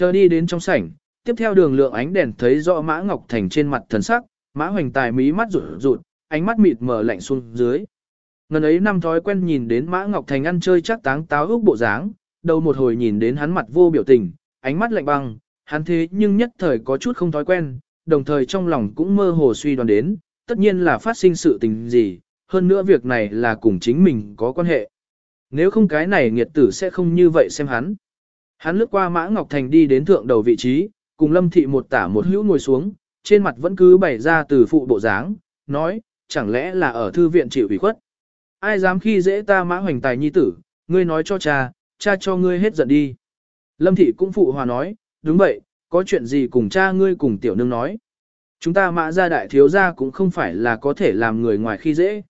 Chờ đi đến trong sảnh, tiếp theo đường lượng ánh đèn thấy rõ Mã Ngọc Thành trên mặt thần sắc, Mã Hoành Tài mí mắt rụt rụt, ánh mắt mịt mờ lạnh xuống dưới. Ngần ấy năm thói quen nhìn đến Mã Ngọc Thành ăn chơi chắc táng táo ước bộ dáng, đầu một hồi nhìn đến hắn mặt vô biểu tình, ánh mắt lạnh băng, hắn thế nhưng nhất thời có chút không thói quen, đồng thời trong lòng cũng mơ hồ suy đoán đến, tất nhiên là phát sinh sự tình gì, hơn nữa việc này là cùng chính mình có quan hệ. Nếu không cái này nghiệt tử sẽ không như vậy xem hắn. Hắn lướt qua Mã Ngọc Thành đi đến thượng đầu vị trí, cùng Lâm Thị một tả một hữu ngồi xuống, trên mặt vẫn cứ bày ra từ phụ bộ dáng, nói, chẳng lẽ là ở thư viện chịu ủy khuất. Ai dám khi dễ ta Mã Hoành Tài nhi tử, ngươi nói cho cha, cha cho ngươi hết giận đi. Lâm Thị cũng phụ hòa nói, đúng vậy, có chuyện gì cùng cha ngươi cùng tiểu nương nói. Chúng ta mã gia đại thiếu gia cũng không phải là có thể làm người ngoài khi dễ.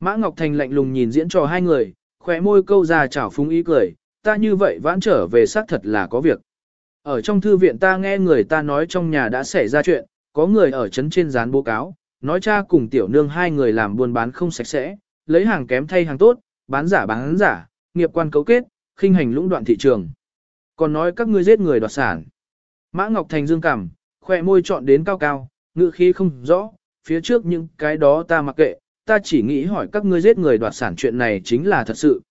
Mã Ngọc Thành lạnh lùng nhìn diễn trò hai người, khóe môi câu ra chảo phúng ý cười, ta như vậy vãn trở về xác thật là có việc. Ở trong thư viện ta nghe người ta nói trong nhà đã xảy ra chuyện, có người ở trấn trên dán bố cáo, nói cha cùng tiểu nương hai người làm buôn bán không sạch sẽ, lấy hàng kém thay hàng tốt, bán giả bán giả, nghiệp quan cấu kết, khinh hành lũng đoạn thị trường. Còn nói các ngươi giết người đoạt sản. Mã Ngọc Thành dương cảm, khỏe môi chọn đến cao cao, ngữ khí không rõ, phía trước những cái đó ta mặc kệ, ta chỉ nghĩ hỏi các ngươi giết người đoạt sản chuyện này chính là thật sự.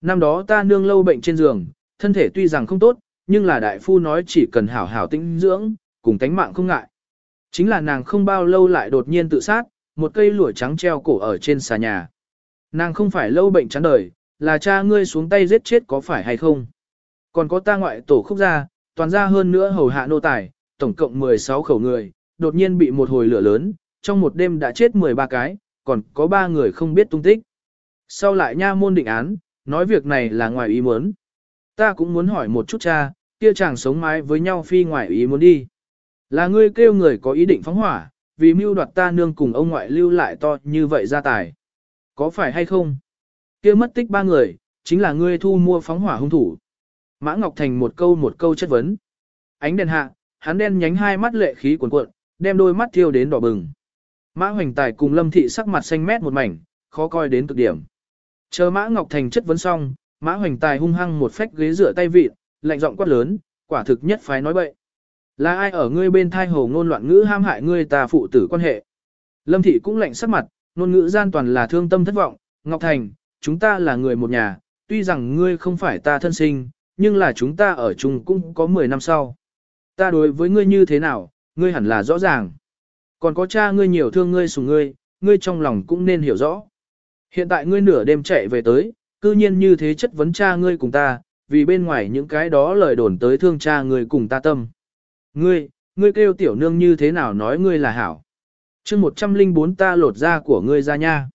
Năm đó ta nương lâu bệnh trên giường, thân thể tuy rằng không tốt, nhưng là đại phu nói chỉ cần hảo hảo tĩnh dưỡng, cùng tánh mạng không ngại. Chính là nàng không bao lâu lại đột nhiên tự sát, một cây lũa trắng treo cổ ở trên xà nhà. Nàng không phải lâu bệnh chán đời, là cha ngươi xuống tay giết chết có phải hay không? Còn có ta ngoại tổ khúc gia, toàn gia hơn nữa hầu hạ nô tài, tổng cộng 16 khẩu người, đột nhiên bị một hồi lửa lớn, trong một đêm đã chết 13 cái, còn có 3 người không biết tung tích. Sau lại nha môn định án, nói việc này là ngoài ý muốn. Ta cũng muốn hỏi một chút cha, kia chàng sống mái với nhau phi ngoài ý muốn đi. Là ngươi kêu người có ý định phóng hỏa, vì mưu đoạt ta nương cùng ông ngoại lưu lại to như vậy ra tài. Có phải hay không? kia mất tích ba người, chính là ngươi thu mua phóng hỏa hung thủ. Mã Ngọc Thành một câu một câu chất vấn. Ánh đèn hạ, hắn đen nhánh hai mắt lệ khí cuồn cuộn, đem đôi mắt thiêu đến đỏ bừng. Mã Hoành Tài cùng Lâm Thị sắc mặt xanh mét một mảnh, khó coi đến cực điểm. Chờ Mã Ngọc Thành chất vấn xong, Mã Hoành Tài hung hăng một phách ghế rửa tay vịt, lạnh giọng quát lớn, quả thực nhất phái nói bậy. Là ai ở ngươi bên thai hồ ngôn loạn ngữ ham hại ngươi ta phụ tử quan hệ. Lâm Thị cũng lạnh sắc mặt, ngôn ngữ gian toàn là thương tâm thất vọng, Ngọc Thành, chúng ta là người một nhà, tuy rằng ngươi không phải ta thân sinh, nhưng là chúng ta ở chung cũng có 10 năm sau. Ta đối với ngươi như thế nào, ngươi hẳn là rõ ràng. Còn có cha ngươi nhiều thương ngươi sủng ngươi, ngươi trong lòng cũng nên hiểu rõ. Hiện tại ngươi nửa đêm chạy về tới, cư nhiên như thế chất vấn cha ngươi cùng ta, vì bên ngoài những cái đó lời đồn tới thương cha ngươi cùng ta tâm. Ngươi, ngươi kêu tiểu nương như thế nào nói ngươi là hảo. chương 104 ta lột da của ngươi ra nha.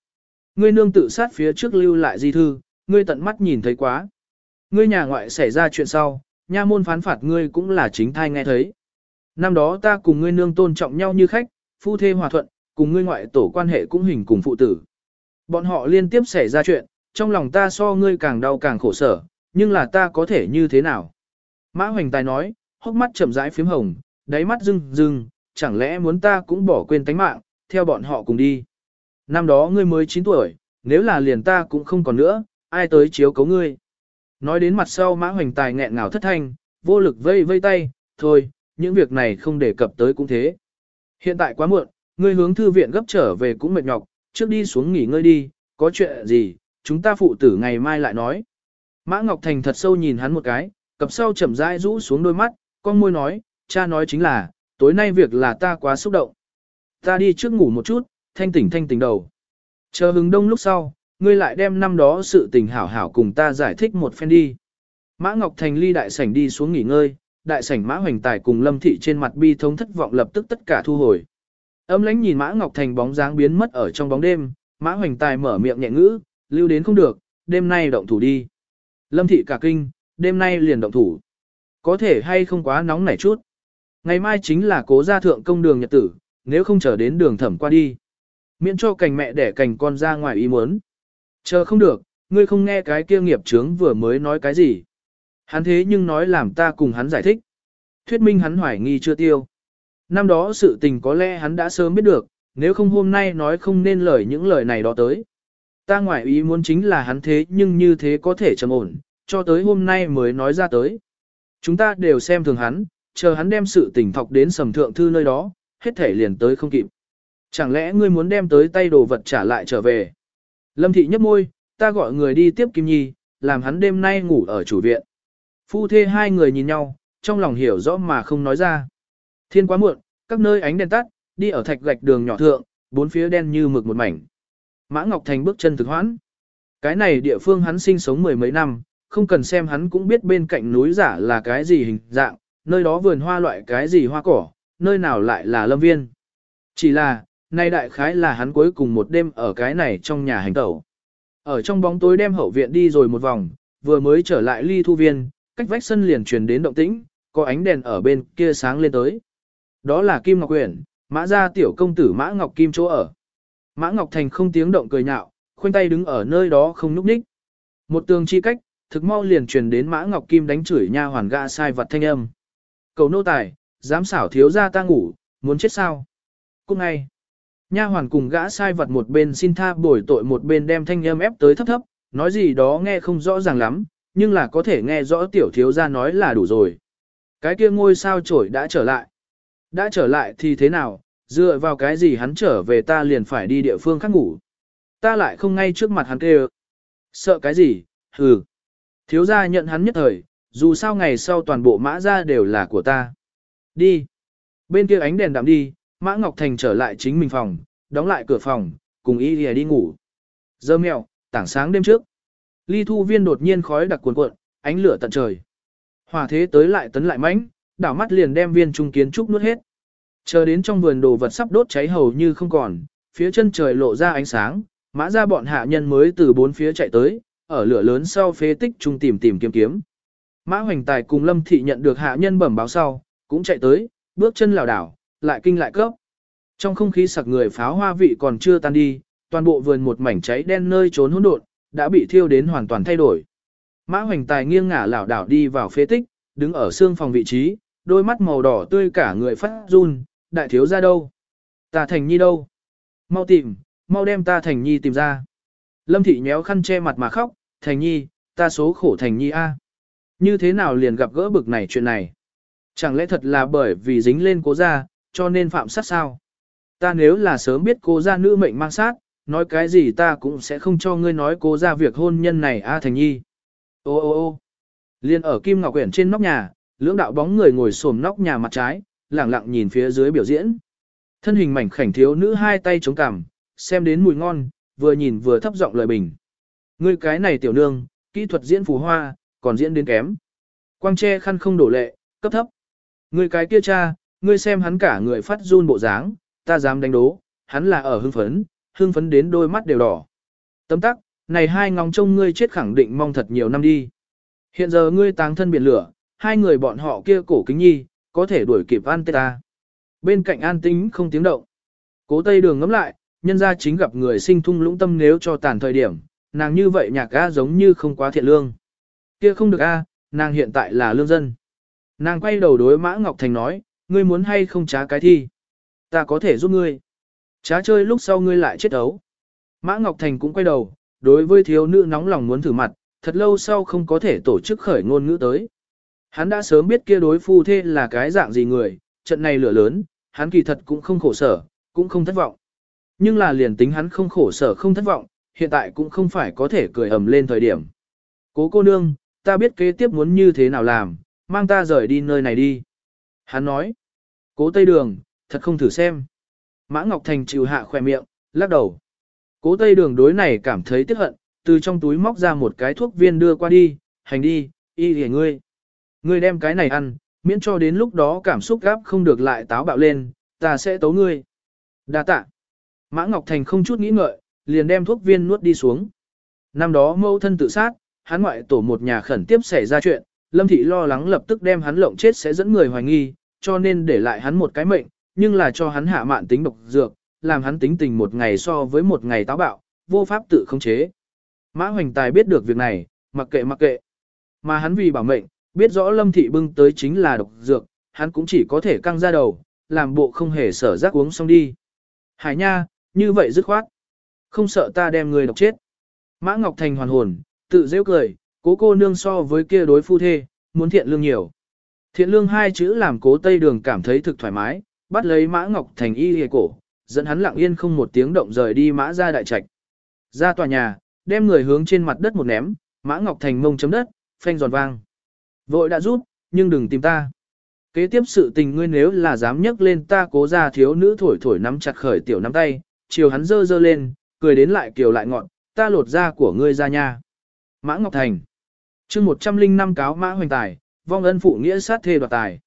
Ngươi nương tự sát phía trước lưu lại di thư, ngươi tận mắt nhìn thấy quá. Ngươi nhà ngoại xảy ra chuyện sau, nha môn phán phạt ngươi cũng là chính thai nghe thấy. Năm đó ta cùng ngươi nương tôn trọng nhau như khách, phu thê hòa thuận, cùng ngươi ngoại tổ quan hệ cũng hình cùng phụ tử. Bọn họ liên tiếp xảy ra chuyện, trong lòng ta so ngươi càng đau càng khổ sở, nhưng là ta có thể như thế nào? Mã Hoành Tài nói, hốc mắt chậm rãi phím hồng, đáy mắt rưng rưng, chẳng lẽ muốn ta cũng bỏ quên tánh mạng, theo bọn họ cùng đi. Năm đó ngươi mới 9 tuổi, nếu là liền ta cũng không còn nữa, ai tới chiếu cấu ngươi. Nói đến mặt sau Mã Hoành Tài nghẹn ngào thất thanh, vô lực vây vây tay, thôi, những việc này không đề cập tới cũng thế. Hiện tại quá muộn, ngươi hướng thư viện gấp trở về cũng mệt nhọc, trước đi xuống nghỉ ngơi đi, có chuyện gì, chúng ta phụ tử ngày mai lại nói. Mã Ngọc Thành thật sâu nhìn hắn một cái, cặp sau chậm rãi rũ xuống đôi mắt, con môi nói, cha nói chính là, tối nay việc là ta quá xúc động. Ta đi trước ngủ một chút, thanh tỉnh thanh tỉnh đầu. Chờ hứng đông lúc sau, ngươi lại đem năm đó sự tình hảo hảo cùng ta giải thích một phen đi. Mã Ngọc Thành ly đại sảnh đi xuống nghỉ ngơi, đại sảnh Mã Hoành Tài cùng Lâm Thị trên mặt bi thống thất vọng lập tức tất cả thu hồi. Âm lãnh nhìn Mã Ngọc Thành bóng dáng biến mất ở trong bóng đêm, Mã Hoành Tài mở miệng nhẹ ngữ, lưu đến không được, đêm nay động thủ đi. Lâm Thị cả kinh, đêm nay liền động thủ. Có thể hay không quá nóng nảy chút. Ngày mai chính là cố gia thượng công đường nhật tử, nếu không chờ đến đường thẩm qua đi. Miễn cho cành mẹ đẻ cành con ra ngoài ý muốn. Chờ không được, ngươi không nghe cái kia nghiệp trướng vừa mới nói cái gì. Hắn thế nhưng nói làm ta cùng hắn giải thích. Thuyết minh hắn hoài nghi chưa tiêu. Năm đó sự tình có lẽ hắn đã sớm biết được, nếu không hôm nay nói không nên lời những lời này đó tới. Ta ngoại ý muốn chính là hắn thế nhưng như thế có thể trầm ổn, cho tới hôm nay mới nói ra tới. Chúng ta đều xem thường hắn, chờ hắn đem sự tình thọc đến sầm thượng thư nơi đó, hết thể liền tới không kịp. Chẳng lẽ ngươi muốn đem tới tay đồ vật trả lại trở về? Lâm thị nhấp môi, ta gọi người đi tiếp Kim Nhi, làm hắn đêm nay ngủ ở chủ viện. Phu thê hai người nhìn nhau, trong lòng hiểu rõ mà không nói ra. Thiên quá muộn, các nơi ánh đèn tắt, đi ở thạch gạch đường nhỏ thượng, bốn phía đen như mực một mảnh. Mã Ngọc Thành bước chân thực hoãn. Cái này địa phương hắn sinh sống mười mấy năm, không cần xem hắn cũng biết bên cạnh núi giả là cái gì hình dạng, nơi đó vườn hoa loại cái gì hoa cỏ, nơi nào lại là lâm viên. Chỉ là, nay đại khái là hắn cuối cùng một đêm ở cái này trong nhà hành tẩu. Ở trong bóng tối đem hậu viện đi rồi một vòng, vừa mới trở lại ly thu viên, cách vách sân liền truyền đến động tĩnh, có ánh đèn ở bên kia sáng lên tới. Đó là Kim Ngọc Quyển, mã gia tiểu công tử Mã Ngọc Kim chỗ ở. Mã Ngọc Thành không tiếng động cười nhạo, khoanh tay đứng ở nơi đó không núp ních. Một tường chi cách, thực mau liền truyền đến Mã Ngọc Kim đánh chửi nha hoàn gã sai vật thanh âm. Cầu nô tài, dám xảo thiếu gia ta ngủ, muốn chết sao? Cũng ngay, nha hoàn cùng gã sai vật một bên xin tha bồi tội một bên đem thanh âm ép tới thấp thấp, nói gì đó nghe không rõ ràng lắm, nhưng là có thể nghe rõ tiểu thiếu gia nói là đủ rồi. Cái kia ngôi sao trổi đã trở lại. Đã trở lại thì thế nào, dựa vào cái gì hắn trở về ta liền phải đi địa phương khác ngủ. Ta lại không ngay trước mặt hắn kêu. Sợ cái gì, hừ. Thiếu gia nhận hắn nhất thời, dù sao ngày sau toàn bộ mã ra đều là của ta. Đi. Bên kia ánh đèn đạm đi, Mã Ngọc Thành trở lại chính mình phòng, đóng lại cửa phòng, cùng y đi, đi ngủ. Giờ mèo, tảng sáng đêm trước. Ly thu viên đột nhiên khói đặc cuồn cuộn, ánh lửa tận trời. Hòa thế tới lại tấn lại mãnh, đảo mắt liền đem viên trung kiến trúc nuốt hết. Chờ đến trong vườn đồ vật sắp đốt cháy hầu như không còn, phía chân trời lộ ra ánh sáng, mã ra bọn hạ nhân mới từ bốn phía chạy tới, ở lửa lớn sau phế tích trung tìm tìm kiếm kiếm. Mã Hoành Tài cùng Lâm Thị nhận được hạ nhân bẩm báo sau, cũng chạy tới, bước chân lảo đảo, lại kinh lại cấp. Trong không khí sặc người pháo hoa vị còn chưa tan đi, toàn bộ vườn một mảnh cháy đen nơi trốn hỗn độn, đã bị thiêu đến hoàn toàn thay đổi. Mã Hoành Tài nghiêng ngả lảo đảo đi vào phế tích, đứng ở xương phòng vị trí, đôi mắt màu đỏ tươi cả người phát run, đại thiếu ra đâu? Ta thành nhi đâu? Mau tìm, mau đem ta thành nhi tìm ra. Lâm thị nhéo khăn che mặt mà khóc, thành nhi, ta số khổ thành nhi a. Như thế nào liền gặp gỡ bực này chuyện này? Chẳng lẽ thật là bởi vì dính lên cố gia, cho nên phạm sát sao? Ta nếu là sớm biết cố gia nữ mệnh mang sát, nói cái gì ta cũng sẽ không cho ngươi nói cố gia việc hôn nhân này a thành nhi. Ô ô ô liên ở Kim Ngọc Quyển trên nóc nhà, lưỡng đạo bóng người ngồi xổm nóc nhà mặt trái, lẳng lặng nhìn phía dưới biểu diễn. Thân hình mảnh khảnh thiếu nữ hai tay chống cằm, xem đến mùi ngon, vừa nhìn vừa thấp giọng lời bình. Ngươi cái này tiểu nương, kỹ thuật diễn phù hoa, còn diễn đến kém. Quang che khăn không đổ lệ, cấp thấp. Ngươi cái kia cha, ngươi xem hắn cả người phát run bộ dáng, ta dám đánh đố, hắn là ở hưng phấn, hưng phấn đến đôi mắt đều đỏ. Tấm tắc, này hai ngóng trông ngươi chết khẳng định mong thật nhiều năm đi. Hiện giờ ngươi táng thân biển lửa, hai người bọn họ kia cổ kính nhi, có thể đuổi kịp an tết ta. Bên cạnh an tính không tiếng động. Cố tây đường ngắm lại, nhân ra chính gặp người sinh thung lũng tâm nếu cho tàn thời điểm, nàng như vậy nhạc ga giống như không quá thiện lương. Kia không được a, nàng hiện tại là lương dân. Nàng quay đầu đối Mã Ngọc Thành nói, ngươi muốn hay không trá cái thi? Ta có thể giúp ngươi. Trá chơi lúc sau ngươi lại chết ấu. Mã Ngọc Thành cũng quay đầu, đối với thiếu nữ nóng lòng muốn thử mặt, thật lâu sau không có thể tổ chức khởi ngôn ngữ tới. Hắn đã sớm biết kia đối phu thê là cái dạng gì người, trận này lửa lớn, hắn kỳ thật cũng không khổ sở, cũng không thất vọng. Nhưng là liền tính hắn không khổ sở không thất vọng, hiện tại cũng không phải có thể cười ầm lên thời điểm. Cố cô nương, ta biết kế tiếp muốn như thế nào làm, mang ta rời đi nơi này đi. Hắn nói, cố tây đường, thật không thử xem. Mã Ngọc Thành chịu hạ khỏe miệng, lắc đầu. Cố tây đường đối này cảm thấy tiếc hận, từ trong túi móc ra một cái thuốc viên đưa qua đi, hành đi, y để ngươi. Ngươi đem cái này ăn, miễn cho đến lúc đó cảm xúc gáp không được lại táo bạo lên, ta sẽ tấu ngươi. Đa tạ. Mã Ngọc Thành không chút nghĩ ngợi, liền đem thuốc viên nuốt đi xuống. Năm đó mâu thân tự sát, hắn ngoại tổ một nhà khẩn tiếp xảy ra chuyện, Lâm Thị lo lắng lập tức đem hắn lộng chết sẽ dẫn người hoài nghi, cho nên để lại hắn một cái mệnh, nhưng là cho hắn hạ mạn tính độc dược, làm hắn tính tình một ngày so với một ngày táo bạo, vô pháp tự khống chế. Mã Hoành Tài biết được việc này, mặc kệ mặc kệ. Mà hắn vì bảo mệnh, biết rõ Lâm Thị bưng tới chính là độc dược, hắn cũng chỉ có thể căng ra đầu, làm bộ không hề sở giác uống xong đi. Hải nha, như vậy dứt khoát. Không sợ ta đem người độc chết. Mã Ngọc Thành hoàn hồn, tự rêu cười, cố cô nương so với kia đối phu thê, muốn thiện lương nhiều. Thiện lương hai chữ làm cố tây đường cảm thấy thực thoải mái, bắt lấy mã ngọc thành y hề cổ, dẫn hắn lặng yên không một tiếng động rời đi mã ra đại trạch. Ra tòa nhà, đem người hướng trên mặt đất một ném, mã ngọc thành mông chấm đất, phanh giòn vang. Vội đã rút, nhưng đừng tìm ta. Kế tiếp sự tình ngươi nếu là dám nhấc lên ta cố ra thiếu nữ thổi thổi nắm chặt khởi tiểu nắm tay, chiều hắn dơ dơ lên, cười đến lại kiều lại ngọn, ta lột da của ngươi ra nha. Mã Ngọc Thành chương 105 cáo Mã Hoành Tài, vong ân phụ nghĩa sát thê đoạt tài.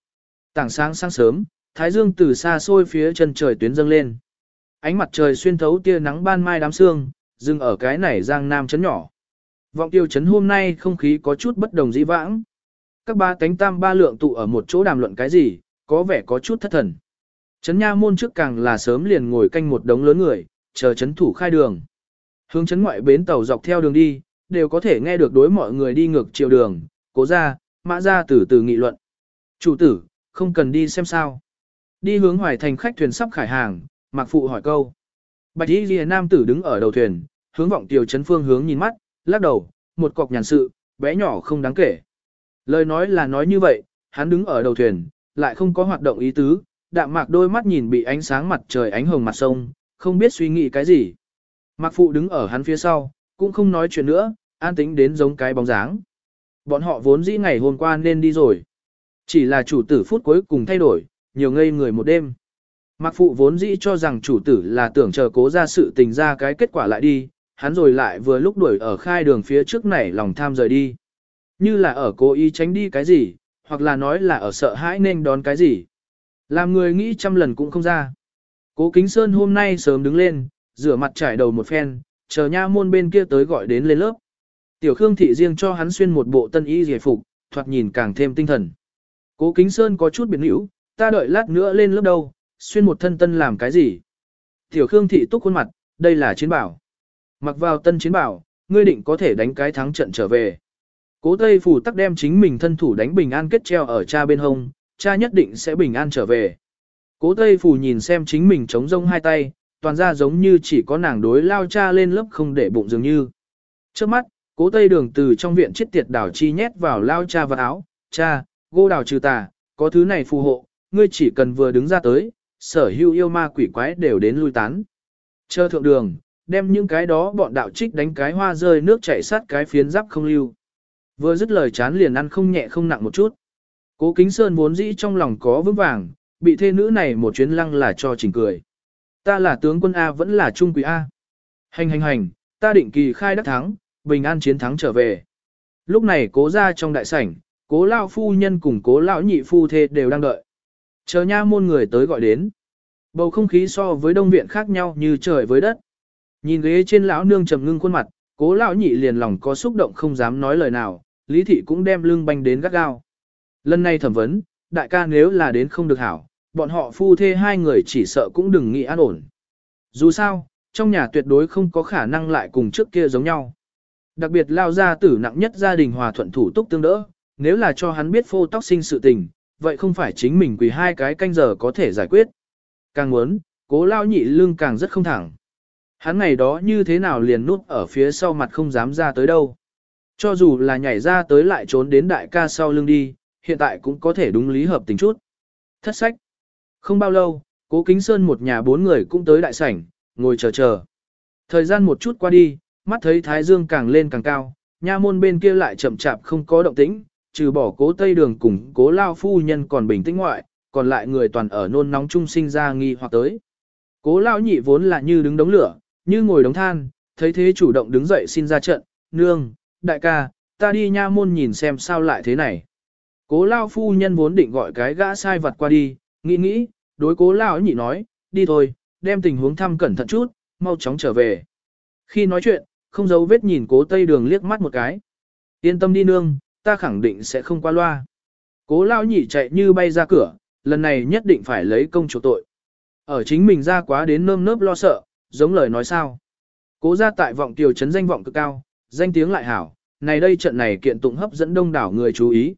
Tảng sáng sáng sớm, Thái Dương từ xa xôi phía chân trời tuyến dâng lên. Ánh mặt trời xuyên thấu tia nắng ban mai đám sương, dừng ở cái này giang nam chấn nhỏ. Vọng tiêu chấn hôm nay không khí có chút bất đồng dĩ vãng. Các ba tánh tam ba lượng tụ ở một chỗ đàm luận cái gì, có vẻ có chút thất thần. Chấn nha môn trước càng là sớm liền ngồi canh một đống lớn người, chờ chấn thủ khai đường. Hướng chấn ngoại bến tàu dọc theo đường đi, đều có thể nghe được đối mọi người đi ngược chiều đường, cố ra, mã ra từ từ nghị luận. Chủ tử, không cần đi xem sao. Đi hướng hoài thành khách thuyền sắp khải hàng, Mạc Phụ hỏi câu. Bạch Y Lìa Nam tử đứng ở đầu thuyền, hướng vọng tiểu chấn phương hướng nhìn mắt, lắc đầu, một cọc nhàn sự, bé nhỏ không đáng kể. Lời nói là nói như vậy, hắn đứng ở đầu thuyền, lại không có hoạt động ý tứ, đạm mạc đôi mắt nhìn bị ánh sáng mặt trời ánh hồng mặt sông, không biết suy nghĩ cái gì. Mạc Phụ đứng ở hắn phía sau, cũng không nói chuyện nữa, an tĩnh đến giống cái bóng dáng. Bọn họ vốn dĩ ngày hôm qua nên đi rồi. Chỉ là chủ tử phút cuối cùng thay đổi, nhiều ngây người một đêm. Mạc Phụ vốn dĩ cho rằng chủ tử là tưởng chờ cố ra sự tình ra cái kết quả lại đi, hắn rồi lại vừa lúc đuổi ở khai đường phía trước này lòng tham rời đi. Như là ở cố ý tránh đi cái gì, hoặc là nói là ở sợ hãi nên đón cái gì. Làm người nghĩ trăm lần cũng không ra. Cố Kính Sơn hôm nay sớm đứng lên, rửa mặt trải đầu một phen, chờ nha môn bên kia tới gọi đến lên lớp. Tiểu Khương thị riêng cho hắn xuyên một bộ tân y giải phục, thoạt nhìn càng thêm tinh thần. Cố Kính Sơn có chút biến hữu, ta đợi lát nữa lên lớp đâu, xuyên một thân tân làm cái gì? Tiểu Khương thị túc khuôn mặt, đây là chiến bảo. Mặc vào tân chiến bảo, ngươi định có thể đánh cái thắng trận trở về. Cố Tây Phủ tắc đem chính mình thân thủ đánh bình an kết treo ở cha bên hông, cha nhất định sẽ bình an trở về. Cố Tây Phủ nhìn xem chính mình chống rông hai tay, toàn ra giống như chỉ có nàng đối lao cha lên lớp không để bụng dường như. Trước mắt, cố Tây Đường từ trong viện chết tiệt đảo chi nhét vào lao cha vào áo, cha, gô đào trừ tà, có thứ này phù hộ, ngươi chỉ cần vừa đứng ra tới, sở hữu yêu ma quỷ quái đều đến lui tán. Chờ thượng đường, đem những cái đó bọn đạo trích đánh cái hoa rơi nước chảy sát cái phiến giáp không lưu. Vừa dứt lời chán liền ăn không nhẹ không nặng một chút. Cố Kính Sơn vốn dĩ trong lòng có vững vàng, bị thê nữ này một chuyến lăng là cho chỉnh cười. Ta là tướng quân A vẫn là trung quý A. Hành hành hành, ta định kỳ khai đắc thắng, bình an chiến thắng trở về. Lúc này cố ra trong đại sảnh, cố lao phu nhân cùng cố lão nhị phu thê đều đang đợi. Chờ nha môn người tới gọi đến. Bầu không khí so với đông viện khác nhau như trời với đất. Nhìn ghế trên lão nương trầm ngưng khuôn mặt, cố lão nhị liền lòng có xúc động không dám nói lời nào, lý thị cũng đem lưng banh đến gắt gao. Lần này thẩm vấn, đại ca nếu là đến không được hảo, bọn họ phu thê hai người chỉ sợ cũng đừng nghĩ an ổn. Dù sao, trong nhà tuyệt đối không có khả năng lại cùng trước kia giống nhau. Đặc biệt lao ra tử nặng nhất gia đình hòa thuận thủ túc tương đỡ, nếu là cho hắn biết phô tóc sinh sự tình, vậy không phải chính mình quỳ hai cái canh giờ có thể giải quyết. Càng muốn, cố lao nhị lưng càng rất không thẳng. Hắn ngày đó như thế nào liền nuốt ở phía sau mặt không dám ra tới đâu. Cho dù là nhảy ra tới lại trốn đến đại ca sau lưng đi, hiện tại cũng có thể đúng lý hợp tình chút. Thất sách. Không bao lâu, cố kính sơn một nhà bốn người cũng tới đại sảnh, ngồi chờ chờ. Thời gian một chút qua đi, mắt thấy thái dương càng lên càng cao, nha môn bên kia lại chậm chạp không có động tĩnh, trừ bỏ cố tây đường cùng cố lao phu nhân còn bình tĩnh ngoại, còn lại người toàn ở nôn nóng chung sinh ra nghi hoặc tới. Cố lao nhị vốn là như đứng đống lửa, như ngồi đống than, thấy thế chủ động đứng dậy xin ra trận, nương, đại ca, ta đi nha môn nhìn xem sao lại thế này. Cố lao phu nhân vốn định gọi cái gã sai vật qua đi, nghĩ nghĩ, đối cố lao nhị nói, đi thôi, đem tình huống thăm cẩn thận chút, mau chóng trở về. Khi nói chuyện, không giấu vết nhìn cố tây đường liếc mắt một cái. Yên tâm đi nương, ta khẳng định sẽ không qua loa. Cố lao nhị chạy như bay ra cửa, lần này nhất định phải lấy công chủ tội. Ở chính mình ra quá đến nơm nớp lo sợ, giống lời nói sao. Cố ra tại vọng tiểu trấn danh vọng cực cao, danh tiếng lại hảo, này đây trận này kiện tụng hấp dẫn đông đảo người chú ý.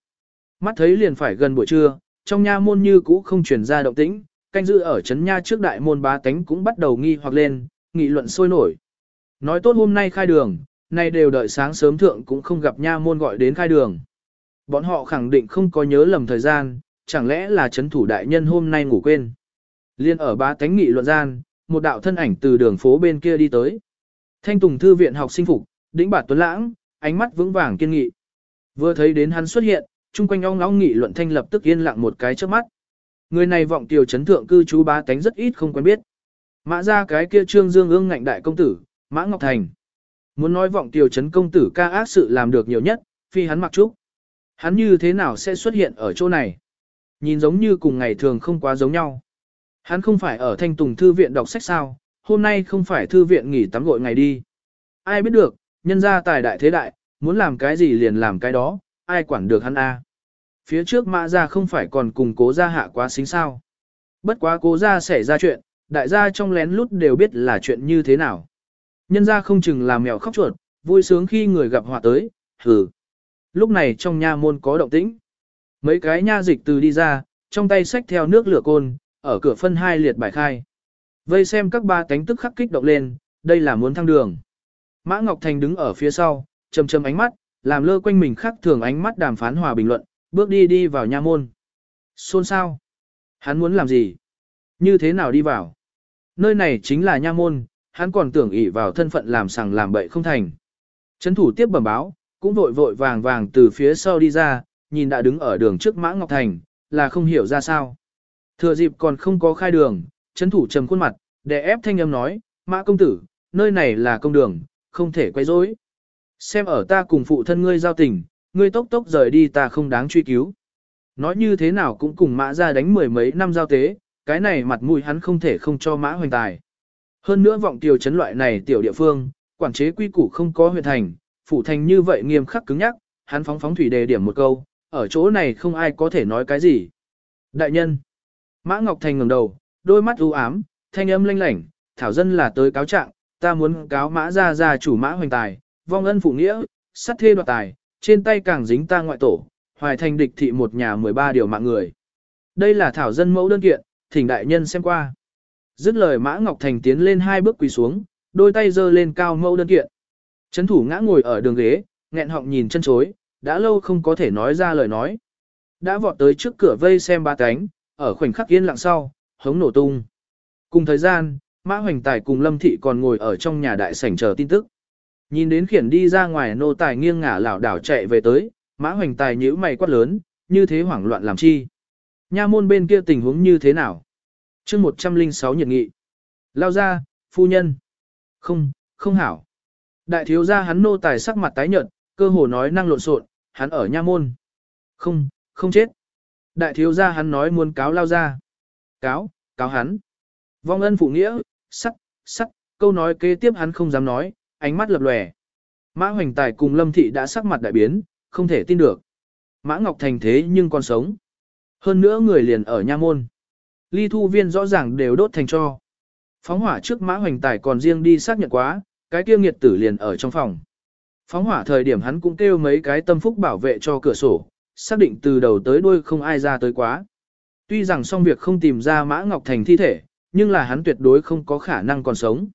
Mắt thấy liền phải gần buổi trưa, trong nha môn như cũ không truyền ra động tĩnh, canh giữ ở trấn nha trước đại môn bá tánh cũng bắt đầu nghi hoặc lên, nghị luận sôi nổi. Nói tốt hôm nay khai đường, nay đều đợi sáng sớm thượng cũng không gặp nha môn gọi đến khai đường. Bọn họ khẳng định không có nhớ lầm thời gian, chẳng lẽ là trấn thủ đại nhân hôm nay ngủ quên. Liên ở bá tánh nghị luận gian, một đạo thân ảnh từ đường phố bên kia đi tới. Thanh Tùng thư viện học sinh phục, đĩnh bạt tuấn lãng, ánh mắt vững vàng kiên nghị. Vừa thấy đến hắn xuất hiện, chung quanh ong ong nghị luận thanh lập tức yên lặng một cái trước mắt. Người này vọng tiểu chấn thượng cư chú ba tánh rất ít không quen biết. Mã ra cái kia trương dương ương ngạnh đại công tử, Mã Ngọc Thành. Muốn nói vọng tiểu chấn công tử ca ác sự làm được nhiều nhất, phi hắn mặc trúc. Hắn như thế nào sẽ xuất hiện ở chỗ này? Nhìn giống như cùng ngày thường không quá giống nhau. Hắn không phải ở thanh tùng thư viện đọc sách sao, hôm nay không phải thư viện nghỉ tắm gội ngày đi. Ai biết được, nhân gia tài đại thế đại, muốn làm cái gì liền làm cái đó, ai quản được hắn a? Phía trước mã gia không phải còn cùng cố gia hạ quá xính sao. Bất quá cố gia xảy ra chuyện, đại gia trong lén lút đều biết là chuyện như thế nào. Nhân gia không chừng làm mèo khóc chuột, vui sướng khi người gặp họa tới, hừ. Lúc này trong nha môn có động tĩnh. Mấy cái nha dịch từ đi ra, trong tay xách theo nước lửa côn, ở cửa phân hai liệt bài khai. Vây xem các ba cánh tức khắc kích động lên, đây là muốn thăng đường. Mã Ngọc Thành đứng ở phía sau, chầm chầm ánh mắt, làm lơ quanh mình khác thường ánh mắt đàm phán hòa bình luận, bước đi đi vào nha môn. Xôn sao? Hắn muốn làm gì? Như thế nào đi vào? Nơi này chính là nha môn, hắn còn tưởng ỷ vào thân phận làm sằng làm bậy không thành. Trấn thủ tiếp bẩm báo, cũng vội vội vàng vàng từ phía sau đi ra, nhìn đã đứng ở đường trước Mã Ngọc Thành, là không hiểu ra sao. Thừa dịp còn không có khai đường, trấn thủ trầm khuôn mặt, để ép thanh âm nói, Mã công tử, nơi này là công đường, không thể quay rối. Xem ở ta cùng phụ thân ngươi giao tình, ngươi tốc tốc rời đi ta không đáng truy cứu. Nói như thế nào cũng cùng mã ra đánh mười mấy năm giao tế, cái này mặt mũi hắn không thể không cho mã hoành tài. Hơn nữa vọng tiểu chấn loại này tiểu địa phương, quản chế quy củ không có huyện thành, phủ thành như vậy nghiêm khắc cứng nhắc, hắn phóng phóng thủy đề điểm một câu, ở chỗ này không ai có thể nói cái gì. Đại nhân, Mã Ngọc Thành ngẩng đầu, đôi mắt u ám, thanh âm lanh lảnh, thảo dân là tới cáo trạng, ta muốn cáo mã ra ra chủ mã hoành tài, vong ân phụ nghĩa, sát thê đoạt tài, trên tay càng dính ta ngoại tổ, hoài thành địch thị một nhà 13 điều mạng người. Đây là thảo dân mẫu đơn kiện, thỉnh đại nhân xem qua. Dứt lời Mã Ngọc Thành tiến lên hai bước quỳ xuống, đôi tay giơ lên cao mẫu đơn kiện. Trấn thủ ngã ngồi ở đường ghế, nghẹn họng nhìn chân chối, đã lâu không có thể nói ra lời nói. Đã vọt tới trước cửa vây xem ba cánh, ở khoảnh khắc yên lặng sau, hống nổ tung. Cùng thời gian, Mã Hoành Tài cùng Lâm Thị còn ngồi ở trong nhà đại sảnh chờ tin tức. Nhìn đến khiển đi ra ngoài nô tài nghiêng ngả lảo đảo chạy về tới, Mã Hoành Tài nhíu mày quát lớn, như thế hoảng loạn làm chi? Nha môn bên kia tình huống như thế nào? chương 106 nhiệt nghị. Lao ra, phu nhân. Không, không hảo. Đại thiếu gia hắn nô tài sắc mặt tái nhợt, cơ hồ nói năng lộn xộn, hắn ở nha môn. Không, không chết. Đại thiếu gia hắn nói muốn cáo lao ra. Cáo, cáo hắn. Vong ân phụ nghĩa, sắc, sắc, câu nói kế tiếp hắn không dám nói, ánh mắt lập lòe. Mã Hoành Tài cùng Lâm Thị đã sắc mặt đại biến, không thể tin được. Mã Ngọc Thành thế nhưng còn sống. Hơn nữa người liền ở nha môn. Ly thu viên rõ ràng đều đốt thành cho. Phóng hỏa trước Mã Hoành Tài còn riêng đi xác nhận quá, cái kia nghiệt tử liền ở trong phòng. Phóng hỏa thời điểm hắn cũng kêu mấy cái tâm phúc bảo vệ cho cửa sổ, xác định từ đầu tới đuôi không ai ra tới quá. Tuy rằng xong việc không tìm ra Mã Ngọc Thành thi thể, nhưng là hắn tuyệt đối không có khả năng còn sống.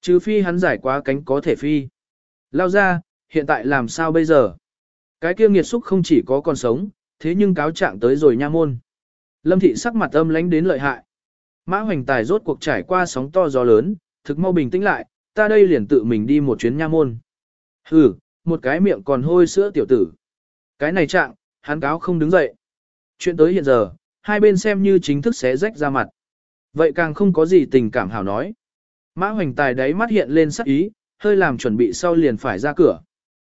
Trừ phi hắn giải quá cánh có thể phi. Lao ra, hiện tại làm sao bây giờ? Cái kia nghiệt xúc không chỉ có còn sống, thế nhưng cáo trạng tới rồi nha môn. Lâm thị sắc mặt âm lánh đến lợi hại. Mã hoành tài rốt cuộc trải qua sóng to gió lớn, thực mau bình tĩnh lại, ta đây liền tự mình đi một chuyến nha môn. Hừ, một cái miệng còn hôi sữa tiểu tử. Cái này trạng, hắn cáo không đứng dậy. Chuyện tới hiện giờ, hai bên xem như chính thức xé rách ra mặt. Vậy càng không có gì tình cảm hảo nói. Mã hoành tài đáy mắt hiện lên sắc ý, hơi làm chuẩn bị sau liền phải ra cửa.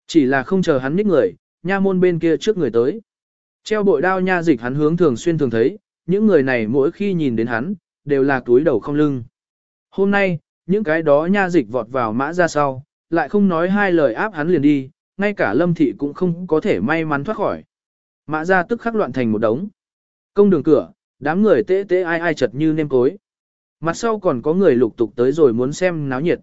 Chỉ là không chờ hắn nhích người, nha môn bên kia trước người tới. Treo bội đao nha dịch hắn hướng thường xuyên thường thấy, những người này mỗi khi nhìn đến hắn, đều là túi đầu không lưng. Hôm nay, những cái đó nha dịch vọt vào mã ra sau, lại không nói hai lời áp hắn liền đi, ngay cả lâm thị cũng không có thể may mắn thoát khỏi. Mã ra tức khắc loạn thành một đống. Công đường cửa, đám người tê tê ai ai chật như nêm cối. Mặt sau còn có người lục tục tới rồi muốn xem náo nhiệt.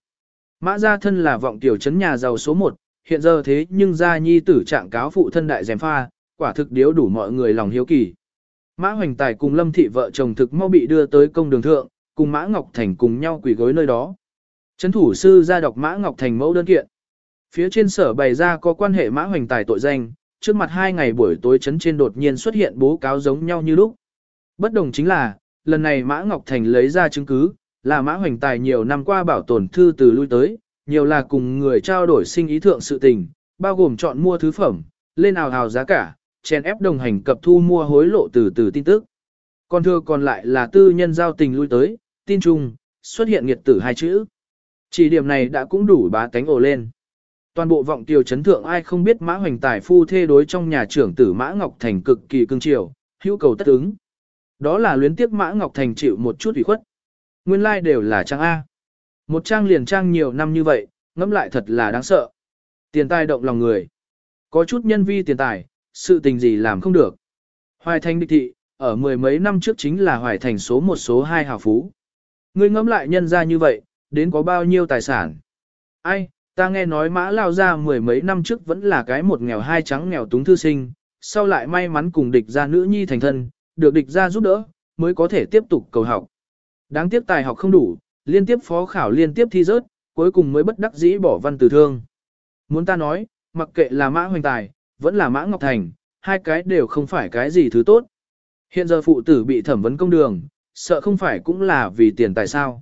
Mã gia thân là vọng tiểu trấn nhà giàu số 1, hiện giờ thế nhưng gia nhi tử trạng cáo phụ thân đại dèm pha, quả thực điếu đủ mọi người lòng hiếu kỳ. Mã Hoành Tài cùng Lâm Thị vợ chồng thực mau bị đưa tới công đường thượng, cùng Mã Ngọc Thành cùng nhau quỳ gối nơi đó. Trấn thủ sư ra đọc Mã Ngọc Thành mẫu đơn kiện. Phía trên sở bày ra có quan hệ Mã Hoành Tài tội danh, trước mặt hai ngày buổi tối chấn trên đột nhiên xuất hiện bố cáo giống nhau như lúc. Bất đồng chính là, lần này Mã Ngọc Thành lấy ra chứng cứ, là Mã Hoành Tài nhiều năm qua bảo tồn thư từ lui tới, nhiều là cùng người trao đổi sinh ý thượng sự tình, bao gồm chọn mua thứ phẩm, lên ào hào giá cả, chèn ép đồng hành cập thu mua hối lộ từ từ tin tức. Còn thưa còn lại là tư nhân giao tình lui tới, tin chung, xuất hiện nghiệt tử hai chữ. Chỉ điểm này đã cũng đủ bá tánh ồ lên. Toàn bộ vọng tiêu chấn thượng ai không biết Mã Hoành Tài phu thê đối trong nhà trưởng tử Mã Ngọc Thành cực kỳ cưng chiều, hữu cầu tất ứng. Đó là luyến tiếc Mã Ngọc Thành chịu một chút ủy khuất. Nguyên lai like đều là trang A. Một trang liền trang nhiều năm như vậy, ngẫm lại thật là đáng sợ. Tiền tài động lòng người. Có chút nhân vi tiền tài, sự tình gì làm không được. Hoài Thành địch thị, ở mười mấy năm trước chính là Hoài Thành số một số hai hào phú. Ngươi ngẫm lại nhân ra như vậy, đến có bao nhiêu tài sản. Ai, ta nghe nói mã lao ra mười mấy năm trước vẫn là cái một nghèo hai trắng nghèo túng thư sinh, sau lại may mắn cùng địch ra nữ nhi thành thân, được địch ra giúp đỡ, mới có thể tiếp tục cầu học. Đáng tiếc tài học không đủ, liên tiếp phó khảo liên tiếp thi rớt, cuối cùng mới bất đắc dĩ bỏ văn từ thương. Muốn ta nói, mặc kệ là mã hoành tài, vẫn là mã ngọc thành, hai cái đều không phải cái gì thứ tốt. Hiện giờ phụ tử bị thẩm vấn công đường, sợ không phải cũng là vì tiền tài sao.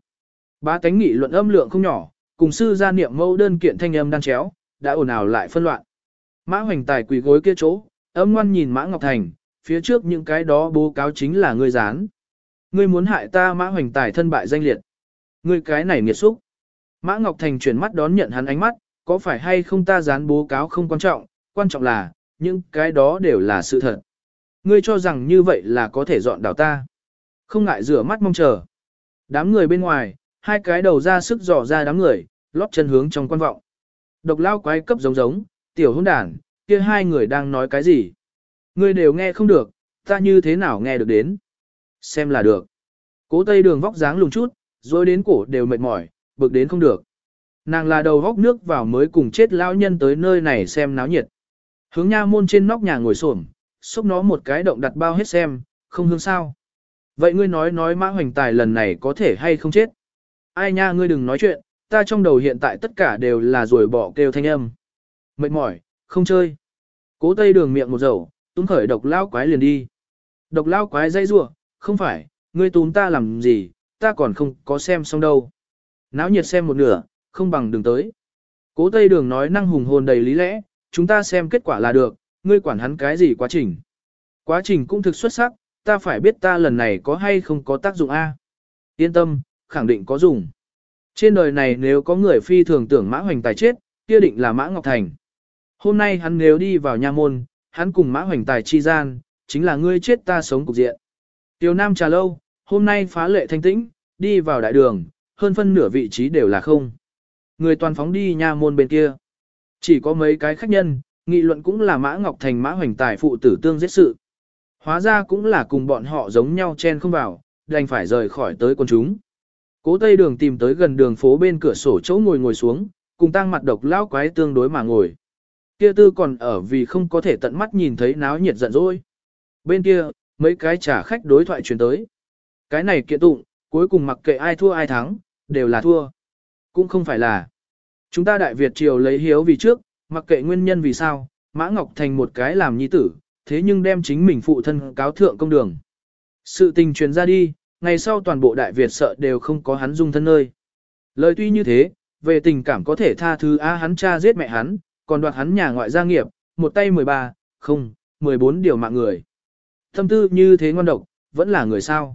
Ba tánh nghị luận âm lượng không nhỏ, cùng sư gia niệm mẫu đơn kiện thanh âm đang chéo, đã ồn ào lại phân loạn. Mã hoành tài quỳ gối kia chỗ, âm ngoan nhìn mã ngọc thành, phía trước những cái đó bố cáo chính là ngươi dán. Ngươi muốn hại ta mã hoành tài thân bại danh liệt. Ngươi cái này nghiệt xúc. Mã Ngọc Thành chuyển mắt đón nhận hắn ánh mắt, có phải hay không ta dán bố cáo không quan trọng, quan trọng là, những cái đó đều là sự thật. Ngươi cho rằng như vậy là có thể dọn đảo ta. Không ngại rửa mắt mong chờ. Đám người bên ngoài, hai cái đầu ra sức dò ra đám người, lót chân hướng trong quan vọng. Độc lao quái cấp giống giống, tiểu hôn đàn, kia hai người đang nói cái gì? Ngươi đều nghe không được, ta như thế nào nghe được đến? Xem là được. Cố tây đường vóc dáng lùng chút, rồi đến cổ đều mệt mỏi, bực đến không được. Nàng là đầu góc nước vào mới cùng chết lão nhân tới nơi này xem náo nhiệt. Hướng nha môn trên nóc nhà ngồi xổm, xúc nó một cái động đặt bao hết xem, không hương sao. Vậy ngươi nói nói mã hoành tài lần này có thể hay không chết? Ai nha ngươi đừng nói chuyện, ta trong đầu hiện tại tất cả đều là rồi bỏ kêu thanh âm. Mệt mỏi, không chơi. Cố tây đường miệng một dầu, túm khởi độc lao quái liền đi. Độc lao quái dây rủa không phải, ngươi túm ta làm gì, ta còn không có xem xong đâu. Náo nhiệt xem một nửa, không bằng đường tới. Cố Tây Đường nói năng hùng hồn đầy lý lẽ, chúng ta xem kết quả là được, ngươi quản hắn cái gì quá trình. Quá trình cũng thực xuất sắc, ta phải biết ta lần này có hay không có tác dụng A. Yên tâm, khẳng định có dùng. Trên đời này nếu có người phi thường tưởng Mã Hoành Tài chết, kia định là Mã Ngọc Thành. Hôm nay hắn nếu đi vào nha môn, hắn cùng Mã Hoành Tài chi gian, chính là ngươi chết ta sống cục diện. tiểu Nam trà lâu, hôm nay phá lệ thanh tĩnh, đi vào đại đường, hơn phân nửa vị trí đều là không. Người toàn phóng đi nha môn bên kia. Chỉ có mấy cái khách nhân, nghị luận cũng là Mã Ngọc Thành Mã Hoành Tài phụ tử tương giết sự. Hóa ra cũng là cùng bọn họ giống nhau chen không vào, đành phải rời khỏi tới con chúng. Cố Tây Đường tìm tới gần đường phố bên cửa sổ chỗ ngồi ngồi xuống, cùng tăng mặt độc lão quái tương đối mà ngồi. Kia tư còn ở vì không có thể tận mắt nhìn thấy náo nhiệt giận dỗi. Bên kia, mấy cái trả khách đối thoại truyền tới. Cái này kiện tụng, cuối cùng mặc kệ ai thua ai thắng, đều là thua. Cũng không phải là. Chúng ta Đại Việt Triều lấy hiếu vì trước, mặc kệ nguyên nhân vì sao, Mã Ngọc thành một cái làm nhi tử, thế nhưng đem chính mình phụ thân cáo thượng công đường. Sự tình truyền ra đi, ngày sau toàn bộ Đại Việt sợ đều không có hắn dung thân nơi. Lời tuy như thế, về tình cảm có thể tha thứ a hắn cha giết mẹ hắn, còn đoạt hắn nhà ngoại gia nghiệp, một tay 13, không, 14 điều mạng người. Thâm tư như thế ngon độc, vẫn là người sao.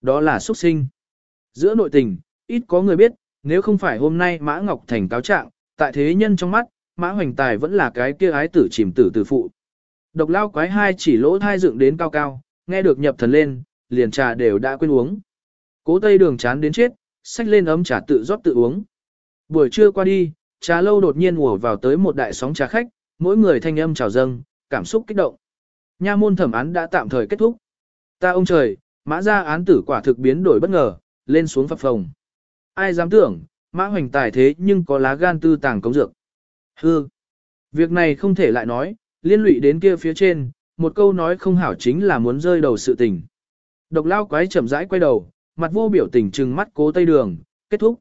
Đó là xuất sinh. Giữa nội tình, ít có người biết, nếu không phải hôm nay Mã Ngọc Thành cáo trạng, tại thế nhân trong mắt, Mã Hoành Tài vẫn là cái kia ái tử chìm tử tử phụ. Độc lao quái hai chỉ lỗ thai dựng đến cao cao, nghe được nhập thần lên, liền trà đều đã quên uống. Cố tây đường chán đến chết, xách lên ấm trà tự rót tự uống. Buổi trưa qua đi, trà lâu đột nhiên ùa vào tới một đại sóng trà khách, mỗi người thanh âm chào dâng, cảm xúc kích động. Nha môn thẩm án đã tạm thời kết thúc. Ta ông trời, mã ra án tử quả thực biến đổi bất ngờ, lên xuống phập phồng. Ai dám tưởng, mã hoành tài thế nhưng có lá gan tư tàng cống dược. Hư. Việc này không thể lại nói, liên lụy đến kia phía trên, một câu nói không hảo chính là muốn rơi đầu sự tình. Độc lao quái chậm rãi quay đầu, mặt vô biểu tình trừng mắt cố tây đường, kết thúc.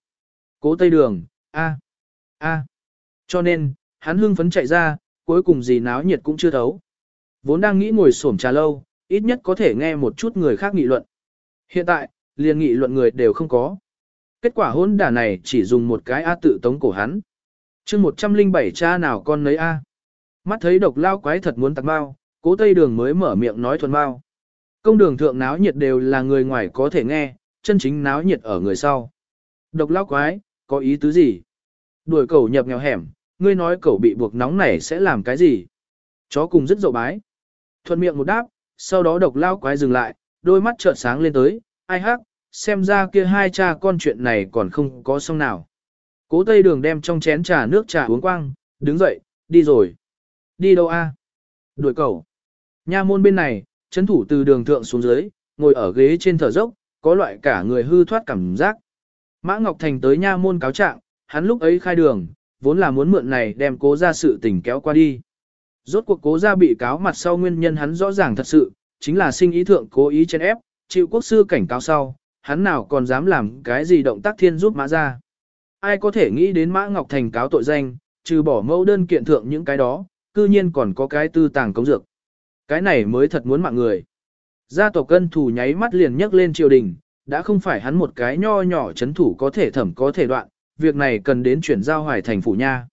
Cố tây đường, a, a. Cho nên, hắn hưng phấn chạy ra, cuối cùng gì náo nhiệt cũng chưa thấu. Vốn đang nghĩ ngồi xổm trà lâu, ít nhất có thể nghe một chút người khác nghị luận. Hiện tại, liền nghị luận người đều không có. Kết quả hôn đả này chỉ dùng một cái A tự tống cổ hắn. chương 107 cha nào con nấy A. Mắt thấy độc lao quái thật muốn tặng bao, cố tây đường mới mở miệng nói thuần bao. Công đường thượng náo nhiệt đều là người ngoài có thể nghe, chân chính náo nhiệt ở người sau. Độc lao quái, có ý tứ gì? Đuổi cẩu nhập nghèo hẻm, ngươi nói cẩu bị buộc nóng này sẽ làm cái gì? Chó cùng rất dậu bái. Thuận miệng một đáp, sau đó độc lao quái dừng lại, đôi mắt trợn sáng lên tới, ai hắc, xem ra kia hai cha con chuyện này còn không có xong nào. Cố tây đường đem trong chén trà nước trà uống quang, đứng dậy, đi rồi. Đi đâu a? Đuổi cẩu, Nha môn bên này, chấn thủ từ đường thượng xuống dưới, ngồi ở ghế trên thở dốc, có loại cả người hư thoát cảm giác. Mã Ngọc Thành tới nha môn cáo trạng, hắn lúc ấy khai đường, vốn là muốn mượn này đem cố ra sự tình kéo qua đi. Rốt cuộc cố ra bị cáo mặt sau nguyên nhân hắn rõ ràng thật sự, chính là sinh ý thượng cố ý chen ép, chịu quốc sư cảnh cáo sau, hắn nào còn dám làm cái gì động tác thiên giúp mã ra. Ai có thể nghĩ đến mã Ngọc Thành cáo tội danh, trừ bỏ mẫu đơn kiện thượng những cái đó, cư nhiên còn có cái tư tàng cống dược. Cái này mới thật muốn mạng người. Gia tộc cân thủ nháy mắt liền nhấc lên triều đình, đã không phải hắn một cái nho nhỏ chấn thủ có thể thẩm có thể đoạn, việc này cần đến chuyển giao hoài thành phủ nha.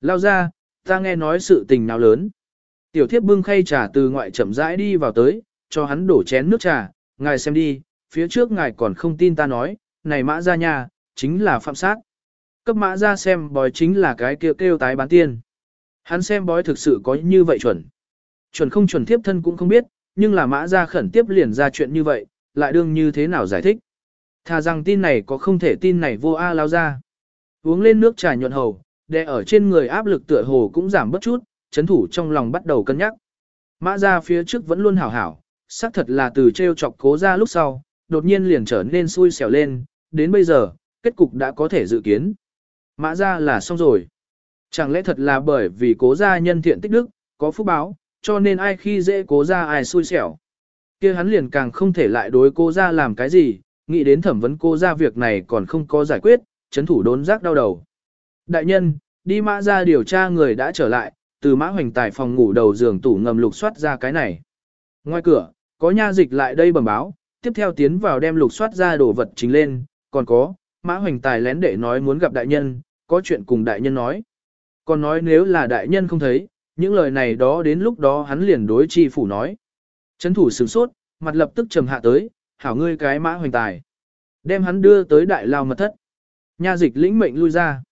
Lao ra, ta nghe nói sự tình nào lớn. Tiểu thiếp bưng khay trà từ ngoại chậm rãi đi vào tới, cho hắn đổ chén nước trà, ngài xem đi, phía trước ngài còn không tin ta nói, này mã ra nha, chính là phạm sát. Cấp mã ra xem bói chính là cái kêu kêu tái bán tiên. Hắn xem bói thực sự có như vậy chuẩn. Chuẩn không chuẩn thiếp thân cũng không biết, nhưng là mã ra khẩn tiếp liền ra chuyện như vậy, lại đương như thế nào giải thích. Thà rằng tin này có không thể tin này vô A lao ra. Uống lên nước trà nhuận hầu, đè ở trên người áp lực tựa hồ cũng giảm bất chút, chấn thủ trong lòng bắt đầu cân nhắc. Mã ra phía trước vẫn luôn hảo hảo, xác thật là từ treo chọc cố ra lúc sau, đột nhiên liền trở nên xui xẻo lên, đến bây giờ, kết cục đã có thể dự kiến. Mã ra là xong rồi. Chẳng lẽ thật là bởi vì cố gia nhân thiện tích đức, có phúc báo, cho nên ai khi dễ cố gia ai xui xẻo. kia hắn liền càng không thể lại đối cố gia làm cái gì, nghĩ đến thẩm vấn cố gia việc này còn không có giải quyết, chấn thủ đốn giác đau đầu. Đại nhân, đi mã ra điều tra người đã trở lại, từ mã hoành tài phòng ngủ đầu giường tủ ngầm lục soát ra cái này. Ngoài cửa, có nha dịch lại đây bẩm báo, tiếp theo tiến vào đem lục soát ra đồ vật chính lên, còn có, mã hoành tài lén để nói muốn gặp đại nhân, có chuyện cùng đại nhân nói. Còn nói nếu là đại nhân không thấy, những lời này đó đến lúc đó hắn liền đối chi phủ nói. Chấn thủ sửng sốt, mặt lập tức trầm hạ tới, hảo ngươi cái mã hoành tài. Đem hắn đưa tới đại lao mật thất. Nha dịch lĩnh mệnh lui ra.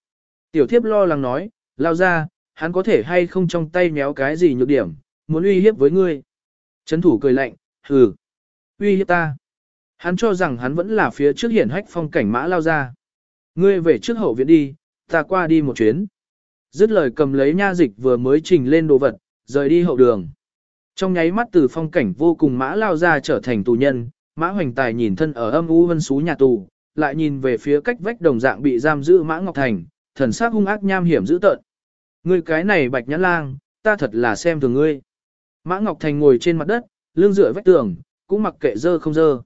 Tiểu thiếp lo lắng nói, lao ra, hắn có thể hay không trong tay méo cái gì nhược điểm, muốn uy hiếp với ngươi. Trấn thủ cười lạnh, hừ, uy hiếp ta. Hắn cho rằng hắn vẫn là phía trước hiển hách phong cảnh mã lao ra. Ngươi về trước hậu viện đi, ta qua đi một chuyến. Dứt lời cầm lấy nha dịch vừa mới trình lên đồ vật, rời đi hậu đường. Trong nháy mắt từ phong cảnh vô cùng mã lao ra trở thành tù nhân, mã hoành tài nhìn thân ở âm u vân xú nhà tù, lại nhìn về phía cách vách đồng dạng bị giam giữ mã ngọc thành, thần sắc hung ác nham hiểm dữ tợn. Ngươi cái này bạch nhãn lang, ta thật là xem thường ngươi. Mã Ngọc Thành ngồi trên mặt đất, lưng dựa vách tường, cũng mặc kệ dơ không dơ.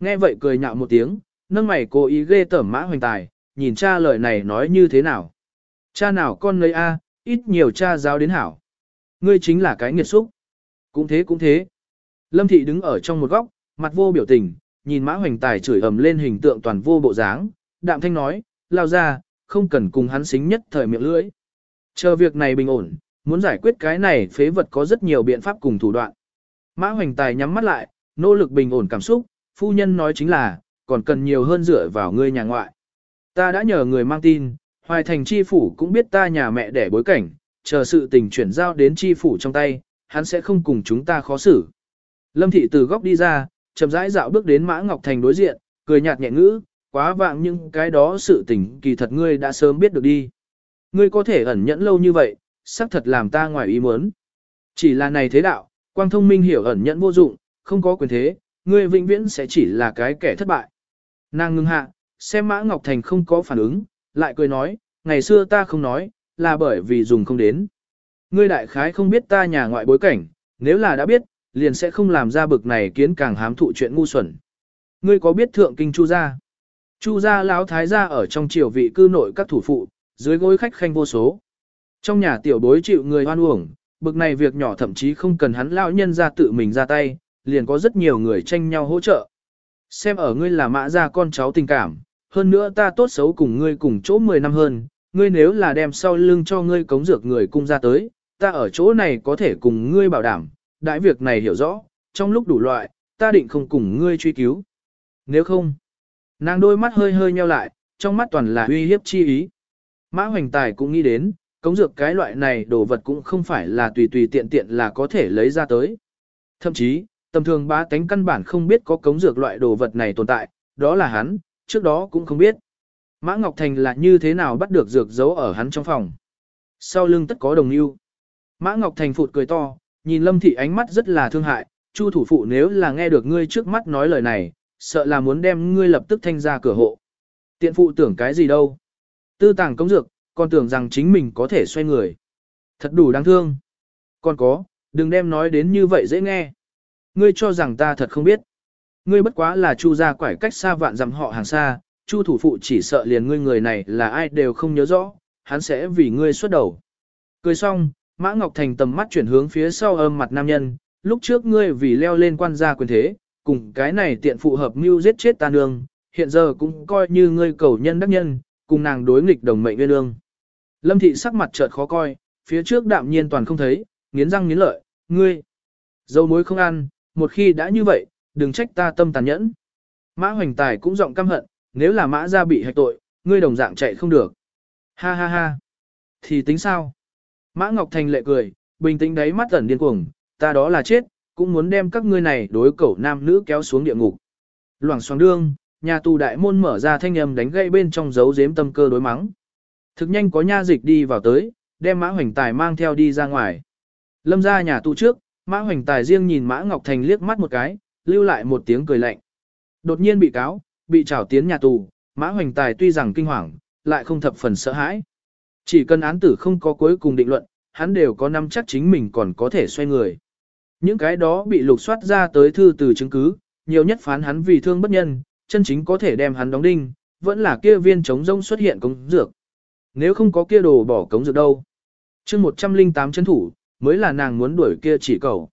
Nghe vậy cười nhạo một tiếng, nâng mày cố ý ghê tởm mã hoành tài, nhìn cha lời này nói như thế nào. Cha nào con lấy a, ít nhiều cha giáo đến hảo. Ngươi chính là cái nghiệt xúc. Cũng thế cũng thế. Lâm thị đứng ở trong một góc, mặt vô biểu tình, nhìn mã hoành tài chửi ầm lên hình tượng toàn vô bộ dáng, đạm thanh nói, lao ra, không cần cùng hắn xính nhất thời miệng lưỡi. Chờ việc này bình ổn, muốn giải quyết cái này phế vật có rất nhiều biện pháp cùng thủ đoạn. Mã hoành tài nhắm mắt lại, nỗ lực bình ổn cảm xúc, phu nhân nói chính là, còn cần nhiều hơn dựa vào ngươi nhà ngoại. Ta đã nhờ người mang tin, hoài thành chi phủ cũng biết ta nhà mẹ để bối cảnh, chờ sự tình chuyển giao đến chi phủ trong tay, hắn sẽ không cùng chúng ta khó xử. Lâm thị từ góc đi ra, chậm rãi dạo bước đến Mã Ngọc Thành đối diện, cười nhạt nhẹ ngữ, quá vạng nhưng cái đó sự tình kỳ thật ngươi đã sớm biết được đi. Ngươi có thể ẩn nhẫn lâu như vậy, xác thật làm ta ngoài ý muốn. Chỉ là này thế đạo, quang thông minh hiểu ẩn nhẫn vô dụng, không có quyền thế, ngươi vĩnh viễn sẽ chỉ là cái kẻ thất bại. Nàng ngưng hạ, xem Mã Ngọc Thành không có phản ứng, lại cười nói, ngày xưa ta không nói, là bởi vì dùng không đến. Ngươi đại khái không biết ta nhà ngoại bối cảnh, nếu là đã biết, liền sẽ không làm ra bực này kiến càng hám thụ chuyện ngu xuẩn. Ngươi có biết thượng kinh Chu gia? Chu gia lão thái gia ở trong triều vị cư nội các thủ phụ, dưới gối khách khanh vô số. Trong nhà tiểu bối chịu người hoan uổng, bực này việc nhỏ thậm chí không cần hắn lão nhân ra tự mình ra tay, liền có rất nhiều người tranh nhau hỗ trợ. Xem ở ngươi là mã gia con cháu tình cảm, hơn nữa ta tốt xấu cùng ngươi cùng chỗ 10 năm hơn, ngươi nếu là đem sau lưng cho ngươi cống dược người cung ra tới, ta ở chỗ này có thể cùng ngươi bảo đảm, đại việc này hiểu rõ, trong lúc đủ loại, ta định không cùng ngươi truy cứu. Nếu không, nàng đôi mắt hơi hơi nheo lại, trong mắt toàn là uy hiếp chi ý. Mã Hoành Tài cũng nghĩ đến, cống dược cái loại này đồ vật cũng không phải là tùy tùy tiện tiện là có thể lấy ra tới. Thậm chí, tầm thường bá tánh căn bản không biết có cống dược loại đồ vật này tồn tại, đó là hắn, trước đó cũng không biết. Mã Ngọc Thành là như thế nào bắt được dược giấu ở hắn trong phòng. Sau lưng tất có đồng yêu. Mã Ngọc Thành phụt cười to, nhìn Lâm Thị ánh mắt rất là thương hại, Chu thủ phụ nếu là nghe được ngươi trước mắt nói lời này, sợ là muốn đem ngươi lập tức thanh ra cửa hộ. Tiện phụ tưởng cái gì đâu. Tư tàng công dược, còn tưởng rằng chính mình có thể xoay người. Thật đủ đáng thương. Còn có, đừng đem nói đến như vậy dễ nghe. Ngươi cho rằng ta thật không biết. Ngươi bất quá là chu gia quải cách xa vạn dặm họ hàng xa, chu thủ phụ chỉ sợ liền ngươi người này là ai đều không nhớ rõ, hắn sẽ vì ngươi xuất đầu. Cười xong, Mã Ngọc Thành tầm mắt chuyển hướng phía sau âm mặt nam nhân, lúc trước ngươi vì leo lên quan gia quyền thế, cùng cái này tiện phụ hợp mưu giết chết ta nương, hiện giờ cũng coi như ngươi cầu nhân đắc nhân, cùng nàng đối nghịch đồng mệnh nguyên lương. Lâm thị sắc mặt chợt khó coi, phía trước đạm nhiên toàn không thấy, nghiến răng nghiến lợi, ngươi, dâu muối không ăn, một khi đã như vậy, đừng trách ta tâm tàn nhẫn. Mã hoành tài cũng giọng căm hận, nếu là mã gia bị hạch tội, ngươi đồng dạng chạy không được. Ha ha ha. Thì tính sao? Mã Ngọc Thành lệ cười, bình tĩnh đáy mắt ẩn điên cuồng, ta đó là chết, cũng muốn đem các ngươi này đối cẩu nam nữ kéo xuống địa ngục. Loảng xoảng đương, nhà tù đại môn mở ra thanh âm đánh gậy bên trong dấu giếm tâm cơ đối mắng. Thực nhanh có nha dịch đi vào tới, đem Mã Hoành Tài mang theo đi ra ngoài. Lâm ra nhà tù trước, Mã Hoành Tài riêng nhìn Mã Ngọc Thành liếc mắt một cái, lưu lại một tiếng cười lạnh. Đột nhiên bị cáo, bị trảo tiến nhà tù, Mã Hoành Tài tuy rằng kinh hoàng, lại không thập phần sợ hãi. Chỉ cần án tử không có cuối cùng định luận, hắn đều có năm chắc chính mình còn có thể xoay người. Những cái đó bị lục soát ra tới thư từ chứng cứ, nhiều nhất phán hắn vì thương bất nhân, chân chính có thể đem hắn đóng đinh, vẫn là kia viên chống rông xuất hiện cống dược. Nếu không có kia đồ bỏ cống dược đâu. chương 108 chân thủ, mới là nàng muốn đuổi kia chỉ cầu.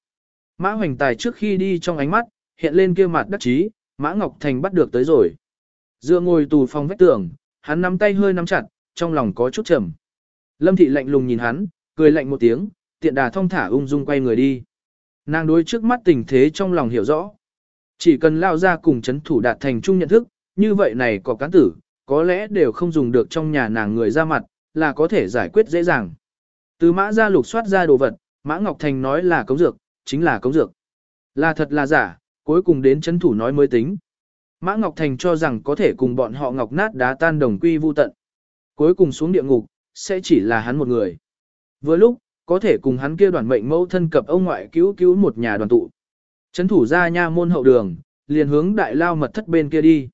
Mã hoành tài trước khi đi trong ánh mắt, hiện lên kia mặt đắc chí, Mã Ngọc Thành bắt được tới rồi. Dựa ngồi tù phòng vách tường, hắn nắm tay hơi nắm chặt, trong lòng có chút trầm. Lâm thị lạnh lùng nhìn hắn, cười lạnh một tiếng, tiện đà thong thả ung dung quay người đi. Nàng đối trước mắt tình thế trong lòng hiểu rõ. Chỉ cần lao ra cùng chấn thủ đạt thành chung nhận thức, như vậy này có cán tử, có lẽ đều không dùng được trong nhà nàng người ra mặt, là có thể giải quyết dễ dàng. Từ mã ra lục soát ra đồ vật, mã Ngọc Thành nói là cống dược, chính là cống dược. Là thật là giả, cuối cùng đến chấn thủ nói mới tính. Mã Ngọc Thành cho rằng có thể cùng bọn họ ngọc nát đá tan đồng quy vu tận. Cuối cùng xuống địa ngục, sẽ chỉ là hắn một người. Vừa lúc, có thể cùng hắn kia đoàn mệnh mẫu thân cập ông ngoại cứu cứu một nhà đoàn tụ. Trấn thủ ra nha môn hậu đường, liền hướng đại lao mật thất bên kia đi.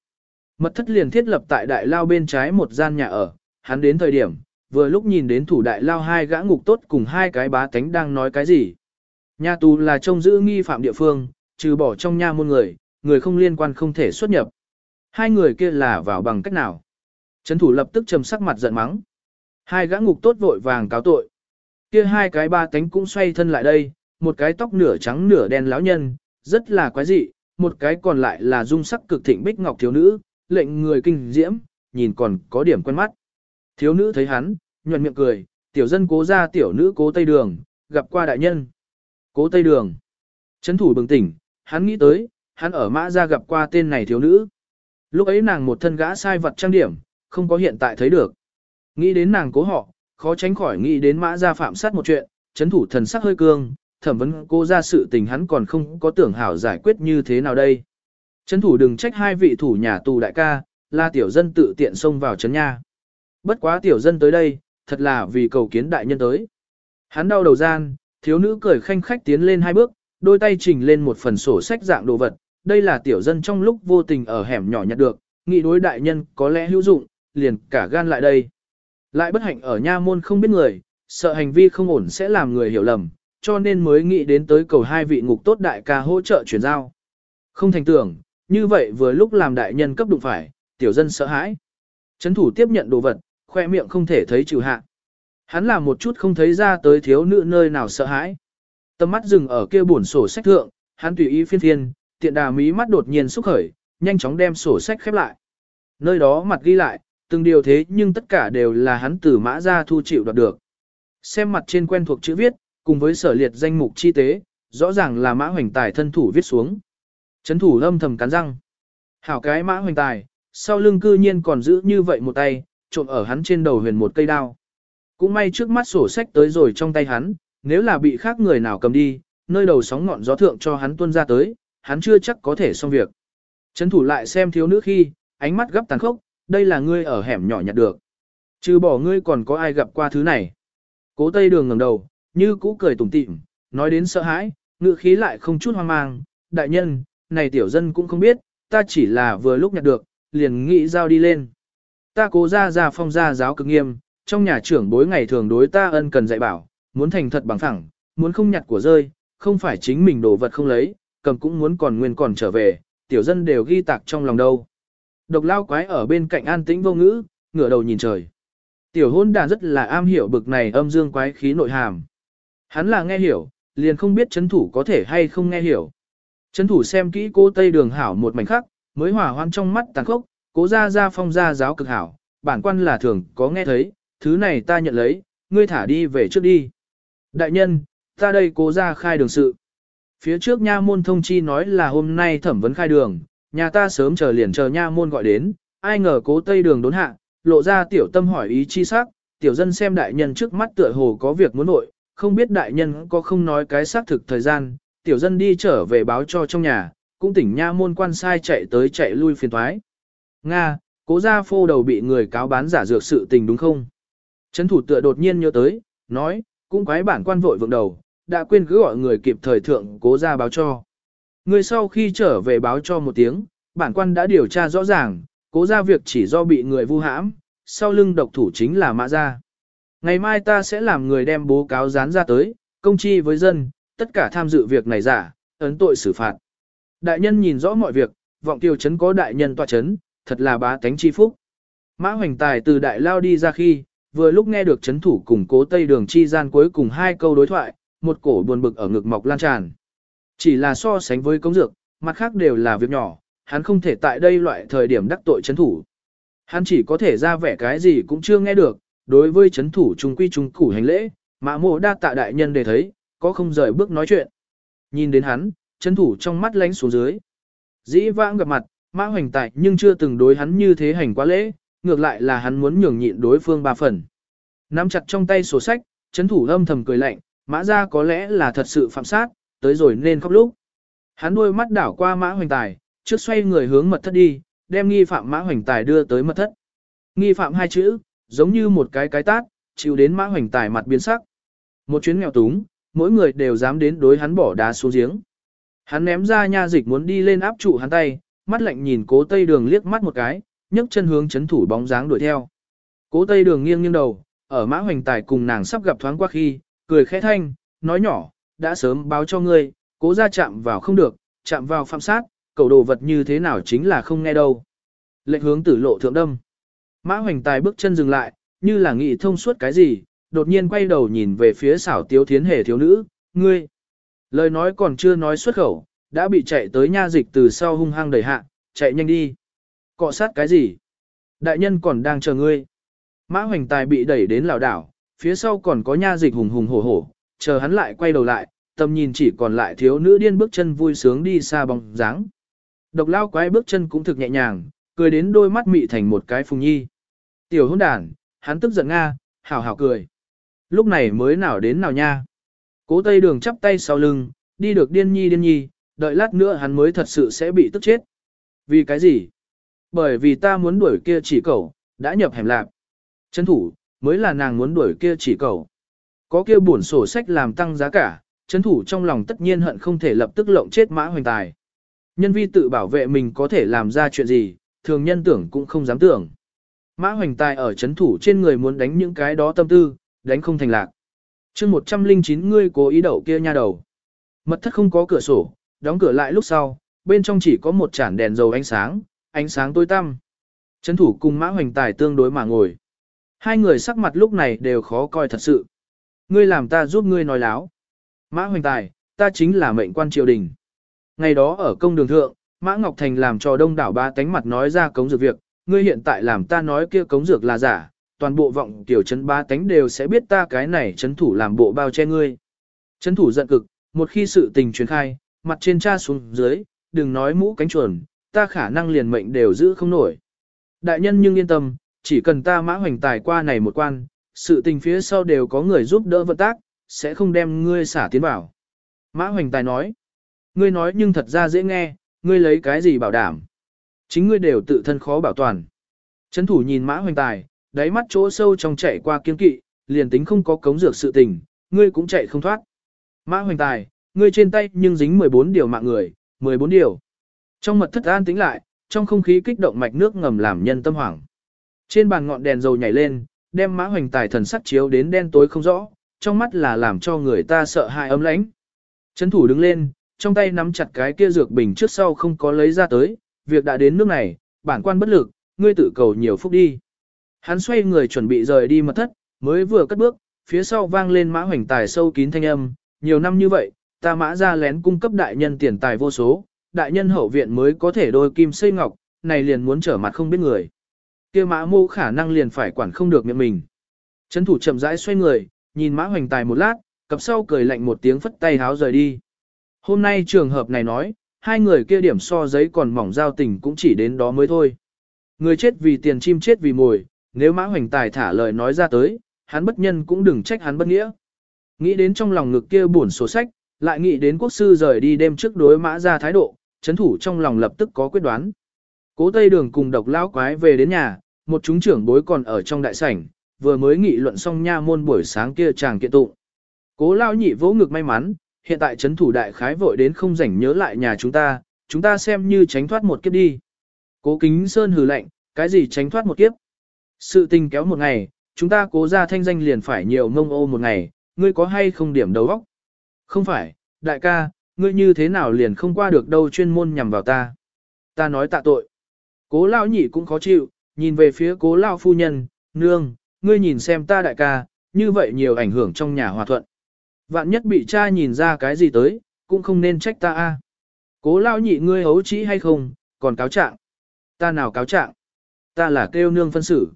Mật thất liền thiết lập tại đại lao bên trái một gian nhà ở, hắn đến thời điểm, vừa lúc nhìn đến thủ đại lao hai gã ngục tốt cùng hai cái bá tánh đang nói cái gì. Nhà tù là trông giữ nghi phạm địa phương, trừ bỏ trong nha môn người, người không liên quan không thể xuất nhập. Hai người kia là vào bằng cách nào? Trấn thủ lập tức trầm sắc mặt giận mắng. Hai gã ngục tốt vội vàng cáo tội. Kia hai cái ba tánh cũng xoay thân lại đây, một cái tóc nửa trắng nửa đen lão nhân, rất là quái dị, một cái còn lại là dung sắc cực thịnh bích ngọc thiếu nữ, lệnh người kinh diễm, nhìn còn có điểm quen mắt. Thiếu nữ thấy hắn, nhuận miệng cười, tiểu dân cố ra tiểu nữ cố Tây Đường, gặp qua đại nhân. Cố Tây Đường. Trấn thủ bừng tỉnh, hắn nghĩ tới, hắn ở mã ra gặp qua tên này thiếu nữ. Lúc ấy nàng một thân gã sai vật trang điểm, không có hiện tại thấy được. Nghĩ đến nàng cố họ, khó tránh khỏi nghĩ đến mã gia phạm sát một chuyện, chấn thủ thần sắc hơi cương, thẩm vấn cô ra sự tình hắn còn không có tưởng hảo giải quyết như thế nào đây. Chấn thủ đừng trách hai vị thủ nhà tù đại ca, là tiểu dân tự tiện xông vào chấn nha. Bất quá tiểu dân tới đây, thật là vì cầu kiến đại nhân tới. Hắn đau đầu gian, thiếu nữ cười khanh khách tiến lên hai bước, đôi tay trình lên một phần sổ sách dạng đồ vật. Đây là tiểu dân trong lúc vô tình ở hẻm nhỏ nhặt được, nghĩ đối đại nhân có lẽ hữu dụng, liền cả gan lại đây. Lại bất hạnh ở nha môn không biết người, sợ hành vi không ổn sẽ làm người hiểu lầm, cho nên mới nghĩ đến tới cầu hai vị ngục tốt đại ca hỗ trợ chuyển giao. Không thành tưởng, như vậy vừa lúc làm đại nhân cấp đụng phải, tiểu dân sợ hãi. Chấn thủ tiếp nhận đồ vật, khoe miệng không thể thấy trừ hạ. Hắn là một chút không thấy ra tới thiếu nữ nơi nào sợ hãi. Tầm mắt dừng ở kia buồn sổ sách thượng, hắn tùy ý phiên thiên, tiện đà mí mắt đột nhiên xúc khởi, nhanh chóng đem sổ sách khép lại. Nơi đó mặt ghi lại, từng điều thế nhưng tất cả đều là hắn từ mã ra thu chịu đoạt được. Xem mặt trên quen thuộc chữ viết, cùng với sở liệt danh mục chi tế, rõ ràng là mã hoành tài thân thủ viết xuống. Chấn thủ âm thầm cắn răng. Hảo cái mã hoành tài, sau lưng cư nhiên còn giữ như vậy một tay, trộn ở hắn trên đầu huyền một cây đao. Cũng may trước mắt sổ sách tới rồi trong tay hắn, nếu là bị khác người nào cầm đi, nơi đầu sóng ngọn gió thượng cho hắn tuôn ra tới, hắn chưa chắc có thể xong việc. Chấn thủ lại xem thiếu nữ khi, ánh mắt gấp tàn khốc, đây là ngươi ở hẻm nhỏ nhặt được. Trừ bỏ ngươi còn có ai gặp qua thứ này. Cố tây đường ngẩng đầu, như cũ cười tủm tỉm, nói đến sợ hãi, ngựa khí lại không chút hoang mang. Đại nhân, này tiểu dân cũng không biết, ta chỉ là vừa lúc nhặt được, liền nghĩ giao đi lên. Ta cố ra ra phong gia giáo cực nghiêm, trong nhà trưởng bối ngày thường đối ta ân cần dạy bảo, muốn thành thật bằng phẳng, muốn không nhặt của rơi, không phải chính mình đồ vật không lấy, cầm cũng muốn còn nguyên còn trở về, tiểu dân đều ghi tạc trong lòng đâu. Độc lao quái ở bên cạnh an tĩnh vô ngữ, ngửa đầu nhìn trời. Tiểu hôn đàn rất là am hiểu bực này âm dương quái khí nội hàm. Hắn là nghe hiểu, liền không biết chấn thủ có thể hay không nghe hiểu. Chấn thủ xem kỹ cô Tây Đường hảo một mảnh khắc, mới hỏa hoan trong mắt tàn khốc, cố ra ra phong ra giáo cực hảo, bản quan là thường có nghe thấy, thứ này ta nhận lấy, ngươi thả đi về trước đi. Đại nhân, ta đây cố ra khai đường sự. Phía trước nha môn thông chi nói là hôm nay thẩm vấn khai đường, nhà ta sớm chờ liền chờ nha môn gọi đến, ai ngờ cố tây đường đốn hạ, lộ ra tiểu tâm hỏi ý chi sắc, tiểu dân xem đại nhân trước mắt tựa hồ có việc muốn nội, không biết đại nhân có không nói cái xác thực thời gian, tiểu dân đi trở về báo cho trong nhà, cũng tỉnh nha môn quan sai chạy tới chạy lui phiền thoái. Nga, cố gia phô đầu bị người cáo bán giả dược sự tình đúng không? Trấn thủ tựa đột nhiên nhớ tới, nói, cũng quái bản quan vội vượng đầu, đã quên cứ gọi người kịp thời thượng cố gia báo cho. Người sau khi trở về báo cho một tiếng, bản quan đã điều tra rõ ràng, cố ra việc chỉ do bị người vu hãm, sau lưng độc thủ chính là mã gia. Ngày mai ta sẽ làm người đem bố cáo dán ra tới, công chi với dân, tất cả tham dự việc này giả, ấn tội xử phạt. Đại nhân nhìn rõ mọi việc, vọng tiêu chấn có đại nhân tọa chấn, thật là bá tánh chi phúc. Mã hoành tài từ đại lao đi ra khi, vừa lúc nghe được chấn thủ cùng cố tây đường chi gian cuối cùng hai câu đối thoại, một cổ buồn bực ở ngực mọc lan tràn. Chỉ là so sánh với công dược, mặt khác đều là việc nhỏ, hắn không thể tại đây loại thời điểm đắc tội chấn thủ. Hắn chỉ có thể ra vẻ cái gì cũng chưa nghe được, đối với chấn thủ trung quy trung củ hành lễ, mã mộ đa tạ đại nhân để thấy, có không rời bước nói chuyện. Nhìn đến hắn, chấn thủ trong mắt lánh xuống dưới. Dĩ vãng gặp mặt, mã hoành tại nhưng chưa từng đối hắn như thế hành quá lễ, ngược lại là hắn muốn nhường nhịn đối phương ba phần. Nắm chặt trong tay sổ sách, chấn thủ âm thầm cười lạnh, mã ra có lẽ là thật sự phạm sát, tới rồi nên khóc lúc. Hắn đôi mắt đảo qua mã hoành tài, trước xoay người hướng mật thất đi, đem nghi phạm mã hoành tài đưa tới mật thất. Nghi phạm hai chữ, giống như một cái cái tát, chịu đến mã hoành tài mặt biến sắc. Một chuyến nghèo túng, mỗi người đều dám đến đối hắn bỏ đá xuống giếng. Hắn ném ra nha dịch muốn đi lên áp trụ hắn tay, mắt lạnh nhìn cố tây đường liếc mắt một cái, nhấc chân hướng chấn thủ bóng dáng đuổi theo. Cố tây đường nghiêng nghiêng đầu, ở mã hoành tài cùng nàng sắp gặp thoáng qua khi, cười khẽ thanh, nói nhỏ, đã sớm báo cho ngươi, cố ra chạm vào không được, chạm vào phạm sát, cầu đồ vật như thế nào chính là không nghe đâu. Lệnh hướng tử lộ thượng đâm. Mã hoành tài bước chân dừng lại, như là nghĩ thông suốt cái gì, đột nhiên quay đầu nhìn về phía xảo tiếu thiến hề thiếu nữ, ngươi. Lời nói còn chưa nói xuất khẩu, đã bị chạy tới nha dịch từ sau hung hăng đẩy hạ, chạy nhanh đi. Cọ sát cái gì? Đại nhân còn đang chờ ngươi. Mã hoành tài bị đẩy đến lào đảo, phía sau còn có nha dịch hùng hùng hổ hổ, chờ hắn lại quay đầu lại, tầm nhìn chỉ còn lại thiếu nữ điên bước chân vui sướng đi xa bóng dáng. Độc lao quái bước chân cũng thực nhẹ nhàng, cười đến đôi mắt mị thành một cái phùng nhi. Tiểu hôn đàn, hắn tức giận nga, hảo hảo cười. Lúc này mới nào đến nào nha. Cố tây đường chắp tay sau lưng, đi được điên nhi điên nhi, đợi lát nữa hắn mới thật sự sẽ bị tức chết. Vì cái gì? Bởi vì ta muốn đuổi kia chỉ cầu, đã nhập hẻm lạc. Chân thủ, mới là nàng muốn đuổi kia chỉ cầu. Có kia buồn sổ sách làm tăng giá cả, chấn thủ trong lòng tất nhiên hận không thể lập tức lộng chết mã hoành tài. Nhân vi tự bảo vệ mình có thể làm ra chuyện gì, thường nhân tưởng cũng không dám tưởng. Mã hoành tài ở chấn thủ trên người muốn đánh những cái đó tâm tư, đánh không thành lạc. chương 109 ngươi cố ý đậu kia nha đầu. Mật thất không có cửa sổ, đóng cửa lại lúc sau, bên trong chỉ có một chản đèn dầu ánh sáng, ánh sáng tối tăm. Chấn thủ cùng mã hoành tài tương đối mà ngồi. Hai người sắc mặt lúc này đều khó coi thật sự. Ngươi làm ta giúp ngươi nói láo. Mã Hoành Tài, ta chính là mệnh quan triều đình. Ngày đó ở công đường thượng, Mã Ngọc Thành làm cho đông đảo ba tánh mặt nói ra cống dược việc, ngươi hiện tại làm ta nói kia cống dược là giả, toàn bộ vọng tiểu trấn ba tánh đều sẽ biết ta cái này trấn thủ làm bộ bao che ngươi. Trấn thủ giận cực, một khi sự tình truyền khai, mặt trên cha xuống dưới, đừng nói mũ cánh chuồn, ta khả năng liền mệnh đều giữ không nổi. Đại nhân nhưng yên tâm, chỉ cần ta mã hoành tài qua này một quan, sự tình phía sau đều có người giúp đỡ vận tác, sẽ không đem ngươi xả tiến vào. Mã hoành tài nói, ngươi nói nhưng thật ra dễ nghe, ngươi lấy cái gì bảo đảm. Chính ngươi đều tự thân khó bảo toàn. Chấn thủ nhìn mã hoành tài, đáy mắt chỗ sâu trong chạy qua kiên kỵ, liền tính không có cống dược sự tình, ngươi cũng chạy không thoát. Mã hoành tài, ngươi trên tay nhưng dính 14 điều mạng người, 14 điều. Trong mật thất an tính lại, trong không khí kích động mạch nước ngầm làm nhân tâm hoảng. Trên bàn ngọn đèn dầu nhảy lên, đem mã hoành tài thần sắc chiếu đến đen tối không rõ, trong mắt là làm cho người ta sợ hãi ấm lãnh. Chấn thủ đứng lên, trong tay nắm chặt cái kia dược bình trước sau không có lấy ra tới, việc đã đến nước này, bản quan bất lực, ngươi tự cầu nhiều phúc đi. Hắn xoay người chuẩn bị rời đi mật thất, mới vừa cất bước, phía sau vang lên mã hoành tài sâu kín thanh âm, nhiều năm như vậy, ta mã ra lén cung cấp đại nhân tiền tài vô số, đại nhân hậu viện mới có thể đôi kim xây ngọc, này liền muốn trở mặt không biết người kia mã mô khả năng liền phải quản không được miệng mình. Trấn thủ chậm rãi xoay người, nhìn mã hoành tài một lát, cặp sau cười lạnh một tiếng phất tay háo rời đi. Hôm nay trường hợp này nói, hai người kia điểm so giấy còn mỏng giao tình cũng chỉ đến đó mới thôi. Người chết vì tiền chim chết vì mồi, nếu mã hoành tài thả lời nói ra tới, hắn bất nhân cũng đừng trách hắn bất nghĩa. Nghĩ đến trong lòng ngực kia buồn sổ sách, lại nghĩ đến quốc sư rời đi đêm trước đối mã ra thái độ, chấn thủ trong lòng lập tức có quyết đoán. Cố Tây Đường cùng độc lão quái về đến nhà, một chúng trưởng bối còn ở trong đại sảnh, vừa mới nghị luận xong nha môn buổi sáng kia chàng kiện tụng. Cố lão nhị vỗ ngực may mắn, hiện tại chấn thủ đại khái vội đến không rảnh nhớ lại nhà chúng ta, chúng ta xem như tránh thoát một kiếp đi. Cố kính sơn hừ lạnh, cái gì tránh thoát một kiếp? Sự tình kéo một ngày, chúng ta cố ra thanh danh liền phải nhiều mông ô một ngày, ngươi có hay không điểm đầu óc? Không phải, đại ca, ngươi như thế nào liền không qua được đâu chuyên môn nhằm vào ta. Ta nói tạ tội. Cố lao nhị cũng khó chịu, nhìn về phía cố lao phu nhân, nương, ngươi nhìn xem ta đại ca, như vậy nhiều ảnh hưởng trong nhà hòa thuận. Vạn nhất bị cha nhìn ra cái gì tới, cũng không nên trách ta a. Cố lao nhị ngươi hấu trĩ hay không, còn cáo trạng. Ta nào cáo trạng? Ta là kêu nương phân xử.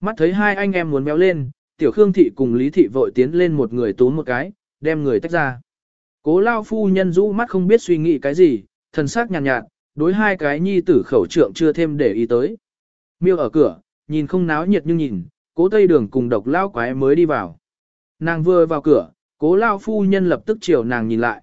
Mắt thấy hai anh em muốn béo lên, tiểu khương thị cùng lý thị vội tiến lên một người tốn một cái, đem người tách ra. Cố lao phu nhân rũ mắt không biết suy nghĩ cái gì, thần sắc nhàn nhạt, nhạt, đối hai cái nhi tử khẩu trượng chưa thêm để ý tới. Miêu ở cửa, nhìn không náo nhiệt nhưng nhìn, cố tây đường cùng độc lao quái mới đi vào. Nàng vừa vào cửa, cố lao phu nhân lập tức chiều nàng nhìn lại.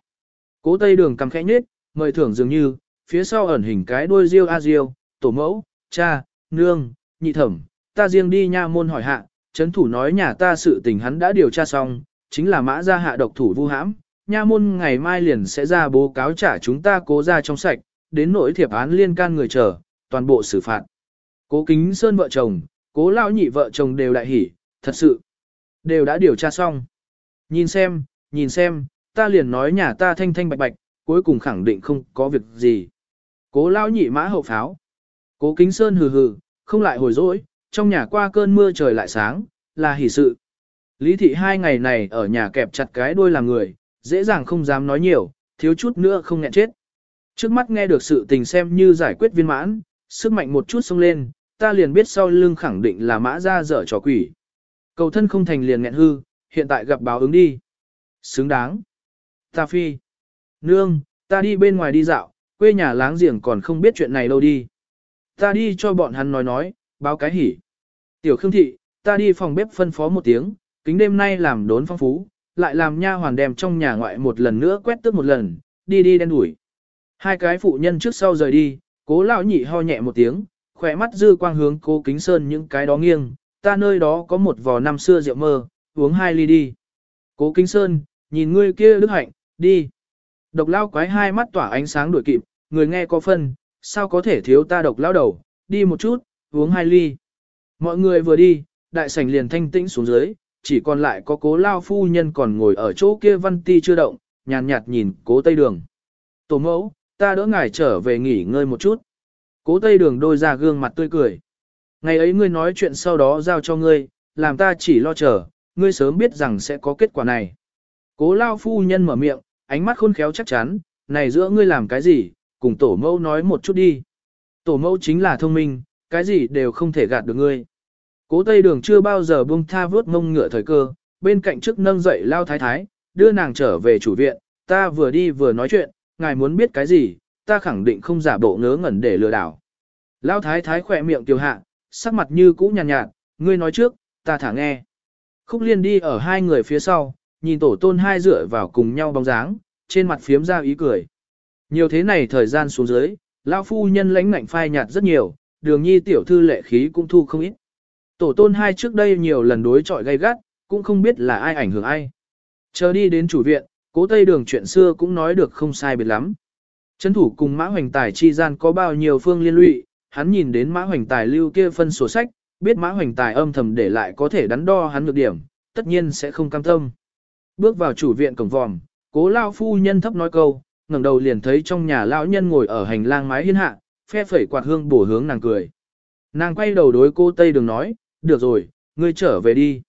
Cố tây đường cầm khẽ nhết, mời thưởng dường như, phía sau ẩn hình cái đuôi riêu a riêu, tổ mẫu, cha, nương, nhị thẩm, ta riêng đi nha môn hỏi hạ, chấn thủ nói nhà ta sự tình hắn đã điều tra xong, chính là mã gia hạ độc thủ vu hãm, nha môn ngày mai liền sẽ ra bố cáo trả chúng ta cố ra trong sạch, đến nỗi thiệp án liên can người chờ, toàn bộ xử phạt. Cố kính sơn vợ chồng, cố lao nhị vợ chồng đều đại hỉ, thật sự, đều đã điều tra xong. Nhìn xem, nhìn xem, ta liền nói nhà ta thanh thanh bạch bạch, cuối cùng khẳng định không có việc gì. Cố lao nhị mã hậu pháo. Cố kính sơn hừ hừ, không lại hồi dỗi, trong nhà qua cơn mưa trời lại sáng, là hỉ sự. Lý thị hai ngày này ở nhà kẹp chặt cái đuôi làm người, dễ dàng không dám nói nhiều, thiếu chút nữa không nghẹn chết. Trước mắt nghe được sự tình xem như giải quyết viên mãn, sức mạnh một chút xông lên, ta liền biết sau lưng khẳng định là mã ra dở trò quỷ. Cầu thân không thành liền nghẹn hư, hiện tại gặp báo ứng đi. Xứng đáng. Ta phi. Nương, ta đi bên ngoài đi dạo, quê nhà láng giềng còn không biết chuyện này đâu đi. Ta đi cho bọn hắn nói nói, báo cái hỉ. Tiểu Khương Thị, ta đi phòng bếp phân phó một tiếng, kính đêm nay làm đốn phong phú, lại làm nha hoàn đem trong nhà ngoại một lần nữa quét tước một lần, đi đi đen đuổi. Hai cái phụ nhân trước sau rời đi, cố lão nhị ho nhẹ một tiếng, khỏe mắt dư quang hướng cố kính sơn những cái đó nghiêng, ta nơi đó có một vò năm xưa rượu mơ, uống hai ly đi. Cố kính sơn, nhìn ngươi kia đức hạnh, đi. Độc lao quái hai mắt tỏa ánh sáng đuổi kịp, người nghe có phân, sao có thể thiếu ta độc lao đầu, đi một chút, uống hai ly. Mọi người vừa đi, đại sảnh liền thanh tĩnh xuống dưới, chỉ còn lại có cố lao phu nhân còn ngồi ở chỗ kia văn ti chưa động, nhàn nhạt, nhìn cố tây đường. Tổ mẫu, ta đỡ ngài trở về nghỉ ngơi một chút. Cố tây đường đôi ra gương mặt tươi cười. Ngày ấy ngươi nói chuyện sau đó giao cho ngươi, làm ta chỉ lo chờ, ngươi sớm biết rằng sẽ có kết quả này. Cố lao phu nhân mở miệng, ánh mắt khôn khéo chắc chắn, này giữa ngươi làm cái gì, cùng tổ mẫu nói một chút đi. Tổ mẫu chính là thông minh, cái gì đều không thể gạt được ngươi. Cố Tây Đường chưa bao giờ buông tha vớt mông ngựa thời cơ, bên cạnh trước nâng dậy lao thái thái, đưa nàng trở về chủ viện, ta vừa đi vừa nói chuyện, ngài muốn biết cái gì, ta khẳng định không giả bộ ngớ ngẩn để lừa đảo. Lão thái thái khỏe miệng tiêu hạ, sắc mặt như cũ nhàn nhạt, nhạt, ngươi nói trước, ta thả nghe. Khúc liên đi ở hai người phía sau, nhìn tổ tôn hai dựa vào cùng nhau bóng dáng, trên mặt phiếm ra ý cười. Nhiều thế này thời gian xuống dưới, lão phu nhân lãnh ngạnh phai nhạt rất nhiều, đường nhi tiểu thư lệ khí cũng thu không ít. Tổ tôn hai trước đây nhiều lần đối chọi gay gắt, cũng không biết là ai ảnh hưởng ai. Chờ đi đến chủ viện, cố tây đường chuyện xưa cũng nói được không sai biệt lắm. Trấn thủ cùng Mã Hoành Tài chi gian có bao nhiêu phương liên lụy, hắn nhìn đến Mã Hoành Tài lưu kia phân sổ sách, biết Mã Hoành Tài âm thầm để lại có thể đắn đo hắn được điểm, tất nhiên sẽ không cam tâm. Bước vào chủ viện cổng vòm, cố lao phu nhân thấp nói câu, ngẩng đầu liền thấy trong nhà lão nhân ngồi ở hành lang mái hiên hạ, phe phẩy quạt hương bổ hướng nàng cười. Nàng quay đầu đối cô Tây Đường nói, được rồi, ngươi trở về đi.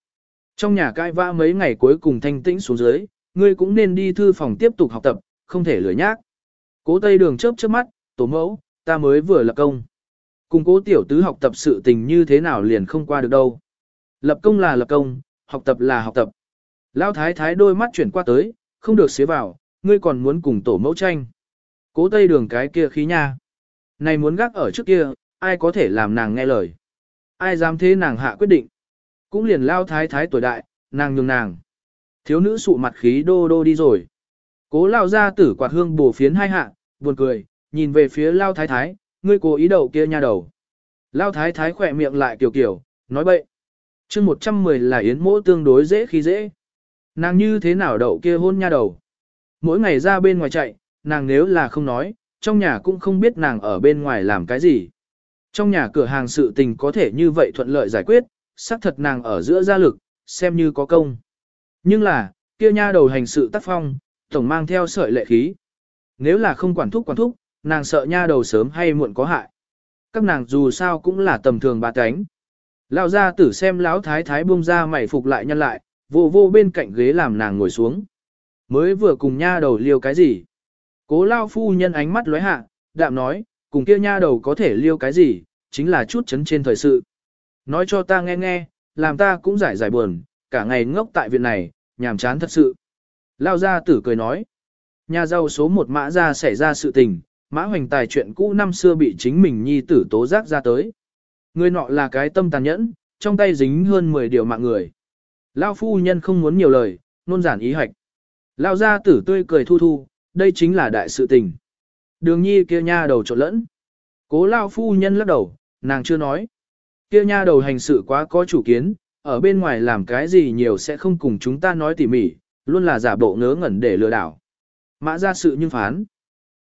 Trong nhà cãi vã mấy ngày cuối cùng thanh tĩnh xuống dưới, ngươi cũng nên đi thư phòng tiếp tục học tập, không thể lười nhác. Cố Tây Đường chớp chớp mắt, tổ mẫu, ta mới vừa lập công. Cùng cố tiểu tứ học tập sự tình như thế nào liền không qua được đâu. Lập công là lập công, học tập là học tập. Lão thái thái đôi mắt chuyển qua tới, không được xế vào, ngươi còn muốn cùng tổ mẫu tranh. Cố Tây Đường cái kia khí nha. Này muốn gác ở trước kia, ai có thể làm nàng nghe lời. Ai dám thế nàng hạ quyết định. Cũng liền lao thái thái tuổi đại, nàng nhường nàng. Thiếu nữ sụ mặt khí đô đô đi rồi. Cố lao ra tử quạt hương bổ phiến hai hạ, buồn cười, nhìn về phía lao thái thái, ngươi cố ý đầu kia nha đầu. Lao thái thái khỏe miệng lại kiểu kiểu, nói bậy. chương 110 là yến mỗ tương đối dễ khi dễ. Nàng như thế nào đậu kia hôn nha đầu. Mỗi ngày ra bên ngoài chạy, nàng nếu là không nói, trong nhà cũng không biết nàng ở bên ngoài làm cái gì. Trong nhà cửa hàng sự tình có thể như vậy thuận lợi giải quyết, xác thật nàng ở giữa gia lực, xem như có công. Nhưng là, kia nha đầu hành sự tác phong, tổng mang theo sợi lệ khí. Nếu là không quản thúc quản thúc, nàng sợ nha đầu sớm hay muộn có hại. Các nàng dù sao cũng là tầm thường bà cánh. Lão gia tử xem lão thái thái buông ra mày phục lại nhân lại, vô vô bên cạnh ghế làm nàng ngồi xuống. Mới vừa cùng nha đầu liêu cái gì? Cố lao phu nhân ánh mắt lóe hạ, đạm nói, cùng kia nha đầu có thể liêu cái gì, chính là chút chấn trên thời sự. Nói cho ta nghe nghe, làm ta cũng giải giải buồn, cả ngày ngốc tại viện này, nhàm chán thật sự. Lao gia tử cười nói, nhà giàu số một mã ra xảy ra sự tình, mã hoành tài chuyện cũ năm xưa bị chính mình nhi tử tố giác ra tới. Người nọ là cái tâm tàn nhẫn, trong tay dính hơn 10 điều mạng người. Lao phu nhân không muốn nhiều lời, nôn giản ý hạch. Lao gia tử tươi cười thu thu, đây chính là đại sự tình. Đường nhi kia nha đầu trộn lẫn. Cố lao phu nhân lắc đầu, nàng chưa nói. Kia nha đầu hành sự quá có chủ kiến, ở bên ngoài làm cái gì nhiều sẽ không cùng chúng ta nói tỉ mỉ, luôn là giả bộ ngớ ngẩn để lừa đảo. Mã ra sự nhưng phán.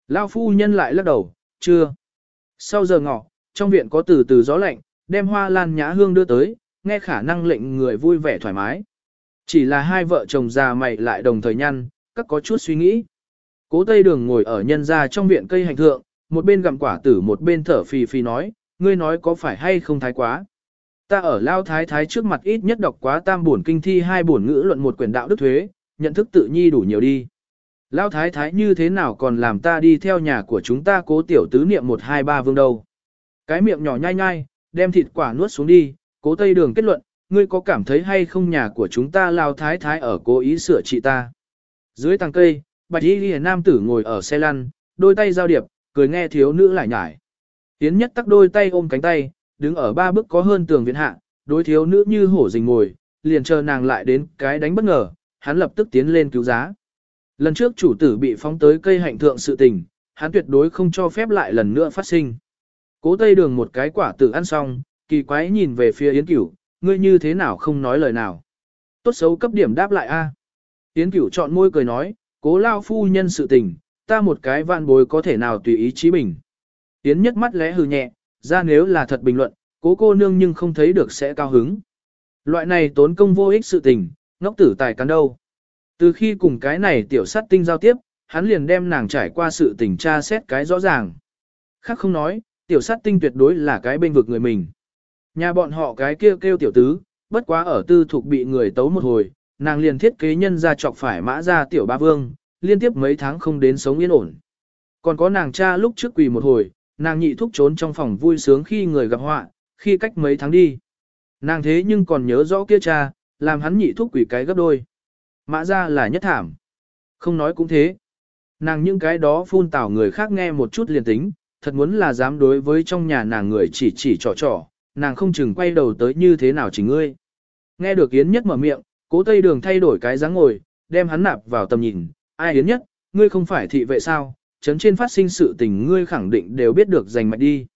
Lao phu nhân lại lắc đầu, chưa. Sau giờ ngọ, trong viện có từ từ gió lạnh, đem hoa lan nhã hương đưa tới, nghe khả năng lệnh người vui vẻ thoải mái. Chỉ là hai vợ chồng già mày lại đồng thời nhăn, các có chút suy nghĩ. Cố Tây Đường ngồi ở nhân gia trong viện cây hành thượng, một bên gặm quả tử một bên thở phì phì nói, ngươi nói có phải hay không thái quá. Ta ở Lao Thái Thái trước mặt ít nhất đọc quá tam bổn kinh thi hai bổn ngữ luận một quyển đạo đức thuế, nhận thức tự nhi đủ nhiều đi. Lao Thái Thái như thế nào còn làm ta đi theo nhà của chúng ta cố tiểu tứ niệm một hai ba vương đâu. Cái miệng nhỏ nhai nhai, đem thịt quả nuốt xuống đi, cố Tây Đường kết luận, ngươi có cảm thấy hay không nhà của chúng ta Lao Thái Thái ở cố ý sửa trị ta. Dưới tàng cây, bạch y ghi nam tử ngồi ở xe lăn, đôi tay giao điệp, cười nghe thiếu nữ lại nhải. Tiến nhất tắc đôi tay ôm cánh tay, đứng ở ba bước có hơn tường viện hạ, đối thiếu nữ như hổ rình ngồi, liền chờ nàng lại đến cái đánh bất ngờ, hắn lập tức tiến lên cứu giá. Lần trước chủ tử bị phóng tới cây hạnh thượng sự tình, hắn tuyệt đối không cho phép lại lần nữa phát sinh. Cố tây đường một cái quả tử ăn xong, kỳ quái nhìn về phía Yến Cửu, ngươi như thế nào không nói lời nào. Tốt xấu cấp điểm đáp lại a. Yến Cửu chọn môi cười nói, cố lao phu nhân sự tình, ta một cái vạn bối có thể nào tùy ý chí bình. Yến nhất mắt lẽ hừ nhẹ, ra nếu là thật bình luận, cố cô nương nhưng không thấy được sẽ cao hứng. Loại này tốn công vô ích sự tình, ngốc tử tài cắn đâu. Từ khi cùng cái này tiểu sát tinh giao tiếp, hắn liền đem nàng trải qua sự tình tra xét cái rõ ràng. Khác không nói, tiểu sát tinh tuyệt đối là cái bên vực người mình. Nhà bọn họ cái kia kêu, kêu tiểu tứ, bất quá ở tư thuộc bị người tấu một hồi, nàng liền thiết kế nhân ra chọc phải mã ra tiểu ba vương, liên tiếp mấy tháng không đến sống yên ổn. Còn có nàng cha lúc trước quỳ một hồi, nàng nhị thúc trốn trong phòng vui sướng khi người gặp họa, khi cách mấy tháng đi. Nàng thế nhưng còn nhớ rõ kia cha, làm hắn nhị thúc quỷ cái gấp đôi. Mã ra là nhất thảm. Không nói cũng thế. Nàng những cái đó phun tảo người khác nghe một chút liền tính, thật muốn là dám đối với trong nhà nàng người chỉ chỉ trò trò, nàng không chừng quay đầu tới như thế nào chỉ ngươi. Nghe được Yến Nhất mở miệng, cố Tây Đường thay đổi cái dáng ngồi, đem hắn nạp vào tầm nhìn, ai Yến Nhất, ngươi không phải thị vệ sao, chấn trên phát sinh sự tình ngươi khẳng định đều biết được giành mạch đi.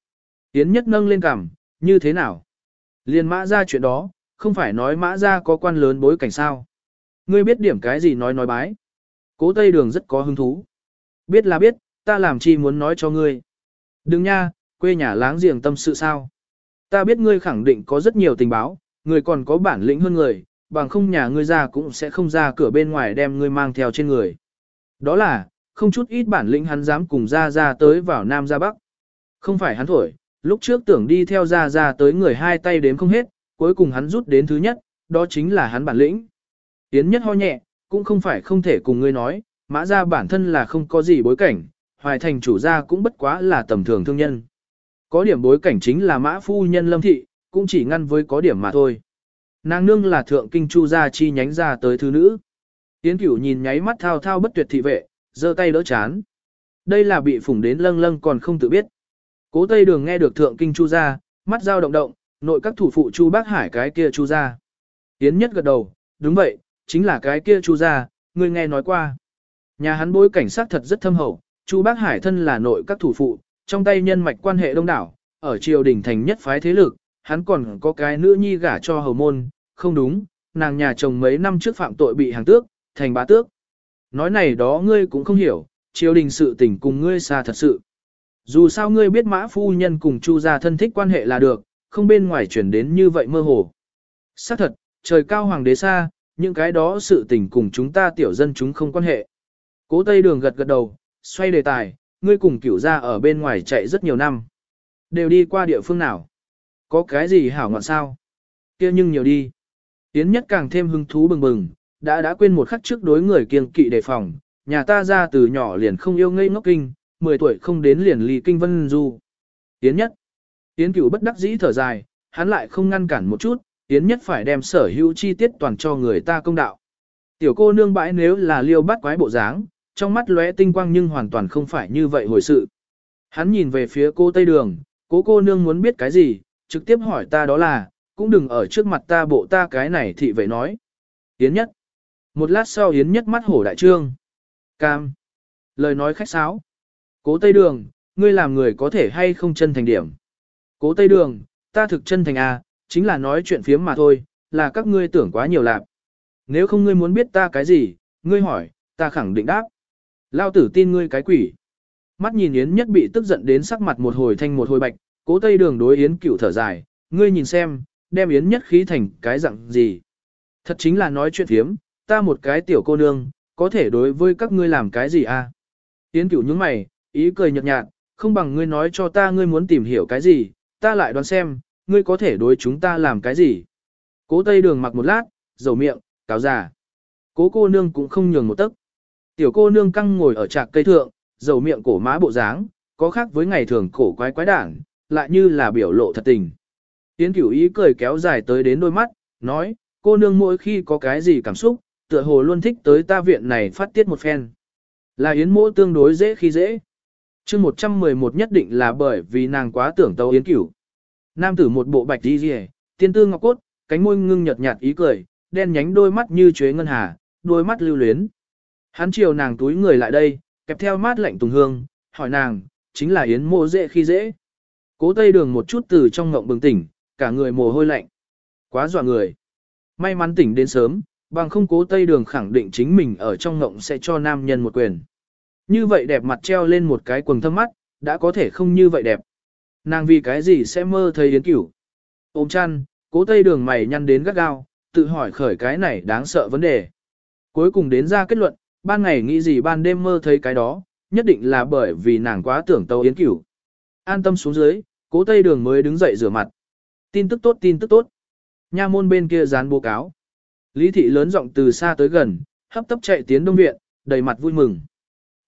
Yến Nhất nâng lên cằm, như thế nào? Liên mã ra chuyện đó, không phải nói mã ra có quan lớn bối cảnh sao. Ngươi biết điểm cái gì nói nói bái. Cố Tây Đường rất có hứng thú. Biết là biết, ta làm chi muốn nói cho ngươi. Đừng nha, quê nhà láng giềng tâm sự sao. Ta biết ngươi khẳng định có rất nhiều tình báo, người còn có bản lĩnh hơn người, bằng không nhà ngươi ra cũng sẽ không ra cửa bên ngoài đem ngươi mang theo trên người. Đó là, không chút ít bản lĩnh hắn dám cùng ra ra tới vào Nam ra Bắc. Không phải hắn thổi, lúc trước tưởng đi theo ra ra tới người hai tay đếm không hết, cuối cùng hắn rút đến thứ nhất, đó chính là hắn bản lĩnh. Tiến nhất ho nhẹ, cũng không phải không thể cùng ngươi nói, mã ra bản thân là không có gì bối cảnh, hoài thành chủ gia cũng bất quá là tầm thường thương nhân. Có điểm bối cảnh chính là mã phu nhân lâm thị, cũng chỉ ngăn với có điểm mà thôi. Nàng nương là thượng kinh chu gia chi nhánh ra tới thứ nữ. Tiến cửu nhìn nháy mắt thao thao bất tuyệt thị vệ, giơ tay đỡ chán. Đây là bị phủng đến lâng lâng còn không tự biết. Cố Tây Đường nghe được thượng kinh chu gia, mắt dao động động, nội các thủ phụ chu bác hải cái kia chu gia. Tiến nhất gật đầu, đúng vậy, chính là cái kia chu gia, người nghe nói qua. Nhà hắn bối cảnh sát thật rất thâm hậu, chu bác hải thân là nội các thủ phụ, trong tay nhân mạch quan hệ đông đảo, ở triều đình thành nhất phái thế lực, hắn còn có cái nữ nhi gả cho hầu môn, không đúng, nàng nhà chồng mấy năm trước phạm tội bị hàng tước, thành bá tước. Nói này đó ngươi cũng không hiểu, triều đình sự tình cùng ngươi xa thật sự. Dù sao ngươi biết mã phu nhân cùng chu gia thân thích quan hệ là được, không bên ngoài chuyển đến như vậy mơ hồ. Xác thật, trời cao hoàng đế xa, những cái đó sự tình cùng chúng ta tiểu dân chúng không quan hệ. Cố Tây Đường gật gật đầu, xoay đề tài, ngươi cùng cửu gia ở bên ngoài chạy rất nhiều năm. Đều đi qua địa phương nào? Có cái gì hảo ngọn sao? kia nhưng nhiều đi. Yến nhất càng thêm hứng thú bừng bừng, đã đã quên một khắc trước đối người kiêng kỵ đề phòng, nhà ta ra từ nhỏ liền không yêu ngây ngốc kinh, 10 tuổi không đến liền ly kinh vân du. tiến nhất. tiến cửu bất đắc dĩ thở dài, hắn lại không ngăn cản một chút, tiến nhất phải đem sở hữu chi tiết toàn cho người ta công đạo. Tiểu cô nương bãi nếu là liêu bắt quái bộ dáng, trong mắt lóe tinh quang nhưng hoàn toàn không phải như vậy hồi sự. Hắn nhìn về phía cô Tây Đường, cố cô nương muốn biết cái gì, trực tiếp hỏi ta đó là, cũng đừng ở trước mặt ta bộ ta cái này thị vậy nói. tiến nhất. Một lát sau Yến nhất mắt hổ đại trương. Cam. Lời nói khách sáo. Cố Tây Đường, ngươi làm người có thể hay không chân thành điểm. Cố Tây Đường, ta thực chân thành à, chính là nói chuyện phiếm mà thôi, là các ngươi tưởng quá nhiều lạc. Nếu không ngươi muốn biết ta cái gì, ngươi hỏi, ta khẳng định đáp. Lao tử tin ngươi cái quỷ. Mắt nhìn Yến nhất bị tức giận đến sắc mặt một hồi thanh một hồi bạch, cố tây đường đối Yến cựu thở dài, ngươi nhìn xem, đem Yến nhất khí thành cái dạng gì. Thật chính là nói chuyện phiếm, ta một cái tiểu cô nương, có thể đối với các ngươi làm cái gì à? Yến cửu nhướng mày, ý cười nhợt nhạt, không bằng ngươi nói cho ta ngươi muốn tìm hiểu cái gì, ta lại đoán xem, ngươi có thể đối chúng ta làm cái gì. Cố tây đường mặc một lát, dầu miệng, cáo già. Cố cô nương cũng không nhường một tấc. Tiểu cô nương căng ngồi ở trạc cây thượng, dầu miệng cổ má bộ dáng, có khác với ngày thường cổ quái quái đản, lại như là biểu lộ thật tình. Tiến cửu ý cười kéo dài tới đến đôi mắt, nói, cô nương mỗi khi có cái gì cảm xúc, tựa hồ luôn thích tới ta viện này phát tiết một phen. Là yến mỗ tương đối dễ khi dễ. chương 111 nhất định là bởi vì nàng quá tưởng tấu yến cửu. Nam tử một bộ bạch đi rìa, tiên tư ngọc cốt, cánh môi ngưng nhợt nhạt ý cười, đen nhánh đôi mắt như chuế ngân hà, đôi mắt lưu luyến. Hắn chiều nàng túi người lại đây, kẹp theo mát lạnh tùng hương, hỏi nàng, chính là yến mộ dễ khi dễ. Cố tây đường một chút từ trong ngộng bừng tỉnh, cả người mồ hôi lạnh. Quá dọa người. May mắn tỉnh đến sớm, bằng không cố tây đường khẳng định chính mình ở trong ngộng sẽ cho nam nhân một quyền. Như vậy đẹp mặt treo lên một cái quần thâm mắt, đã có thể không như vậy đẹp. Nàng vì cái gì sẽ mơ thấy yến cửu. Ôm chăn, cố tây đường mày nhăn đến gắt gao, tự hỏi khởi cái này đáng sợ vấn đề. Cuối cùng đến ra kết luận, ban ngày nghĩ gì ban đêm mơ thấy cái đó, nhất định là bởi vì nàng quá tưởng tâu yến cửu. An tâm xuống dưới, cố tây đường mới đứng dậy rửa mặt. Tin tức tốt tin tức tốt. Nha môn bên kia dán bố cáo. Lý thị lớn giọng từ xa tới gần, hấp tấp chạy tiến đông viện, đầy mặt vui mừng.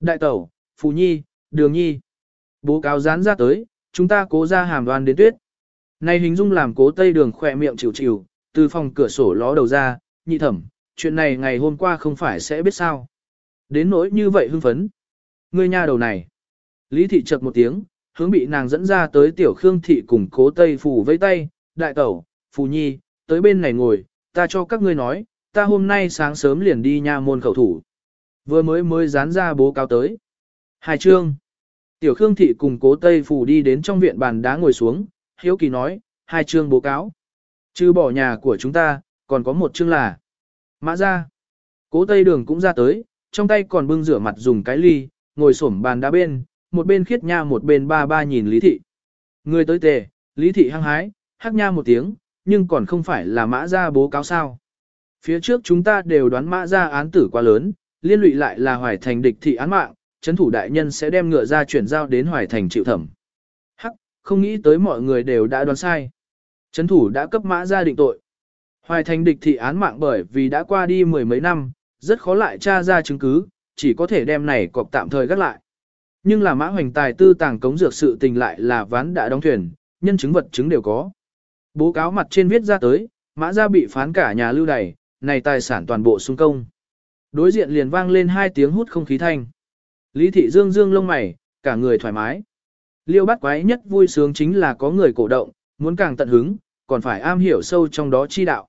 Đại tẩu, Phù Nhi, Đường Nhi. Bố cáo dán ra tới, chúng ta cố ra hàm đoan đến tuyết. Này hình dung làm cố tây đường khỏe miệng chịu chịu, từ phòng cửa sổ ló đầu ra, nhị thẩm, chuyện này ngày hôm qua không phải sẽ biết sao. Đến nỗi như vậy hưng phấn. Ngươi nha đầu này. Lý thị chợt một tiếng, hướng bị nàng dẫn ra tới tiểu khương thị cùng cố tây phù vây tay, đại tẩu, phù nhi, tới bên này ngồi, ta cho các ngươi nói, ta hôm nay sáng sớm liền đi nha môn khẩu thủ. Vừa mới mới dán ra bố cáo tới. Hai chương. Tiểu Khương Thị cùng cố Tây Phủ đi đến trong viện bàn đá ngồi xuống, Hiếu Kỳ nói, hai chương bố cáo. Chứ bỏ nhà của chúng ta, còn có một chương là Mã ra. Cố Tây Đường cũng ra tới, trong tay còn bưng rửa mặt dùng cái ly, ngồi xổm bàn đá bên, một bên khiết nha một bên ba ba nhìn Lý Thị. Người tới tề, Lý Thị hăng hái, hắc nha một tiếng, nhưng còn không phải là mã ra bố cáo sao. Phía trước chúng ta đều đoán mã ra án tử quá lớn, liên lụy lại là hoài thành địch thị án mạng, chấn thủ đại nhân sẽ đem ngựa ra chuyển giao đến hoài thành chịu thẩm. Hắc, không nghĩ tới mọi người đều đã đoán sai. Chấn thủ đã cấp mã ra định tội. Hoài thành địch thị án mạng bởi vì đã qua đi mười mấy năm, rất khó lại tra ra chứng cứ, chỉ có thể đem này cọc tạm thời gác lại. Nhưng là mã hoành tài tư tàng cống dược sự tình lại là ván đã đóng thuyền, nhân chứng vật chứng đều có. Bố cáo mặt trên viết ra tới, mã ra bị phán cả nhà lưu đày, này tài sản toàn bộ xung công. Đối diện liền vang lên hai tiếng hút không khí thanh. Lý thị dương dương lông mày, cả người thoải mái. Liêu bắt quái nhất vui sướng chính là có người cổ động, muốn càng tận hứng, còn phải am hiểu sâu trong đó chi đạo.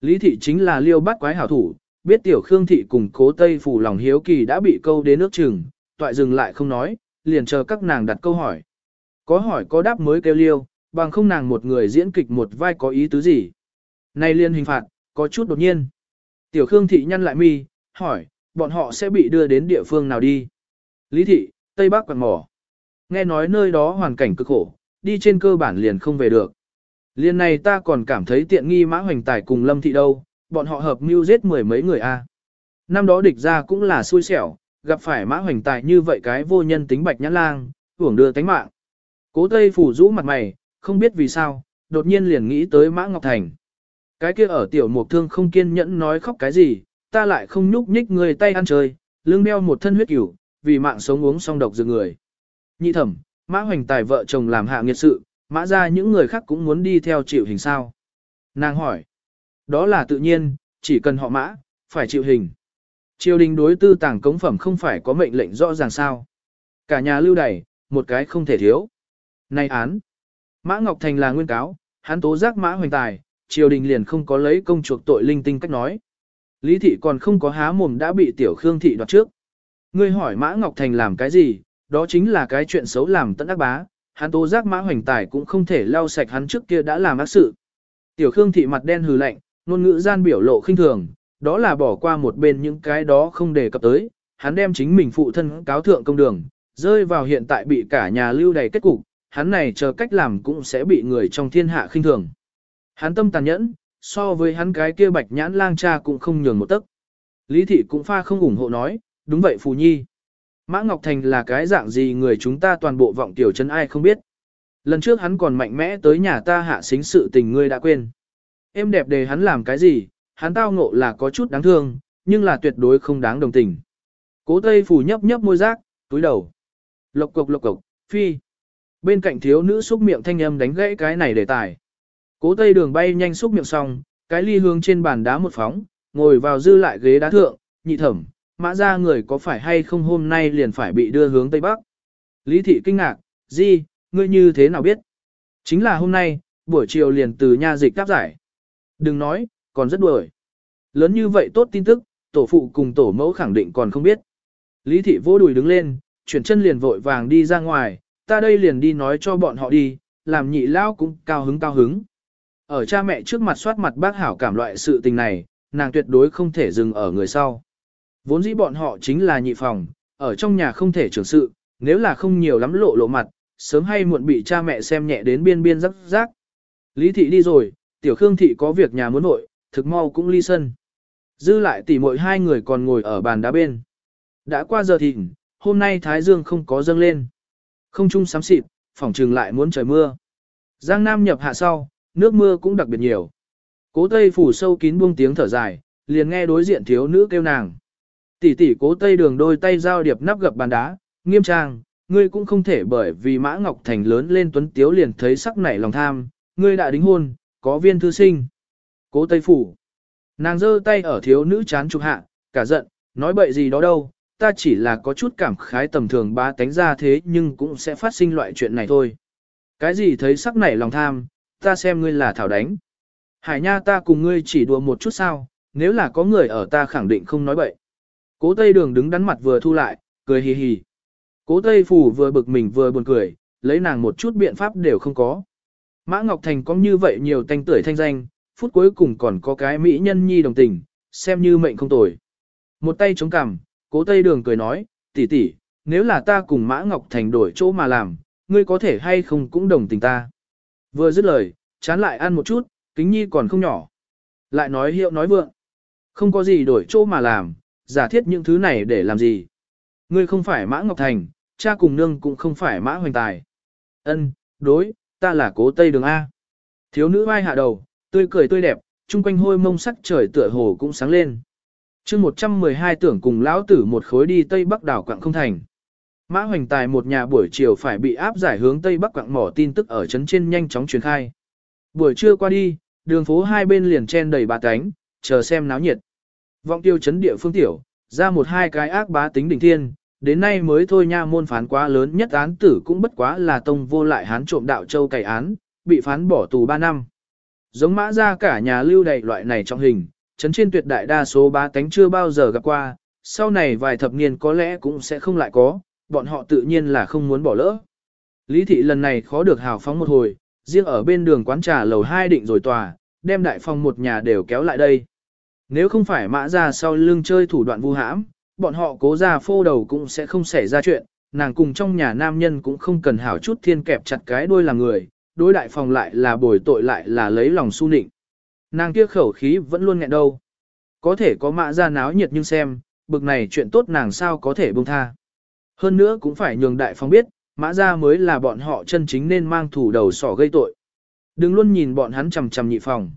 Lý thị chính là liêu bắt quái hảo thủ, biết tiểu khương thị cùng cố tây phủ lòng hiếu kỳ đã bị câu đến nước chừng, toại dừng lại không nói, liền chờ các nàng đặt câu hỏi. Có hỏi có đáp mới kêu liêu, bằng không nàng một người diễn kịch một vai có ý tứ gì. nay liên hình phạt, có chút đột nhiên. Tiểu Khương Thị nhăn lại mi, hỏi, bọn họ sẽ bị đưa đến địa phương nào đi? Lý Thị, Tây Bắc Quảng mỏ. Nghe nói nơi đó hoàn cảnh cực khổ, đi trên cơ bản liền không về được. Liên này ta còn cảm thấy tiện nghi Mã Hoành Tài cùng Lâm Thị đâu, bọn họ hợp mưu giết mười mấy người a. Năm đó địch ra cũng là xui xẻo, gặp phải Mã Hoành Tài như vậy cái vô nhân tính bạch nhãn lang, hưởng đưa tánh mạng. Cố Tây phủ rũ mặt mày, không biết vì sao, đột nhiên liền nghĩ tới Mã Ngọc Thành. Cái kia ở tiểu mục thương không kiên nhẫn nói khóc cái gì, ta lại không nhúc nhích người tay ăn chơi, lưng đeo một thân huyết cửu, vì mạng sống uống xong độc dược người. Nhị thẩm, Mã Hoành Tài vợ chồng làm hạ nghiệt sự, mã ra những người khác cũng muốn đi theo chịu hình sao. Nàng hỏi, đó là tự nhiên, chỉ cần họ mã, phải chịu hình. Triều đình đối tư tàng cống phẩm không phải có mệnh lệnh rõ ràng sao. Cả nhà lưu đày, một cái không thể thiếu. Nay án, Mã Ngọc Thành là nguyên cáo, hắn tố giác Mã Hoành Tài, triều đình liền không có lấy công chuộc tội linh tinh cách nói. Lý thị còn không có há mồm đã bị tiểu Khương thị đoạt trước. Ngươi hỏi Mã Ngọc Thành làm cái gì, đó chính là cái chuyện xấu làm tận ác bá, hắn tố giác Mã Hoành Tài cũng không thể lau sạch hắn trước kia đã làm ác sự. Tiểu Khương thị mặt đen hừ lạnh, ngôn ngữ gian biểu lộ khinh thường, đó là bỏ qua một bên những cái đó không đề cập tới, hắn đem chính mình phụ thân cáo thượng công đường, rơi vào hiện tại bị cả nhà lưu đầy kết cục, hắn này chờ cách làm cũng sẽ bị người trong thiên hạ khinh thường. Hắn tâm tàn nhẫn, so với hắn cái kia bạch nhãn lang cha cũng không nhường một tấc. Lý thị cũng pha không ủng hộ nói, đúng vậy Phù Nhi. Mã Ngọc Thành là cái dạng gì người chúng ta toàn bộ vọng tiểu chân ai không biết. Lần trước hắn còn mạnh mẽ tới nhà ta hạ xính sự tình ngươi đã quên. Em đẹp đề hắn làm cái gì, hắn tao ngộ là có chút đáng thương, nhưng là tuyệt đối không đáng đồng tình. Cố Tây Phù nhấp nhấp môi rác, túi đầu. Lộc cộc lộc cộc, phi. Bên cạnh thiếu nữ xúc miệng thanh âm đánh gãy cái này đề tài. Cố tây đường bay nhanh xúc miệng xong, cái ly hương trên bàn đá một phóng, ngồi vào dư lại ghế đá thượng, nhị thẩm, mã ra người có phải hay không hôm nay liền phải bị đưa hướng Tây Bắc. Lý thị kinh ngạc, gì, ngươi như thế nào biết? Chính là hôm nay, buổi chiều liền từ nha dịch đáp giải. Đừng nói, còn rất đuổi. Lớn như vậy tốt tin tức, tổ phụ cùng tổ mẫu khẳng định còn không biết. Lý thị vô đùi đứng lên, chuyển chân liền vội vàng đi ra ngoài, ta đây liền đi nói cho bọn họ đi, làm nhị lao cũng cao hứng cao hứng. Ở cha mẹ trước mặt soát mặt bác hảo cảm loại sự tình này, nàng tuyệt đối không thể dừng ở người sau. Vốn dĩ bọn họ chính là nhị phòng, ở trong nhà không thể trưởng sự, nếu là không nhiều lắm lộ lộ mặt, sớm hay muộn bị cha mẹ xem nhẹ đến biên biên rắc rác. Lý thị đi rồi, tiểu khương thị có việc nhà muốn nội, thực mau cũng ly sân. Dư lại tỉ mỗi hai người còn ngồi ở bàn đá bên. Đã qua giờ thịnh, hôm nay Thái Dương không có dâng lên. Không trung sám xịt, phỏng trừng lại muốn trời mưa. Giang Nam nhập hạ sau, nước mưa cũng đặc biệt nhiều. Cố Tây phủ sâu kín buông tiếng thở dài, liền nghe đối diện thiếu nữ kêu nàng. Tỷ tỷ Cố Tây đường đôi tay giao điệp nắp gập bàn đá, nghiêm trang, ngươi cũng không thể bởi vì Mã Ngọc Thành lớn lên tuấn tiếu liền thấy sắc nảy lòng tham, ngươi đã đính hôn, có viên thư sinh. Cố Tây phủ. Nàng giơ tay ở thiếu nữ chán chụp hạ, cả giận, nói bậy gì đó đâu, ta chỉ là có chút cảm khái tầm thường ba tánh ra thế nhưng cũng sẽ phát sinh loại chuyện này thôi. Cái gì thấy sắc nảy lòng tham, ta xem ngươi là thảo đánh. Hải nha ta cùng ngươi chỉ đùa một chút sao, nếu là có người ở ta khẳng định không nói bậy. Cố Tây Đường đứng đắn mặt vừa thu lại, cười hì hì. Cố Tây Phủ vừa bực mình vừa buồn cười, lấy nàng một chút biện pháp đều không có. Mã Ngọc Thành có như vậy nhiều thanh tuổi thanh danh, phút cuối cùng còn có cái mỹ nhân nhi đồng tình, xem như mệnh không tồi. Một tay chống cằm, cố Tây Đường cười nói, tỷ tỷ, nếu là ta cùng Mã Ngọc Thành đổi chỗ mà làm, ngươi có thể hay không cũng đồng tình ta. Vừa dứt lời, chán lại ăn một chút, kính nhi còn không nhỏ. Lại nói hiệu nói vượng. Không có gì đổi chỗ mà làm, giả thiết những thứ này để làm gì. Ngươi không phải Mã Ngọc Thành, cha cùng nương cũng không phải Mã Hoành Tài. Ân, đối, ta là cố Tây Đường A. Thiếu nữ vai hạ đầu, tươi cười tươi đẹp, chung quanh hôi mông sắc trời tựa hồ cũng sáng lên chương 112 tưởng cùng lão tử một khối đi Tây Bắc đảo quặng không thành. Mã Hoành Tài một nhà buổi chiều phải bị áp giải hướng Tây Bắc quặng mỏ tin tức ở trấn trên nhanh chóng truyền khai. Buổi trưa qua đi, đường phố hai bên liền chen đầy bà cánh, chờ xem náo nhiệt. Vọng tiêu chấn địa phương tiểu, ra một hai cái ác bá tính đỉnh thiên, đến nay mới thôi nha môn phán quá lớn nhất án tử cũng bất quá là tông vô lại hán trộm đạo châu cày án, bị phán bỏ tù 3 năm. Giống mã ra cả nhà lưu đầy loại này trong hình, chấn trên tuyệt đại đa số bá tánh chưa bao giờ gặp qua, sau này vài thập niên có lẽ cũng sẽ không lại có, bọn họ tự nhiên là không muốn bỏ lỡ. Lý thị lần này khó được hào phóng một hồi, riêng ở bên đường quán trà lầu hai định rồi tòa, đem đại phòng một nhà đều kéo lại đây. Nếu không phải mã ra sau lưng chơi thủ đoạn vu hãm, bọn họ cố ra phô đầu cũng sẽ không xảy ra chuyện, nàng cùng trong nhà nam nhân cũng không cần hảo chút thiên kẹp chặt cái đuôi làm người, đối đại phòng lại là bồi tội lại là lấy lòng su nịnh. Nàng kia khẩu khí vẫn luôn nghẹn đâu. Có thể có mã ra náo nhiệt nhưng xem, bực này chuyện tốt nàng sao có thể buông tha. Hơn nữa cũng phải nhường đại Phong biết, mã ra mới là bọn họ chân chính nên mang thủ đầu sỏ gây tội. Đừng luôn nhìn bọn hắn chầm chầm nhị phòng.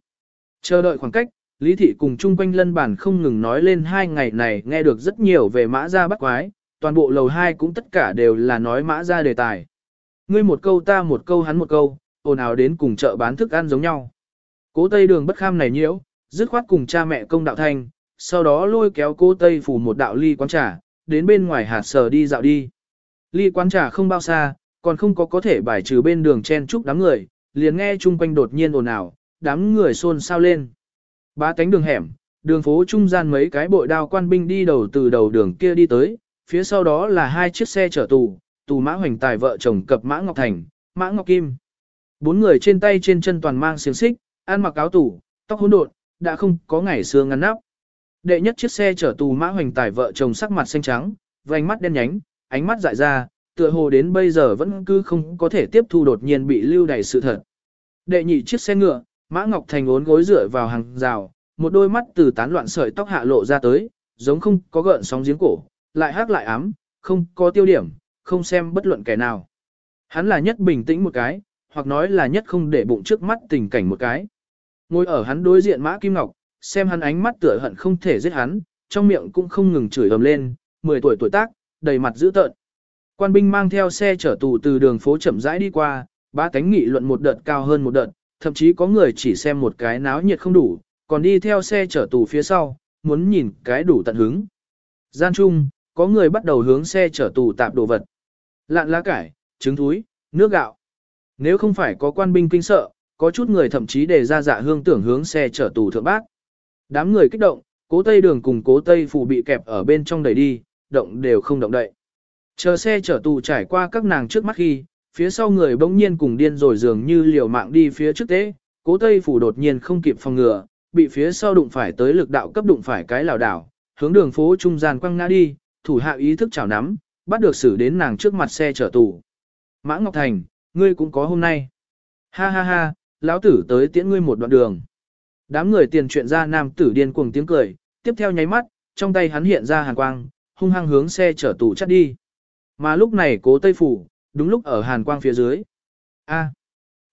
Chờ đợi khoảng cách, Lý Thị cùng chung quanh lân bản không ngừng nói lên hai ngày này nghe được rất nhiều về mã ra bắt quái, toàn bộ lầu hai cũng tất cả đều là nói mã ra đề tài. Ngươi một câu ta một câu hắn một câu, ồn ào đến cùng chợ bán thức ăn giống nhau. Cố Tây đường bất kham này nhiễu, dứt khoát cùng cha mẹ công đạo thanh, sau đó lôi kéo cố Tây phủ một đạo ly quán trà, đến bên ngoài hạt sở đi dạo đi. Ly quán trà không bao xa, còn không có có thể bài trừ bên đường chen chúc đám người, liền nghe chung quanh đột nhiên ồn ào, đám người xôn xao lên. Ba cánh đường hẻm, đường phố trung gian mấy cái bội đao quan binh đi đầu từ đầu đường kia đi tới, phía sau đó là hai chiếc xe chở tù, tù mã hoành tài vợ chồng cập mã Ngọc Thành, mã Ngọc Kim. Bốn người trên tay trên chân toàn mang xiềng xích, ăn mặc áo tủ, tóc hỗn độn, đã không có ngày xưa ngăn nắp. Đệ nhất chiếc xe chở tù mã hoành tài vợ chồng sắc mặt xanh trắng, vành mắt đen nhánh, ánh mắt dại ra, tựa hồ đến bây giờ vẫn cứ không có thể tiếp thu đột nhiên bị lưu đày sự thật. Đệ nhị chiếc xe ngựa, Mã Ngọc Thành ốn gối dựa vào hàng rào, một đôi mắt từ tán loạn sợi tóc hạ lộ ra tới, giống không có gợn sóng giếng cổ, lại hắc lại ám, không có tiêu điểm, không xem bất luận kẻ nào. Hắn là nhất bình tĩnh một cái, hoặc nói là nhất không để bụng trước mắt tình cảnh một cái. Ngồi ở hắn đối diện Mã Kim Ngọc, xem hắn ánh mắt tựa hận không thể giết hắn, trong miệng cũng không ngừng chửi ầm lên, 10 tuổi tuổi tác, đầy mặt dữ tợn. Quan binh mang theo xe chở tù từ đường phố chậm rãi đi qua, ba cánh nghị luận một đợt cao hơn một đợt, thậm chí có người chỉ xem một cái náo nhiệt không đủ, còn đi theo xe chở tù phía sau, muốn nhìn cái đủ tận hứng. Gian chung, có người bắt đầu hướng xe chở tù tạp đồ vật. Lạn lá cải, trứng thúi, nước gạo. Nếu không phải có quan binh kinh sợ, có chút người thậm chí đề ra dạ hương tưởng hướng xe chở tù thượng bác. Đám người kích động, cố tây đường cùng cố tây phủ bị kẹp ở bên trong đẩy đi, động đều không động đậy. Chờ xe chở tù trải qua các nàng trước mắt khi, phía sau người bỗng nhiên cùng điên rồi dường như liều mạng đi phía trước tế, cố tây phủ đột nhiên không kịp phòng ngừa, bị phía sau đụng phải tới lực đạo cấp đụng phải cái lảo đảo, hướng đường phố trung gian quăng ngã đi, thủ hạ ý thức chảo nắm, bắt được xử đến nàng trước mặt xe chở tù. Mã Ngọc Thành, ngươi cũng có hôm nay. Ha ha ha, lão tử tới tiễn ngươi một đoạn đường. Đám người tiền chuyện ra nam tử điên cuồng tiếng cười, tiếp theo nháy mắt, trong tay hắn hiện ra hàn quang, hung hăng hướng xe chở tù chắt đi. Mà lúc này cố Tây Phủ, đúng lúc ở hàn quang phía dưới. A,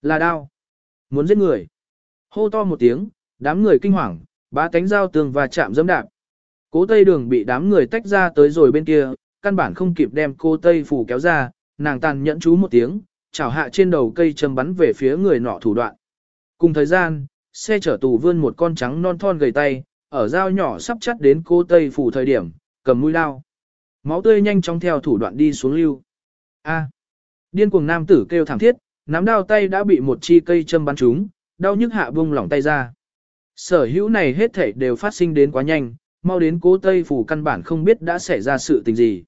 là đao. Muốn giết người. Hô to một tiếng, Đám người kinh hoàng, bá tánh giao tường và chạm dẫm đạp. Cố Tây Đường bị đám người tách ra tới rồi bên kia, căn bản không kịp đem cô Tây phủ kéo ra, nàng tàn nhẫn chú một tiếng, chảo hạ trên đầu cây châm bắn về phía người nọ thủ đoạn. Cùng thời gian, xe chở tù vươn một con trắng non thon gầy tay, ở dao nhỏ sắp chắt đến cô Tây phủ thời điểm, cầm mũi lao. Máu tươi nhanh chóng theo thủ đoạn đi xuống lưu. A. Điên cuồng nam tử kêu thảm thiết, nắm đao tay đã bị một chi cây châm bắn trúng, đau nhức hạ bung lỏng tay ra. Sở hữu này hết thảy đều phát sinh đến quá nhanh, mau đến cố Tây phủ căn bản không biết đã xảy ra sự tình gì.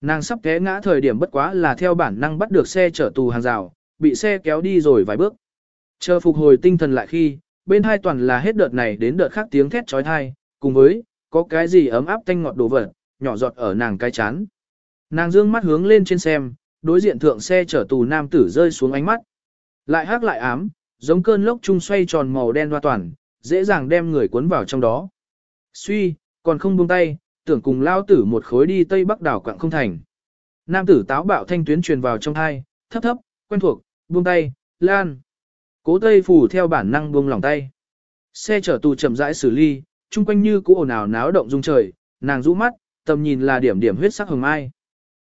Nàng sắp té ngã thời điểm bất quá là theo bản năng bắt được xe chở tù hàng rào, bị xe kéo đi rồi vài bước. Chờ phục hồi tinh thần lại khi, bên hai toàn là hết đợt này đến đợt khác tiếng thét trói thai, cùng với, có cái gì ấm áp tanh ngọt đồ vật, nhỏ giọt ở nàng cái chán. Nàng dương mắt hướng lên trên xem, đối diện thượng xe chở tù nam tử rơi xuống ánh mắt. Lại hắc lại ám, giống cơn lốc trung xoay tròn màu đen hoa toàn, dễ dàng đem người cuốn vào trong đó. Suy, còn không buông tay, tưởng cùng lao tử một khối đi tây bắc đảo quặng không thành. Nam tử táo bạo thanh tuyến truyền vào trong thai, thấp thấp, quen thuộc, buông tay, lan. Cố tây phủ theo bản năng buông lòng tay. Xe chở tù chậm rãi xử ly, chung quanh như cũ ồn ào náo động rung trời, nàng rũ mắt, tầm nhìn là điểm điểm huyết sắc hồng mai.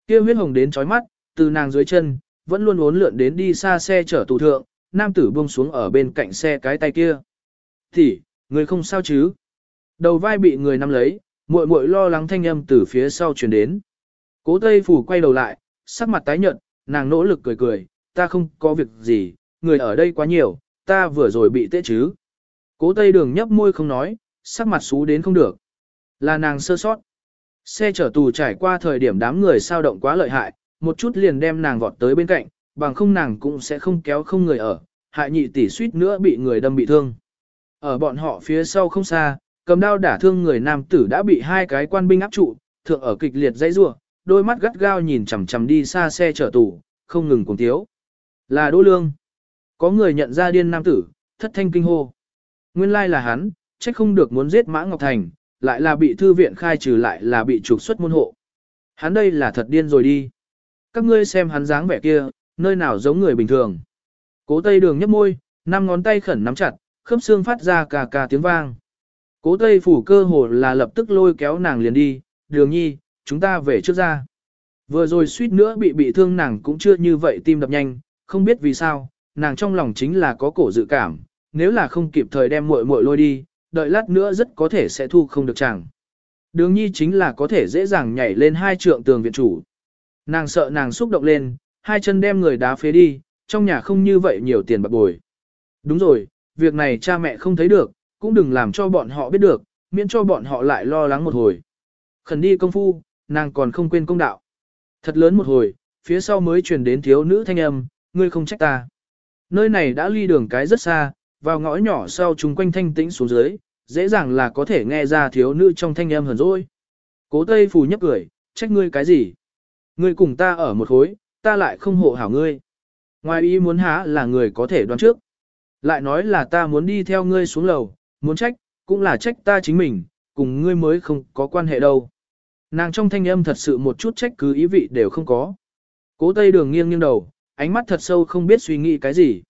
Kia huyết hồng đến chói mắt, từ nàng dưới chân, vẫn luôn uốn lượn đến đi xa xe chở tù thượng, nam tử buông xuống ở bên cạnh xe cái tay kia. Thì, người không sao chứ? Đầu vai bị người nắm lấy, muội muội lo lắng thanh âm từ phía sau truyền đến. Cố Tây Phủ quay đầu lại, sắc mặt tái nhợt, nàng nỗ lực cười cười, ta không có việc gì, người ở đây quá nhiều, ta vừa rồi bị tê chứ. Cố Tây Đường nhấp môi không nói, sắc mặt xú đến không được. Là nàng sơ sót. Xe chở tù trải qua thời điểm đám người sao động quá lợi hại, một chút liền đem nàng vọt tới bên cạnh, bằng không nàng cũng sẽ không kéo không người ở, hại nhị tỷ suýt nữa bị người đâm bị thương. Ở bọn họ phía sau không xa, cầm đao đả thương người nam tử đã bị hai cái quan binh áp trụ, thượng ở kịch liệt dãy rủa, đôi mắt gắt gao nhìn chằm chằm đi xa xe chở tù, không ngừng cuồng tiếu. Là Đỗ Lương. Có người nhận ra điên nam tử, thất thanh kinh hô. Nguyên lai là hắn, trách không được muốn giết Mã Ngọc Thành, lại là bị thư viện khai trừ lại là bị trục xuất môn hộ. Hắn đây là thật điên rồi đi. Các ngươi xem hắn dáng vẻ kia, nơi nào giống người bình thường. Cố Tây Đường nhấp môi, năm ngón tay khẩn nắm chặt, khớp xương phát ra cà cà tiếng vang. Cố Tây phủ cơ hồ là lập tức lôi kéo nàng liền đi, đường nhi, chúng ta về trước ra. Vừa rồi suýt nữa bị bị thương nàng cũng chưa như vậy tim đập nhanh, không biết vì sao, nàng trong lòng chính là có cổ dự cảm, nếu là không kịp thời đem muội muội lôi đi, đợi lát nữa rất có thể sẽ thu không được chàng. Đường nhi chính là có thể dễ dàng nhảy lên hai trượng tường viện chủ. Nàng sợ nàng xúc động lên, hai chân đem người đá phế đi, trong nhà không như vậy nhiều tiền bạc bồi. Đúng rồi, việc này cha mẹ không thấy được, cũng đừng làm cho bọn họ biết được, miễn cho bọn họ lại lo lắng một hồi. Khẩn đi công phu, nàng còn không quên công đạo. Thật lớn một hồi, phía sau mới truyền đến thiếu nữ thanh âm, ngươi không trách ta. Nơi này đã ly đường cái rất xa, vào ngõ nhỏ sau chung quanh thanh tĩnh xuống dưới, dễ dàng là có thể nghe ra thiếu nữ trong thanh âm hờn rồi. Cố Tây Phù nhấp cười, trách ngươi cái gì? Ngươi cùng ta ở một khối, ta lại không hộ hảo ngươi. Ngoài ý muốn há là người có thể đoán trước. Lại nói là ta muốn đi theo ngươi xuống lầu, muốn trách, cũng là trách ta chính mình, cùng ngươi mới không có quan hệ đâu. Nàng trong thanh âm thật sự một chút trách cứ ý vị đều không có. Cố Tây Đường nghiêng nghiêng đầu, ánh mắt thật sâu không biết suy nghĩ cái gì.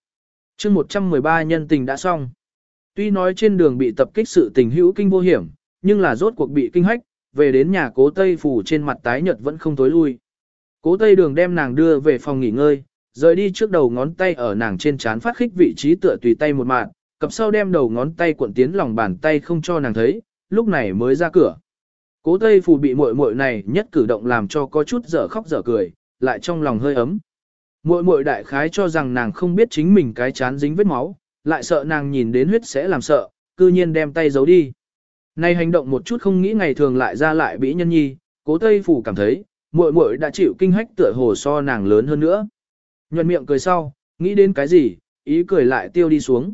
chương 113 nhân tình đã xong. Tuy nói trên đường bị tập kích sự tình hữu kinh vô hiểm, nhưng là rốt cuộc bị kinh hách, về đến nhà cố Tây phủ trên mặt tái nhợt vẫn không tối lui. Cố Tây Đường đem nàng đưa về phòng nghỉ ngơi, rời đi trước đầu ngón tay ở nàng trên trán phát khích vị trí tựa tùy tay một mạng, cặp sau đem đầu ngón tay cuộn tiến lòng bàn tay không cho nàng thấy, lúc này mới ra cửa. Cố Tây Phù bị muội muội này nhất cử động làm cho có chút dở khóc dở cười, lại trong lòng hơi ấm. Muội muội đại khái cho rằng nàng không biết chính mình cái chán dính vết máu, lại sợ nàng nhìn đến huyết sẽ làm sợ, cư nhiên đem tay giấu đi. Nay hành động một chút không nghĩ ngày thường lại ra lại bĩ nhân nhi, Cố Tây phủ cảm thấy, muội muội đã chịu kinh hách tựa hồ so nàng lớn hơn nữa. Nhuận miệng cười sau, nghĩ đến cái gì, ý cười lại tiêu đi xuống.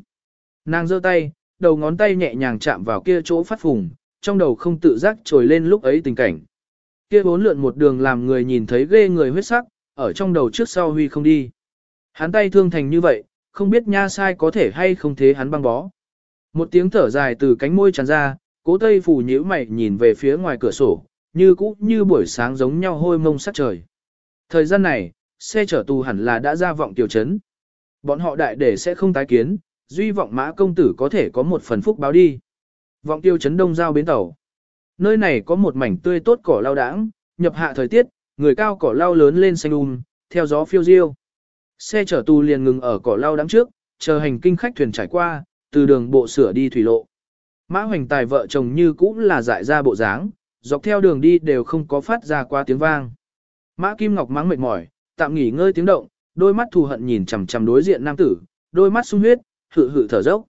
Nàng giơ tay, đầu ngón tay nhẹ nhàng chạm vào kia chỗ phát phùng, trong đầu không tự giác trồi lên lúc ấy tình cảnh. Kia bốn lượn một đường làm người nhìn thấy ghê người huyết sắc, ở trong đầu trước sau huy không đi. Hắn tay thương thành như vậy, không biết nha sai có thể hay không thế hắn băng bó. Một tiếng thở dài từ cánh môi tràn ra, cố tây phủ nhíu mày nhìn về phía ngoài cửa sổ, như cũ như buổi sáng giống nhau hôi mông sắc trời. Thời gian này, xe chở tù hẳn là đã ra vọng tiểu trấn. Bọn họ đại để sẽ không tái kiến, duy vọng mã công tử có thể có một phần phúc báo đi. Vọng tiêu chấn đông giao bến tàu. Nơi này có một mảnh tươi tốt cỏ lao đãng, nhập hạ thời tiết, người cao cỏ lao lớn lên xanh um, theo gió phiêu diêu. Xe chở tù liền ngừng ở cỏ lao đằng trước, chờ hành kinh khách thuyền trải qua, từ đường bộ sửa đi thủy lộ. Mã hoành tài vợ chồng như cũng là dại ra bộ dáng, dọc theo đường đi đều không có phát ra qua tiếng vang. Mã Kim Ngọc mắng mệt mỏi, tạm nghỉ ngơi tiếng động, đôi mắt thù hận nhìn chằm chằm đối diện nam tử, đôi mắt sung huyết, hự hự thở dốc.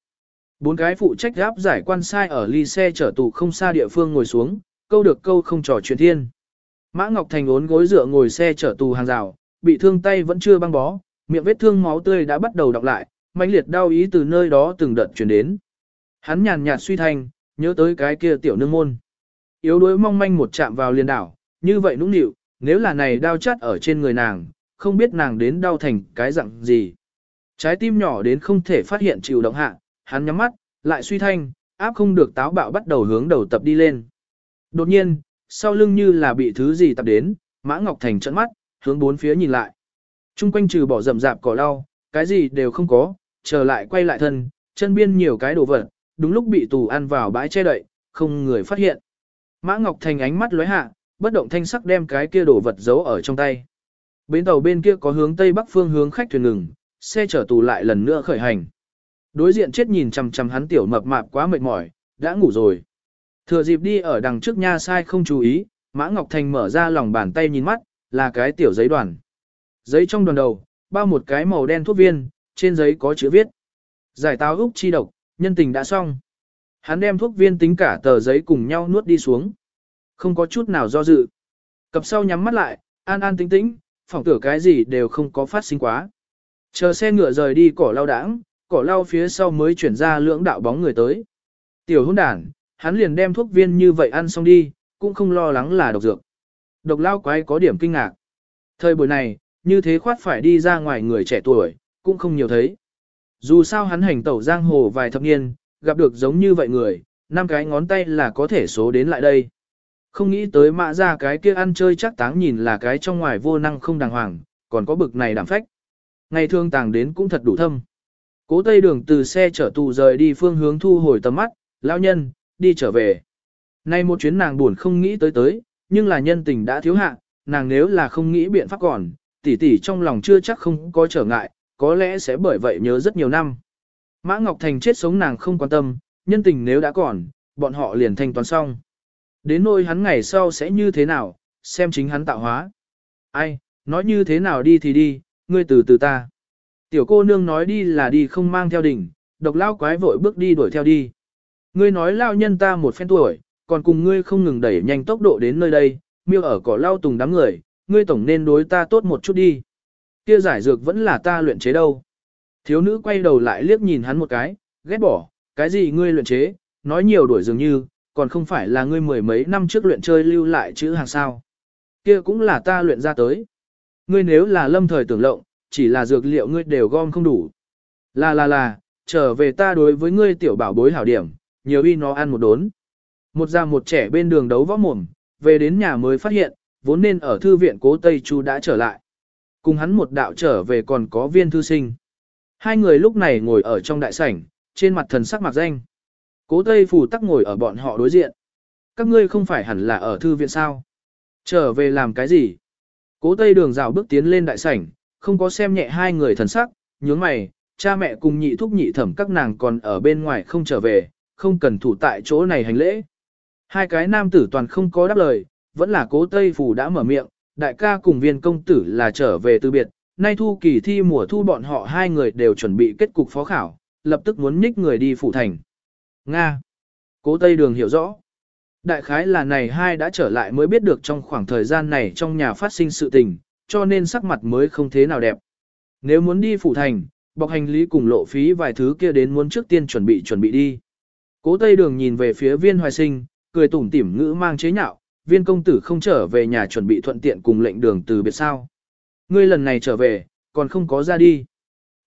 Bốn cái phụ trách gáp giải quan sai ở ly xe chở tù không xa địa phương ngồi xuống, câu được câu không trò chuyện thiên. Mã Ngọc Thành ốn gối dựa ngồi xe chở tù hàng rào, bị thương tay vẫn chưa băng bó, miệng vết thương máu tươi đã bắt đầu đọc lại, mãnh liệt đau ý từ nơi đó từng đợt truyền đến. Hắn nhàn nhạt suy thanh, nhớ tới cái kia tiểu nương môn. Yếu đuối mong manh một chạm vào liền đảo, như vậy nũng nịu, nếu là này đau chát ở trên người nàng, không biết nàng đến đau thành cái dạng gì. Trái tim nhỏ đến không thể phát hiện chịu động hạ, hắn nhắm mắt, lại suy thanh, áp không được táo bạo bắt đầu hướng đầu tập đi lên. Đột nhiên, sau lưng như là bị thứ gì tập đến, Mã Ngọc Thành trợn mắt, hướng bốn phía nhìn lại. Trung quanh trừ bỏ rậm rạp cỏ lau, cái gì đều không có, trở lại quay lại thân, chân biên nhiều cái đồ vật, đúng lúc bị tù ăn vào bãi che đậy, không người phát hiện. Mã Ngọc Thành ánh mắt lóe hạ, bất động thanh sắc đem cái kia đồ vật giấu ở trong tay. Bến tàu bên kia có hướng tây bắc phương hướng khách thuyền ngừng, xe chở tù lại lần nữa khởi hành. Đối diện chết nhìn chằm chằm hắn tiểu mập mạp quá mệt mỏi, đã ngủ rồi. Thừa dịp đi ở đằng trước nha sai không chú ý, Mã Ngọc Thành mở ra lòng bàn tay nhìn mắt, là cái tiểu giấy đoàn. Giấy trong đoàn đầu, bao một cái màu đen thuốc viên, trên giấy có chữ viết. Giải táo úc chi độc, nhân tình đã xong. Hắn đem thuốc viên tính cả tờ giấy cùng nhau nuốt đi xuống. Không có chút nào do dự. Cặp sau nhắm mắt lại, an an tĩnh tĩnh, phỏng tử cái gì đều không có phát sinh quá. Chờ xe ngựa rời đi cỏ lao đãng, cỏ lao phía sau mới chuyển ra lưỡng đạo bóng người tới. Tiểu hôn đàn, hắn liền đem thuốc viên như vậy ăn xong đi, cũng không lo lắng là độc dược. Độc lao quái có điểm kinh ngạc. Thời buổi này, như thế khoát phải đi ra ngoài người trẻ tuổi, cũng không nhiều thấy. Dù sao hắn hành tẩu giang hồ vài thập niên, gặp được giống như vậy người, năm cái ngón tay là có thể số đến lại đây. Không nghĩ tới mã ra cái kia ăn chơi chắc táng nhìn là cái trong ngoài vô năng không đàng hoàng, còn có bực này đảm phách. Ngày thương tàng đến cũng thật đủ thâm. Cố tây đường từ xe chở tù rời đi phương hướng thu hồi tầm mắt, lão nhân, đi trở về. Nay một chuyến nàng buồn không nghĩ tới tới, nhưng là nhân tình đã thiếu hạ, nàng nếu là không nghĩ biện pháp còn, tỷ tỷ trong lòng chưa chắc không có trở ngại, có lẽ sẽ bởi vậy nhớ rất nhiều năm. Mã Ngọc Thành chết sống nàng không quan tâm, nhân tình nếu đã còn, bọn họ liền thanh toán xong. Đến nỗi hắn ngày sau sẽ như thế nào, xem chính hắn tạo hóa. Ai, nói như thế nào đi thì đi, ngươi từ từ ta. Tiểu cô nương nói đi là đi không mang theo đỉnh, độc lao quái vội bước đi đuổi theo đi. Ngươi nói lao nhân ta một phen tuổi, còn cùng ngươi không ngừng đẩy nhanh tốc độ đến nơi đây, miêu ở cỏ lao tùng đám người, ngươi tổng nên đối ta tốt một chút đi. Kia giải dược vẫn là ta luyện chế đâu. Thiếu nữ quay đầu lại liếc nhìn hắn một cái, ghét bỏ, cái gì ngươi luyện chế, nói nhiều đuổi dường như, còn không phải là ngươi mười mấy năm trước luyện chơi lưu lại chữ hàng sao. Kia cũng là ta luyện ra tới. Ngươi nếu là lâm thời tưởng lộng, chỉ là dược liệu ngươi đều gom không đủ. Là là là, trở về ta đối với ngươi tiểu bảo bối hảo điểm, nhiều y nó ăn một đốn. Một già một trẻ bên đường đấu võ mồm, về đến nhà mới phát hiện, vốn nên ở thư viện cố Tây Chu đã trở lại. Cùng hắn một đạo trở về còn có viên thư sinh. Hai người lúc này ngồi ở trong đại sảnh, trên mặt thần sắc mặc danh. Cố Tây Phủ tắc ngồi ở bọn họ đối diện. Các ngươi không phải hẳn là ở thư viện sao? Trở về làm cái gì? Cố Tây đường rào bước tiến lên đại sảnh, không có xem nhẹ hai người thần sắc, nhướng mày, cha mẹ cùng nhị thúc nhị thẩm các nàng còn ở bên ngoài không trở về, không cần thủ tại chỗ này hành lễ. Hai cái nam tử toàn không có đáp lời, vẫn là cố Tây Phủ đã mở miệng, đại ca cùng viên công tử là trở về từ biệt, nay thu kỳ thi mùa thu bọn họ hai người đều chuẩn bị kết cục phó khảo, lập tức muốn nhích người đi phủ thành. Nga. Cố Tây Đường hiểu rõ. Đại khái là này hai đã trở lại mới biết được trong khoảng thời gian này trong nhà phát sinh sự tình, cho nên sắc mặt mới không thế nào đẹp. Nếu muốn đi phủ thành, bọc hành lý cùng lộ phí vài thứ kia đến muốn trước tiên chuẩn bị chuẩn bị đi. Cố Tây Đường nhìn về phía viên hoài sinh, cười tủm tỉm ngữ mang chế nhạo, viên công tử không trở về nhà chuẩn bị thuận tiện cùng lệnh đường từ biệt sao. Ngươi lần này trở về, còn không có ra đi.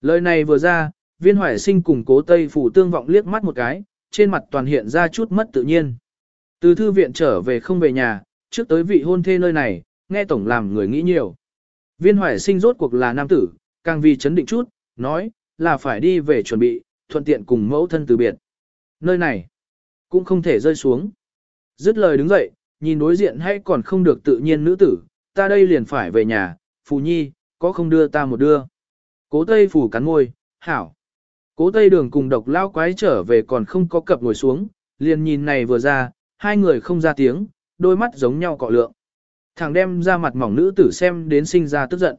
Lời này vừa ra, viên hoài sinh cùng cố Tây phủ tương vọng liếc mắt một cái, trên mặt toàn hiện ra chút mất tự nhiên. Từ thư viện trở về không về nhà, trước tới vị hôn thê nơi này, nghe tổng làm người nghĩ nhiều. Viên hoài sinh rốt cuộc là nam tử, càng vì chấn định chút, nói, là phải đi về chuẩn bị, thuận tiện cùng mẫu thân từ biệt. Nơi này, cũng không thể rơi xuống. Dứt lời đứng dậy, nhìn đối diện hay còn không được tự nhiên nữ tử, ta đây liền phải về nhà, Phù Nhi, có không đưa ta một đưa. Cố Tây Phù cắn môi, hảo. Cố Tây Đường cùng độc lao quái trở về còn không có cập ngồi xuống, liền nhìn này vừa ra, hai người không ra tiếng, đôi mắt giống nhau cọ lượng. Thằng đem ra mặt mỏng nữ tử xem đến sinh ra tức giận.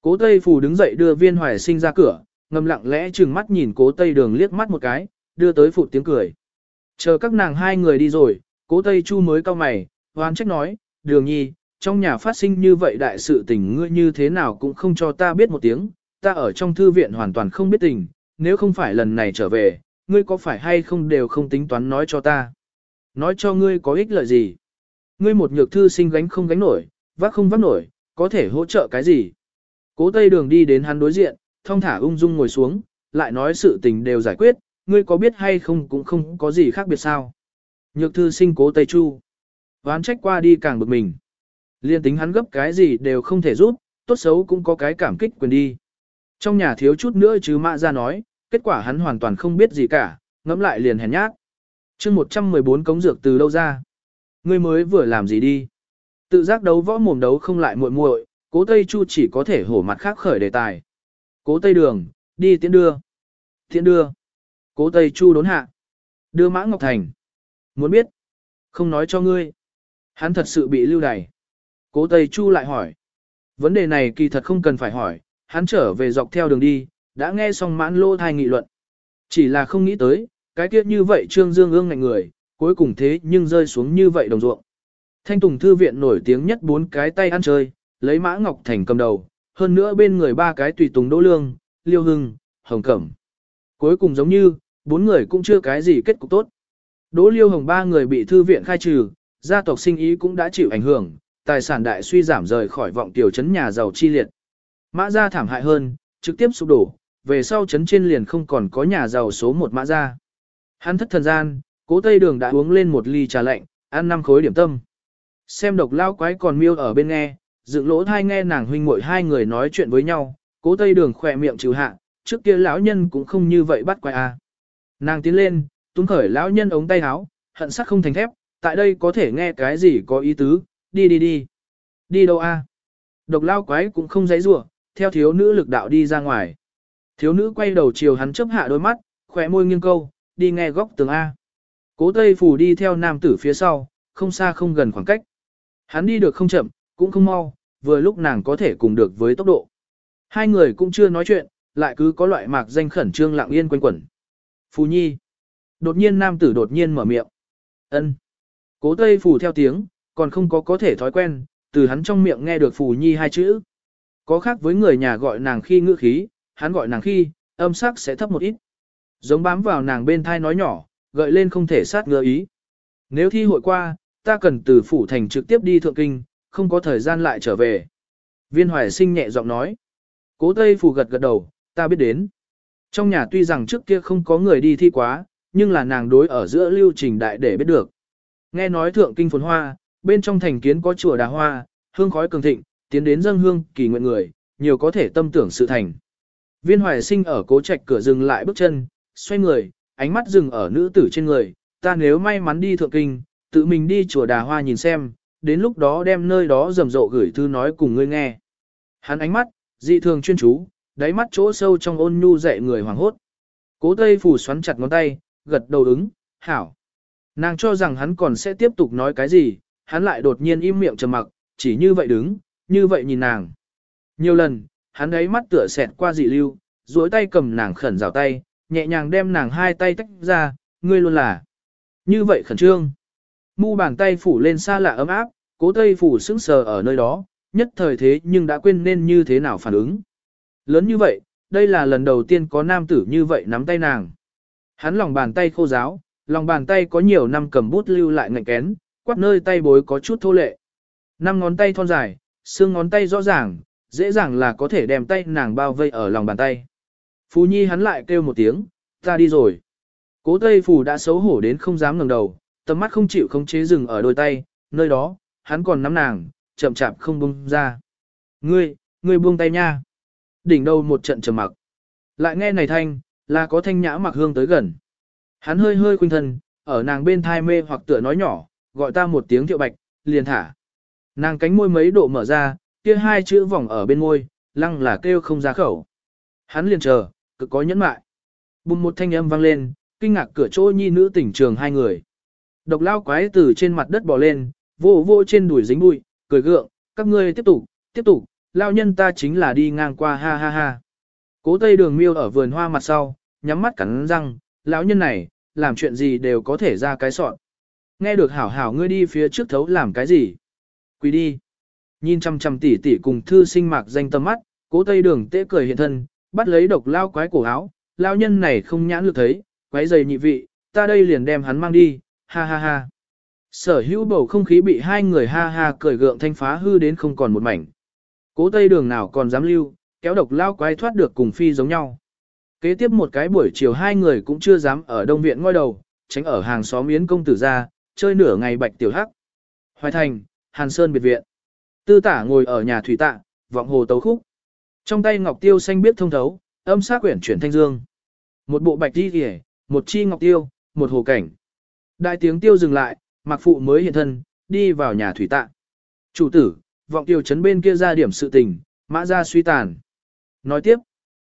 Cố Tây Phù đứng dậy đưa viên hoài sinh ra cửa, ngầm lặng lẽ trừng mắt nhìn cố Tây Đường liếc mắt một cái, đưa tới phụt tiếng cười. Chờ các nàng hai người đi rồi, cố Tây Chu mới cao mày, hoan trách nói, đường nhi, trong nhà phát sinh như vậy đại sự tình ngươi như thế nào cũng không cho ta biết một tiếng, ta ở trong thư viện hoàn toàn không biết tình, nếu không phải lần này trở về, ngươi có phải hay không đều không tính toán nói cho ta. Nói cho ngươi có ích lợi gì? Ngươi một nhược thư sinh gánh không gánh nổi, vác không vác nổi, có thể hỗ trợ cái gì? Cố Tây Đường đi đến hắn đối diện, thong thả ung dung ngồi xuống, lại nói sự tình đều giải quyết, ngươi có biết hay không cũng không có gì khác biệt sao. Nhược thư sinh cố Tây Chu. Ván trách qua đi càng bực mình. Liên tính hắn gấp cái gì đều không thể giúp, tốt xấu cũng có cái cảm kích quyền đi. Trong nhà thiếu chút nữa chứ mạ ra nói, kết quả hắn hoàn toàn không biết gì cả, ngẫm lại liền hèn nhát. chương 114 cống dược từ đâu ra? Ngươi mới vừa làm gì đi? Tự giác đấu võ mồm đấu không lại muội muội, cố Tây Chu chỉ có thể hổ mặt khác khởi đề tài. Cố Tây Đường, đi tiễn đưa. Tiễn đưa. Cố Tây Chu đốn hạ. Đưa Mã Ngọc Thành. Muốn biết? Không nói cho ngươi. Hắn thật sự bị lưu đày. Cố Tây Chu lại hỏi. Vấn đề này kỳ thật không cần phải hỏi, hắn trở về dọc theo đường đi, đã nghe xong mãn lô thai nghị luận. Chỉ là không nghĩ tới, cái tiết như vậy Trương Dương ương ngạnh người, cuối cùng thế nhưng rơi xuống như vậy đồng ruộng. Thanh Tùng Thư Viện nổi tiếng nhất bốn cái tay ăn chơi, lấy Mã Ngọc Thành cầm đầu, hơn nữa bên người ba cái tùy tùng Đỗ Lương, Liêu Hưng, Hồng Cẩm. Cuối cùng giống như, bốn người cũng chưa cái gì kết cục tốt. Đỗ Liêu Hồng ba người bị thư viện khai trừ, gia tộc sinh ý cũng đã chịu ảnh hưởng, tài sản đại suy giảm rời khỏi vọng tiểu trấn nhà giàu chi liệt. Mã gia thảm hại hơn, trực tiếp sụp đổ, về sau trấn trên liền không còn có nhà giàu số một mã gia. Hắn thất thần gian, cố tây đường đã uống lên một ly trà lạnh, ăn năm khối điểm tâm. Xem độc lao quái còn miêu ở bên nghe, dựng lỗ thai nghe nàng huynh muội hai người nói chuyện với nhau, cố tây đường khỏe miệng trừ hạ, trước kia lão nhân cũng không như vậy bắt quái a. À. Nàng tiến lên, túm khởi lão nhân ống tay áo, hận sắc không thành thép, tại đây có thể nghe cái gì có ý tứ, đi đi đi. Đi đâu a? Độc lao quái cũng không giấy rủa, theo thiếu nữ lực đạo đi ra ngoài. Thiếu nữ quay đầu chiều hắn chớp hạ đôi mắt, khỏe môi nghiêng câu, đi nghe góc tường A. Cố Tây Phủ đi theo nam tử phía sau, không xa không gần khoảng cách. Hắn đi được không chậm, cũng không mau, vừa lúc nàng có thể cùng được với tốc độ. Hai người cũng chưa nói chuyện, lại cứ có loại mạc danh khẩn trương lặng yên quanh quẩn. Phù Nhi. Đột nhiên nam tử đột nhiên mở miệng. ân Cố Tây Phủ theo tiếng, còn không có có thể thói quen, từ hắn trong miệng nghe được Phù Nhi hai chữ. Có khác với người nhà gọi nàng khi ngữ khí, hắn gọi nàng khi, âm sắc sẽ thấp một ít. Giống bám vào nàng bên thai nói nhỏ, gợi lên không thể sát ngựa ý. Nếu thi hội qua, ta cần từ phủ thành trực tiếp đi thượng kinh, không có thời gian lại trở về. Viên hoài sinh nhẹ giọng nói. Cố Tây Phủ gật gật đầu, ta biết đến. Trong nhà tuy rằng trước kia không có người đi thi quá, nhưng là nàng đối ở giữa lưu trình đại để biết được. Nghe nói thượng kinh phồn hoa, bên trong thành kiến có chùa đà hoa, hương khói cường thịnh, tiến đến dân hương, kỳ nguyện người, nhiều có thể tâm tưởng sự thành. Viên hoài sinh ở cố trạch cửa dừng lại bước chân, xoay người, ánh mắt dừng ở nữ tử trên người, ta nếu may mắn đi thượng kinh, tự mình đi chùa đà hoa nhìn xem, đến lúc đó đem nơi đó rầm rộ gửi thư nói cùng ngươi nghe. Hắn ánh mắt, dị thường chuyên chú, đáy mắt chỗ sâu trong ôn nhu dạy người hoàng hốt. Cố tây phủ xoắn chặt ngón tay, gật đầu ứng, hảo. Nàng cho rằng hắn còn sẽ tiếp tục nói cái gì, hắn lại đột nhiên im miệng trầm mặc, chỉ như vậy đứng, như vậy nhìn nàng. Nhiều lần, hắn ấy mắt tựa xẹt qua dị lưu, duỗi tay cầm nàng khẩn rào tay, nhẹ nhàng đem nàng hai tay tách ra, ngươi luôn là. Như vậy khẩn trương. Mu bàn tay phủ lên xa lạ ấm áp, cố tây phủ sững sờ ở nơi đó, nhất thời thế nhưng đã quên nên như thế nào phản ứng. Lớn như vậy, đây là lần đầu tiên có nam tử như vậy nắm tay nàng. Hắn lòng bàn tay khô giáo, lòng bàn tay có nhiều năm cầm bút lưu lại ngạnh kén, quát nơi tay bối có chút thô lệ. Năm ngón tay thon dài, xương ngón tay rõ ràng, dễ dàng là có thể đem tay nàng bao vây ở lòng bàn tay. Phú Nhi hắn lại kêu một tiếng, ta đi rồi. Cố Tây Phù đã xấu hổ đến không dám ngẩng đầu, tầm mắt không chịu khống chế dừng ở đôi tay, nơi đó, hắn còn nắm nàng, chậm chạp không buông ra. Ngươi, ngươi buông tay nha. Đỉnh đầu một trận trầm mặc. Lại nghe này thanh, Là có thanh nhã mặc hương tới gần. Hắn hơi hơi khuynh thân, ở nàng bên thai mê hoặc tựa nói nhỏ, gọi ta một tiếng thiệu bạch, liền thả. Nàng cánh môi mấy độ mở ra, kia hai chữ vòng ở bên môi, lăng là kêu không ra khẩu. Hắn liền chờ, cực có nhẫn mại. bùng một thanh âm vang lên, kinh ngạc cửa chỗ nhi nữ tỉnh trường hai người. Độc lao quái từ trên mặt đất bò lên, vô vô trên đùi dính bụi, cười gượng, các ngươi tiếp tục, tiếp tục, lao nhân ta chính là đi ngang qua ha ha ha. Cố tây đường miêu ở vườn hoa mặt sau, nhắm mắt cắn răng, lão nhân này, làm chuyện gì đều có thể ra cái sọn. Nghe được hảo hảo ngươi đi phía trước thấu làm cái gì? Quỳ đi. Nhìn chăm chăm tỷ tỷ cùng thư sinh mạc danh tâm mắt, cố tây đường tế cười hiện thân, bắt lấy độc lao quái cổ áo, lao nhân này không nhãn lực thấy, quái dày nhị vị, ta đây liền đem hắn mang đi, ha ha ha. Sở hữu bầu không khí bị hai người ha ha cười gượng thanh phá hư đến không còn một mảnh. Cố tây đường nào còn dám lưu, kéo độc lao quái thoát được cùng phi giống nhau. Kế tiếp một cái buổi chiều hai người cũng chưa dám ở đông viện ngôi đầu, tránh ở hàng xóm yến công tử ra, chơi nửa ngày bạch tiểu hắc. Hoài thành, Hàn Sơn biệt viện. Tư tả ngồi ở nhà thủy tạ, vọng hồ tấu khúc. Trong tay ngọc tiêu xanh biết thông thấu, âm sát quyển chuyển thanh dương. Một bộ bạch đi kìa, một chi ngọc tiêu, một hồ cảnh. Đại tiếng tiêu dừng lại, mặc phụ mới hiện thân, đi vào nhà thủy tạ. Chủ tử, vọng tiêu chấn bên kia ra điểm sự tình, mã ra suy tàn. Nói tiếp,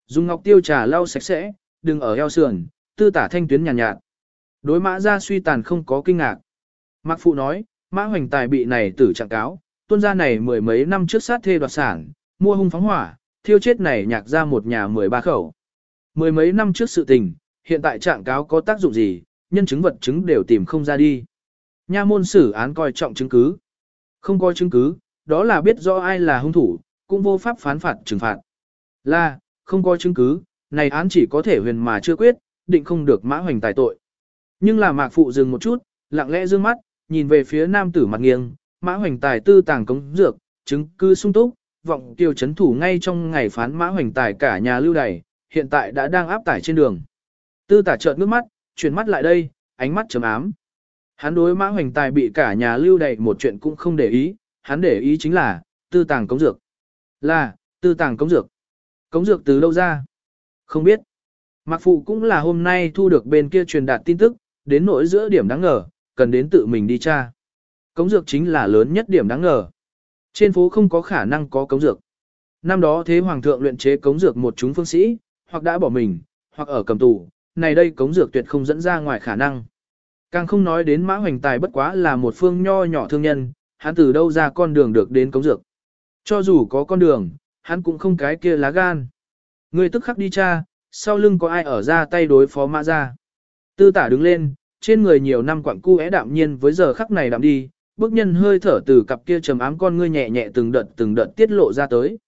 dùng ngọc tiêu trà lau sạch sẽ, đừng ở eo sườn, tư tả thanh tuyến nhàn nhạt, nhạt. Đối mã ra suy tàn không có kinh ngạc. Mạc phụ nói, mã hoành tài bị này tử trạng cáo, tuân gia này mười mấy năm trước sát thê đoạt sản, mua hung phóng hỏa, thiêu chết này nhạc ra một nhà mười ba khẩu. Mười mấy năm trước sự tình, hiện tại trạng cáo có tác dụng gì, nhân chứng vật chứng đều tìm không ra đi. Nha môn xử án coi trọng chứng cứ. Không có chứng cứ, đó là biết rõ ai là hung thủ, cũng vô pháp phán phạt trừng phạt. Là, không có chứng cứ, này án chỉ có thể huyền mà chưa quyết, định không được mã hoành tài tội. Nhưng là mạc phụ dừng một chút, lặng lẽ dương mắt, nhìn về phía nam tử mặt nghiêng, mã hoành tài tư tàng cống dược, chứng cứ sung túc, vọng tiêu chấn thủ ngay trong ngày phán mã hoành tài cả nhà lưu đày, hiện tại đã đang áp tải trên đường. Tư tả trợn nước mắt, chuyển mắt lại đây, ánh mắt chấm ám. Hắn đối mã hoành tài bị cả nhà lưu đày một chuyện cũng không để ý, hắn để ý chính là, tư tàng cống dược. Là, tư tàng cống dược. Cống dược từ đâu ra? Không biết. Mạc Phụ cũng là hôm nay thu được bên kia truyền đạt tin tức, đến nỗi giữa điểm đáng ngờ, cần đến tự mình đi tra. Cống dược chính là lớn nhất điểm đáng ngờ. Trên phố không có khả năng có cống dược. Năm đó thế hoàng thượng luyện chế cống dược một chúng phương sĩ, hoặc đã bỏ mình, hoặc ở cầm tù, này đây cống dược tuyệt không dẫn ra ngoài khả năng. Càng không nói đến mã hoành tài bất quá là một phương nho nhỏ thương nhân, hắn từ đâu ra con đường được đến cống dược. Cho dù có con đường, hắn cũng không cái kia lá gan. Người tức khắc đi cha, sau lưng có ai ở ra tay đối phó mã ra. Tư tả đứng lên, trên người nhiều năm quặng cu é đạm nhiên với giờ khắc này đạm đi, bước nhân hơi thở từ cặp kia trầm ám con ngươi nhẹ nhẹ từng đợt từng đợt tiết lộ ra tới.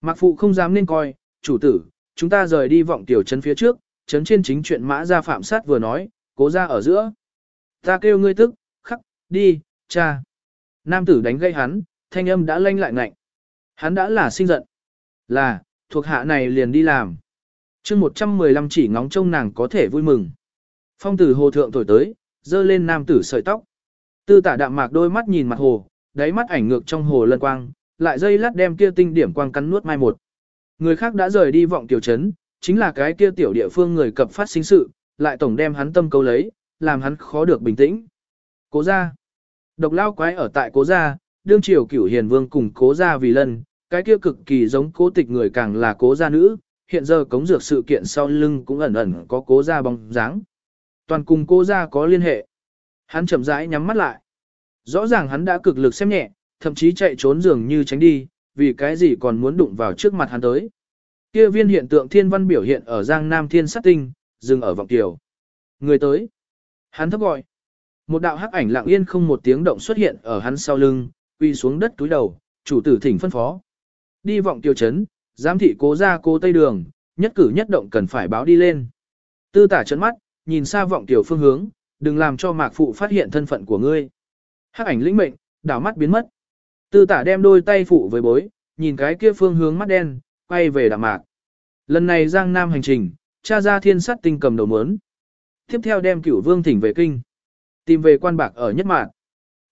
Mạc phụ không dám nên coi, chủ tử, chúng ta rời đi vọng tiểu chân phía trước, chấn trên chính chuyện mã ra phạm sát vừa nói, cố ra ở giữa. Ta kêu ngươi tức, khắc, đi, cha. Nam tử đánh gây hắn, thanh âm đã lanh lại ngạnh. Hắn đã là sinh giận. Là, thuộc hạ này liền đi làm. chương 115 chỉ ngóng trông nàng có thể vui mừng. Phong tử hồ thượng thổi tới, dơ lên nam tử sợi tóc. Tư tả đạm mạc đôi mắt nhìn mặt hồ, đáy mắt ảnh ngược trong hồ lân quang, lại dây lát đem kia tinh điểm quang cắn nuốt mai một. Người khác đã rời đi vọng tiểu trấn, chính là cái kia tiểu địa phương người cập phát sinh sự, lại tổng đem hắn tâm câu lấy, làm hắn khó được bình tĩnh. Cố gia. Độc lao quái ở tại cố gia, đương triều cửu hiền vương cùng cố gia vì lân, cái kia cực kỳ giống cố tịch người càng là cố gia nữ, hiện giờ cống dược sự kiện sau lưng cũng ẩn ẩn có cố gia bóng dáng. Toàn cùng cố gia có liên hệ. Hắn chậm rãi nhắm mắt lại. Rõ ràng hắn đã cực lực xem nhẹ, thậm chí chạy trốn dường như tránh đi, vì cái gì còn muốn đụng vào trước mặt hắn tới. Kia viên hiện tượng thiên văn biểu hiện ở Giang Nam Thiên Sát Tinh, dừng ở vọng tiểu. Người tới. Hắn thấp gọi. Một đạo hắc ảnh lặng yên không một tiếng động xuất hiện ở hắn sau lưng, quy xuống đất túi đầu, chủ tử thỉnh phân phó. Đi vọng tiêu chấn, giám thị cố ra cố tây đường, nhất cử nhất động cần phải báo đi lên. Tư tả chấn mắt, nhìn xa vọng tiểu phương hướng, đừng làm cho mạc phụ phát hiện thân phận của ngươi. Hắc ảnh lĩnh mệnh, đảo mắt biến mất. Tư tả đem đôi tay phụ với bối, nhìn cái kia phương hướng mắt đen, quay về đạm mạc. Lần này Giang Nam hành trình, cha ra thiên sát tinh cầm đầu mớn. Tiếp theo đem cửu vương thỉnh về kinh. Tìm về quan bạc ở nhất mạng.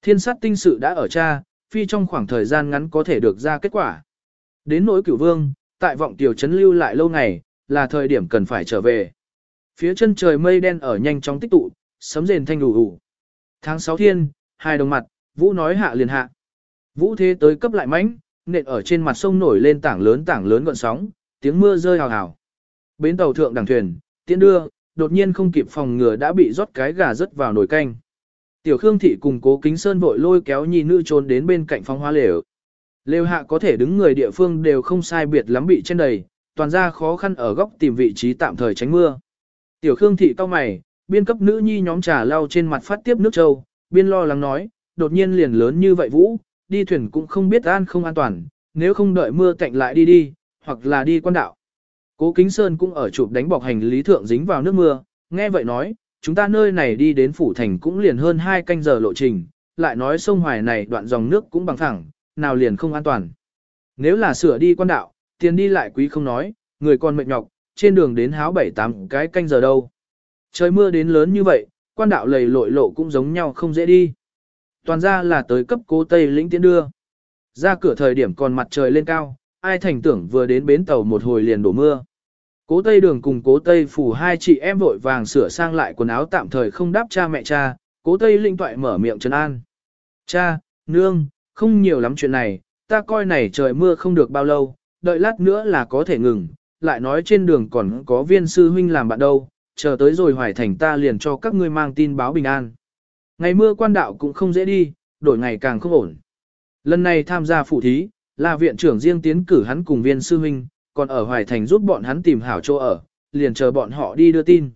Thiên sát tinh sự đã ở cha, phi trong khoảng thời gian ngắn có thể được ra kết quả. Đến nỗi cửu vương, tại vọng tiểu trấn lưu lại lâu ngày, là thời điểm cần phải trở về. Phía chân trời mây đen ở nhanh chóng tích tụ, sấm rền thanh đủ đủ. Tháng 6 thiên, hai đồng mặt, Vũ nói hạ liền hạ. Vũ thế tới cấp lại mãnh, nện ở trên mặt sông nổi lên tảng lớn tảng lớn gọn sóng, tiếng mưa rơi hào hào. Bến tàu thượng đẳng thuyền, tiễn đưa, đột nhiên không kịp phòng ngừa đã bị rót cái gà rớt vào nồi canh. Tiểu Khương Thị cùng cố kính sơn vội lôi kéo nhi nữ trốn đến bên cạnh phong hoa lều. Lều hạ có thể đứng người địa phương đều không sai biệt lắm bị trên đầy, toàn ra khó khăn ở góc tìm vị trí tạm thời tránh mưa. Tiểu Khương Thị cao mày, biên cấp nữ nhi nhóm trà lau trên mặt phát tiếp nước trâu, biên lo lắng nói, đột nhiên liền lớn như vậy vũ, đi thuyền cũng không biết an không an toàn, nếu không đợi mưa tạnh lại đi đi, hoặc là đi quan đạo. Cố Kính Sơn cũng ở chụp đánh bọc hành lý thượng dính vào nước mưa, nghe vậy nói, chúng ta nơi này đi đến phủ thành cũng liền hơn 2 canh giờ lộ trình, lại nói sông Hoài này đoạn dòng nước cũng bằng thẳng, nào liền không an toàn. Nếu là sửa đi quan đạo, tiền đi lại quý không nói, người còn mệt nhọc, trên đường đến háo 7-8 cái canh giờ đâu. Trời mưa đến lớn như vậy, quan đạo lầy lội lộ cũng giống nhau không dễ đi. Toàn ra là tới cấp cố Tây lĩnh tiến đưa. Ra cửa thời điểm còn mặt trời lên cao, ai thành tưởng vừa đến bến tàu một hồi liền đổ mưa. Cố Tây Đường cùng Cố Tây Phủ hai chị em vội vàng sửa sang lại quần áo tạm thời không đáp cha mẹ cha, Cố Tây Linh toại mở miệng trấn an. Cha, nương, không nhiều lắm chuyện này, ta coi này trời mưa không được bao lâu, đợi lát nữa là có thể ngừng, lại nói trên đường còn có viên sư huynh làm bạn đâu, chờ tới rồi hoài thành ta liền cho các ngươi mang tin báo bình an. Ngày mưa quan đạo cũng không dễ đi, đổi ngày càng không ổn. Lần này tham gia phụ thí, là viện trưởng riêng tiến cử hắn cùng viên sư huynh, còn ở Hoài Thành giúp bọn hắn tìm hảo chỗ ở, liền chờ bọn họ đi đưa tin.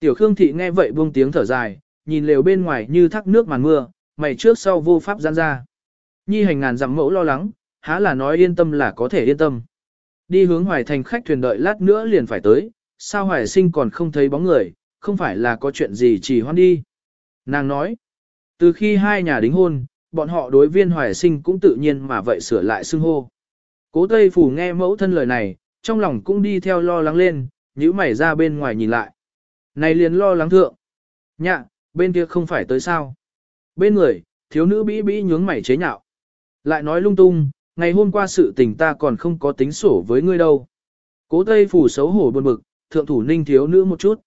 Tiểu Khương Thị nghe vậy buông tiếng thở dài, nhìn lều bên ngoài như thác nước màn mưa, mày trước sau vô pháp giãn ra. Nhi hành ngàn dặm mẫu lo lắng, há là nói yên tâm là có thể yên tâm. Đi hướng Hoài Thành khách thuyền đợi lát nữa liền phải tới, sao Hoài Sinh còn không thấy bóng người, không phải là có chuyện gì chỉ hoan đi. Nàng nói, từ khi hai nhà đính hôn, bọn họ đối viên Hoài Sinh cũng tự nhiên mà vậy sửa lại xưng hô. Cố Tây Phủ nghe mẫu thân lời này, trong lòng cũng đi theo lo lắng lên, nhíu mày ra bên ngoài nhìn lại. Này liền lo lắng thượng. Nhạ, bên kia không phải tới sao. Bên người, thiếu nữ bĩ bĩ nhướng mày chế nhạo. Lại nói lung tung, ngày hôm qua sự tình ta còn không có tính sổ với ngươi đâu. Cố Tây Phủ xấu hổ buồn bực, thượng thủ ninh thiếu nữ một chút.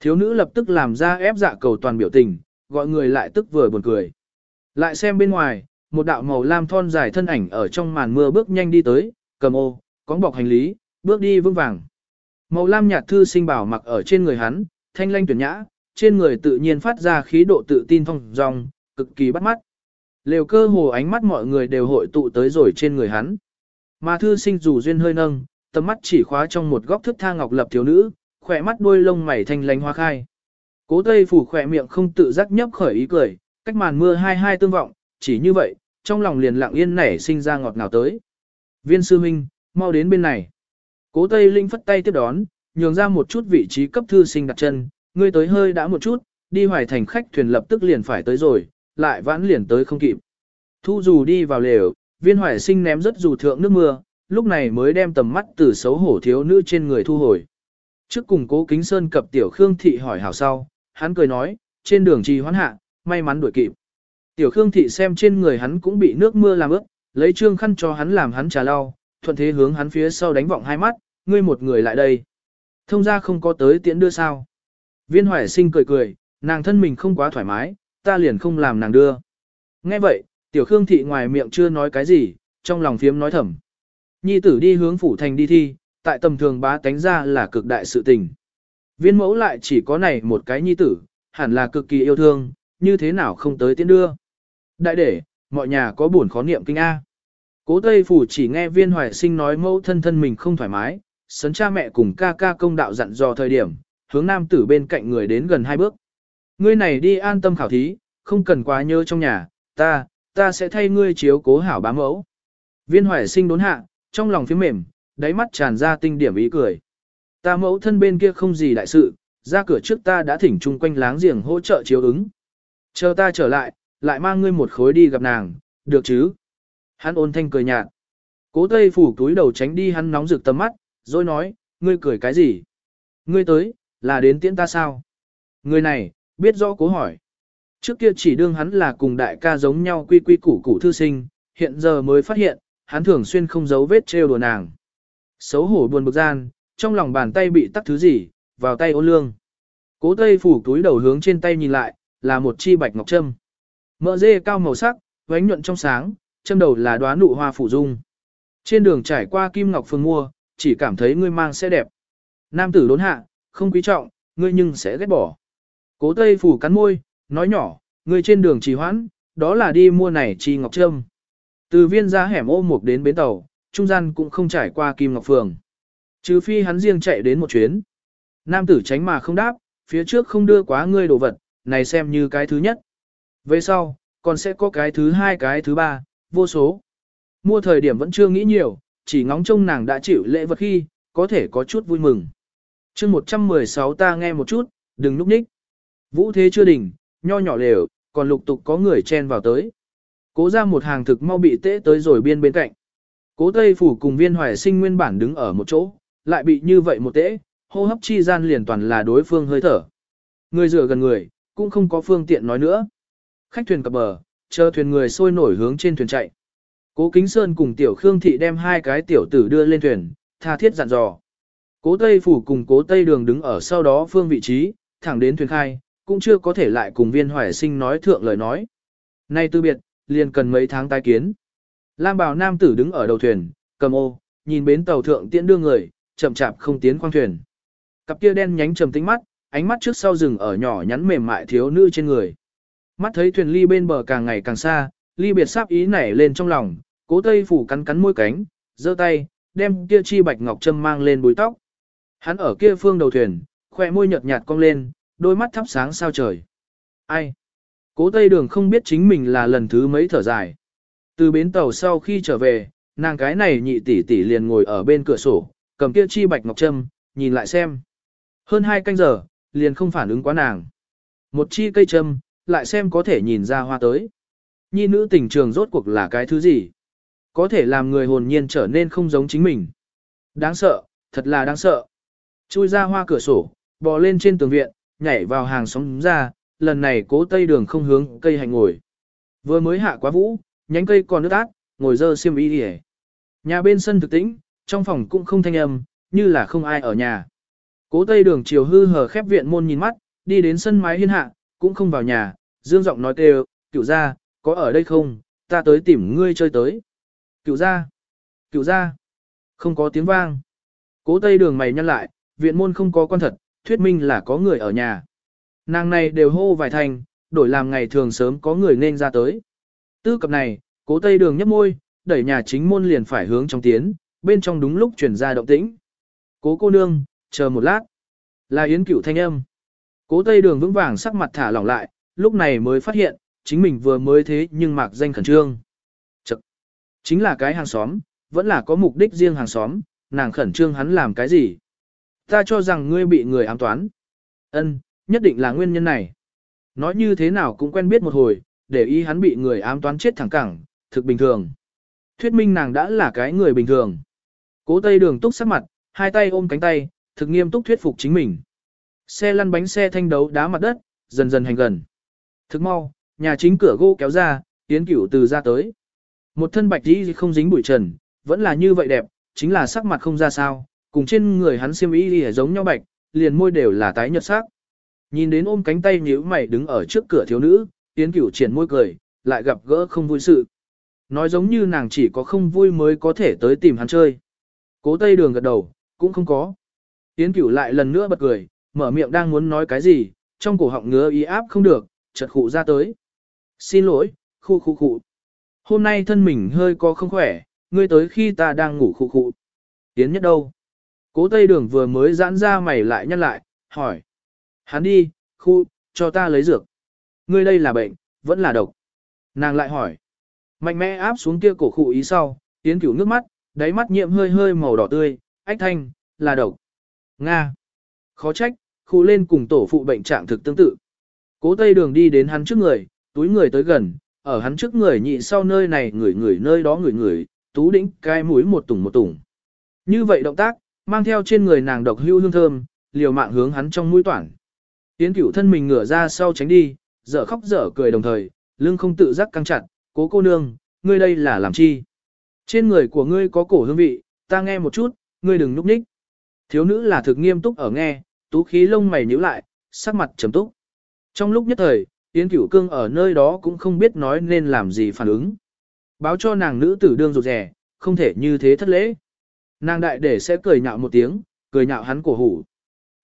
Thiếu nữ lập tức làm ra ép dạ cầu toàn biểu tình, gọi người lại tức vừa buồn cười. Lại xem bên ngoài, một đạo màu lam thon dài thân ảnh ở trong màn mưa bước nhanh đi tới, cầm ô, cóng bọc hành lý, bước đi vững vàng. Màu lam nhạt thư sinh bảo mặc ở trên người hắn, thanh lanh tuyển nhã, trên người tự nhiên phát ra khí độ tự tin phong dòng, cực kỳ bắt mắt. Lều cơ hồ ánh mắt mọi người đều hội tụ tới rồi trên người hắn. Mà thư sinh dù duyên hơi nâng, tầm mắt chỉ khóa trong một góc thức tha ngọc lập thiếu nữ, khỏe mắt đuôi lông mày thanh lánh hoa khai. Cố tây phủ khỏe miệng không tự giác nhấp khởi ý cười, cách màn mưa hai hai tương vọng, chỉ như vậy, trong lòng liền lặng yên nảy sinh ra ngọt ngào tới. Viên sư minh, mau đến bên này. Cố Tây Linh phất tay tiếp đón, nhường ra một chút vị trí cấp thư sinh đặt chân, ngươi tới hơi đã một chút, đi hoài thành khách thuyền lập tức liền phải tới rồi, lại vãn liền tới không kịp. Thu dù đi vào lều, viên hoài sinh ném rất dù thượng nước mưa, lúc này mới đem tầm mắt từ xấu hổ thiếu nữ trên người thu hồi. Trước cùng cố kính sơn cập tiểu khương thị hỏi hảo sau, hắn cười nói, trên đường trì hoán hạ, may mắn đuổi kịp. Tiểu Khương Thị xem trên người hắn cũng bị nước mưa làm ướt, lấy trương khăn cho hắn làm hắn trà lau, thuận thế hướng hắn phía sau đánh vọng hai mắt, ngươi một người lại đây. Thông ra không có tới tiễn đưa sao. Viên hoài sinh cười cười, nàng thân mình không quá thoải mái, ta liền không làm nàng đưa. Nghe vậy, tiểu Khương Thị ngoài miệng chưa nói cái gì, trong lòng phiếm nói thầm. Nhi tử đi hướng phủ thành đi thi, tại tầm thường bá tánh ra là cực đại sự tình. Viên mẫu lại chỉ có này một cái nhi tử, hẳn là cực kỳ yêu thương, như thế nào không tới tiễn đưa. Đại để, mọi nhà có buồn khó niệm kinh A. Cố Tây Phủ chỉ nghe viên hoài sinh nói mẫu thân thân mình không thoải mái, sấn cha mẹ cùng ca ca công đạo dặn dò thời điểm, hướng nam tử bên cạnh người đến gần hai bước. Ngươi này đi an tâm khảo thí, không cần quá nhớ trong nhà, ta, ta sẽ thay ngươi chiếu cố hảo bá mẫu. Viên hoài sinh đốn hạ, trong lòng phía mềm, đáy mắt tràn ra tinh điểm ý cười. Ta mẫu thân bên kia không gì đại sự, ra cửa trước ta đã thỉnh chung quanh láng giềng hỗ trợ chiếu ứng. Chờ ta trở lại, lại mang ngươi một khối đi gặp nàng, được chứ? Hắn ôn thanh cười nhạt. Cố Tây phủ túi đầu tránh đi hắn nóng rực tầm mắt, rồi nói, ngươi cười cái gì? Ngươi tới, là đến tiễn ta sao? Người này, biết rõ cố hỏi. Trước kia chỉ đương hắn là cùng đại ca giống nhau quy quy củ củ thư sinh, hiện giờ mới phát hiện, hắn thường xuyên không giấu vết trêu đùa nàng. Xấu hổ buồn bực gian, trong lòng bàn tay bị tắc thứ gì, vào tay ô lương. Cố Tây phủ túi đầu hướng trên tay nhìn lại, là một chi bạch ngọc trâm. Mỡ dê cao màu sắc, vánh nhuận trong sáng, châm đầu là đóa nụ hoa phủ dung. Trên đường trải qua Kim Ngọc Phương mua, chỉ cảm thấy ngươi mang sẽ đẹp. Nam tử đốn hạ, không quý trọng, ngươi nhưng sẽ ghét bỏ. Cố Tây phủ cắn môi, nói nhỏ, ngươi trên đường trì hoãn, đó là đi mua này chi ngọc trâm. Từ viên ra hẻm ô mục đến bến tàu, trung gian cũng không trải qua Kim Ngọc Phường. Trừ phi hắn riêng chạy đến một chuyến. Nam tử tránh mà không đáp, phía trước không đưa quá ngươi đồ vật, này xem như cái thứ nhất. Về sau, còn sẽ có cái thứ hai cái thứ ba, vô số. Mua thời điểm vẫn chưa nghĩ nhiều, chỉ ngóng trông nàng đã chịu lễ vật khi, có thể có chút vui mừng. chương 116 ta nghe một chút, đừng núp ních. Vũ thế chưa đỉnh, nho nhỏ lều, còn lục tục có người chen vào tới. Cố ra một hàng thực mau bị tễ tới rồi biên bên cạnh. Cố Tây Phủ cùng viên hoài sinh nguyên bản đứng ở một chỗ, lại bị như vậy một tễ, hô hấp chi gian liền toàn là đối phương hơi thở. Người rửa gần người, cũng không có phương tiện nói nữa. Khách thuyền cập bờ, chờ thuyền người sôi nổi hướng trên thuyền chạy. Cố Kính Sơn cùng Tiểu Khương Thị đem hai cái tiểu tử đưa lên thuyền, tha thiết dặn dò. Cố Tây Phủ cùng Cố Tây Đường đứng ở sau đó phương vị trí, thẳng đến thuyền khai, cũng chưa có thể lại cùng viên hoài sinh nói thượng lời nói. Nay tư biệt, liền cần mấy tháng tái kiến. Lam bào nam tử đứng ở đầu thuyền, cầm ô, nhìn bến tàu thượng tiễn đưa người, chậm chạp không tiến khoang thuyền. Cặp kia đen nhánh trầm tính mắt, ánh mắt trước sau rừng ở nhỏ nhắn mềm mại thiếu nữ trên người. Mắt thấy thuyền ly bên bờ càng ngày càng xa, ly biệt sáp ý nảy lên trong lòng, cố tây phủ cắn cắn môi cánh, giơ tay, đem kia chi bạch ngọc châm mang lên búi tóc. Hắn ở kia phương đầu thuyền, khoe môi nhợt nhạt cong lên, đôi mắt thắp sáng sao trời. Ai? Cố tây đường không biết chính mình là lần thứ mấy thở dài. Từ bến tàu sau khi trở về, nàng cái này nhị tỷ tỷ liền ngồi ở bên cửa sổ, cầm kia chi bạch ngọc trâm, nhìn lại xem. Hơn hai canh giờ, liền không phản ứng quá nàng. Một chi cây trâm, lại xem có thể nhìn ra hoa tới. Nhi nữ tình trường rốt cuộc là cái thứ gì? Có thể làm người hồn nhiên trở nên không giống chính mình. Đáng sợ, thật là đáng sợ. Chui ra hoa cửa sổ, bò lên trên tường viện, nhảy vào hàng sóng ra, lần này cố tây đường không hướng cây hành ngồi. Vừa mới hạ quá vũ, nhánh cây còn nước át, ngồi dơ xiêm y đi Nhà bên sân thực tĩnh, trong phòng cũng không thanh âm, như là không ai ở nhà. Cố tây đường chiều hư hờ khép viện môn nhìn mắt, đi đến sân mái hiên hạ, cũng không vào nhà, dương giọng nói kêu, cựu ra, có ở đây không, ta tới tìm ngươi chơi tới. Cựu ra, cựu ra, không có tiếng vang. Cố tây đường mày nhăn lại, viện môn không có quan thật, thuyết minh là có người ở nhà. Nàng này đều hô vài thành, đổi làm ngày thường sớm có người nên ra tới. Tư cập này, cố tây đường nhấp môi, đẩy nhà chính môn liền phải hướng trong tiến, bên trong đúng lúc chuyển ra động tĩnh. Cố cô nương, chờ một lát. Là yến cửu thanh âm. Cố tây đường vững vàng sắc mặt thả lỏng lại, lúc này mới phát hiện, chính mình vừa mới thế nhưng mạc danh khẩn trương. Chật! Chính là cái hàng xóm, vẫn là có mục đích riêng hàng xóm, nàng khẩn trương hắn làm cái gì? Ta cho rằng ngươi bị người ám toán. Ân, nhất định là nguyên nhân này. Nói như thế nào cũng quen biết một hồi, để ý hắn bị người ám toán chết thẳng cẳng, thực bình thường. Thuyết minh nàng đã là cái người bình thường. Cố tây đường túc sắc mặt, hai tay ôm cánh tay, thực nghiêm túc thuyết phục chính mình. Xe lăn bánh xe thanh đấu đá mặt đất, dần dần hành gần. Thực mau, nhà chính cửa gỗ kéo ra, tiến cửu từ ra tới. Một thân bạch y không dính bụi trần, vẫn là như vậy đẹp, chính là sắc mặt không ra sao, cùng trên người hắn xiêm y giống nhau bạch, liền môi đều là tái nhợt sắc. Nhìn đến ôm cánh tay nhíu mày đứng ở trước cửa thiếu nữ, Yến Cửu triển môi cười, lại gặp gỡ không vui sự. Nói giống như nàng chỉ có không vui mới có thể tới tìm hắn chơi. Cố Tây Đường gật đầu, cũng không có. Yến Cửu lại lần nữa bật cười, mở miệng đang muốn nói cái gì, trong cổ họng ngứa ý áp không được, chợt khụ ra tới. Xin lỗi, khu khu khu. Hôm nay thân mình hơi có không khỏe, ngươi tới khi ta đang ngủ khu khu. Tiến nhất đâu? Cố Tây Đường vừa mới giãn ra mày lại nhăn lại, hỏi. Hắn đi, khu, cho ta lấy dược. Ngươi đây là bệnh, vẫn là độc. Nàng lại hỏi. Mạnh mẽ áp xuống kia cổ khụ ý sau, tiến cửu nước mắt, đáy mắt nhiễm hơi hơi màu đỏ tươi, ách thanh, là độc. Nga. Khó trách, khu lên cùng tổ phụ bệnh trạng thực tương tự. Cố tây đường đi đến hắn trước người, túi người tới gần, ở hắn trước người nhị sau nơi này ngửi ngửi nơi đó ngửi ngửi, tú đĩnh cái mũi một tùng một tùng. Như vậy động tác, mang theo trên người nàng độc hưu hương thơm, liều mạng hướng hắn trong mũi toản. Tiến cửu thân mình ngửa ra sau tránh đi, dở khóc dở cười đồng thời, lưng không tự giác căng chặt, cố cô nương, ngươi đây là làm chi? Trên người của ngươi có cổ hương vị, ta nghe một chút, ngươi đừng núp ních. Thiếu nữ là thực nghiêm túc ở nghe, tú khí lông mày nhíu lại, sắc mặt trầm túc. Trong lúc nhất thời, Yến Cửu Cương ở nơi đó cũng không biết nói nên làm gì phản ứng. Báo cho nàng nữ tử đương rụt rẻ, không thể như thế thất lễ. Nàng đại để sẽ cười nhạo một tiếng, cười nhạo hắn cổ hủ.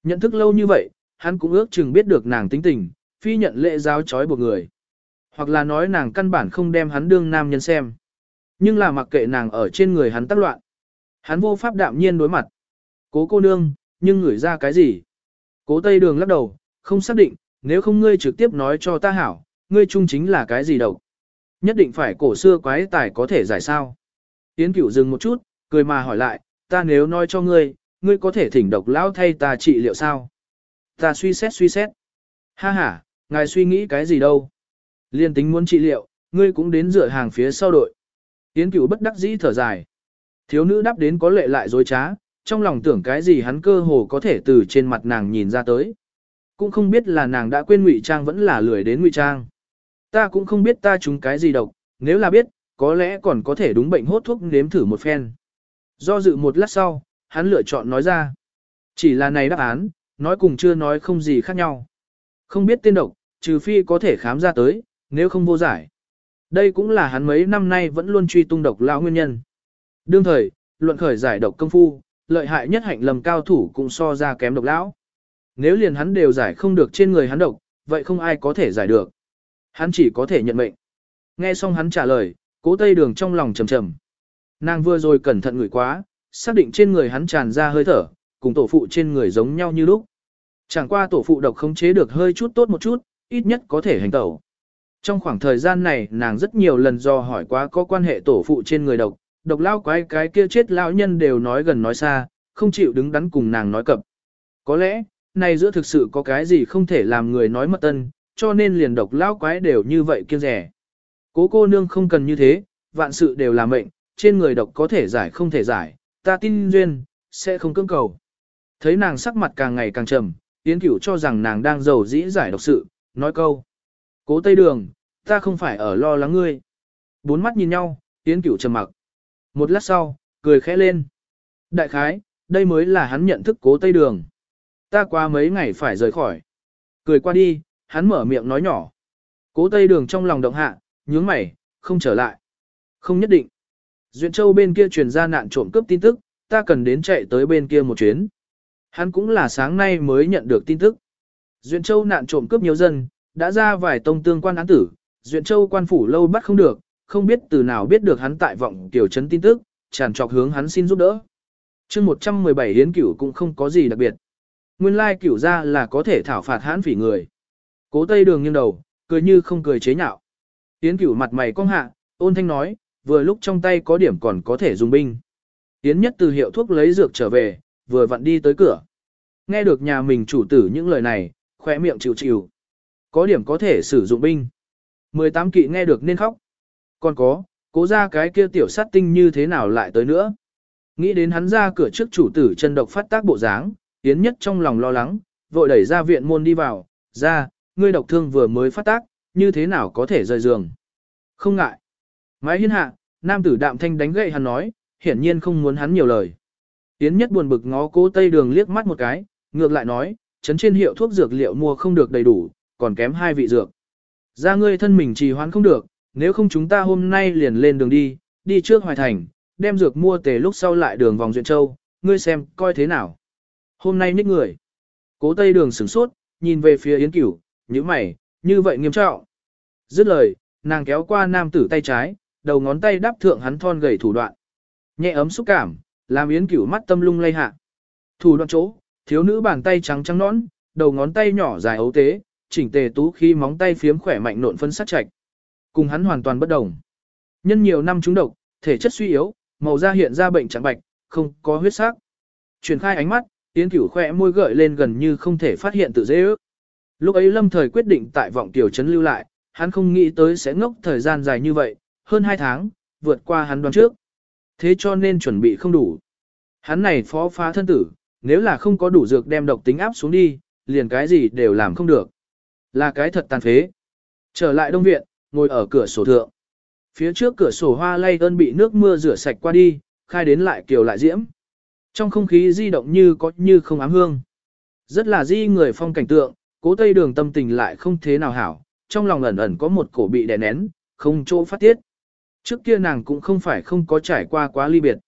Nhận thức lâu như vậy, hắn cũng ước chừng biết được nàng tính tình, phi nhận lễ giáo chói buộc người. Hoặc là nói nàng căn bản không đem hắn đương nam nhân xem. Nhưng là mặc kệ nàng ở trên người hắn tác loạn. Hắn vô pháp đạm nhiên đối mặt. Cố cô nương, nhưng ngửi ra cái gì? Cố Tây Đường lắc đầu, không xác định, nếu không ngươi trực tiếp nói cho ta hảo, ngươi trung chính là cái gì đâu? Nhất định phải cổ xưa quái tài có thể giải sao? Yến Cửu dừng một chút, cười mà hỏi lại, ta nếu nói cho ngươi, ngươi có thể thỉnh độc lão thay ta trị liệu sao? Ta suy xét suy xét. Ha ha, ngài suy nghĩ cái gì đâu? Liên tính muốn trị liệu, ngươi cũng đến dựa hàng phía sau đội. Yến Cửu bất đắc dĩ thở dài. Thiếu nữ đáp đến có lệ lại dối trá, trong lòng tưởng cái gì hắn cơ hồ có thể từ trên mặt nàng nhìn ra tới. Cũng không biết là nàng đã quên ngụy trang vẫn là lười đến ngụy trang. Ta cũng không biết ta trúng cái gì độc, nếu là biết, có lẽ còn có thể đúng bệnh hốt thuốc nếm thử một phen. Do dự một lát sau, hắn lựa chọn nói ra. Chỉ là này đáp án, nói cùng chưa nói không gì khác nhau. Không biết tên độc, trừ phi có thể khám ra tới, nếu không vô giải. Đây cũng là hắn mấy năm nay vẫn luôn truy tung độc lão nguyên nhân. Đương thời, luận khởi giải độc công phu, lợi hại nhất hạnh lầm cao thủ cũng so ra kém độc lão. Nếu liền hắn đều giải không được trên người hắn độc, vậy không ai có thể giải được. Hắn chỉ có thể nhận mệnh. Nghe xong hắn trả lời, cố tây đường trong lòng trầm trầm. Nàng vừa rồi cẩn thận người quá, xác định trên người hắn tràn ra hơi thở, cùng tổ phụ trên người giống nhau như lúc. Chẳng qua tổ phụ độc khống chế được hơi chút tốt một chút, ít nhất có thể hành tẩu. Trong khoảng thời gian này nàng rất nhiều lần do hỏi quá có quan hệ tổ phụ trên người độc, độc lao quái cái kia chết lão nhân đều nói gần nói xa, không chịu đứng đắn cùng nàng nói cập. Có lẽ, này giữa thực sự có cái gì không thể làm người nói mật tân, cho nên liền độc lão quái đều như vậy kiêng rẻ. Cố cô nương không cần như thế, vạn sự đều là mệnh, trên người độc có thể giải không thể giải, ta tin duyên, sẽ không cưỡng cầu. Thấy nàng sắc mặt càng ngày càng trầm, Yến Cửu cho rằng nàng đang giàu dĩ giải độc sự, nói câu. Cố Tây Đường, ta không phải ở lo lắng ngươi. Bốn mắt nhìn nhau, Yến Cửu trầm mặc. Một lát sau, cười khẽ lên. Đại khái, đây mới là hắn nhận thức cố Tây Đường. Ta qua mấy ngày phải rời khỏi. Cười qua đi, hắn mở miệng nói nhỏ. Cố Tây Đường trong lòng động hạ, nhướng mày, không trở lại. Không nhất định. Duyện Châu bên kia truyền ra nạn trộm cướp tin tức, ta cần đến chạy tới bên kia một chuyến. Hắn cũng là sáng nay mới nhận được tin tức. Duyện Châu nạn trộm cướp nhiều dân, đã ra vài tông tương quan án tử, Duyện Châu quan phủ lâu bắt không được, không biết từ nào biết được hắn tại vọng tiểu trấn tin tức, tràn trọc hướng hắn xin giúp đỡ. chương 117 hiến cửu cũng không có gì đặc biệt. Nguyên lai cửu ra là có thể thảo phạt hãn phỉ người. Cố tây đường nghiêng đầu, cười như không cười chế nhạo. Tiễn cửu mặt mày cong hạ, ôn thanh nói, vừa lúc trong tay có điểm còn có thể dùng binh. Tiễn nhất từ hiệu thuốc lấy dược trở về, vừa vặn đi tới cửa. Nghe được nhà mình chủ tử những lời này, khỏe miệng chịu chịu. Có điểm có thể sử dụng binh. 18 kỵ nghe được nên khóc. Còn có, cố ra cái kia tiểu sát tinh như thế nào lại tới nữa. Nghĩ đến hắn ra cửa trước chủ tử chân độc phát tác bộ dáng, Yến nhất trong lòng lo lắng, vội đẩy ra viện môn đi vào, ra, ngươi độc thương vừa mới phát tác, như thế nào có thể rời giường. Không ngại. Mái hiên hạ, nam tử đạm thanh đánh gậy hắn nói, hiển nhiên không muốn hắn nhiều lời. Yến nhất buồn bực ngó cố tây đường liếc mắt một cái, ngược lại nói, chấn trên hiệu thuốc dược liệu mua không được đầy đủ, còn kém hai vị dược. Ra ngươi thân mình trì hoãn không được, nếu không chúng ta hôm nay liền lên đường đi, đi trước Hoài Thành, đem dược mua tề lúc sau lại đường vòng Duyện Châu, ngươi xem, coi thế nào. Hôm nay ních người. Cố Tây đường sửng sốt, nhìn về phía Yến Cửu, như mày, như vậy nghiêm trọng. Dứt lời, nàng kéo qua nam tử tay trái, đầu ngón tay đáp thượng hắn thon gầy thủ đoạn. Nhẹ ấm xúc cảm, làm Yến Cửu mắt tâm lung lay hạ. Thủ đoạn chỗ, thiếu nữ bàn tay trắng trắng nõn, đầu ngón tay nhỏ dài ấu tế, chỉnh tề tú khi móng tay phiếm khỏe mạnh nộn phân sát chạch. Cùng hắn hoàn toàn bất đồng. Nhân nhiều năm trúng độc, thể chất suy yếu, màu da hiện ra bệnh trắng bạch, không có huyết sắc. Truyền khai ánh mắt, Yến Cửu khỏe môi gợi lên gần như không thể phát hiện tự dễ ước. Lúc ấy Lâm Thời quyết định tại vọng tiểu trấn lưu lại, hắn không nghĩ tới sẽ ngốc thời gian dài như vậy, hơn 2 tháng, vượt qua hắn đoán trước. Thế cho nên chuẩn bị không đủ. Hắn này phó phá thân tử, nếu là không có đủ dược đem độc tính áp xuống đi, liền cái gì đều làm không được. Là cái thật tàn phế. Trở lại đông viện, ngồi ở cửa sổ thượng. Phía trước cửa sổ hoa lay ơn bị nước mưa rửa sạch qua đi, khai đến lại kiều lại diễm. Trong không khí di động như có như không ám hương. Rất là di người phong cảnh tượng, cố tây đường tâm tình lại không thế nào hảo, trong lòng ẩn ẩn có một cổ bị đè nén, không chỗ phát tiết. Trước kia nàng cũng không phải không có trải qua quá ly biệt.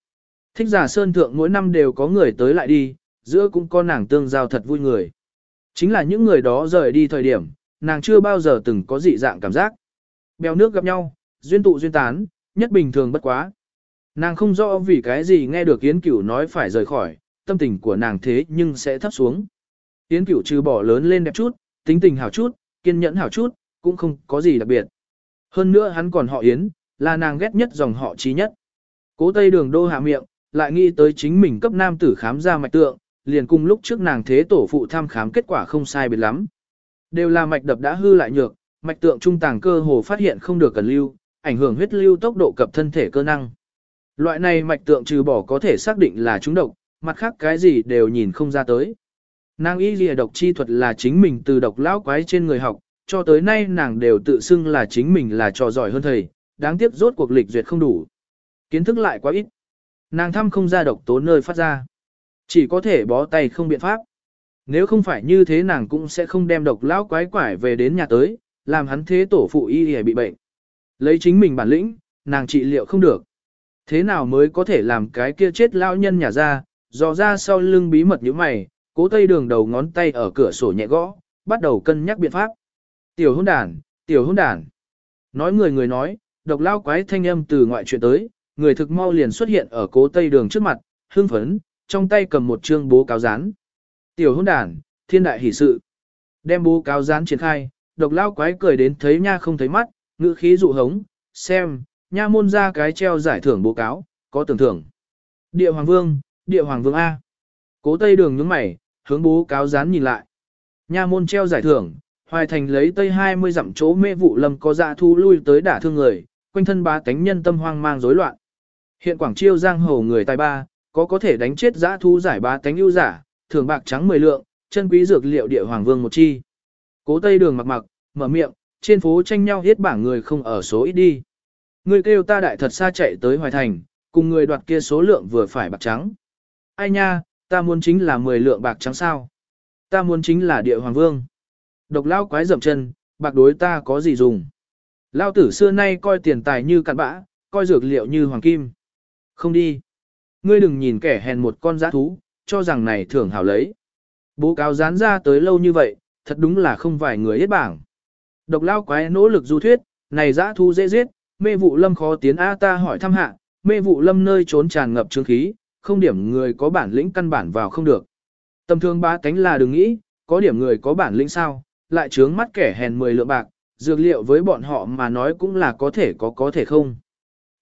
Thích giả sơn thượng mỗi năm đều có người tới lại đi, giữa cũng có nàng tương giao thật vui người. Chính là những người đó rời đi thời điểm, nàng chưa bao giờ từng có dị dạng cảm giác. Bèo nước gặp nhau, duyên tụ duyên tán, nhất bình thường bất quá. Nàng không rõ vì cái gì nghe được Yến Cửu nói phải rời khỏi, tâm tình của nàng thế nhưng sẽ thấp xuống. Yến Cửu trừ bỏ lớn lên đẹp chút, tính tình hảo chút, kiên nhẫn hảo chút, cũng không có gì đặc biệt. Hơn nữa hắn còn họ Yến, là nàng ghét nhất dòng họ trí nhất. Cố Tây Đường đô hạ miệng, lại nghĩ tới chính mình cấp nam tử khám ra mạch tượng, liền cùng lúc trước nàng thế tổ phụ thăm khám kết quả không sai biệt lắm. Đều là mạch đập đã hư lại nhược, mạch tượng trung tàng cơ hồ phát hiện không được cần lưu, ảnh hưởng huyết lưu tốc độ cập thân thể cơ năng. Loại này mạch tượng trừ bỏ có thể xác định là chúng độc, mặt khác cái gì đều nhìn không ra tới. Nàng y lìa độc chi thuật là chính mình từ độc lão quái trên người học, cho tới nay nàng đều tự xưng là chính mình là trò giỏi hơn thầy, đáng tiếc rốt cuộc lịch duyệt không đủ. Kiến thức lại quá ít. Nàng thăm không ra độc tố nơi phát ra. Chỉ có thể bó tay không biện pháp. Nếu không phải như thế nàng cũng sẽ không đem độc lão quái quải về đến nhà tới, làm hắn thế tổ phụ y lìa bị bệnh. Lấy chính mình bản lĩnh, nàng trị liệu không được. Thế nào mới có thể làm cái kia chết lão nhân nhà ra, dò ra sau lưng bí mật như mày, cố tây đường đầu ngón tay ở cửa sổ nhẹ gõ, bắt đầu cân nhắc biện pháp. Tiểu hôn đàn, tiểu hôn đàn. Nói người người nói, độc lao quái thanh âm từ ngoại chuyện tới, người thực mau liền xuất hiện ở cố tây đường trước mặt, hưng phấn, trong tay cầm một chương bố cáo rán. Tiểu hôn đàn, thiên đại hỷ sự. Đem bố cáo rán triển khai, độc lao quái cười đến thấy nha không thấy mắt, ngữ khí dụ hống, xem, nha môn ra cái treo giải thưởng bố cáo, có tưởng thưởng. Địa Hoàng Vương, Địa Hoàng Vương A. Cố Tây Đường nhướng mày, hướng bố cáo dán nhìn lại. Nha môn treo giải thưởng, Hoài Thành lấy Tây 20 dặm chỗ mê vụ lâm có dạ thu lui tới đả thương người, quanh thân ba tánh nhân tâm hoang mang rối loạn. Hiện Quảng Chiêu giang hồ người tài ba, có có thể đánh chết dã thu giải ba tánh ưu giả, thưởng bạc trắng 10 lượng, chân quý dược liệu địa hoàng vương một chi. Cố Tây Đường mặc mặc, mở miệng, trên phố tranh nhau hết bảng người không ở số ít đi. Ngươi kêu ta đại thật xa chạy tới Hoài Thành, cùng người đoạt kia số lượng vừa phải bạc trắng. Ai nha, ta muốn chính là 10 lượng bạc trắng sao. Ta muốn chính là địa hoàng vương. Độc lao quái dậm chân, bạc đối ta có gì dùng. Lao tử xưa nay coi tiền tài như cặn bã, coi dược liệu như hoàng kim. Không đi. Ngươi đừng nhìn kẻ hèn một con giã thú, cho rằng này thưởng hảo lấy. Bố cáo dán ra tới lâu như vậy, thật đúng là không vài người hết bảng. Độc lao quái nỗ lực du thuyết, này giã thú dễ giết, mê vụ lâm khó tiến A ta hỏi thăm hạ, mê vụ lâm nơi trốn tràn ngập trương khí, không điểm người có bản lĩnh căn bản vào không được. Tầm thương ba cánh là đừng nghĩ, có điểm người có bản lĩnh sao, lại trướng mắt kẻ hèn mười lượng bạc, dược liệu với bọn họ mà nói cũng là có thể có có thể không.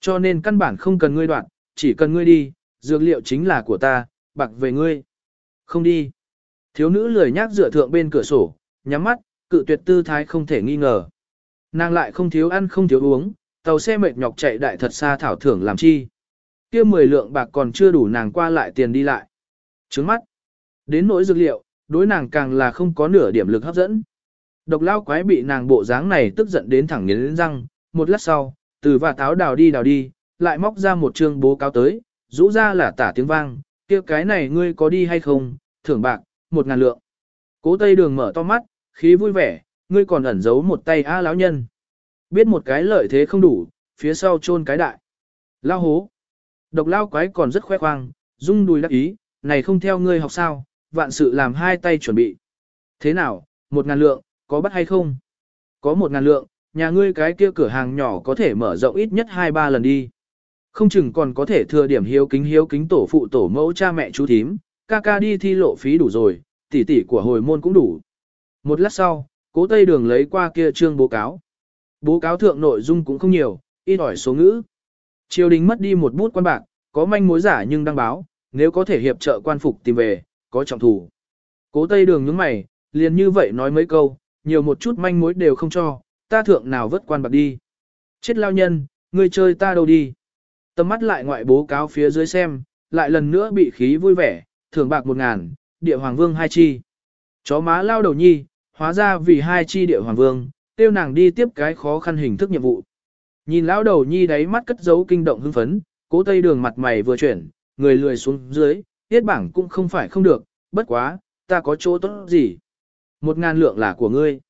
Cho nên căn bản không cần ngươi đoạn, chỉ cần ngươi đi, dược liệu chính là của ta, bạc về ngươi. Không đi. Thiếu nữ lười nhác dựa thượng bên cửa sổ, nhắm mắt, cự tuyệt tư thái không thể nghi ngờ. Nàng lại không thiếu ăn không thiếu uống, tàu xe mệt nhọc chạy đại thật xa thảo thưởng làm chi. kia 10 lượng bạc còn chưa đủ nàng qua lại tiền đi lại. Trứng mắt. Đến nỗi dược liệu, đối nàng càng là không có nửa điểm lực hấp dẫn. Độc lao quái bị nàng bộ dáng này tức giận đến thẳng nghiến răng, một lát sau, từ và táo đào đi đào đi, lại móc ra một chương bố cáo tới, rũ ra là tả tiếng vang, kia cái này ngươi có đi hay không, thưởng bạc, một ngàn lượng. Cố tây đường mở to mắt, khí vui vẻ, ngươi còn ẩn giấu một tay a lão nhân. Biết một cái lợi thế không đủ, phía sau chôn cái đại. Lao hố. Độc lao quái còn rất khoe khoang, rung đùi đắc ý, này không theo ngươi học sao, vạn sự làm hai tay chuẩn bị. Thế nào, một ngàn lượng, có bắt hay không? Có một ngàn lượng, nhà ngươi cái kia cửa hàng nhỏ có thể mở rộng ít nhất hai ba lần đi. Không chừng còn có thể thừa điểm hiếu kính hiếu kính tổ phụ tổ mẫu cha mẹ chú thím, ca ca đi thi lộ phí đủ rồi, tỷ tỷ của hồi môn cũng đủ. Một lát sau, cố tây đường lấy qua kia trương bố cáo. Bố cáo thượng nội dung cũng không nhiều, ít ỏi số ngữ. Triều đình mất đi một bút quan bạc, có manh mối giả nhưng đăng báo, nếu có thể hiệp trợ quan phục tìm về, có trọng thủ. Cố tây đường nhướng mày, liền như vậy nói mấy câu, nhiều một chút manh mối đều không cho, ta thượng nào vất quan bạc đi. Chết lao nhân, ngươi chơi ta đâu đi. Tầm mắt lại ngoại bố cáo phía dưới xem, lại lần nữa bị khí vui vẻ, thưởng bạc một ngàn, địa hoàng vương hai chi. Chó má lao đầu nhi, hóa ra vì hai chi địa hoàng vương, tiêu nàng đi tiếp cái khó khăn hình thức nhiệm vụ. Nhìn lão đầu nhi đáy mắt cất giấu kinh động hưng phấn, cố tây đường mặt mày vừa chuyển, người lười xuống dưới, tiết bảng cũng không phải không được, bất quá, ta có chỗ tốt gì. Một ngàn lượng là của ngươi.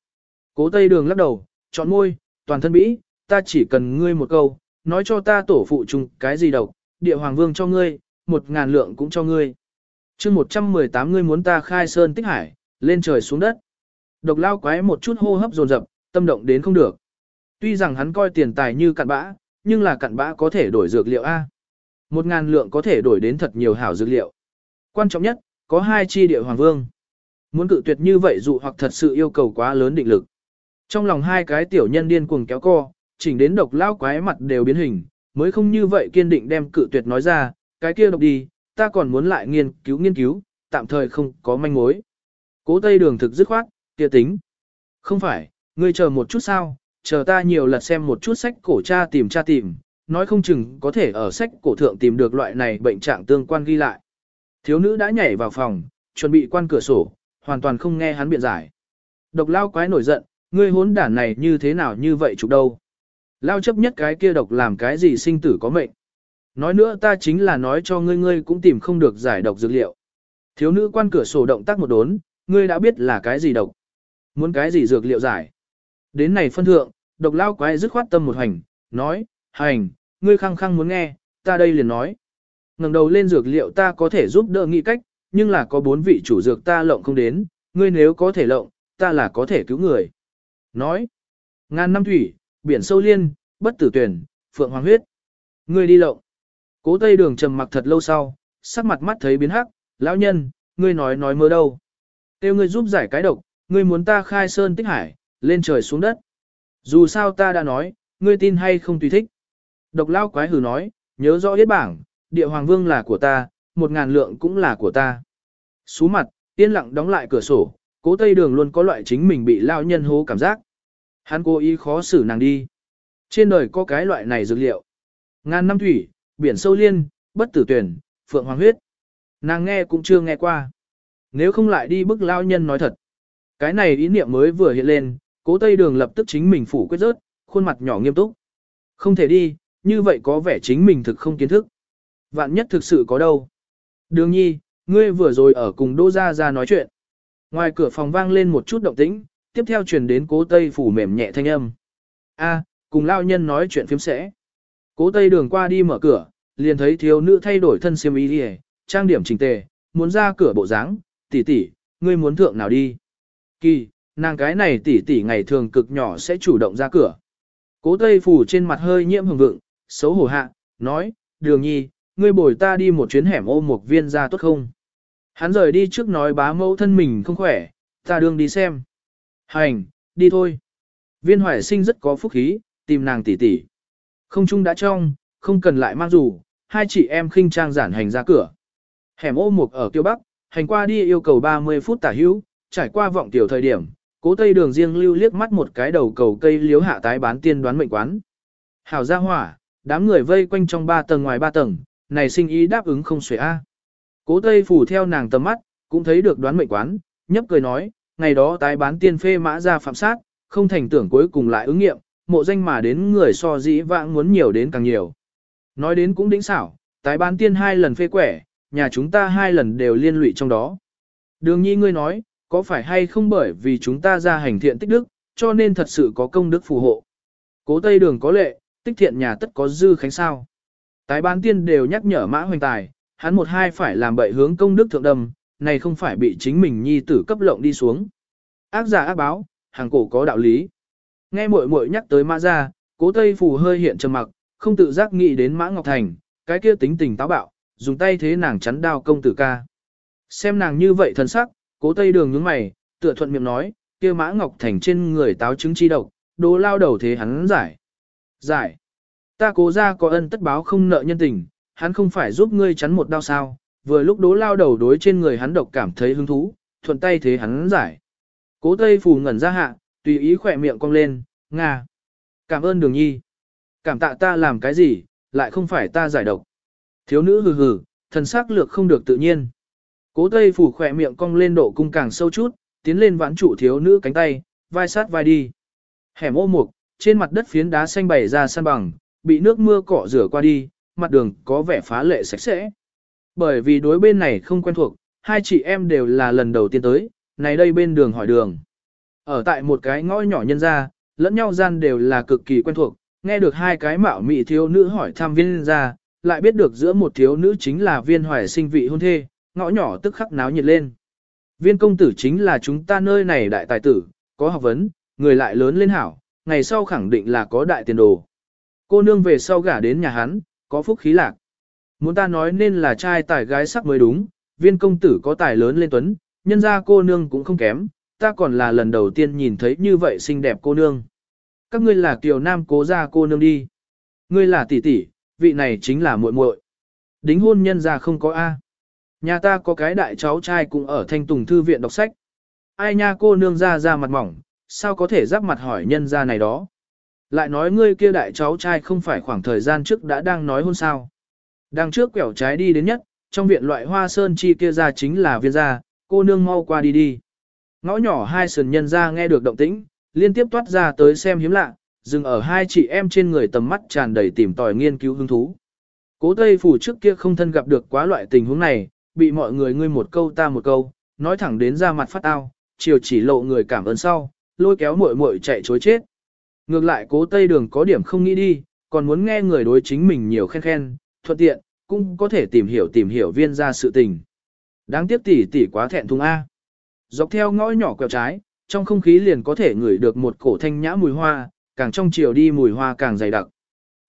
Cố Tây Đường lắc đầu, chọn môi, toàn thân bĩ, ta chỉ cần ngươi một câu, nói cho ta tổ phụ chung cái gì độc, địa hoàng vương cho ngươi, một ngàn lượng cũng cho ngươi. chương 118 ngươi muốn ta khai sơn tích hải, lên trời xuống đất. Độc lao quái một chút hô hấp dồn dập, tâm động đến không được. Tuy rằng hắn coi tiền tài như cặn bã, nhưng là cặn bã có thể đổi dược liệu A. Một ngàn lượng có thể đổi đến thật nhiều hảo dược liệu. Quan trọng nhất, có hai chi địa hoàng vương. Muốn cự tuyệt như vậy dụ hoặc thật sự yêu cầu quá lớn định lực. Trong lòng hai cái tiểu nhân điên cuồng kéo co, chỉnh đến độc lao quái mặt đều biến hình, mới không như vậy kiên định đem cự tuyệt nói ra, cái kia độc đi, ta còn muốn lại nghiên cứu nghiên cứu, tạm thời không có manh mối. Cố Tây Đường thực dứt khoát, kia tính. Không phải, ngươi chờ một chút sao, chờ ta nhiều lần xem một chút sách cổ cha tìm cha tìm, nói không chừng có thể ở sách cổ thượng tìm được loại này bệnh trạng tương quan ghi lại. Thiếu nữ đã nhảy vào phòng, chuẩn bị quan cửa sổ, hoàn toàn không nghe hắn biện giải. Độc lao quái nổi giận, ngươi hốn đản này như thế nào như vậy chụp đâu. Lao chấp nhất cái kia độc làm cái gì sinh tử có mệnh. Nói nữa ta chính là nói cho ngươi ngươi cũng tìm không được giải độc dược liệu. Thiếu nữ quan cửa sổ động tác một đốn, ngươi đã biết là cái gì độc. Muốn cái gì dược liệu giải. Đến này phân thượng, độc lao quái dứt khoát tâm một hành, nói, hành, ngươi khăng khăng muốn nghe, ta đây liền nói. ngẩng đầu lên dược liệu ta có thể giúp đỡ nghĩ cách, nhưng là có bốn vị chủ dược ta lộng không đến, ngươi nếu có thể lộng, ta là có thể cứu người. Nói, ngàn năm thủy, biển sâu liên, bất tử tuyển, phượng hoàng huyết. Ngươi đi lộng. Cố tây đường trầm mặc thật lâu sau, sắc mặt mắt thấy biến hắc, lão nhân, ngươi nói nói mơ đâu. Têu ngươi giúp giải cái độc, ngươi muốn ta khai sơn tích hải, lên trời xuống đất. Dù sao ta đã nói, ngươi tin hay không tùy thích. Độc lao quái hừ nói, nhớ rõ yết bảng, địa hoàng vương là của ta, một ngàn lượng cũng là của ta. Xú mặt, yên lặng đóng lại cửa sổ, cố tây đường luôn có loại chính mình bị lao nhân hố cảm giác. Hắn cố ý khó xử nàng đi. Trên đời có cái loại này dược liệu. Ngàn năm thủy, biển sâu liên, bất tử tuyển, phượng hoàng huyết. Nàng nghe cũng chưa nghe qua. Nếu không lại đi bức lao nhân nói thật. Cái này ý niệm mới vừa hiện lên, cố tây đường lập tức chính mình phủ quyết rớt, khuôn mặt nhỏ nghiêm túc. Không thể đi, như vậy có vẻ chính mình thực không kiến thức. Vạn nhất thực sự có đâu. Đường nhi, ngươi vừa rồi ở cùng Đỗ Gia Gia nói chuyện. Ngoài cửa phòng vang lên một chút động tĩnh, tiếp theo truyền đến cố tây phủ mềm nhẹ thanh âm. A, cùng lao nhân nói chuyện phiếm sẽ. Cố tây đường qua đi mở cửa, liền thấy thiếu nữ thay đổi thân xiêm y đi trang điểm chỉnh tề, muốn ra cửa bộ dáng, tỷ tỷ, ngươi muốn thượng nào đi. Kỳ, nàng cái này tỷ tỷ ngày thường cực nhỏ sẽ chủ động ra cửa. Cố tây phủ trên mặt hơi nhiễm hừng vượng, xấu hổ hạ, nói, đường nhi, ngươi bồi ta đi một chuyến hẻm ô một viên ra tốt không? Hắn rời đi trước nói bá mẫu thân mình không khỏe, ta đương đi xem. Hành, đi thôi. Viên hoài sinh rất có phúc khí, tìm nàng tỷ tỷ. Không chung đã trong, không cần lại mang dù, hai chị em khinh trang giản hành ra cửa. Hẻm ô mục ở Tiêu Bắc, hành qua đi yêu cầu 30 phút tả hữu, trải qua vọng tiểu thời điểm, cố tây đường riêng lưu liếc mắt một cái đầu cầu cây liếu hạ tái bán tiên đoán mệnh quán. Hảo gia hỏa, đám người vây quanh trong ba tầng ngoài ba tầng, này sinh ý đáp ứng không xuể A. Cố tây phủ theo nàng tầm mắt, cũng thấy được đoán mệnh quán, nhấp cười nói, ngày đó tái bán tiên phê mã ra phạm sát, không thành tưởng cuối cùng lại ứng nghiệm, mộ danh mà đến người so dĩ vãng muốn nhiều đến càng nhiều. Nói đến cũng đỉnh xảo, tái bán tiên hai lần phê quẻ, nhà chúng ta hai lần đều liên lụy trong đó. Đường nhi ngươi nói, có phải hay không bởi vì chúng ta ra hành thiện tích đức, cho nên thật sự có công đức phù hộ. Cố Tây Đường có lệ, tích thiện nhà tất có dư khánh sao. Tái bán tiên đều nhắc nhở mã hoành tài, hắn một hai phải làm bậy hướng công đức thượng đầm, này không phải bị chính mình nhi tử cấp lộng đi xuống. Ác giả ác báo, hàng cổ có đạo lý. Nghe muội muội nhắc tới mã ra, cố tây phù hơi hiện trầm mặc, không tự giác nghĩ đến mã ngọc thành, cái kia tính tình táo bạo, dùng tay thế nàng chắn đao công tử ca. Xem nàng như vậy thân sắc, cố tây đường nhướng mày, tựa thuận miệng nói, kia mã ngọc thành trên người táo chứng chi độc, đồ lao đầu thế hắn giải. Giải. Ta cố ra có ân tất báo không nợ nhân tình, hắn không phải giúp ngươi chắn một đao sao, vừa lúc đố lao đầu đối trên người hắn độc cảm thấy hứng thú, thuận tay thế hắn giải. Cố Tây Phù ngẩn ra hạ, tùy ý khỏe miệng cong lên, Nga. Cảm ơn đường nhi. Cảm tạ ta làm cái gì, lại không phải ta giải độc. Thiếu nữ hừ hừ, thần sắc lược không được tự nhiên. Cố Tây Phủ khỏe miệng cong lên độ cung càng sâu chút, tiến lên vãn trụ thiếu nữ cánh tay, vai sát vai đi. Hẻm ô mục, trên mặt đất phiến đá xanh bày ra san bằng, bị nước mưa cọ rửa qua đi, mặt đường có vẻ phá lệ sạch sẽ. Bởi vì đối bên này không quen thuộc, hai chị em đều là lần đầu tiên tới, này đây bên đường hỏi đường. Ở tại một cái ngõ nhỏ nhân ra, lẫn nhau gian đều là cực kỳ quen thuộc, nghe được hai cái mạo mị thiếu nữ hỏi thăm viên ra, lại biết được giữa một thiếu nữ chính là viên hoài sinh vị hôn thê, ngõ nhỏ tức khắc náo nhiệt lên. Viên công tử chính là chúng ta nơi này đại tài tử, có học vấn, người lại lớn lên hảo, ngày sau khẳng định là có đại tiền đồ. Cô nương về sau gả đến nhà hắn, có phúc khí lạc. Muốn ta nói nên là trai tài gái sắc mới đúng, viên công tử có tài lớn lên tuấn, nhân ra cô nương cũng không kém, ta còn là lần đầu tiên nhìn thấy như vậy xinh đẹp cô nương. Các ngươi là kiều nam cố ra cô nương đi. Ngươi là tỷ tỷ, vị này chính là muội muội. Đính hôn nhân ra không có A. Nhà ta có cái đại cháu trai cũng ở thanh tùng thư viện đọc sách. Ai nha cô nương ra ra mặt mỏng, sao có thể giáp mặt hỏi nhân ra này đó. Lại nói ngươi kia đại cháu trai không phải khoảng thời gian trước đã đang nói hôn sao. Đang trước quẹo trái đi đến nhất, trong viện loại hoa sơn chi kia ra chính là viên gia, cô nương mau qua đi đi. Ngõ nhỏ hai sườn nhân ra nghe được động tĩnh, liên tiếp toát ra tới xem hiếm lạ, dừng ở hai chị em trên người tầm mắt tràn đầy tìm tòi nghiên cứu hứng thú. Cố Tây Phủ trước kia không thân gặp được quá loại tình huống này, bị mọi người ngươi một câu ta một câu, nói thẳng đến ra mặt phát ao, chiều chỉ lộ người cảm ơn sau, lôi kéo muội muội chạy chối chết. Ngược lại cố Tây Đường có điểm không nghĩ đi, còn muốn nghe người đối chính mình nhiều khen khen, thuận tiện, cũng có thể tìm hiểu tìm hiểu viên ra sự tình. Đáng tiếc tỷ tỷ quá thẹn thùng A. Dọc theo ngõ nhỏ quẹo trái, trong không khí liền có thể ngửi được một cổ thanh nhã mùi hoa, càng trong chiều đi mùi hoa càng dày đặc.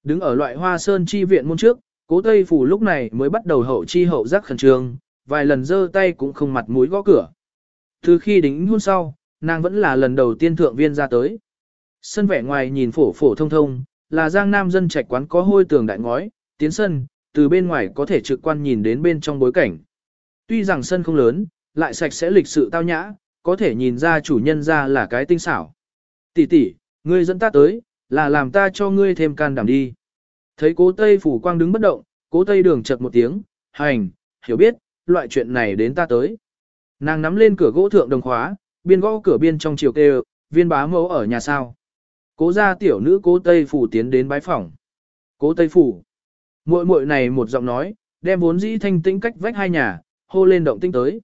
Đứng ở loại hoa sơn chi viện môn trước, cố Tây Phủ lúc này mới bắt đầu hậu chi hậu giác khẩn trương, vài lần giơ tay cũng không mặt mũi gõ cửa. Từ khi đính hôn sau, nàng vẫn là lần đầu tiên thượng viên ra tới. Sân vẻ ngoài nhìn phổ phổ thông thông, là giang nam dân trạch quán có hôi tường đại ngói, tiến sân, từ bên ngoài có thể trực quan nhìn đến bên trong bối cảnh. Tuy rằng sân không lớn, lại sạch sẽ lịch sự tao nhã, có thể nhìn ra chủ nhân ra là cái tinh xảo. Tỷ tỷ, ngươi dẫn ta tới, là làm ta cho ngươi thêm can đảm đi. Thấy cố Tây phủ quang đứng bất động, cố Tây đường chật một tiếng, hành, hiểu biết, loại chuyện này đến ta tới. Nàng nắm lên cửa gỗ thượng đồng khóa, biên gõ cửa biên trong chiều kêu, viên bá mẫu ở nhà sao. Cố gia tiểu nữ cố Tây phủ tiến đến bái phòng. Cố Tây phủ. Muội muội này một giọng nói, đem vốn dĩ thanh tĩnh cách vách hai nhà, hô lên động tinh tới.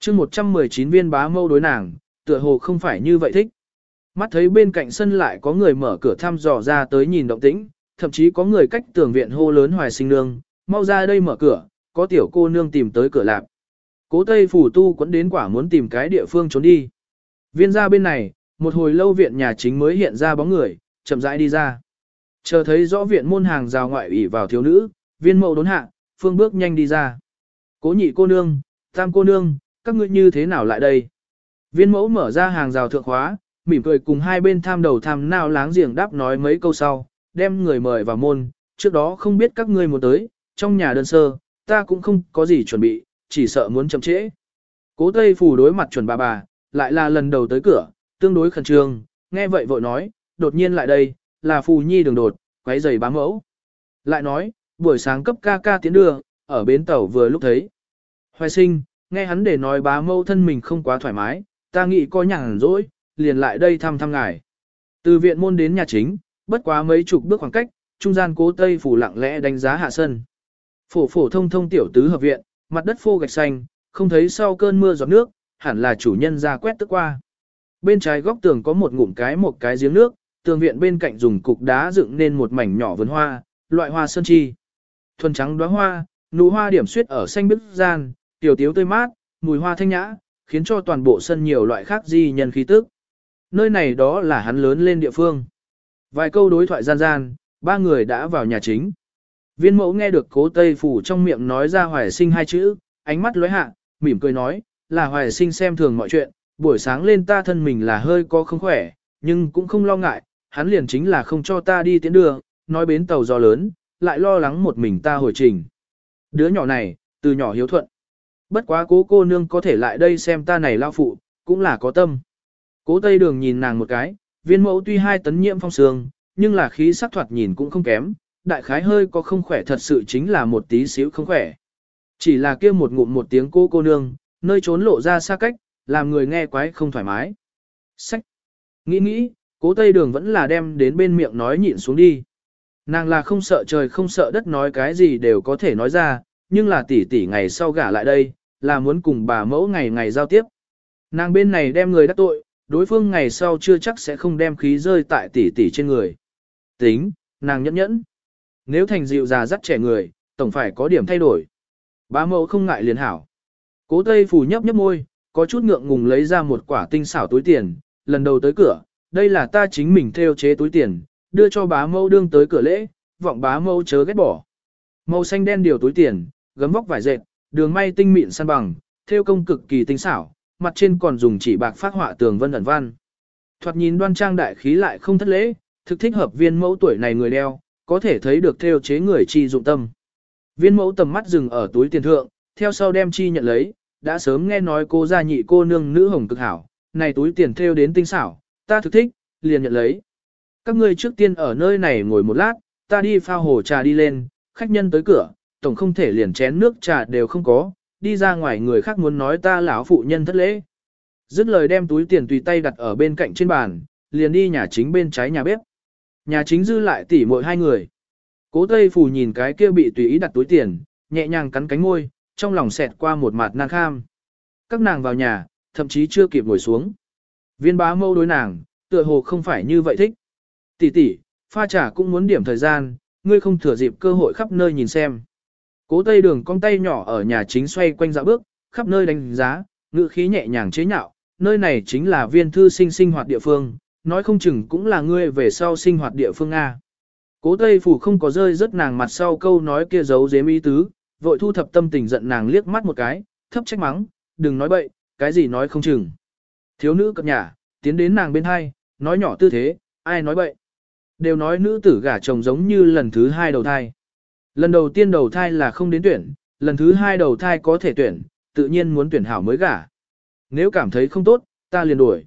chương 119 viên bá mâu đối nàng, tựa hồ không phải như vậy thích. Mắt thấy bên cạnh sân lại có người mở cửa thăm dò ra tới nhìn động tĩnh, thậm chí có người cách tường viện hô lớn hoài sinh nương, mau ra đây mở cửa, có tiểu cô nương tìm tới cửa lạp. Cố Tây phủ tu quấn đến quả muốn tìm cái địa phương trốn đi. Viên ra bên này, một hồi lâu viện nhà chính mới hiện ra bóng người, chậm rãi đi ra. Chờ thấy rõ viện môn hàng rào ngoại ủy vào thiếu nữ, viên mậu đốn hạ, phương bước nhanh đi ra. Cố nhị cô nương, tam cô nương, các ngươi như thế nào lại đây? Viên mẫu mở ra hàng rào thượng khóa, mỉm cười cùng hai bên tham đầu tham nào láng giềng đáp nói mấy câu sau, đem người mời vào môn, trước đó không biết các ngươi muốn tới, trong nhà đơn sơ, ta cũng không có gì chuẩn bị, chỉ sợ muốn chậm trễ. Cố Tây Phủ đối mặt chuẩn bà bà, lại là lần đầu tới cửa, tương đối khẩn trương, nghe vậy vội nói, đột nhiên lại đây, là Phù Nhi đường đột, quấy giày bám mẫu. Lại nói, buổi sáng cấp ca ca tiến đưa, ở bến tàu vừa lúc thấy. Hoài sinh, nghe hắn để nói bá mẫu thân mình không quá thoải mái, ta nghĩ coi nhàn rỗi, liền lại đây thăm thăm ngài. Từ viện môn đến nhà chính, bất quá mấy chục bước khoảng cách, trung gian cố tây phủ lặng lẽ đánh giá hạ sân. Phổ phổ thông thông tiểu tứ hợp viện, mặt đất phô gạch xanh, không thấy sau cơn mưa giọt nước, hẳn là chủ nhân ra quét tức qua. Bên trái góc tường có một ngụm cái một cái giếng nước, tường viện bên cạnh dùng cục đá dựng nên một mảnh nhỏ vườn hoa, loại hoa sơn chi. Thuần trắng đóa hoa, nụ hoa điểm xuyết ở xanh bức gian, tiểu tiếu tươi mát, mùi hoa thanh nhã, khiến cho toàn bộ sân nhiều loại khác di nhân khí tức. Nơi này đó là hắn lớn lên địa phương. Vài câu đối thoại gian gian, ba người đã vào nhà chính. Viên mẫu nghe được cố tây phủ trong miệng nói ra hoài sinh hai chữ, ánh mắt lóe hạ, mỉm cười nói, là hoài sinh xem thường mọi chuyện, buổi sáng lên ta thân mình là hơi có không khỏe, nhưng cũng không lo ngại, hắn liền chính là không cho ta đi tiến đường, nói bến tàu gió lớn, lại lo lắng một mình ta hồi trình. Đứa nhỏ này, từ nhỏ hiếu thuận. Bất quá cố cô nương có thể lại đây xem ta này lao phụ, cũng là có tâm. Cố Tây Đường nhìn nàng một cái, viên mẫu tuy hai tấn nhiễm phong sương, nhưng là khí sắc thoạt nhìn cũng không kém, đại khái hơi có không khỏe thật sự chính là một tí xíu không khỏe. Chỉ là kia một ngụm một tiếng cô cô nương, nơi trốn lộ ra xa cách, làm người nghe quái không thoải mái. Sách. Nghĩ nghĩ, cố Tây Đường vẫn là đem đến bên miệng nói nhịn xuống đi. Nàng là không sợ trời không sợ đất nói cái gì đều có thể nói ra, nhưng là tỷ tỷ ngày sau gả lại đây, là muốn cùng bà mẫu ngày ngày giao tiếp. Nàng bên này đem người đắc tội, đối phương ngày sau chưa chắc sẽ không đem khí rơi tại tỷ tỷ trên người. Tính, nàng nhẫn nhẫn. Nếu thành dịu già dắt trẻ người, tổng phải có điểm thay đổi. Bá mẫu không ngại liền hảo. Cố Tây Phủ nhấp nhấp môi, có chút ngượng ngùng lấy ra một quả tinh xảo túi tiền, lần đầu tới cửa, đây là ta chính mình theo chế túi tiền, đưa cho bá mẫu đương tới cửa lễ, vọng bá mẫu chớ ghét bỏ. Màu xanh đen điều túi tiền, gấm vóc vải dệt, đường may tinh mịn săn bằng, theo công cực kỳ tinh xảo, mặt trên còn dùng chỉ bạc phát họa tường vân ẩn văn. Thoạt nhìn đoan trang đại khí lại không thất lễ, thực thích hợp viên mẫu tuổi này người đeo, có thể thấy được theo chế người chi dụng tâm. Viên mẫu tầm mắt dừng ở túi tiền thượng, theo sau đem chi nhận lấy, đã sớm nghe nói cô gia nhị cô nương nữ hồng cực hảo, này túi tiền theo đến tinh xảo, ta thực thích, liền nhận lấy. Các ngươi trước tiên ở nơi này ngồi một lát, ta đi pha hồ trà đi lên, khách nhân tới cửa, tổng không thể liền chén nước trà đều không có, đi ra ngoài người khác muốn nói ta lão phụ nhân thất lễ. Dứt lời đem túi tiền tùy tay đặt ở bên cạnh trên bàn, liền đi nhà chính bên trái nhà bếp. Nhà chính dư lại tỉ mỗi hai người. Cố Tây Phủ nhìn cái kia bị tùy ý đặt túi tiền, nhẹ nhàng cắn cánh môi, trong lòng xẹt qua một mặt nan kham. Các nàng vào nhà, thậm chí chưa kịp ngồi xuống. Viên bá mâu đối nàng, tựa hồ không phải như vậy thích. Tỷ tỷ, pha trà cũng muốn điểm thời gian, ngươi không thừa dịp cơ hội khắp nơi nhìn xem. Cố Tây Đường con tay nhỏ ở nhà chính xoay quanh dạo bước, khắp nơi đánh giá, ngữ khí nhẹ nhàng chế nhạo, nơi này chính là viên thư sinh sinh hoạt địa phương, nói không chừng cũng là ngươi về sau sinh hoạt địa phương A. Cố Tây Phủ không có rơi rất nàng mặt sau câu nói kia giấu dếm ý tứ, vội thu thập tâm tình giận nàng liếc mắt một cái, thấp trách mắng, đừng nói bậy, cái gì nói không chừng. Thiếu nữ cập nhà, tiến đến nàng bên hai, nói nhỏ tư thế, ai nói bậy. Đều nói nữ tử gả chồng giống như lần thứ hai đầu thai. Lần đầu tiên đầu thai là không đến tuyển, lần thứ hai đầu thai có thể tuyển, tự nhiên muốn tuyển hảo mới gả. Nếu cảm thấy không tốt, ta liền đuổi.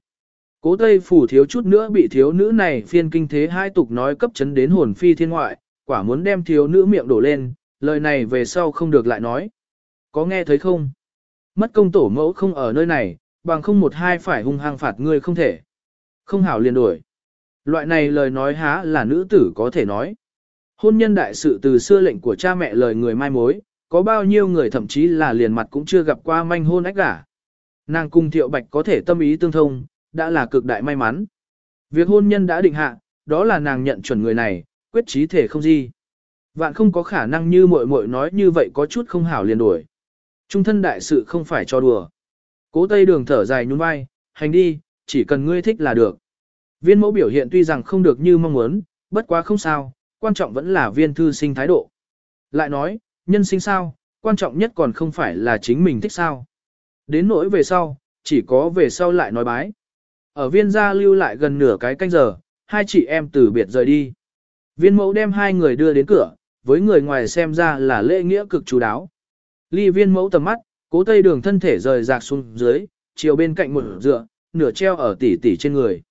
Cố Tây Phủ thiếu chút nữa bị thiếu nữ này phiên kinh thế hai tục nói cấp chấn đến hồn phi thiên ngoại, quả muốn đem thiếu nữ miệng đổ lên, lời này về sau không được lại nói. Có nghe thấy không? Mất công tổ mẫu không ở nơi này, bằng không một hai phải hung hăng phạt ngươi không thể. Không hảo liền đuổi. Loại này lời nói há là nữ tử có thể nói. Hôn nhân đại sự từ xưa lệnh của cha mẹ lời người mai mối, có bao nhiêu người thậm chí là liền mặt cũng chưa gặp qua manh hôn ách gả. Nàng cùng thiệu bạch có thể tâm ý tương thông, đã là cực đại may mắn. Việc hôn nhân đã định hạ, đó là nàng nhận chuẩn người này, quyết trí thể không gì. Vạn không có khả năng như muội muội nói như vậy có chút không hảo liền đuổi. Trung thân đại sự không phải cho đùa. Cố tây đường thở dài nhún vai, hành đi, chỉ cần ngươi thích là được. Viên mẫu biểu hiện tuy rằng không được như mong muốn, bất quá không sao, quan trọng vẫn là viên thư sinh thái độ. Lại nói, nhân sinh sao, quan trọng nhất còn không phải là chính mình thích sao. Đến nỗi về sau, chỉ có về sau lại nói bái. Ở viên gia lưu lại gần nửa cái canh giờ, hai chị em từ biệt rời đi. Viên mẫu đem hai người đưa đến cửa, với người ngoài xem ra là lễ nghĩa cực chú đáo. Ly viên mẫu tầm mắt, cố tây đường thân thể rời rạc xuống dưới, chiều bên cạnh một dựa, nửa treo ở tỷ tỷ trên người.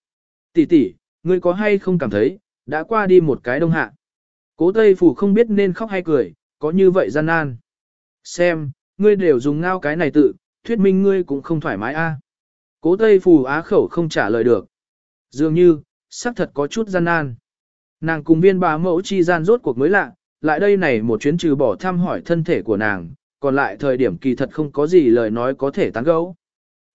Tỷ tỷ, ngươi có hay không cảm thấy, đã qua đi một cái đông hạ. Cố tây phủ không biết nên khóc hay cười, có như vậy gian nan. Xem, ngươi đều dùng ngao cái này tự, thuyết minh ngươi cũng không thoải mái a. À. Cố tây phủ á khẩu không trả lời được. Dường như, xác thật có chút gian nan. Nàng cùng viên bà mẫu chi gian rốt cuộc mới lạ, lại đây này một chuyến trừ bỏ thăm hỏi thân thể của nàng, còn lại thời điểm kỳ thật không có gì lời nói có thể tán gẫu.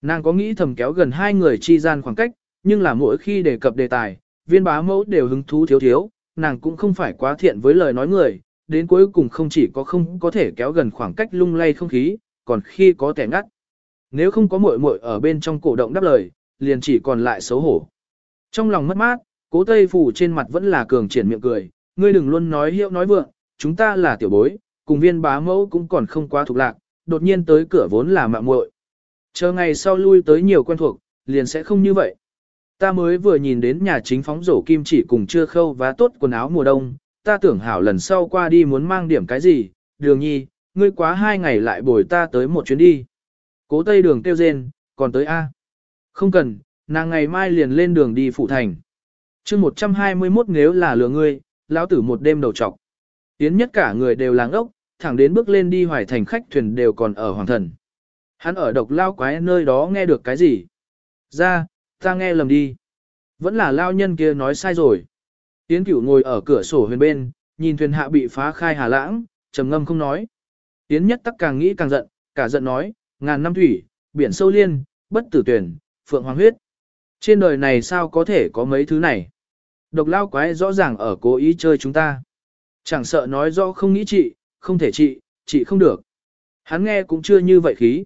Nàng có nghĩ thầm kéo gần hai người chi gian khoảng cách, nhưng là mỗi khi đề cập đề tài, viên bá mẫu đều hứng thú thiếu thiếu, nàng cũng không phải quá thiện với lời nói người, đến cuối cùng không chỉ có không có thể kéo gần khoảng cách lung lay không khí, còn khi có tẻ ngắt. Nếu không có muội muội ở bên trong cổ động đáp lời, liền chỉ còn lại xấu hổ. Trong lòng mất mát, cố tây phủ trên mặt vẫn là cường triển miệng cười, ngươi đừng luôn nói hiệu nói vượng, chúng ta là tiểu bối, cùng viên bá mẫu cũng còn không quá thuộc lạc, đột nhiên tới cửa vốn là mạng muội. Chờ ngày sau lui tới nhiều quen thuộc, liền sẽ không như vậy. Ta mới vừa nhìn đến nhà chính phóng rổ kim chỉ cùng chưa khâu và tốt quần áo mùa đông, ta tưởng hảo lần sau qua đi muốn mang điểm cái gì, đường nhi, ngươi quá hai ngày lại bồi ta tới một chuyến đi. Cố tây đường tiêu rên, còn tới A. Không cần, nàng ngày mai liền lên đường đi phụ thành. chương 121 nếu là lừa ngươi, lão tử một đêm đầu trọc. Yến nhất cả người đều làng ốc, thẳng đến bước lên đi hoài thành khách thuyền đều còn ở hoàng thần. Hắn ở độc lao quái nơi đó nghe được cái gì? Ra, ta nghe lầm đi. Vẫn là lao nhân kia nói sai rồi. Yến cửu ngồi ở cửa sổ huyền bên, nhìn thuyền hạ bị phá khai hà lãng, trầm ngâm không nói. Yến nhất tắc càng nghĩ càng giận, cả giận nói, ngàn năm thủy, biển sâu liên, bất tử tuyển, phượng hoàng huyết. Trên đời này sao có thể có mấy thứ này? Độc lao quái rõ ràng ở cố ý chơi chúng ta. Chẳng sợ nói rõ không nghĩ trị, không thể trị, trị không được. Hắn nghe cũng chưa như vậy khí.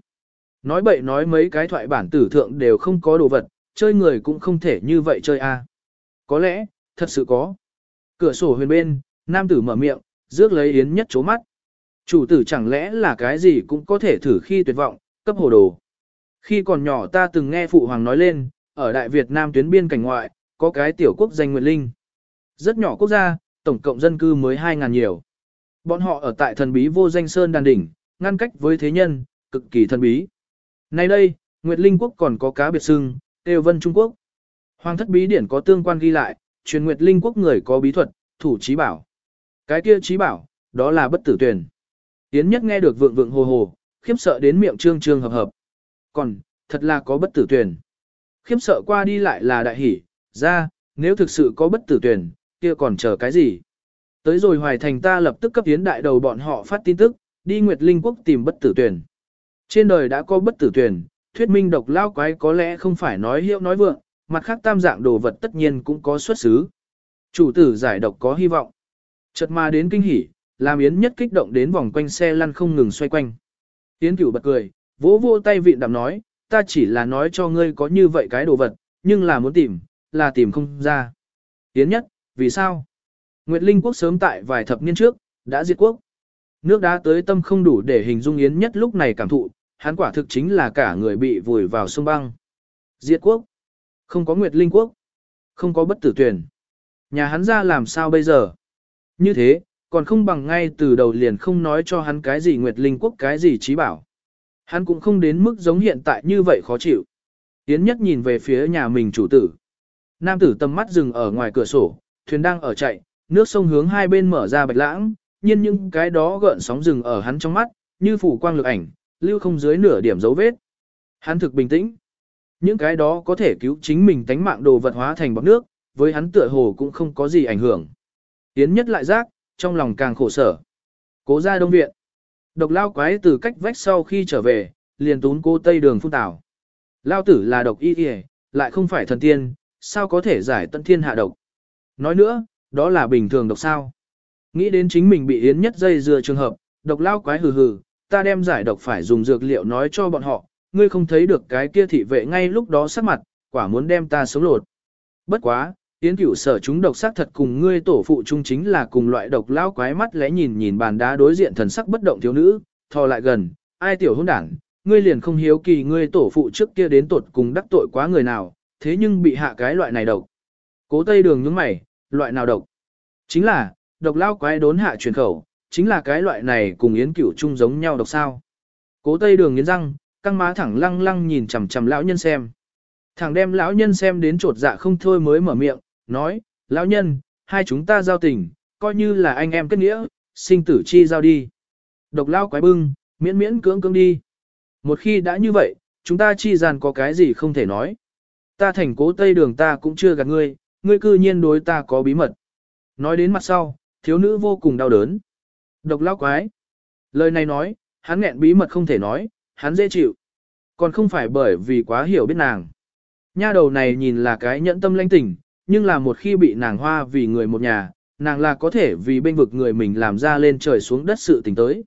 Nói bậy nói mấy cái thoại bản tử thượng đều không có đồ vật, chơi người cũng không thể như vậy chơi a. Có lẽ, thật sự có. Cửa sổ huyền bên, nam tử mở miệng, rước lấy yến nhất chố mắt. Chủ tử chẳng lẽ là cái gì cũng có thể thử khi tuyệt vọng, cấp hồ đồ. Khi còn nhỏ ta từng nghe Phụ Hoàng nói lên, ở Đại Việt Nam tuyến biên cảnh ngoại, có cái tiểu quốc danh Nguyệt Linh. Rất nhỏ quốc gia, tổng cộng dân cư mới 2.000 nhiều. Bọn họ ở tại thần bí vô danh Sơn Đàn Đỉnh, ngăn cách với thế nhân, cực kỳ thần bí. Nay đây, Nguyệt Linh quốc còn có cá biệt sưng, Tiêu Vân Trung Quốc. Hoàng thất bí điển có tương quan ghi lại, truyền Nguyệt Linh quốc người có bí thuật, thủ trí bảo. Cái kia trí bảo, đó là bất tử tuyển. Yến nhất nghe được vượng vượng hồ hồ, khiếp sợ đến miệng trương trương hợp hợp. Còn, thật là có bất tử tuyển. Khiếp sợ qua đi lại là đại hỷ, ra, nếu thực sự có bất tử tuyển, kia còn chờ cái gì? Tới rồi hoài thành ta lập tức cấp tiến đại đầu bọn họ phát tin tức, đi Nguyệt Linh Quốc tìm bất tử tuyển. Trên đời đã có bất tử tuyển, thuyết minh độc lao quái có lẽ không phải nói hiệu nói vượng, mặt khác tam dạng đồ vật tất nhiên cũng có xuất xứ. Chủ tử giải độc có hy vọng. Chợt mà đến kinh hỉ, làm Yến nhất kích động đến vòng quanh xe lăn không ngừng xoay quanh. Yến cửu bật cười, vỗ vô tay vịn đạm nói, ta chỉ là nói cho ngươi có như vậy cái đồ vật, nhưng là muốn tìm, là tìm không ra. Yến nhất, vì sao? Nguyệt Linh quốc sớm tại vài thập niên trước, đã diệt quốc. Nước đá tới tâm không đủ để hình dung Yến nhất lúc này cảm thụ, hắn quả thực chính là cả người bị vùi vào sông băng. Diệt quốc. Không có Nguyệt Linh quốc. Không có bất tử tuyển. Nhà hắn ra làm sao bây giờ? Như thế, còn không bằng ngay từ đầu liền không nói cho hắn cái gì Nguyệt Linh quốc cái gì trí bảo. Hắn cũng không đến mức giống hiện tại như vậy khó chịu. Yến nhất nhìn về phía nhà mình chủ tử. Nam tử tầm mắt dừng ở ngoài cửa sổ, thuyền đang ở chạy, nước sông hướng hai bên mở ra bạch lãng, nhiên những cái đó gợn sóng rừng ở hắn trong mắt, như phủ quang lực ảnh, lưu không dưới nửa điểm dấu vết. Hắn thực bình tĩnh. Những cái đó có thể cứu chính mình tánh mạng đồ vật hóa thành bọt nước, với hắn tựa hồ cũng không có gì ảnh hưởng. Yến nhất lại giác, trong lòng càng khổ sở. Cố ra đông viện. Độc lao quái từ cách vách sau khi trở về, liền tún cô tây đường phun tảo. Lao tử là độc y y, lại không phải thần tiên, sao có thể giải tận thiên hạ độc. Nói nữa, đó là bình thường độc sao. Nghĩ đến chính mình bị yến nhất dây dưa trường hợp, độc lao quái hừ hừ, ta đem giải độc phải dùng dược liệu nói cho bọn họ, ngươi không thấy được cái kia thị vệ ngay lúc đó sắc mặt, quả muốn đem ta sống lột. Bất quá, Yến cửu sở chúng độc sắc thật cùng ngươi tổ phụ chung chính là cùng loại độc lao quái mắt lẽ nhìn nhìn bàn đá đối diện thần sắc bất động thiếu nữ, thò lại gần, ai tiểu hôn đảng, ngươi liền không hiếu kỳ ngươi tổ phụ trước kia đến tột cùng đắc tội quá người nào, thế nhưng bị hạ cái loại này độc. Cố tây đường nhướng mày, loại nào độc? Chính là, độc lao quái đốn hạ truyền khẩu, chính là cái loại này cùng yến cửu chung giống nhau độc sao. Cố tây đường nghiến răng, căng má thẳng lăng lăng nhìn chằm chằm lão nhân xem. Thằng đem lão nhân xem đến trột dạ không thôi mới mở miệng, nói, lão nhân, hai chúng ta giao tình, coi như là anh em kết nghĩa, sinh tử chi giao đi. Độc lao quái bưng, miễn miễn cưỡng cưỡng đi. Một khi đã như vậy, chúng ta chi gian có cái gì không thể nói. Ta thành cố tây đường ta cũng chưa gạt ngươi, ngươi cư nhiên đối ta có bí mật. Nói đến mặt sau, thiếu nữ vô cùng đau đớn. Độc lao quái. Lời này nói, hắn nghẹn bí mật không thể nói, hắn dễ chịu. Còn không phải bởi vì quá hiểu biết nàng. Nha đầu này nhìn là cái nhẫn tâm lãnh tình, nhưng là một khi bị nàng hoa vì người một nhà, nàng là có thể vì bên vực người mình làm ra lên trời xuống đất sự tình tới.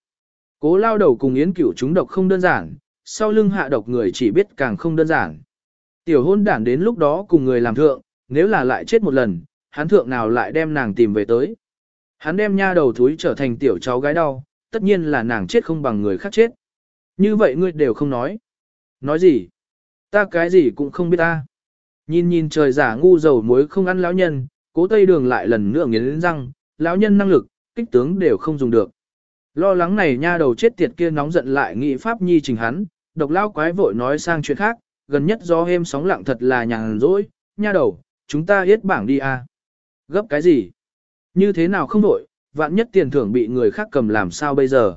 Cố lao đầu cùng yến cửu chúng độc không đơn giản, sau lưng hạ độc người chỉ biết càng không đơn giản. Tiểu hôn đản đến lúc đó cùng người làm thượng, nếu là lại chết một lần, hắn thượng nào lại đem nàng tìm về tới. Hắn đem nha đầu thúi trở thành tiểu cháu gái đau, tất nhiên là nàng chết không bằng người khác chết. Như vậy ngươi đều không nói. Nói gì? Ta cái gì cũng không biết ta. Nhìn nhìn trời giả ngu dầu muối không ăn lão nhân, cố tây đường lại lần nữa nghiến răng, lão nhân năng lực, kích tướng đều không dùng được. Lo lắng này nha đầu chết tiệt kia nóng giận lại nghị pháp nhi trình hắn, độc lao quái vội nói sang chuyện khác, gần nhất do êm sóng lặng thật là nhàn rỗi, nha đầu, chúng ta yết bảng đi à. Gấp cái gì? Như thế nào không đổi, vạn nhất tiền thưởng bị người khác cầm làm sao bây giờ?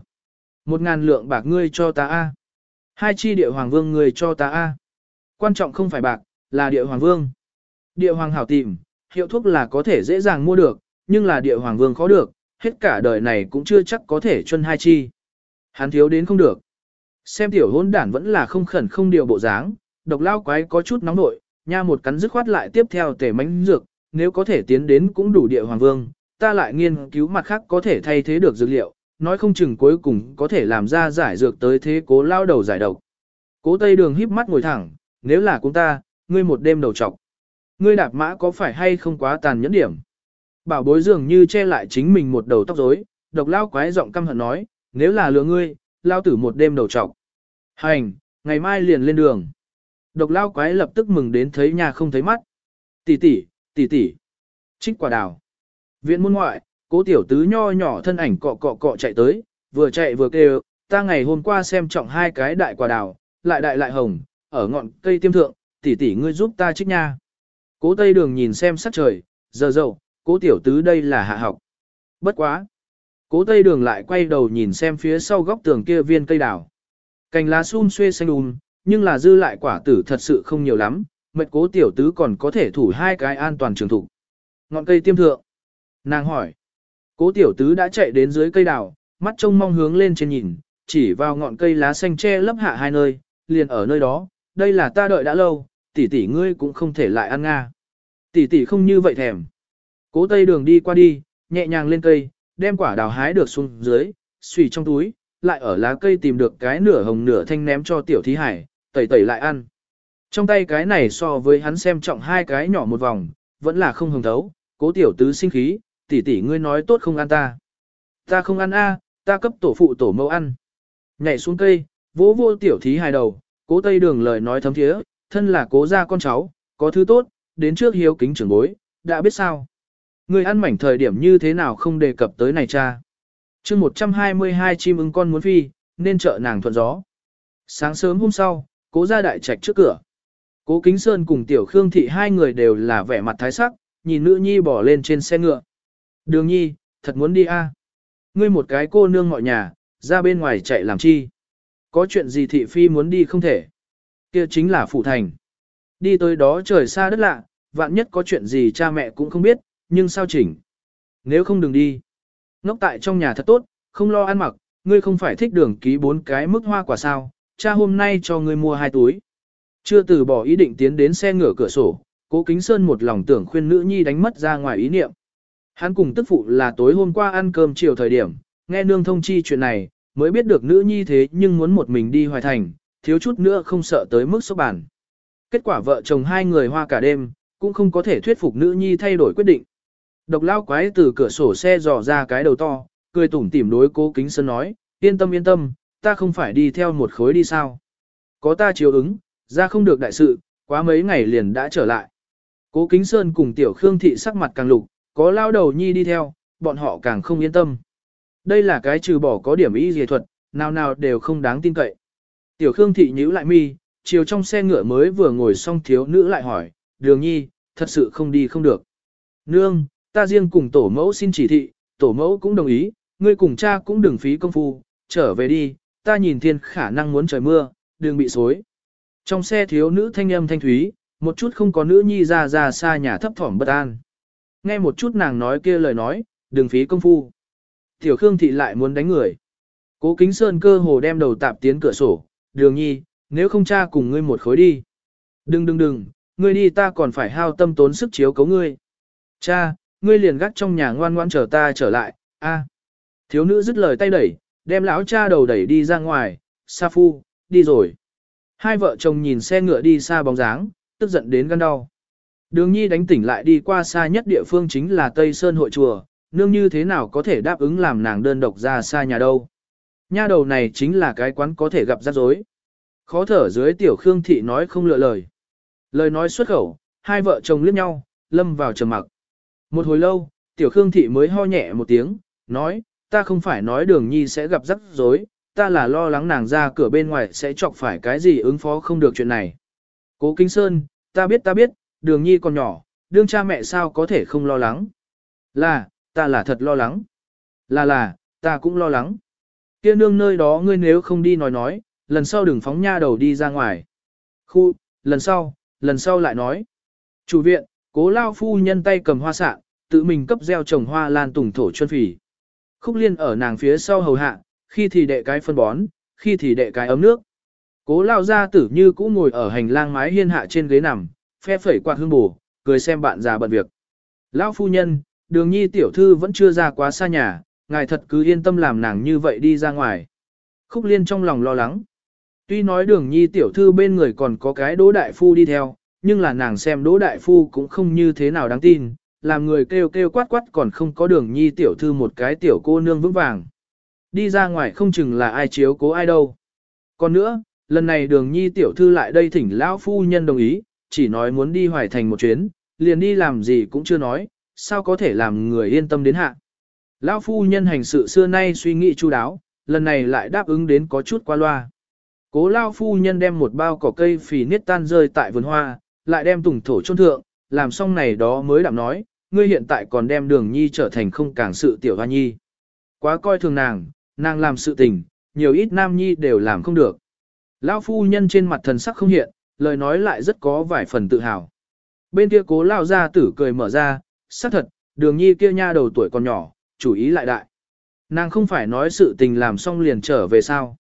Một ngàn lượng bạc ngươi cho ta a Hai chi địa hoàng vương ngươi cho ta a Quan trọng không phải bạc, là địa hoàng vương. Địa hoàng hảo tìm, hiệu thuốc là có thể dễ dàng mua được, nhưng là địa hoàng vương khó được, hết cả đời này cũng chưa chắc có thể chuân hai chi. Hắn thiếu đến không được. Xem tiểu hôn đản vẫn là không khẩn không điều bộ dáng, Độc lao quái có chút nóng nội, nha một cắn dứt khoát lại tiếp theo tể mánh dược, nếu có thể tiến đến cũng đủ địa hoàng vương, ta lại nghiên cứu mặt khác có thể thay thế được dược liệu, nói không chừng cuối cùng có thể làm ra giải dược tới thế cố lao đầu giải độc. Cố Tây Đường híp mắt ngồi thẳng, nếu là cũng ta, ngươi một đêm đầu trọc. Ngươi đạp mã có phải hay không quá tàn nhẫn điểm? Bảo bối dường như che lại chính mình một đầu tóc rối, độc lao quái giọng căm hận nói, nếu là lừa ngươi, lao tử một đêm đầu trọc. Hành, ngày mai liền lên đường. Độc lao quái lập tức mừng đến thấy nhà không thấy mắt. Tỷ tỷ, tỷ tỷ. Trích quả đào. Viện môn ngoại, cố tiểu tứ nho nhỏ thân ảnh cọ cọ cọ chạy tới, vừa chạy vừa kêu, ta ngày hôm qua xem trọng hai cái đại quả đào, lại đại lại hồng, ở ngọn cây tiêm thượng, tỷ tỷ ngươi giúp ta trích nha. Cố tây đường nhìn xem sắc trời, giờ dậu, cố tiểu tứ đây là hạ học. Bất quá. Cố tây đường lại quay đầu nhìn xem phía sau góc tường kia viên cây đào. Cành lá sum xuê xanh um, nhưng là dư lại quả tử thật sự không nhiều lắm, mệt cố tiểu tứ còn có thể thủ hai cái an toàn trường thủ. Ngọn cây tiêm thượng. Nàng hỏi. Cố tiểu tứ đã chạy đến dưới cây đào, mắt trông mong hướng lên trên nhìn, chỉ vào ngọn cây lá xanh che lấp hạ hai nơi, liền ở nơi đó, đây là ta đợi đã lâu, tỷ tỷ ngươi cũng không thể lại ăn nga. Tỷ tỷ không như vậy thèm. Cố tây đường đi qua đi, nhẹ nhàng lên cây, đem quả đào hái được xuống dưới, xùy trong túi, lại ở lá cây tìm được cái nửa hồng nửa thanh ném cho tiểu thí hải, tẩy tẩy lại ăn. Trong tay cái này so với hắn xem trọng hai cái nhỏ một vòng, vẫn là không hồng thấu, cố tiểu tứ sinh khí, tỷ tỷ ngươi nói tốt không ăn ta. Ta không ăn a, ta cấp tổ phụ tổ mẫu ăn. Nhảy xuống cây, vỗ vô tiểu thí hài đầu, cố tây đường lời nói thấm thiế, thân là cố gia con cháu, có thứ tốt, đến trước hiếu kính trưởng bối, đã biết sao. Ngươi ăn mảnh thời điểm như thế nào không đề cập tới này cha. chương 122 chim ưng con muốn phi, nên trợ nàng thuận gió. Sáng sớm hôm sau, cố gia đại trạch trước cửa. Cố Kính Sơn cùng Tiểu Khương Thị hai người đều là vẻ mặt thái sắc, nhìn nữ nhi bỏ lên trên xe ngựa. Đường nhi, thật muốn đi a? Ngươi một cái cô nương mọi nhà, ra bên ngoài chạy làm chi? Có chuyện gì thị phi muốn đi không thể? Kia chính là phủ thành. Đi tới đó trời xa đất lạ, vạn nhất có chuyện gì cha mẹ cũng không biết, nhưng sao chỉnh? Nếu không đừng đi. Ngốc tại trong nhà thật tốt, không lo ăn mặc, ngươi không phải thích đường ký bốn cái mức hoa quả sao, cha hôm nay cho ngươi mua hai túi. Chưa từ bỏ ý định tiến đến xe ngửa cửa sổ, cố kính sơn một lòng tưởng khuyên nữ nhi đánh mất ra ngoài ý niệm. Hắn cùng tức phụ là tối hôm qua ăn cơm chiều thời điểm, nghe nương thông chi chuyện này, mới biết được nữ nhi thế nhưng muốn một mình đi hoài thành, thiếu chút nữa không sợ tới mức số bản. Kết quả vợ chồng hai người hoa cả đêm, cũng không có thể thuyết phục nữ nhi thay đổi quyết định. Độc lao quái từ cửa sổ xe dò ra cái đầu to, cười tủm tỉm đối cố kính sơn nói, yên tâm yên tâm, ta không phải đi theo một khối đi sao. Có ta chiếu ứng, ra không được đại sự, quá mấy ngày liền đã trở lại. Cố kính sơn cùng tiểu khương thị sắc mặt càng lục, có lao đầu nhi đi theo, bọn họ càng không yên tâm. Đây là cái trừ bỏ có điểm ý dề thuật, nào nào đều không đáng tin cậy. Tiểu Khương Thị nhíu lại mi, chiều trong xe ngựa mới vừa ngồi xong thiếu nữ lại hỏi, đường nhi, thật sự không đi không được. Nương, ta riêng cùng tổ mẫu xin chỉ thị, tổ mẫu cũng đồng ý, ngươi cùng cha cũng đừng phí công phu, trở về đi, ta nhìn thiên khả năng muốn trời mưa, đừng bị xối. Trong xe thiếu nữ thanh âm thanh thúy, một chút không có nữ nhi ra ra xa nhà thấp thỏm bất an. Nghe một chút nàng nói kia lời nói, đừng phí công phu. Tiểu Khương Thị lại muốn đánh người. Cố Kính Sơn cơ hồ đem đầu tạp tiến cửa sổ, đường nhi, nếu không cha cùng ngươi một khối đi. Đừng đừng đừng, ngươi đi ta còn phải hao tâm tốn sức chiếu cấu ngươi. Cha, ngươi liền gắt trong nhà ngoan ngoan chờ ta trở lại, a. Thiếu nữ dứt lời tay đẩy, đem lão cha đầu đẩy đi ra ngoài, sa phu, đi rồi. Hai vợ chồng nhìn xe ngựa đi xa bóng dáng, tức giận đến gan đau. Đường nhi đánh tỉnh lại đi qua xa nhất địa phương chính là Tây Sơn hội chùa, nương như thế nào có thể đáp ứng làm nàng đơn độc ra xa nhà đâu. Nha đầu này chính là cái quán có thể gặp rắc rối. Khó thở dưới tiểu Khương Thị nói không lựa lời. Lời nói xuất khẩu, hai vợ chồng liếc nhau, lâm vào trầm mặc. Một hồi lâu, tiểu Khương Thị mới ho nhẹ một tiếng, nói, ta không phải nói đường nhi sẽ gặp rắc rối, ta là lo lắng nàng ra cửa bên ngoài sẽ chọc phải cái gì ứng phó không được chuyện này. Cố Kinh Sơn, ta biết ta biết, đường nhi còn nhỏ, đương cha mẹ sao có thể không lo lắng. Là, ta là thật lo lắng. Là là, ta cũng lo lắng. Kia nương nơi đó ngươi nếu không đi nói nói, lần sau đừng phóng nha đầu đi ra ngoài. Khu, lần sau, lần sau lại nói. Chủ viện, cố lao phu nhân tay cầm hoa sạ, tự mình cấp gieo trồng hoa lan tùng thổ chuân phỉ. Khúc liên ở nàng phía sau hầu hạ, khi thì đệ cái phân bón, khi thì đệ cái ấm nước. Cố lao gia tử như cũ ngồi ở hành lang mái hiên hạ trên ghế nằm, phe phẩy quạt hương bù, cười xem bạn già bận việc. Lão phu nhân, đường nhi tiểu thư vẫn chưa ra quá xa nhà, ngài thật cứ yên tâm làm nàng như vậy đi ra ngoài. Khúc liên trong lòng lo lắng. Tuy nói đường nhi tiểu thư bên người còn có cái đỗ đại phu đi theo, nhưng là nàng xem đỗ đại phu cũng không như thế nào đáng tin, làm người kêu kêu quát quát còn không có đường nhi tiểu thư một cái tiểu cô nương vững vàng. Đi ra ngoài không chừng là ai chiếu cố ai đâu. Còn nữa, lần này đường nhi tiểu thư lại đây thỉnh lão phu nhân đồng ý, chỉ nói muốn đi hoài thành một chuyến, liền đi làm gì cũng chưa nói, sao có thể làm người yên tâm đến hạ. Lão phu nhân hành sự xưa nay suy nghĩ chu đáo, lần này lại đáp ứng đến có chút qua loa. Cố lao phu nhân đem một bao cỏ cây phì niết tan rơi tại vườn hoa, lại đem tùng thổ chôn thượng, làm xong này đó mới đạm nói, ngươi hiện tại còn đem đường nhi trở thành không càng sự tiểu hoa nhi. Quá coi thường nàng, nàng làm sự tình, nhiều ít nam nhi đều làm không được. Lão phu nhân trên mặt thần sắc không hiện, lời nói lại rất có vài phần tự hào. Bên kia cố lao ra tử cười mở ra, xác thật, đường nhi kia nha đầu tuổi còn nhỏ, chủ ý lại đại. Nàng không phải nói sự tình làm xong liền trở về sao.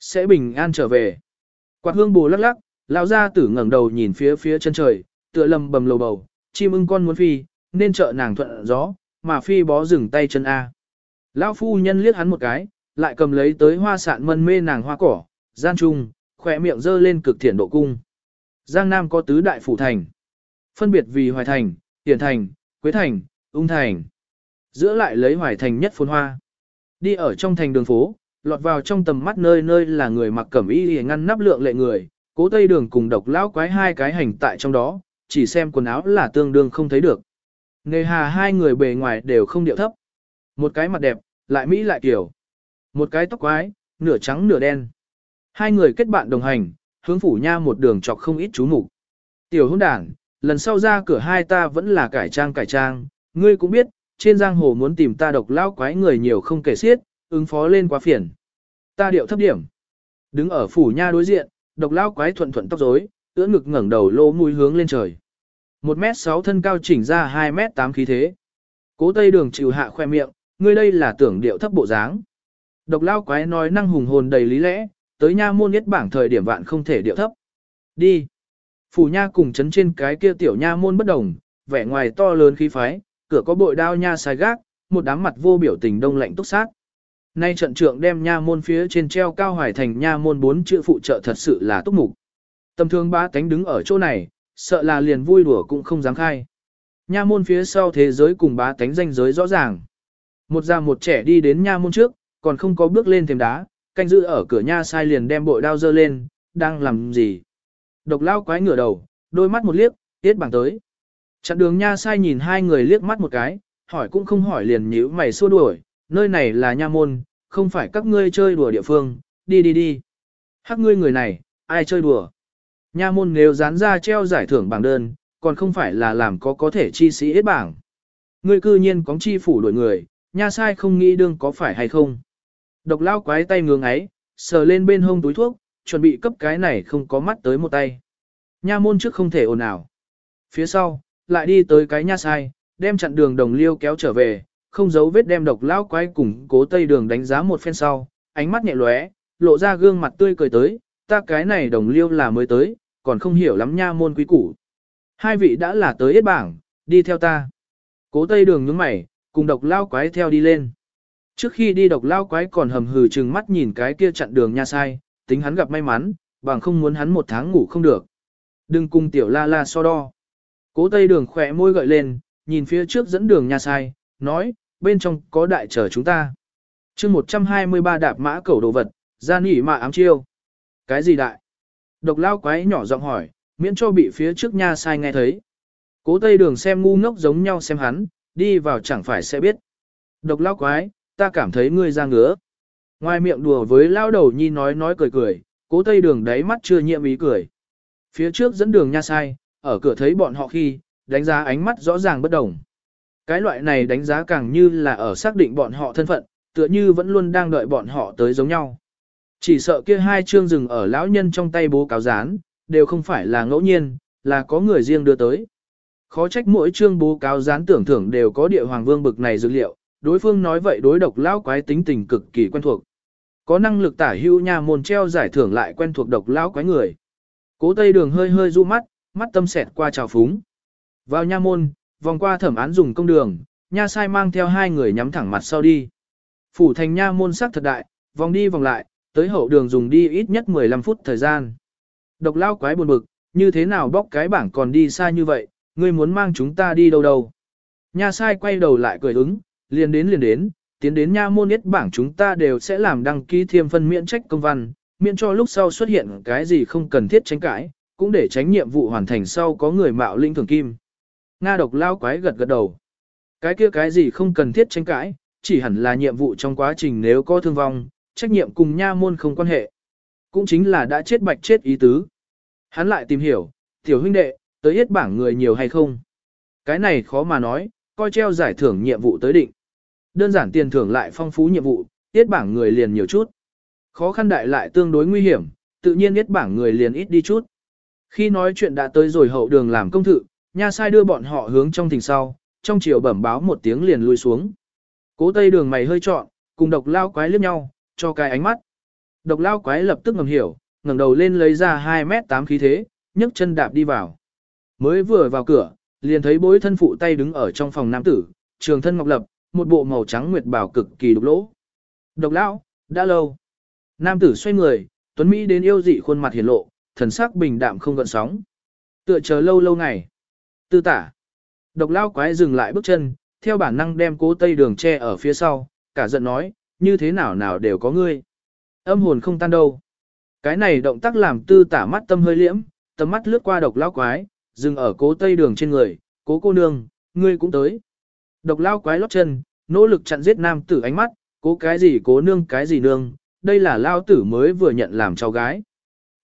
Sẽ bình an trở về. Quạt hương bù lắc lắc, lao gia tử ngẩng đầu nhìn phía phía chân trời, tựa lầm bầm lầu bầu, chim ưng con muốn phi, nên trợ nàng thuận gió, mà phi bó dừng tay chân A. Lão phu nhân liếc hắn một cái, lại cầm lấy tới hoa sạn mân mê nàng hoa cỏ, gian trung, khỏe miệng dơ lên cực thiện độ cung. Giang Nam có tứ đại phủ thành. Phân biệt vì Hoài Thành, Tiền Thành, Quế Thành, Ung Thành. Giữa lại lấy Hoài Thành nhất phồn hoa. Đi ở trong thành đường phố, lọt vào trong tầm mắt nơi nơi là người mặc cẩm y để ngăn nắp lượng lệ người, cố tây đường cùng độc lão quái hai cái hành tại trong đó, chỉ xem quần áo là tương đương không thấy được. Nghề hà hai người bề ngoài đều không điệu thấp. Một cái mặt đẹp, lại mỹ lại kiểu. Một cái tóc quái, nửa trắng nửa đen. Hai người kết bạn đồng hành, hướng phủ nha một đường chọc không ít chú mục Tiểu hôn đảng, lần sau ra cửa hai ta vẫn là cải trang cải trang, ngươi cũng biết, trên giang hồ muốn tìm ta độc lão quái người nhiều không kể xiết, ứng phó lên quá phiền. Ta điệu thấp điểm. Đứng ở phủ nha đối diện, độc lão quái thuận thuận tóc rối, ưỡn ngực ngẩng đầu lỗ mũi hướng lên trời. một mét sáu thân cao chỉnh ra hai mét tám khí thế. Cố Tây Đường chịu hạ khoe miệng, ngươi đây là tưởng điệu thấp bộ dáng. Độc lão quái nói năng hùng hồn đầy lý lẽ, tới nha môn nhất bảng thời điểm vạn không thể điệu thấp. Đi. Phủ nha cùng chấn trên cái kia tiểu nha môn bất đồng, vẻ ngoài to lớn khí phái, cửa có bội đao nha sai gác, một đám mặt vô biểu tình đông lạnh túc sát. Nay trận trưởng đem nha môn phía trên treo cao hoài thành nha môn bốn chữ phụ trợ thật sự là túc mục. Tầm thương ba tánh đứng ở chỗ này, sợ là liền vui đùa cũng không dám khai. Nha môn phía sau thế giới cùng bá tánh danh giới rõ ràng. Một già một trẻ đi đến nha môn trước, còn không có bước lên thềm đá, canh giữ ở cửa nha sai liền đem bội đao dơ lên, đang làm gì. Độc lao quái ngửa đầu, đôi mắt một liếc, tiết bảng tới. Chặn đường nha sai nhìn hai người liếc mắt một cái, hỏi cũng không hỏi liền nhíu mày xua đuổi, nơi này là nha môn, không phải các ngươi chơi đùa địa phương, đi đi đi. Hắc ngươi người này, ai chơi đùa? Nha môn nếu dán ra treo giải thưởng bảng đơn, còn không phải là làm có có thể chi sĩ hết bảng. Ngươi cư nhiên có chi phủ đuổi người, nha sai không nghĩ đương có phải hay không. Độc lao quái tay ngưỡng ấy, sờ lên bên hông túi thuốc, chuẩn bị cấp cái này không có mắt tới một tay. Nha môn trước không thể ồn ào. Phía sau, lại đi tới cái nha sai, đem chặn đường đồng liêu kéo trở về, không giấu vết đem độc lao quái cùng cố tây đường đánh giá một phen sau, ánh mắt nhẹ lóe, lộ ra gương mặt tươi cười tới, ta cái này đồng liêu là mới tới, còn không hiểu lắm nha môn quý củ. Hai vị đã là tới hết bảng, đi theo ta. Cố tây đường nhướng mày, cùng độc lao quái theo đi lên. Trước khi đi độc lao quái còn hầm hừ chừng mắt nhìn cái kia chặn đường nha sai, tính hắn gặp may mắn, bằng không muốn hắn một tháng ngủ không được. Đừng cùng tiểu la la so đo. Cố tây đường khỏe môi gợi lên, nhìn phía trước dẫn đường nha sai, nói, bên trong có đại chờ chúng ta. chương 123 đạp mã cẩu đồ vật, ra nỉ mà ám chiêu. Cái gì đại? Độc lao quái nhỏ giọng hỏi, miễn cho bị phía trước nha sai nghe thấy. Cố tây đường xem ngu ngốc giống nhau xem hắn, đi vào chẳng phải sẽ biết. Độc lao quái, ta cảm thấy ngươi ra ngứa. Ngoài miệng đùa với lao đầu nhi nói nói cười cười, cố tây đường đáy mắt chưa nhiệm ý cười. Phía trước dẫn đường nha sai, ở cửa thấy bọn họ khi, đánh giá ánh mắt rõ ràng bất đồng. Cái loại này đánh giá càng như là ở xác định bọn họ thân phận, tựa như vẫn luôn đang đợi bọn họ tới giống nhau. Chỉ sợ kia hai chương rừng ở lão nhân trong tay bố cáo dán, đều không phải là ngẫu nhiên, là có người riêng đưa tới. Khó trách mỗi chương bố cáo dán tưởng thưởng đều có địa hoàng vương bực này dữ liệu, đối phương nói vậy đối độc lão quái tính tình cực kỳ quen thuộc. Có năng lực tả hữu nhà môn treo giải thưởng lại quen thuộc độc lão quái người. Cố Tây Đường hơi hơi du mắt, mắt tâm xẹt qua trào phúng. Vào nha môn, vòng qua thẩm án dùng công đường, nha sai mang theo hai người nhắm thẳng mặt sau đi. Phủ thành nha môn sắc thật đại, vòng đi vòng lại, tới hậu đường dùng đi ít nhất 15 phút thời gian. Độc lao quái buồn bực, như thế nào bóc cái bảng còn đi xa như vậy, ngươi muốn mang chúng ta đi đâu đâu. Nha sai quay đầu lại cười ứng, liền đến liền đến, tiến đến nha môn nhất bảng chúng ta đều sẽ làm đăng ký thiêm phân miễn trách công văn, miễn cho lúc sau xuất hiện cái gì không cần thiết tranh cãi, cũng để tránh nhiệm vụ hoàn thành sau có người mạo linh thường kim. Nga độc lao quái gật gật đầu. Cái kia cái gì không cần thiết tranh cãi, chỉ hẳn là nhiệm vụ trong quá trình nếu có thương vong, trách nhiệm cùng nha môn không quan hệ. Cũng chính là đã chết bạch chết ý tứ. Hắn lại tìm hiểu, tiểu huynh đệ, tới hết bảng người nhiều hay không. Cái này khó mà nói, coi treo giải thưởng nhiệm vụ tới định. Đơn giản tiền thưởng lại phong phú nhiệm vụ, tiết bảng người liền nhiều chút. Khó khăn đại lại tương đối nguy hiểm, tự nhiên tiết bảng người liền ít đi chút. Khi nói chuyện đã tới rồi hậu đường làm công thự, nha sai đưa bọn họ hướng trong thỉnh sau, trong chiều bẩm báo một tiếng liền lui xuống. Cố tây đường mày hơi trọn, cùng độc lao quái liếc nhau, cho cái ánh mắt. Độc lao quái lập tức ngầm hiểu, ngẩng đầu lên lấy ra 2 mét 8 khí thế, nhấc chân đạp đi vào. Mới vừa vào cửa, liền thấy bối thân phụ tay đứng ở trong phòng nam tử, trường thân ngọc lập, một bộ màu trắng nguyệt bảo cực kỳ độc lỗ. Độc lão, đã lâu. Nam tử xoay người, tuấn Mỹ đến yêu dị khuôn mặt hiển lộ, thần sắc bình đạm không gợn sóng. Tựa chờ lâu lâu ngày. Tư tả. Độc lao quái dừng lại bước chân, theo bản năng đem cố tây đường che ở phía sau, cả giận nói, như thế nào nào đều có ngươi. Âm hồn không tan đâu. Cái này động tác làm tư tả mắt tâm hơi liễm, tầm mắt lướt qua độc lao quái, dừng ở cố tây đường trên người, cố cô nương, ngươi cũng tới. Độc lao quái lót chân, nỗ lực chặn giết nam tử ánh mắt, cố cái gì cố nương cái gì nương, đây là lao tử mới vừa nhận làm cháu gái.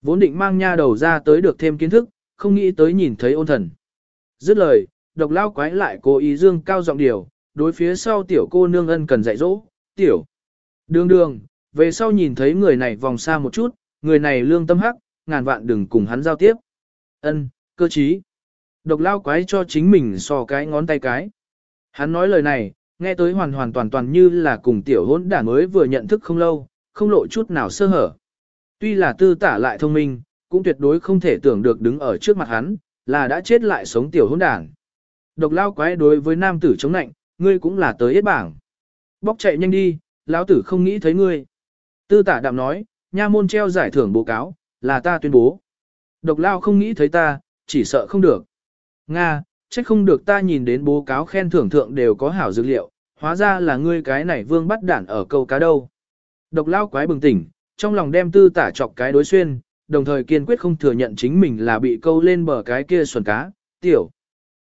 Vốn định mang nha đầu ra tới được thêm kiến thức, không nghĩ tới nhìn thấy ôn thần. Dứt lời, độc lao quái lại cố ý dương cao giọng điều, đối phía sau tiểu cô nương ân cần dạy dỗ, tiểu. Đường đường, về sau nhìn thấy người này vòng xa một chút, người này lương tâm hắc, ngàn vạn đừng cùng hắn giao tiếp. Ân, cơ trí. Độc lao quái cho chính mình so cái ngón tay cái. Hắn nói lời này, nghe tới hoàn hoàn toàn toàn như là cùng tiểu hôn đả mới vừa nhận thức không lâu, không lộ chút nào sơ hở. Tuy là tư tả lại thông minh, cũng tuyệt đối không thể tưởng được đứng ở trước mặt hắn, là đã chết lại sống tiểu hôn đảng Độc lao quái đối với nam tử chống nạnh, ngươi cũng là tới yết bảng. Bóc chạy nhanh đi, lão tử không nghĩ thấy ngươi. Tư tả đạm nói, nha môn treo giải thưởng báo cáo, là ta tuyên bố. Độc lao không nghĩ thấy ta, chỉ sợ không được. Nga, trách không được ta nhìn đến bố cáo khen thưởng thượng đều có hảo dữ liệu, hóa ra là ngươi cái này vương bắt đản ở câu cá đâu. Độc lao quái bừng tỉnh, trong lòng đem tư tả chọc cái đối xuyên, đồng thời kiên quyết không thừa nhận chính mình là bị câu lên bờ cái kia xuẩn cá, tiểu.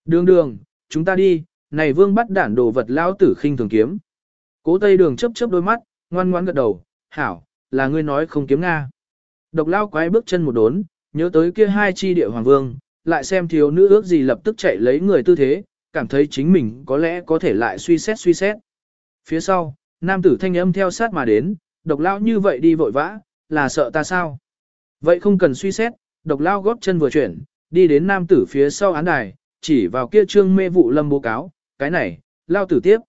Đường đường, chúng ta đi, này vương bắt đản đồ vật lao tử khinh thường kiếm. Cố tây đường chấp chấp đôi mắt, ngoan ngoan gật đầu, hảo, là ngươi nói không kiếm Nga. Độc lao quái bước chân một đốn, nhớ tới kia hai chi địa hoàng vương, lại xem thiếu nữ ước gì lập tức chạy lấy người tư thế, cảm thấy chính mình có lẽ có thể lại suy xét suy xét. Phía sau, nam tử thanh âm theo sát mà đến, độc lao như vậy đi vội vã, là sợ ta sao? Vậy không cần suy xét, độc lao góp chân vừa chuyển, đi đến nam tử phía sau án đài, chỉ vào kia trương mê vụ lâm bố cáo, cái này, lao tử tiếp.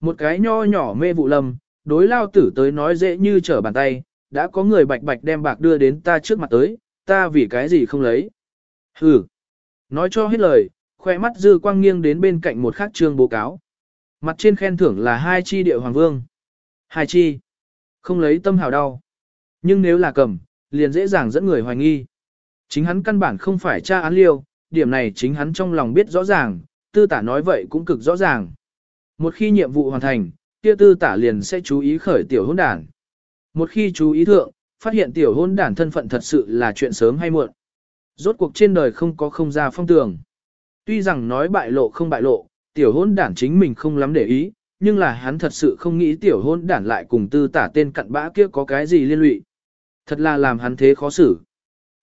Một cái nho nhỏ mê vụ lâm, đối lao tử tới nói dễ như trở bàn tay, đã có người bạch bạch đem bạc đưa đến ta trước mặt tới, ta vì cái gì không lấy. Hừ. Nói cho hết lời, khoe mắt dư quang nghiêng đến bên cạnh một khắc trương bố cáo. Mặt trên khen thưởng là hai chi địa hoàng vương. Hai chi. Không lấy tâm hào đau. Nhưng nếu là cầm, liền dễ dàng dẫn người hoài nghi. Chính hắn căn bản không phải tra án liêu, điểm này chính hắn trong lòng biết rõ ràng, tư tả nói vậy cũng cực rõ ràng. Một khi nhiệm vụ hoàn thành, kia tư tả liền sẽ chú ý khởi tiểu hôn đản. Một khi chú ý thượng, phát hiện tiểu hôn đản thân phận thật sự là chuyện sớm hay muộn. Rốt cuộc trên đời không có không ra phong tường. Tuy rằng nói bại lộ không bại lộ, tiểu hôn đản chính mình không lắm để ý, nhưng là hắn thật sự không nghĩ tiểu hôn đản lại cùng tư tả tên cặn bã kia có cái gì liên lụy. Thật là làm hắn thế khó xử.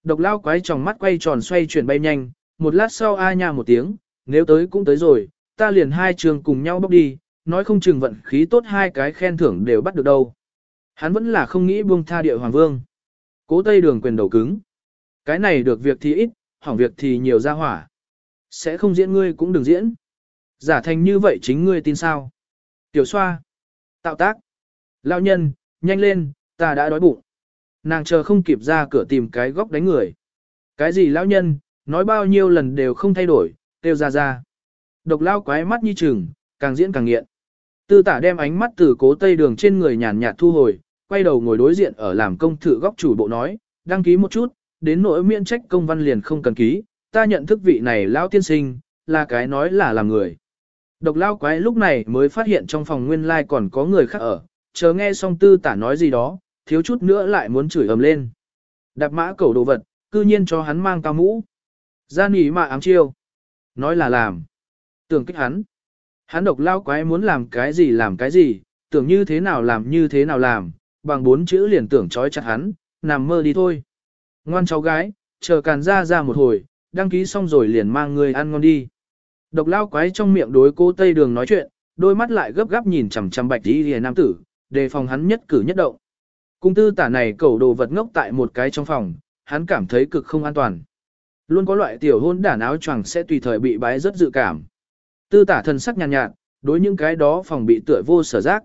Độc lao quái tròng mắt quay tròn xoay chuyển bay nhanh, một lát sau a nha một tiếng, nếu tới cũng tới rồi, ta liền hai trường cùng nhau bóc đi, nói không chừng vận khí tốt hai cái khen thưởng đều bắt được đâu. Hắn vẫn là không nghĩ buông tha địa hoàng vương. Cố tây đường quyền đầu cứng. Cái này được việc thì ít, hỏng việc thì nhiều ra hỏa. Sẽ không diễn ngươi cũng đừng diễn. Giả thành như vậy chính ngươi tin sao. Tiểu xoa. Tạo tác. Lão nhân, nhanh lên, ta đã đói bụng. Nàng chờ không kịp ra cửa tìm cái góc đánh người. Cái gì lão nhân, nói bao nhiêu lần đều không thay đổi, tiêu ra ra. Độc lao quái mắt như chừng, càng diễn càng nghiện. Tư tả đem ánh mắt từ cố tây đường trên người nhàn nhạt thu hồi, quay đầu ngồi đối diện ở làm công thử góc chủ bộ nói, đăng ký một chút, đến nỗi miễn trách công văn liền không cần ký, ta nhận thức vị này lão tiên sinh, là cái nói là làm người. Độc lao quái lúc này mới phát hiện trong phòng nguyên lai còn có người khác ở, chờ nghe xong tư tả nói gì đó, thiếu chút nữa lại muốn chửi ầm lên. Đạp mã cầu đồ vật, cư nhiên cho hắn mang cao mũ. Ra nỉ mà ám chiêu. Nói là làm. Tưởng kích hắn. Hắn độc lao quái muốn làm cái gì làm cái gì, tưởng như thế nào làm như thế nào làm, bằng bốn chữ liền tưởng trói chặt hắn, nằm mơ đi thôi. Ngoan cháu gái, chờ càn ra ra một hồi, đăng ký xong rồi liền mang người ăn ngon đi. Độc lao quái trong miệng đối cô Tây Đường nói chuyện, đôi mắt lại gấp gáp nhìn chằm chằm bạch đi hề nam tử, đề phòng hắn nhất cử nhất động. Cung tư tả này cẩu đồ vật ngốc tại một cái trong phòng, hắn cảm thấy cực không an toàn. Luôn có loại tiểu hôn đản áo choàng sẽ tùy thời bị bái rất dự cảm. Tư tả thân sắc nhàn nhạt, nhạt, đối những cái đó phòng bị tựa vô sở giác.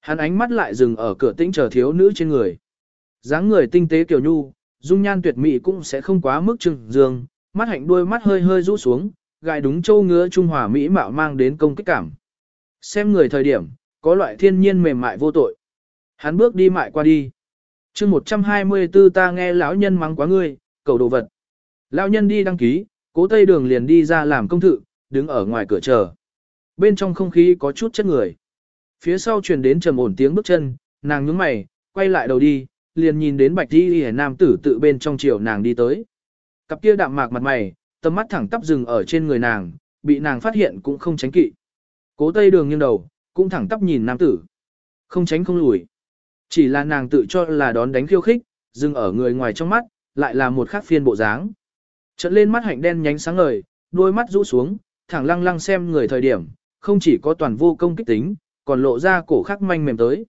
Hắn ánh mắt lại dừng ở cửa tĩnh chờ thiếu nữ trên người. dáng người tinh tế kiều nhu, dung nhan tuyệt mỹ cũng sẽ không quá mức trừng dương, mắt hạnh đuôi mắt hơi hơi rũ xuống, gài đúng châu ngứa trung hòa mỹ mạo mang đến công kích cảm. Xem người thời điểm, có loại thiên nhiên mềm mại vô tội. Hắn bước đi mại qua đi. chương 124 ta nghe lão nhân mắng quá ngươi, cầu đồ vật. Lão nhân đi đăng ký, cố tây đường liền đi ra làm công thự, đứng ở ngoài cửa chờ. Bên trong không khí có chút chất người. Phía sau truyền đến trầm ổn tiếng bước chân, nàng nhướng mày, quay lại đầu đi, liền nhìn đến bạch đi hề nam tử tự bên trong chiều nàng đi tới. Cặp kia đạm mạc mặt mày, tầm mắt thẳng tắp dừng ở trên người nàng, bị nàng phát hiện cũng không tránh kỵ. Cố tây đường nghiêng đầu, cũng thẳng tắp nhìn nam tử. Không tránh không lùi. Chỉ là nàng tự cho là đón đánh khiêu khích, dừng ở người ngoài trong mắt, lại là một khác phiên bộ dáng. Trận lên mắt hạnh đen nhánh sáng ngời, đôi mắt rũ xuống, thẳng lăng lăng xem người thời điểm, không chỉ có toàn vô công kích tính, còn lộ ra cổ khắc manh mềm tới.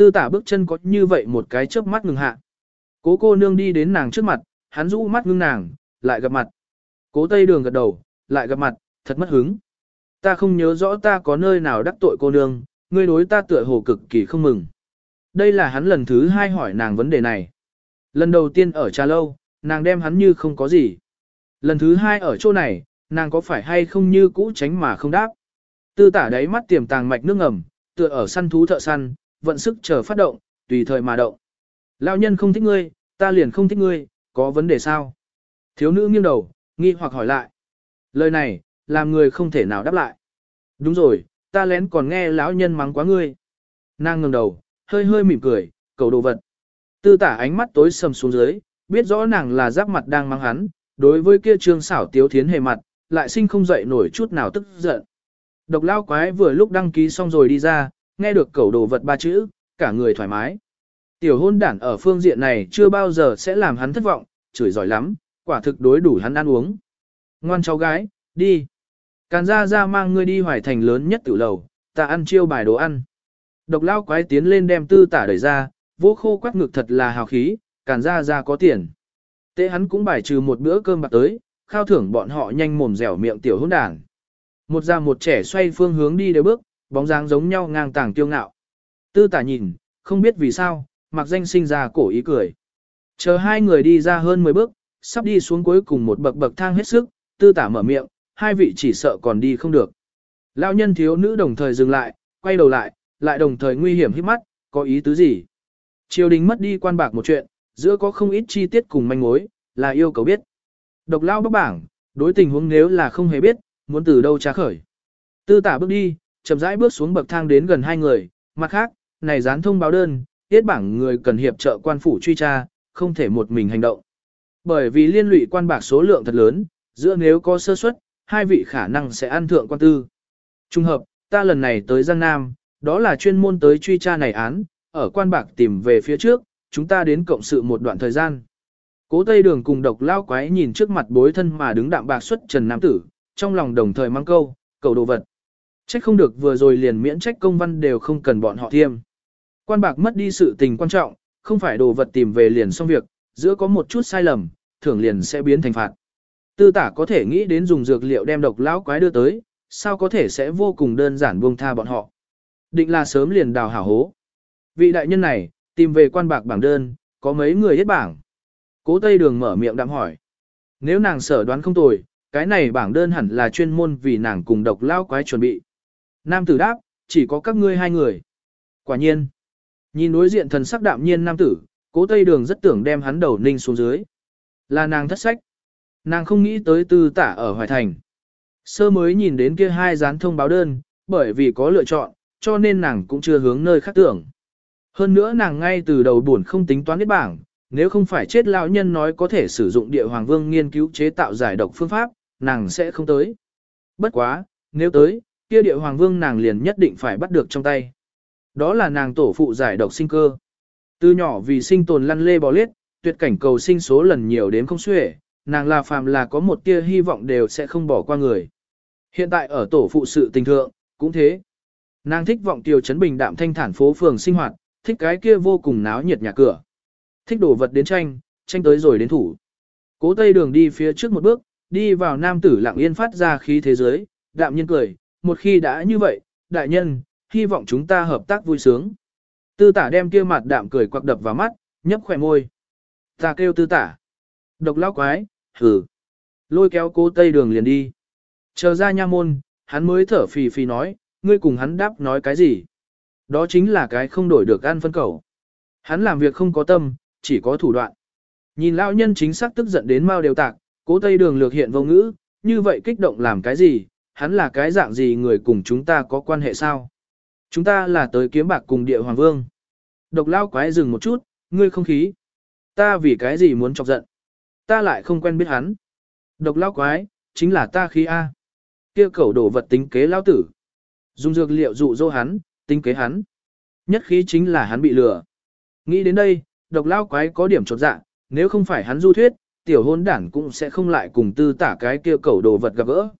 Tư tả bước chân có như vậy một cái chớp mắt ngừng hạ. Cố cô nương đi đến nàng trước mặt, hắn rũ mắt ngưng nàng, lại gặp mặt. Cố tây đường gật đầu, lại gặp mặt, thật mất hứng. Ta không nhớ rõ ta có nơi nào đắc tội cô nương, ngươi đối ta tựa hồ cực kỳ không mừng. Đây là hắn lần thứ hai hỏi nàng vấn đề này. Lần đầu tiên ở trà lâu, nàng đem hắn như không có gì. Lần thứ hai ở chỗ này, nàng có phải hay không như cũ tránh mà không đáp. Tư tả đáy mắt tiềm tàng mạch nước ngầm, tựa ở săn thú thợ săn, vận sức chờ phát động, tùy thời mà động. Lão nhân không thích ngươi, ta liền không thích ngươi, có vấn đề sao? Thiếu nữ nghiêng đầu, nghi hoặc hỏi lại. Lời này, làm người không thể nào đáp lại. Đúng rồi, ta lén còn nghe lão nhân mắng quá ngươi. Nàng ngẩng đầu, hơi hơi mỉm cười, cầu đồ vật. Tư tả ánh mắt tối sầm xuống dưới, biết rõ nàng là giáp mặt đang mắng hắn, đối với kia trương xảo tiếu thiến hề mặt, lại sinh không dậy nổi chút nào tức giận. Độc lao quái vừa lúc đăng ký xong rồi đi ra, nghe được cầu đồ vật ba chữ, cả người thoải mái. Tiểu hôn đản ở phương diện này chưa bao giờ sẽ làm hắn thất vọng, chửi giỏi lắm, quả thực đối đủ hắn ăn uống. Ngoan cháu gái, đi. Càn ra ra mang ngươi đi hoài thành lớn nhất tử lầu, ta ăn chiêu bài đồ ăn. Độc lao quái tiến lên đem tư tả đẩy ra, vô khô quắc ngực thật là hào khí, càn ra ra có tiền. Tế hắn cũng bài trừ một bữa cơm bạc tới, khao thưởng bọn họ nhanh mồm dẻo miệng tiểu hôn đản. Một già một trẻ xoay phương hướng đi đều bước, bóng dáng giống nhau ngang tàng tiêu ngạo. Tư tả nhìn, không biết vì sao, mặc danh sinh ra cổ ý cười. Chờ hai người đi ra hơn 10 bước, sắp đi xuống cuối cùng một bậc bậc thang hết sức, tư tả mở miệng, hai vị chỉ sợ còn đi không được. Lão nhân thiếu nữ đồng thời dừng lại, quay đầu lại, lại đồng thời nguy hiểm hít mắt, có ý tứ gì? Triều đình mất đi quan bạc một chuyện, giữa có không ít chi tiết cùng manh mối, là yêu cầu biết. Độc lao bác bảng, đối tình huống nếu là không hề biết, muốn từ đâu tra khởi. Tư tả bước đi, chậm rãi bước xuống bậc thang đến gần hai người, mặt khác, này dán thông báo đơn, tiết bảng người cần hiệp trợ quan phủ truy tra, không thể một mình hành động. Bởi vì liên lụy quan bạc số lượng thật lớn, giữa nếu có sơ suất, hai vị khả năng sẽ ăn thượng quan tư. Trung hợp, ta lần này tới Giang Nam, đó là chuyên môn tới truy tra này án, ở quan bạc tìm về phía trước, chúng ta đến cộng sự một đoạn thời gian. Cố Tây Đường cùng độc lao quái nhìn trước mặt bối thân mà đứng đạm bạc xuất trần nam tử, trong lòng đồng thời mang câu, cầu đồ vật. Trách không được vừa rồi liền miễn trách công văn đều không cần bọn họ thiêm. Quan bạc mất đi sự tình quan trọng, không phải đồ vật tìm về liền xong việc, giữa có một chút sai lầm, thưởng liền sẽ biến thành phạt. Tư tả có thể nghĩ đến dùng dược liệu đem độc lão quái đưa tới, sao có thể sẽ vô cùng đơn giản buông tha bọn họ. Định là sớm liền đào hảo hố. Vị đại nhân này, tìm về quan bạc bảng đơn, có mấy người hết bảng. Cố Tây Đường mở miệng đạm hỏi. Nếu nàng sở đoán không tồi, cái này bảng đơn hẳn là chuyên môn vì nàng cùng độc lao quái chuẩn bị. Nam tử đáp, chỉ có các ngươi hai người. Quả nhiên. Nhìn đối diện thần sắc đạm nhiên nam tử, cố Tây Đường rất tưởng đem hắn đầu ninh xuống dưới. Là nàng thất sách. Nàng không nghĩ tới tư tả ở Hoài Thành. Sơ mới nhìn đến kia hai dán thông báo đơn, bởi vì có lựa chọn, cho nên nàng cũng chưa hướng nơi khác tưởng. Hơn nữa nàng ngay từ đầu buồn không tính toán biết bảng, nếu không phải chết lão nhân nói có thể sử dụng địa hoàng vương nghiên cứu chế tạo giải độc phương pháp, nàng sẽ không tới. Bất quá, nếu tới, kia địa hoàng vương nàng liền nhất định phải bắt được trong tay. Đó là nàng tổ phụ giải độc sinh cơ. Từ nhỏ vì sinh tồn lăn lê bò lết, tuyệt cảnh cầu sinh số lần nhiều đến không xuể, nàng là phàm là có một tia hy vọng đều sẽ không bỏ qua người. Hiện tại ở tổ phụ sự tình thượng, cũng thế. Nàng thích vọng tiêu chấn bình đạm thanh thản phố phường sinh hoạt, thích cái kia vô cùng náo nhiệt nhà cửa. Thích đồ vật đến tranh, tranh tới rồi đến thủ. Cố tây đường đi phía trước một bước, đi vào nam tử lặng yên phát ra khí thế giới, đạm nhiên cười, một khi đã như vậy, đại nhân, hy vọng chúng ta hợp tác vui sướng. Tư tả đem kia mặt đạm cười quặc đập vào mắt, nhấp khỏe môi. Ta kêu tư tả. Độc lão quái, hử. Lôi kéo cố tây đường liền đi. Chờ ra nha môn, hắn mới thở phì phì nói, ngươi cùng hắn đáp nói cái gì. Đó chính là cái không đổi được ăn phân cầu. Hắn làm việc không có tâm, chỉ có thủ đoạn. Nhìn lão nhân chính xác tức giận đến mau đều tạc, cố tây đường lược hiện vô ngữ, như vậy kích động làm cái gì, hắn là cái dạng gì người cùng chúng ta có quan hệ sao? Chúng ta là tới kiếm bạc cùng địa hoàng vương. Độc lao quái dừng một chút, ngươi không khí. Ta vì cái gì muốn chọc giận? Ta lại không quen biết hắn. Độc lao quái, chính là ta khí A. kia cẩu đổ vật tính kế lao tử. Dùng dược liệu dụ dỗ hắn, tính kế hắn. Nhất khí chính là hắn bị lừa. Nghĩ đến đây, độc lao quái có điểm chột dạ, nếu không phải hắn du thuyết, tiểu hôn đảng cũng sẽ không lại cùng tư tả cái kia cẩu đồ vật gặp gỡ.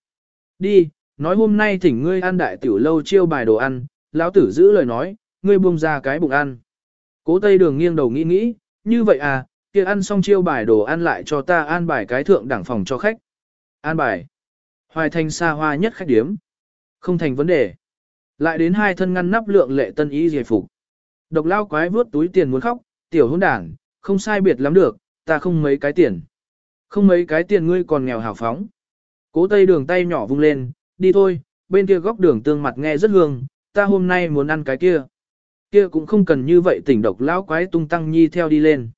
Đi, nói hôm nay thỉnh ngươi ăn đại tiểu lâu chiêu bài đồ ăn, lão tử giữ lời nói, ngươi buông ra cái bụng ăn. Cố Tây Đường nghiêng đầu nghĩ nghĩ, như vậy à, kia ăn xong chiêu bài đồ ăn lại cho ta an bài cái thượng đẳng phòng cho khách. An bài. Hoài thành xa hoa nhất khách điếm. Không thành vấn đề. Lại đến hai thân ngăn nắp lượng lệ tân ý giải phục. Độc lao quái vớt túi tiền muốn khóc, tiểu hôn đảng, không sai biệt lắm được, ta không mấy cái tiền. Không mấy cái tiền ngươi còn nghèo hào phóng. Cố tây đường tay nhỏ vung lên, đi thôi, bên kia góc đường tương mặt nghe rất hương, ta hôm nay muốn ăn cái kia. Kia cũng không cần như vậy tỉnh độc lão quái tung tăng nhi theo đi lên.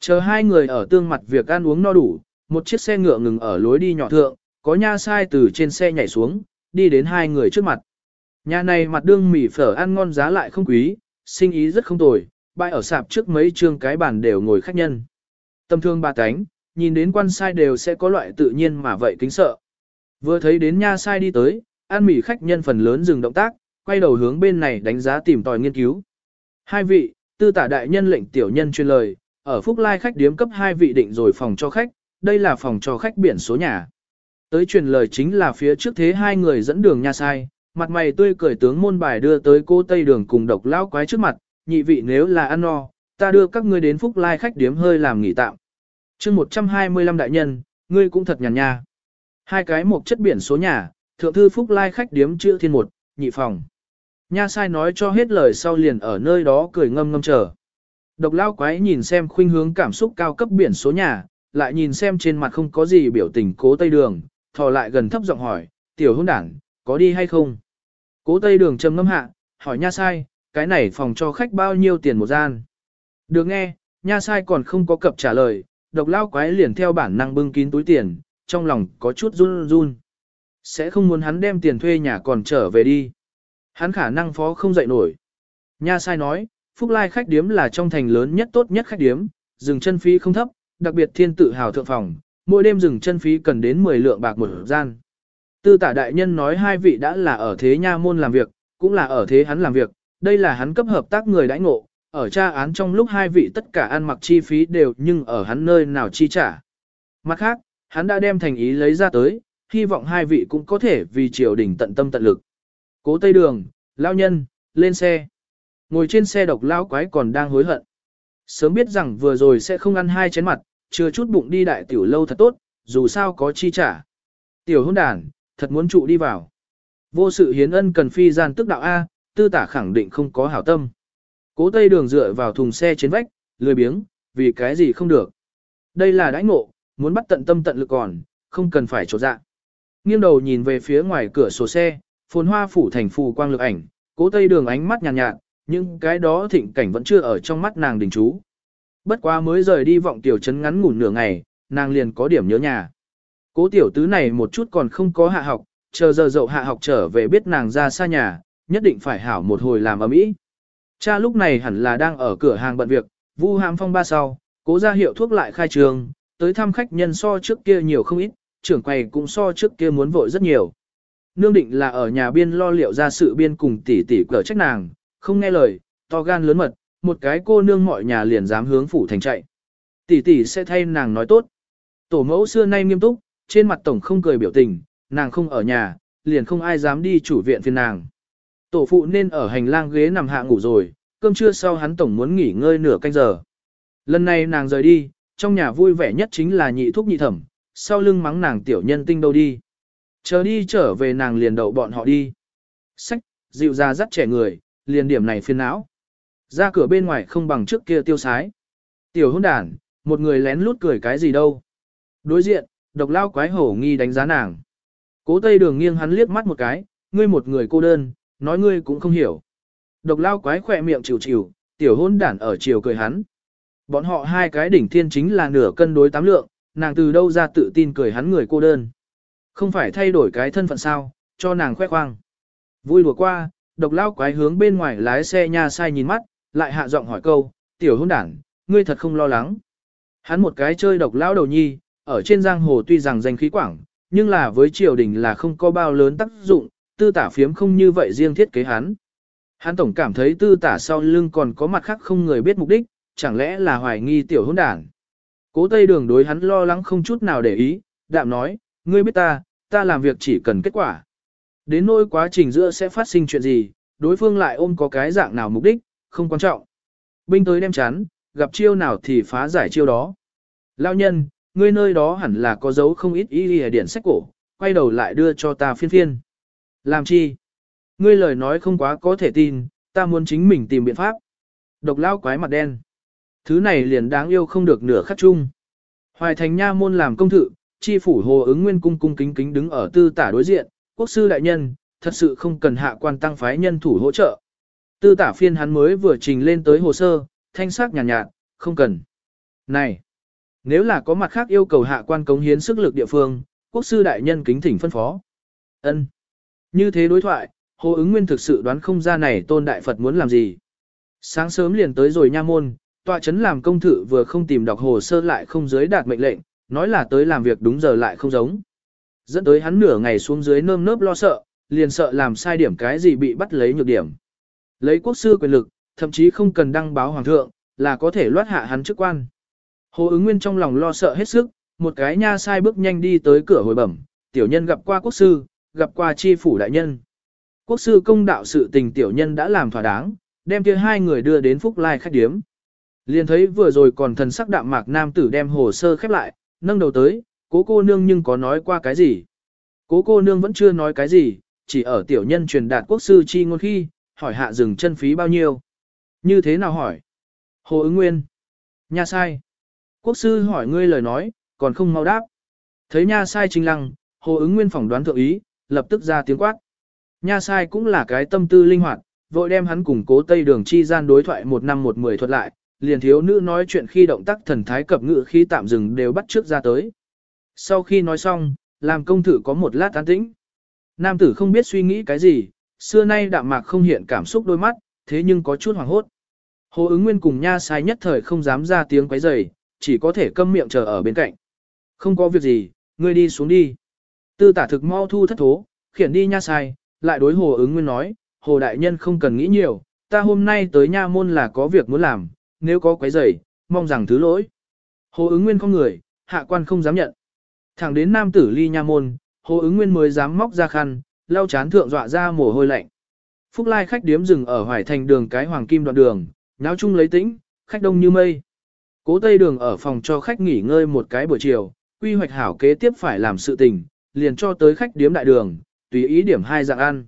Chờ hai người ở tương mặt việc ăn uống no đủ, một chiếc xe ngựa ngừng ở lối đi nhỏ thượng, có nha sai từ trên xe nhảy xuống, đi đến hai người trước mặt. Nhà này mặt đương mì phở ăn ngon giá lại không quý, sinh ý rất không tồi, bãi ở sạp trước mấy trường cái bàn đều ngồi khách nhân. Tâm thương ba cánh, nhìn đến quan sai đều sẽ có loại tự nhiên mà vậy kính sợ. Vừa thấy đến nha sai đi tới, ăn mỉ khách nhân phần lớn dừng động tác, quay đầu hướng bên này đánh giá tìm tòi nghiên cứu. Hai vị, tư tả đại nhân lệnh tiểu nhân truyền lời, ở Phúc Lai khách điếm cấp hai vị định rồi phòng cho khách, đây là phòng cho khách biển số nhà. Tới truyền lời chính là phía trước thế hai người dẫn đường nha sai, mặt mày tươi cười tướng môn bài đưa tới cô Tây Đường cùng độc lão quái trước mặt, nhị vị nếu là ăn no, ta đưa các ngươi đến Phúc Lai khách điếm hơi làm nghỉ tạm. chương 125 đại nhân, ngươi cũng thật nhàn nha. Hai cái một chất biển số nhà, thượng thư Phúc Lai khách điếm chữ thiên một, nhị phòng. Nha sai nói cho hết lời sau liền ở nơi đó cười ngâm ngâm chờ. Độc lao quái nhìn xem khuynh hướng cảm xúc cao cấp biển số nhà, lại nhìn xem trên mặt không có gì biểu tình cố tây đường, thò lại gần thấp giọng hỏi, tiểu hôn đảng, có đi hay không? Cố tây đường trầm ngâm hạ, hỏi nha sai, cái này phòng cho khách bao nhiêu tiền một gian? Được nghe, nha sai còn không có cập trả lời, độc lao quái liền theo bản năng bưng kín túi tiền, trong lòng có chút run run. Sẽ không muốn hắn đem tiền thuê nhà còn trở về đi. Hắn khả năng phó không dậy nổi. Nha sai nói, Phúc Lai khách điếm là trong thành lớn nhất tốt nhất khách điếm, dừng chân phí không thấp, đặc biệt thiên tự hào thượng phòng, mỗi đêm dừng chân phí cần đến 10 lượng bạc một gian. Tư tả đại nhân nói hai vị đã là ở thế nha môn làm việc, cũng là ở thế hắn làm việc, đây là hắn cấp hợp tác người đãi ngộ, ở tra án trong lúc hai vị tất cả ăn mặc chi phí đều nhưng ở hắn nơi nào chi trả. Mặt khác, hắn đã đem thành ý lấy ra tới, hy vọng hai vị cũng có thể vì triều đình tận tâm tận lực. Cố Tây Đường, lao nhân, lên xe. Ngồi trên xe độc lao quái còn đang hối hận. Sớm biết rằng vừa rồi sẽ không ăn hai chén mặt, chưa chút bụng đi đại tiểu lâu thật tốt, dù sao có chi trả. Tiểu hôn đàn, thật muốn trụ đi vào. Vô sự hiến ân cần phi gian tức đạo A, tư tả khẳng định không có hảo tâm. Cố tây đường dựa vào thùng xe trên vách, lười biếng, vì cái gì không được. Đây là đãi ngộ, muốn bắt tận tâm tận lực còn, không cần phải trột dạ. Nghiêng đầu nhìn về phía ngoài cửa sổ xe, phồn hoa phủ thành phù quang lực ảnh, cố tây đường ánh mắt nhàn nhạt, nhạt, nhưng cái đó thịnh cảnh vẫn chưa ở trong mắt nàng đình chú. Bất quá mới rời đi vọng tiểu trấn ngắn ngủn nửa ngày, nàng liền có điểm nhớ nhà. Cố tiểu tứ này một chút còn không có hạ học, chờ giờ dậu hạ học trở về biết nàng ra xa nhà, nhất định phải hảo một hồi làm ở mỹ. Cha lúc này hẳn là đang ở cửa hàng bận việc, vu hàm phong ba sau, cố ra hiệu thuốc lại khai trường, tới thăm khách nhân so trước kia nhiều không ít, trưởng quầy cũng so trước kia muốn vội rất nhiều. Nương định là ở nhà biên lo liệu ra sự biên cùng tỷ tỷ cờ trách nàng, không nghe lời, to gan lớn mật, một cái cô nương mọi nhà liền dám hướng phủ thành chạy. Tỷ tỷ sẽ thay nàng nói tốt. Tổ mẫu xưa nay nghiêm túc, trên mặt tổng không cười biểu tình, nàng không ở nhà, liền không ai dám đi chủ viện phiền nàng. Tổ phụ nên ở hành lang ghế nằm hạ ngủ rồi, cơm trưa sau hắn tổng muốn nghỉ ngơi nửa canh giờ. Lần này nàng rời đi, trong nhà vui vẻ nhất chính là nhị thúc nhị thẩm, sau lưng mắng nàng tiểu nhân tinh đâu đi. Chờ đi trở về nàng liền đậu bọn họ đi. Sách, dịu ra dắt trẻ người, liền điểm này phiền não. Ra cửa bên ngoài không bằng trước kia tiêu sái. Tiểu hôn đàn, một người lén lút cười cái gì đâu. Đối diện, độc lao quái hổ nghi đánh giá nàng. Cố tây đường nghiêng hắn liếc mắt một cái, ngươi một người cô đơn, nói ngươi cũng không hiểu. Độc lao quái khỏe miệng chịu chịu, tiểu hôn đản ở chiều cười hắn. Bọn họ hai cái đỉnh thiên chính là nửa cân đối tám lượng, nàng từ đâu ra tự tin cười hắn người cô đơn. Không phải thay đổi cái thân phận sao, cho nàng khoe khoang. Vui đùa qua, độc lao quái hướng bên ngoài lái xe nha sai nhìn mắt, lại hạ giọng hỏi câu, tiểu hôn đảng ngươi thật không lo lắng. Hắn một cái chơi độc lao đầu nhi, ở trên giang hồ tuy rằng danh khí quảng, nhưng là với triều đình là không có bao lớn tác dụng, tư tả phiếm không như vậy riêng thiết kế hắn. Hắn tổng cảm thấy tư tả sau lưng còn có mặt khác không người biết mục đích, chẳng lẽ là hoài nghi tiểu hôn đảng Cố Tây Đường đối hắn lo lắng không chút nào để ý, đạm nói, ngươi biết ta, ta làm việc chỉ cần kết quả. Đến nỗi quá trình giữa sẽ phát sinh chuyện gì, đối phương lại ôm có cái dạng nào mục đích, không quan trọng. Binh tới đem chắn, gặp chiêu nào thì phá giải chiêu đó. Lao nhân, ngươi nơi đó hẳn là có dấu không ít ý lìa điển sách cổ, quay đầu lại đưa cho ta phiên phiên. Làm chi? Ngươi lời nói không quá có thể tin, ta muốn chính mình tìm biện pháp. Độc lao quái mặt đen. Thứ này liền đáng yêu không được nửa khắc chung. Hoài thành nha môn làm công thự, chi phủ hồ ứng nguyên cung cung kính kính đứng ở tư tả đối diện, quốc sư đại nhân, thật sự không cần hạ quan tăng phái nhân thủ hỗ trợ. Tư tả phiên hắn mới vừa trình lên tới hồ sơ, thanh sắc nhàn nhạt, nhạt, không cần. Này, nếu là có mặt khác yêu cầu hạ quan cống hiến sức lực địa phương, quốc sư đại nhân kính thỉnh phân phó. ân Như thế đối thoại, hồ ứng nguyên thực sự đoán không ra này tôn đại Phật muốn làm gì. Sáng sớm liền tới rồi nha môn, tọa chấn làm công thự vừa không tìm đọc hồ sơ lại không giới đạt mệnh lệnh, nói là tới làm việc đúng giờ lại không giống. Dẫn tới hắn nửa ngày xuống dưới nơm nớp lo sợ, liền sợ làm sai điểm cái gì bị bắt lấy nhược điểm. Lấy quốc sư quyền lực, thậm chí không cần đăng báo hoàng thượng, là có thể loát hạ hắn chức quan. Hồ ứng nguyên trong lòng lo sợ hết sức, một cái nha sai bước nhanh đi tới cửa hồi bẩm, tiểu nhân gặp qua quốc sư, gặp qua chi phủ đại nhân. Quốc sư công đạo sự tình tiểu nhân đã làm thỏa đáng, đem kia hai người đưa đến phúc lai khách điếm. Liền thấy vừa rồi còn thần sắc đạm mạc nam tử đem hồ sơ khép lại, nâng đầu tới, cố cô nương nhưng có nói qua cái gì. Cố cô nương vẫn chưa nói cái gì, chỉ ở tiểu nhân truyền đạt quốc sư chi ngôn khi, hỏi hạ dừng chân phí bao nhiêu. Như thế nào hỏi? Hồ ứng nguyên. Nha sai. Quốc sư hỏi ngươi lời nói, còn không mau đáp. Thấy nha sai trinh lăng, hồ ứng nguyên phỏng đoán thượng ý, lập tức ra tiếng quát. Nha sai cũng là cái tâm tư linh hoạt, vội đem hắn cùng cố tây đường chi gian đối thoại một năm một mười thuật lại, liền thiếu nữ nói chuyện khi động tác thần thái cập ngự khi tạm dừng đều bắt trước ra tới. Sau khi nói xong, làm công thử có một lát an tĩnh. Nam tử không biết suy nghĩ cái gì, xưa nay đạm mạc không hiện cảm xúc đôi mắt, thế nhưng có chút hoảng hốt. Hồ ứng nguyên cùng nha sai nhất thời không dám ra tiếng quấy rầy, chỉ có thể câm miệng chờ ở bên cạnh. Không có việc gì, ngươi đi xuống đi. Tư tả thực mau thu thất thố, khiển đi nha sai, lại đối hồ ứng nguyên nói, hồ đại nhân không cần nghĩ nhiều, ta hôm nay tới nha môn là có việc muốn làm, nếu có quấy rầy, mong rằng thứ lỗi. Hồ ứng nguyên không người, hạ quan không dám nhận. Thẳng đến nam tử ly nha môn, hồ ứng nguyên mới dám móc ra khăn, lau chán thượng dọa ra mồ hôi lạnh. Phúc lai khách điếm dừng ở hoài thành đường cái hoàng kim đoạn đường, náo chung lấy tĩnh, khách đông như mây. Cố tây đường ở phòng cho khách nghỉ ngơi một cái buổi chiều, quy hoạch hảo kế tiếp phải làm sự tình, liền cho tới khách điếm đại đường, tùy ý điểm hai dạng ăn.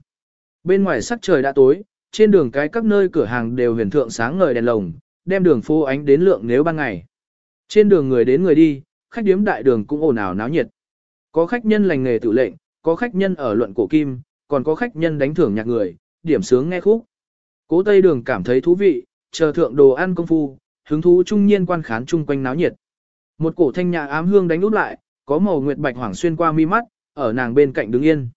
Bên ngoài sắc trời đã tối, trên đường cái các nơi cửa hàng đều huyền thượng sáng ngời đèn lồng, đem đường phố ánh đến lượng nếu ban ngày. Trên đường người đến người đi, khách điếm đại đường cũng ồn ào náo nhiệt. Có khách nhân lành nghề tự lệnh, có khách nhân ở luận cổ kim, còn có khách nhân đánh thưởng nhạc người, điểm sướng nghe khúc. Cố Tây Đường cảm thấy thú vị, chờ thượng đồ ăn công phu, hứng thú trung nhiên quan khán chung quanh náo nhiệt. Một cổ thanh nhã ám hương đánh út lại, có màu nguyệt bạch hoàng xuyên qua mi mắt, ở nàng bên cạnh đứng yên.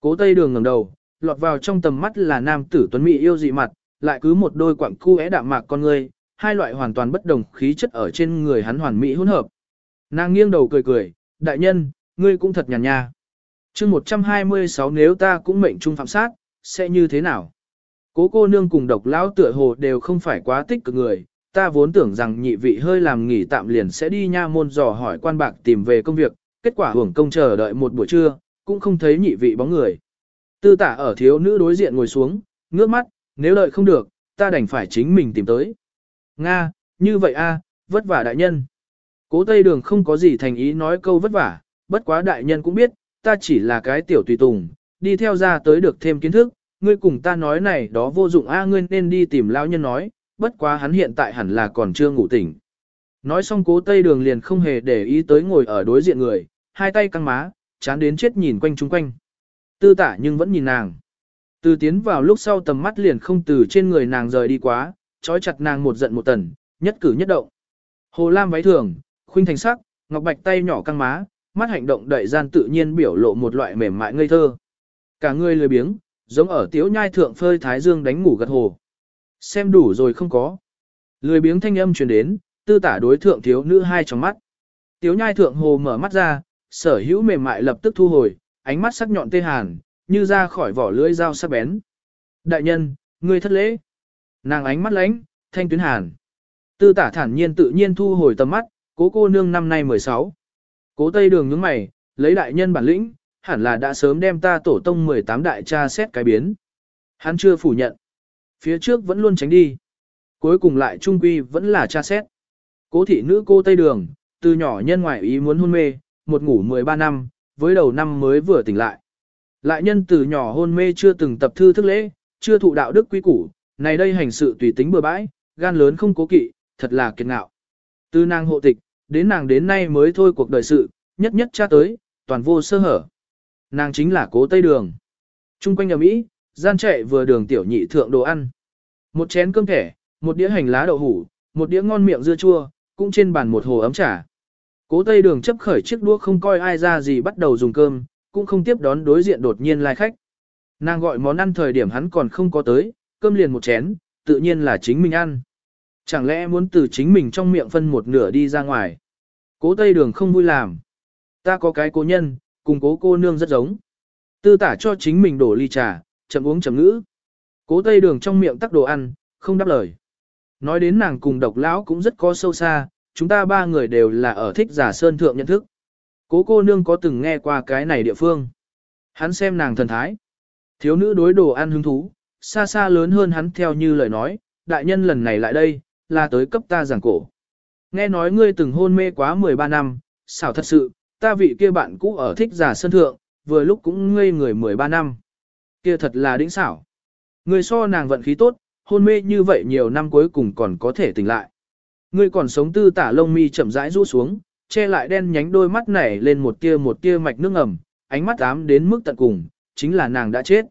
Cố Tây Đường ngẩng đầu, lọt vào trong tầm mắt là nam tử tuấn mỹ yêu dị mặt, lại cứ một đôi quặng cu é đạm mạc con người, hai loại hoàn toàn bất đồng khí chất ở trên người hắn hoàn mỹ hỗn hợp. Nàng nghiêng đầu cười cười, đại nhân, ngươi cũng thật nhàn nha. chương 126 nếu ta cũng mệnh trung phạm sát, sẽ như thế nào? Cố cô nương cùng độc lão tựa hồ đều không phải quá tích cực người, ta vốn tưởng rằng nhị vị hơi làm nghỉ tạm liền sẽ đi nha môn dò hỏi quan bạc tìm về công việc, kết quả hưởng công chờ đợi một buổi trưa, cũng không thấy nhị vị bóng người. Tư tả ở thiếu nữ đối diện ngồi xuống, ngước mắt, nếu đợi không được, ta đành phải chính mình tìm tới. Nga, như vậy a, vất vả đại nhân. Cố Tây Đường không có gì thành ý nói câu vất vả, bất quá đại nhân cũng biết, ta chỉ là cái tiểu tùy tùng, đi theo ra tới được thêm kiến thức, ngươi cùng ta nói này đó vô dụng a ngươi nên đi tìm lão nhân nói, bất quá hắn hiện tại hẳn là còn chưa ngủ tỉnh. Nói xong cố Tây Đường liền không hề để ý tới ngồi ở đối diện người, hai tay căng má, chán đến chết nhìn quanh chung quanh. Tư tả nhưng vẫn nhìn nàng. Từ tiến vào lúc sau tầm mắt liền không từ trên người nàng rời đi quá, trói chặt nàng một giận một tần, nhất cử nhất động. Hồ Lam váy thường, khuynh thành sắc, ngọc bạch tay nhỏ căng má, mắt hành động đậy gian tự nhiên biểu lộ một loại mềm mại ngây thơ. Cả người lười biếng, giống ở tiếu nhai thượng phơi thái dương đánh ngủ gật hồ. Xem đủ rồi không có. Lười biếng thanh âm truyền đến, tư tả đối thượng thiếu nữ hai trong mắt. Tiếu nhai thượng hồ mở mắt ra, sở hữu mềm mại lập tức thu hồi, ánh mắt sắc nhọn tê hàn, như ra khỏi vỏ lưỡi dao sắc bén. Đại nhân, ngươi thất lễ. Nàng ánh mắt lánh, thanh tuyến hàn. Tư tả thản nhiên tự nhiên thu hồi tầm mắt, cố cô nương năm nay 16. Cố tây đường nhướng mày, lấy đại nhân bản lĩnh, hẳn là đã sớm đem ta tổ tông 18 đại cha xét cái biến. Hắn chưa phủ nhận. Phía trước vẫn luôn tránh đi. Cuối cùng lại trung quy vẫn là cha xét. Cố thị nữ cô Tây Đường, từ nhỏ nhân ngoại ý muốn hôn mê, một ngủ 13 năm, với đầu năm mới vừa tỉnh lại. Lại nhân từ nhỏ hôn mê chưa từng tập thư thức lễ, chưa thụ đạo đức quý củ, này đây hành sự tùy tính bừa bãi, gan lớn không cố kỵ, thật là kiệt ngạo. Từ nàng hộ tịch, đến nàng đến nay mới thôi cuộc đời sự, nhất nhất cha tới, toàn vô sơ hở. Nàng chính là cố Tây Đường. Trung quanh nhà Mỹ, gian chạy vừa đường tiểu nhị thượng đồ ăn. Một chén cơm thẻ, một đĩa hành lá đậu hủ, một đĩa ngon miệng dưa chua, cũng trên bàn một hồ ấm trà. Cố Tây Đường chấp khởi chiếc đũa không coi ai ra gì bắt đầu dùng cơm, cũng không tiếp đón đối diện đột nhiên lai khách. Nàng gọi món ăn thời điểm hắn còn không có tới, cơm liền một chén, tự nhiên là chính mình ăn. Chẳng lẽ muốn từ chính mình trong miệng phân một nửa đi ra ngoài. Cố Tây Đường không vui làm. Ta có cái cố nhân, cùng cố cô nương rất giống. Tư tả cho chính mình đổ ly trà, chậm uống chậm ngữ. Cố Tây Đường trong miệng tắc đồ ăn, không đáp lời. Nói đến nàng cùng độc lão cũng rất có sâu xa, chúng ta ba người đều là ở thích giả sơn thượng nhận thức. Cố cô nương có từng nghe qua cái này địa phương. Hắn xem nàng thần thái. Thiếu nữ đối đồ ăn hứng thú, xa xa lớn hơn hắn theo như lời nói, đại nhân lần này lại đây, là tới cấp ta giảng cổ. Nghe nói ngươi từng hôn mê quá 13 năm, xảo thật sự, ta vị kia bạn cũ ở thích giả sơn thượng, vừa lúc cũng ngây người 13 năm. Kia thật là đỉnh xảo. Ngươi so nàng vận khí tốt, hôn mê như vậy nhiều năm cuối cùng còn có thể tỉnh lại. Ngươi còn sống tư tả lông mi chậm rãi rũ xuống, che lại đen nhánh đôi mắt nảy lên một tia một tia mạch nước ẩm, ánh mắt ám đến mức tận cùng, chính là nàng đã chết.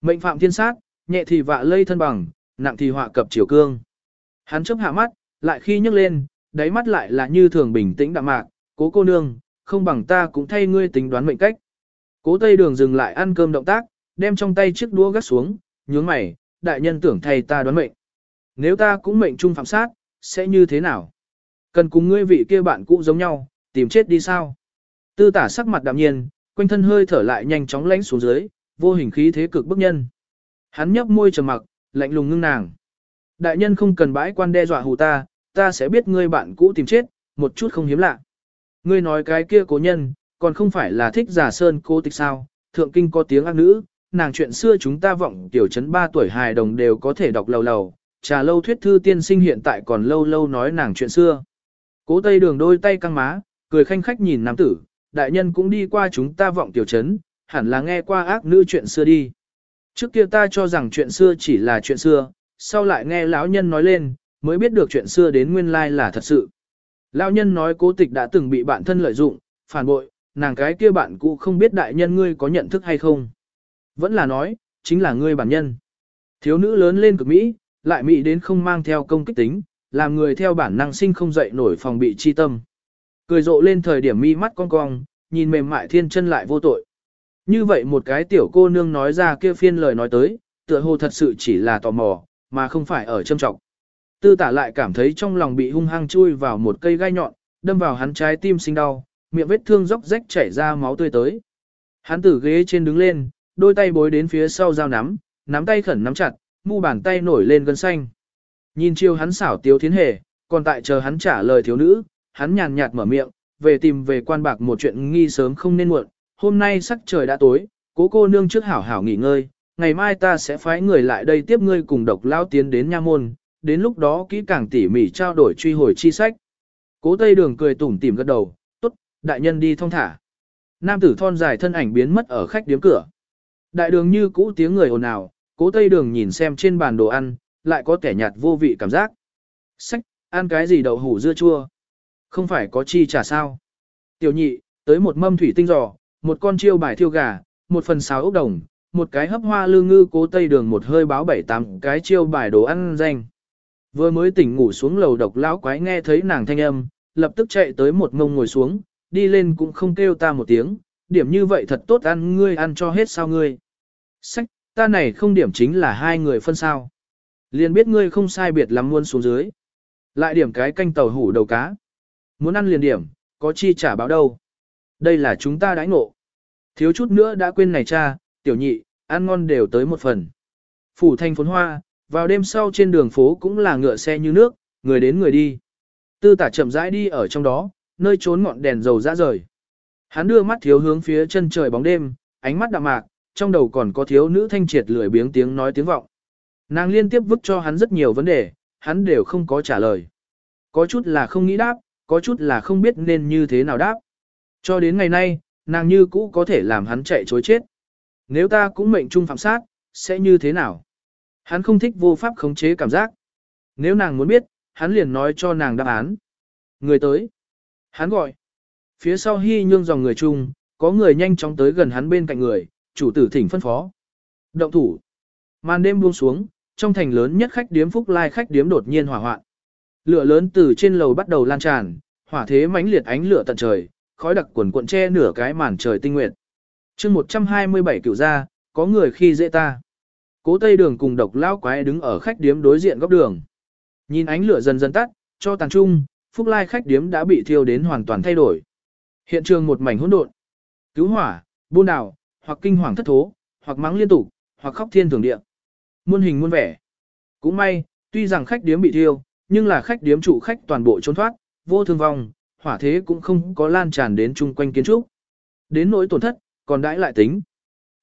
Mệnh phạm thiên sát, nhẹ thì vạ lây thân bằng, nặng thì họa cập chiều cương. Hắn chấp hạ mắt, lại khi nhấc lên, đáy mắt lại là như thường bình tĩnh đạm mạc, cố cô nương, không bằng ta cũng thay ngươi tính đoán mệnh cách. Cố Tây Đường dừng lại ăn cơm động tác, đem trong tay chiếc đũa gắt xuống, nhướng mày, đại nhân tưởng thay ta đoán mệnh. Nếu ta cũng mệnh trung phạm sát, sẽ như thế nào? Cần cùng ngươi vị kia bạn cũ giống nhau, tìm chết đi sao? Tư tả sắc mặt đạm nhiên, quanh thân hơi thở lại nhanh chóng lánh xuống dưới, vô hình khí thế cực bức nhân. Hắn nhấp môi trầm mặc, lạnh lùng ngưng nàng. Đại nhân không cần bãi quan đe dọa hù ta, ta sẽ biết ngươi bạn cũ tìm chết, một chút không hiếm lạ. Ngươi nói cái kia cố nhân, còn không phải là thích giả sơn cố tịch sao, thượng kinh có tiếng ác nữ, nàng chuyện xưa chúng ta vọng tiểu trấn 3 tuổi hài đồng đều có thể đọc lầu lầu, trà lâu thuyết thư tiên sinh hiện tại còn lâu lâu nói nàng chuyện xưa. Cố tây đường đôi tay căng má, cười khanh khách nhìn nam tử, đại nhân cũng đi qua chúng ta vọng tiểu trấn, hẳn là nghe qua ác nữ chuyện xưa đi. Trước kia ta cho rằng chuyện xưa chỉ là chuyện xưa, sau lại nghe lão nhân nói lên, mới biết được chuyện xưa đến nguyên lai là thật sự. Lão nhân nói cố tịch đã từng bị bạn thân lợi dụng, phản bội, nàng cái kia bạn cũ không biết đại nhân ngươi có nhận thức hay không. Vẫn là nói, chính là ngươi bản nhân. Thiếu nữ lớn lên cực Mỹ, lại Mỹ đến không mang theo công kích tính, làm người theo bản năng sinh không dậy nổi phòng bị chi tâm. Cười rộ lên thời điểm mi mắt cong cong, nhìn mềm mại thiên chân lại vô tội. Như vậy một cái tiểu cô nương nói ra kia phiên lời nói tới, tựa hồ thật sự chỉ là tò mò, mà không phải ở châm trọng. Tư tả lại cảm thấy trong lòng bị hung hăng chui vào một cây gai nhọn, đâm vào hắn trái tim sinh đau, miệng vết thương róc rách chảy ra máu tươi tới. Hắn từ ghế trên đứng lên, đôi tay bối đến phía sau dao nắm, nắm tay khẩn nắm chặt, mu bàn tay nổi lên gân xanh. Nhìn chiêu hắn xảo tiếu thiến hề, còn tại chờ hắn trả lời thiếu nữ, hắn nhàn nhạt mở miệng, về tìm về quan bạc một chuyện nghi sớm không nên muộn, hôm nay sắc trời đã tối, cố cô nương trước hảo hảo nghỉ ngơi, ngày mai ta sẽ phái người lại đây tiếp ngươi cùng độc lao tiến đến nha môn, đến lúc đó kỹ càng tỉ mỉ trao đổi truy hồi chi sách. Cố Tây Đường cười tủm tỉm gật đầu, tốt, đại nhân đi thong thả. Nam tử thon dài thân ảnh biến mất ở khách điếm cửa. Đại đường như cũ tiếng người ồn ào, cố Tây Đường nhìn xem trên bàn đồ ăn, lại có kẻ nhạt vô vị cảm giác. Sách, ăn cái gì đậu hủ dưa chua? Không phải có chi trả sao? Tiểu nhị, tới một mâm thủy tinh giò, một con chiêu bài thiêu gà, một phần xào ốc đồng, một cái hấp hoa lư ngư cố tây đường một hơi báo bảy tám cái chiêu bài đồ ăn danh. Vừa mới tỉnh ngủ xuống lầu độc lão quái nghe thấy nàng thanh âm, lập tức chạy tới một ngông ngồi xuống, đi lên cũng không kêu ta một tiếng, điểm như vậy thật tốt ăn ngươi ăn cho hết sao ngươi. Sách, ta này không điểm chính là hai người phân sao. Liền biết ngươi không sai biệt lắm muôn xuống dưới. Lại điểm cái canh tàu hủ đầu cá. Muốn ăn liền điểm, có chi trả báo đâu. Đây là chúng ta đãi ngộ. Thiếu chút nữa đã quên này cha, tiểu nhị, ăn ngon đều tới một phần. Phủ thành phốn hoa, vào đêm sau trên đường phố cũng là ngựa xe như nước, người đến người đi. Tư tả chậm rãi đi ở trong đó, nơi trốn ngọn đèn dầu ra rời. Hắn đưa mắt thiếu hướng phía chân trời bóng đêm, ánh mắt đạm mạc, trong đầu còn có thiếu nữ thanh triệt lười biếng tiếng nói tiếng vọng. Nàng liên tiếp vứt cho hắn rất nhiều vấn đề, hắn đều không có trả lời. Có chút là không nghĩ đáp, có chút là không biết nên như thế nào đáp. Cho đến ngày nay, nàng như cũ có thể làm hắn chạy chối chết. Nếu ta cũng mệnh trung phạm sát, sẽ như thế nào? Hắn không thích vô pháp khống chế cảm giác. Nếu nàng muốn biết, hắn liền nói cho nàng đáp án. Người tới. Hắn gọi. Phía sau hy nhương dòng người chung, có người nhanh chóng tới gần hắn bên cạnh người, chủ tử thỉnh phân phó. Động thủ. Màn đêm buông xuống, trong thành lớn nhất khách điếm Phúc Lai khách điếm đột nhiên hỏa hoạn. Lửa lớn từ trên lầu bắt đầu lan tràn, hỏa thế mãnh liệt ánh lửa tận trời, khói đặc quần cuộn che nửa cái màn trời tinh nguyệt. chương 127 cựu gia, có người khi dễ ta. Cố Tây Đường cùng độc lão quái đứng ở khách điếm đối diện góc đường. Nhìn ánh lửa dần dần tắt, cho tàn trung, phúc lai khách điếm đã bị thiêu đến hoàn toàn thay đổi. Hiện trường một mảnh hỗn độn. Cứu hỏa, buôn đảo, hoặc kinh hoàng thất thố, hoặc mắng liên tục, hoặc khóc thiên thường địa. Muôn hình muôn vẻ. Cũng may, tuy rằng khách điếm bị thiêu, nhưng là khách điếm chủ khách toàn bộ trốn thoát, vô thương vong, hỏa thế cũng không có lan tràn đến chung quanh kiến trúc. Đến nỗi tổn thất, còn đãi lại tính.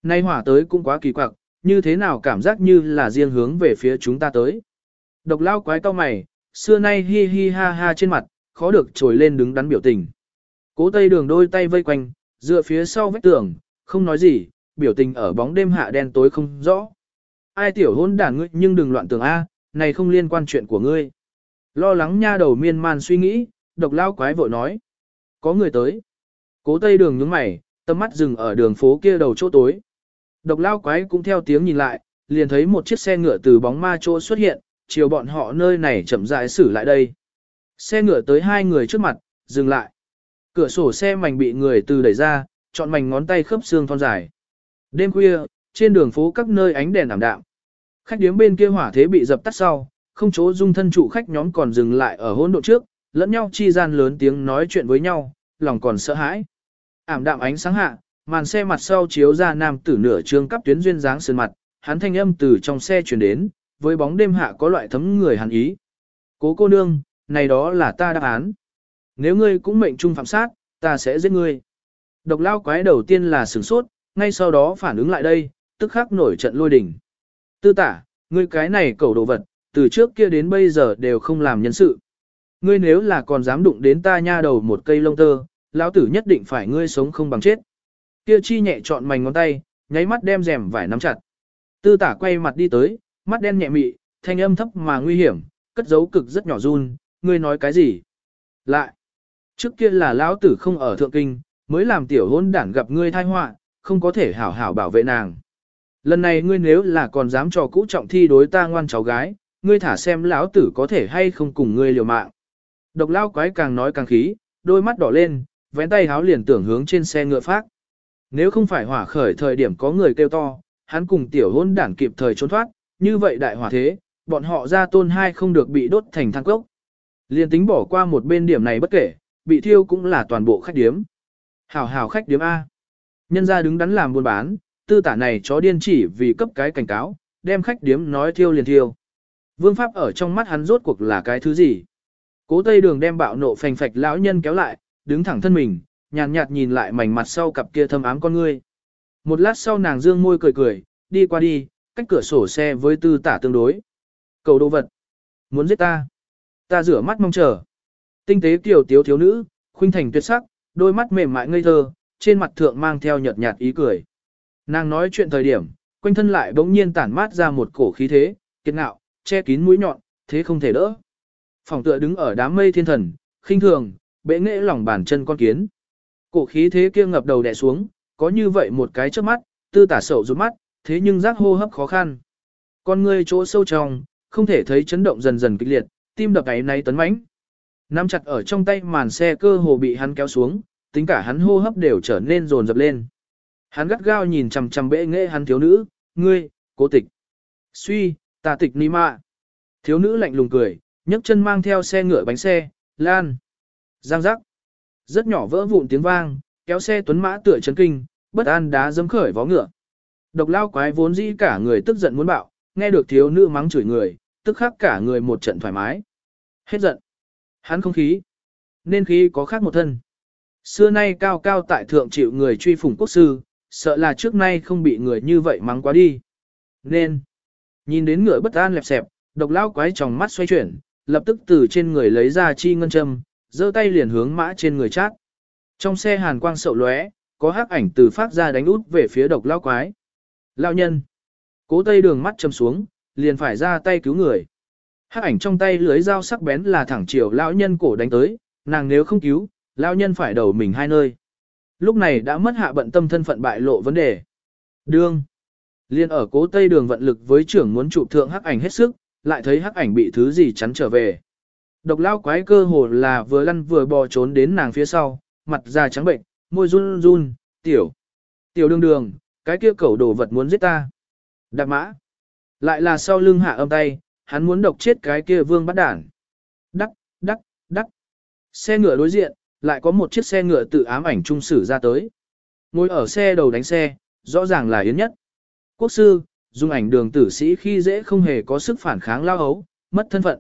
Nay hỏa tới cũng quá kỳ quặc, như thế nào cảm giác như là riêng hướng về phía chúng ta tới. Độc lao quái cao mày, xưa nay hi hi ha ha trên mặt, khó được trồi lên đứng đắn biểu tình. Cố tây đường đôi tay vây quanh, dựa phía sau vách tường, không nói gì, biểu tình ở bóng đêm hạ đen tối không rõ. Ai tiểu hôn đản ngươi nhưng đừng loạn tường A, này không liên quan chuyện của ngươi. Lo lắng nha đầu miên man suy nghĩ, độc lao quái vội nói. Có người tới. Cố tây đường nhướng mày, tâm mắt dừng ở đường phố kia đầu chỗ tối. Độc lao quái cũng theo tiếng nhìn lại, liền thấy một chiếc xe ngựa từ bóng ma chỗ xuất hiện, chiều bọn họ nơi này chậm rãi xử lại đây. Xe ngựa tới hai người trước mặt, dừng lại. Cửa sổ xe mảnh bị người từ đẩy ra, chọn mảnh ngón tay khớp xương thon dài. Đêm khuya, trên đường phố các nơi ánh đèn ảm đạm. Khách điếm bên kia hỏa thế bị dập tắt sau, không chỗ dung thân trụ khách nhóm còn dừng lại ở hỗn độn trước, lẫn nhau chi gian lớn tiếng nói chuyện với nhau, lòng còn sợ hãi. Ảm đạm ánh sáng hạ, màn xe mặt sau chiếu ra nam tử nửa trương cắp tuyến duyên dáng sơn mặt, hắn thanh âm từ trong xe truyền đến, với bóng đêm hạ có loại thấm người hàn ý. Cố cô nương, này đó là ta đáp án. Nếu ngươi cũng mệnh trung phạm sát, ta sẽ giết ngươi. Độc lao quái đầu tiên là sửng sốt, ngay sau đó phản ứng lại đây, tức khắc nổi trận lôi đỉnh. Tư tả, ngươi cái này cầu đồ vật, từ trước kia đến bây giờ đều không làm nhân sự. Ngươi nếu là còn dám đụng đến ta nha đầu một cây lông tơ, lão tử nhất định phải ngươi sống không bằng chết. Kia chi nhẹ chọn mảnh ngón tay, nháy mắt đem rèm vải nắm chặt. Tư tả quay mặt đi tới, mắt đen nhẹ mị, thanh âm thấp mà nguy hiểm, cất dấu cực rất nhỏ run, ngươi nói cái gì? Lại, trước kia là lão tử không ở thượng kinh, mới làm tiểu hôn đản gặp ngươi thai họa, không có thể hảo hảo bảo vệ nàng. Lần này ngươi nếu là còn dám trò cũ trọng thi đối ta ngoan cháu gái, ngươi thả xem lão tử có thể hay không cùng ngươi liều mạng. Độc lao quái càng nói càng khí, đôi mắt đỏ lên, vén tay háo liền tưởng hướng trên xe ngựa phát. Nếu không phải hỏa khởi thời điểm có người kêu to, hắn cùng tiểu hôn đảng kịp thời trốn thoát, như vậy đại hỏa thế, bọn họ ra tôn hai không được bị đốt thành thang cốc. Liên tính bỏ qua một bên điểm này bất kể, bị thiêu cũng là toàn bộ khách điếm. Hảo hảo khách điếm A. Nhân ra đứng đắn làm buôn bán, tư tả này chó điên chỉ vì cấp cái cảnh cáo, đem khách điếm nói thiêu liền thiêu. Vương pháp ở trong mắt hắn rốt cuộc là cái thứ gì? Cố Tây Đường đem bạo nộ phành phạch lão nhân kéo lại, đứng thẳng thân mình, nhàn nhạt, nhạt nhìn lại mảnh mặt sau cặp kia thâm ám con ngươi. Một lát sau nàng dương môi cười cười, đi qua đi, cách cửa sổ xe với tư tả tương đối. Cầu đồ vật. Muốn giết ta. Ta rửa mắt mong chờ. Tinh tế tiểu tiếu thiếu nữ, khuynh thành tuyệt sắc, đôi mắt mềm mại ngây thơ, trên mặt thượng mang theo nhợt nhạt ý cười. Nàng nói chuyện thời điểm, quanh thân lại bỗng nhiên tản mát ra một cổ khí thế, kiệt ngạo, che kín mũi nhọn, thế không thể đỡ. Phòng tựa đứng ở đám mây thiên thần, khinh thường, bệ nghệ lòng bàn chân con kiến. Cổ khí thế kia ngập đầu đè xuống, có như vậy một cái trước mắt, tư tả sầu rút mắt, thế nhưng giác hô hấp khó khăn. Con ngươi chỗ sâu trong, không thể thấy chấn động dần dần kịch liệt, tim đập ấy náy tấn mãnh. Nắm chặt ở trong tay màn xe cơ hồ bị hắn kéo xuống, tính cả hắn hô hấp đều trở nên rồn rập lên. Hắn gắt gao nhìn chằm chằm bệ nghệ hắn thiếu nữ, ngươi, cố tịch. Suy, ta tịch ni mạ. Thiếu nữ lạnh lùng cười, nhấc chân mang theo xe ngựa bánh xe, lan. Giang rắc. Rất nhỏ vỡ vụn tiếng vang, kéo xe tuấn mã tựa chấn kinh, bất an đá dấm khởi vó ngựa. Độc lao quái vốn dĩ cả người tức giận muốn bạo, nghe được thiếu nữ mắng chửi người, tức khắc cả người một trận thoải mái. Hết giận. Hắn không khí. Nên khí có khác một thân. Xưa nay cao cao tại thượng chịu người truy phủng quốc sư, sợ là trước nay không bị người như vậy mắng quá đi. Nên. Nhìn đến ngựa bất an lẹp xẹp, độc lao quái tròng mắt xoay chuyển, lập tức từ trên người lấy ra chi ngân châm, giơ tay liền hướng mã trên người chát. Trong xe hàn quang sậu lóe, có hắc ảnh từ phát ra đánh út về phía độc lao quái. Lao nhân. Cố tây đường mắt châm xuống, liền phải ra tay cứu người. Hắc ảnh trong tay lưới dao sắc bén là thẳng chiều lão nhân cổ đánh tới, nàng nếu không cứu, lão nhân phải đầu mình hai nơi. Lúc này đã mất hạ bận tâm thân phận bại lộ vấn đề. Đương. Liên ở cố tây đường vận lực với trưởng muốn trụ thượng hắc ảnh hết sức, lại thấy hắc ảnh bị thứ gì chắn trở về. Độc lao quái cơ hồ là vừa lăn vừa bò trốn đến nàng phía sau, mặt da trắng bệnh, môi run run, tiểu. Tiểu đường đường, cái kia cẩu đồ vật muốn giết ta. Đạp mã. Lại là sau lưng hạ âm tay, hắn muốn độc chết cái kia vương bắt đản. Đắc, đắc, đắc. Xe ngựa đối diện, lại có một chiếc xe ngựa tự ám ảnh trung sử ra tới. Ngồi ở xe đầu đánh xe, rõ ràng là Yến Nhất. Quốc sư, dùng ảnh đường tử sĩ khi dễ không hề có sức phản kháng lao hấu, mất thân phận.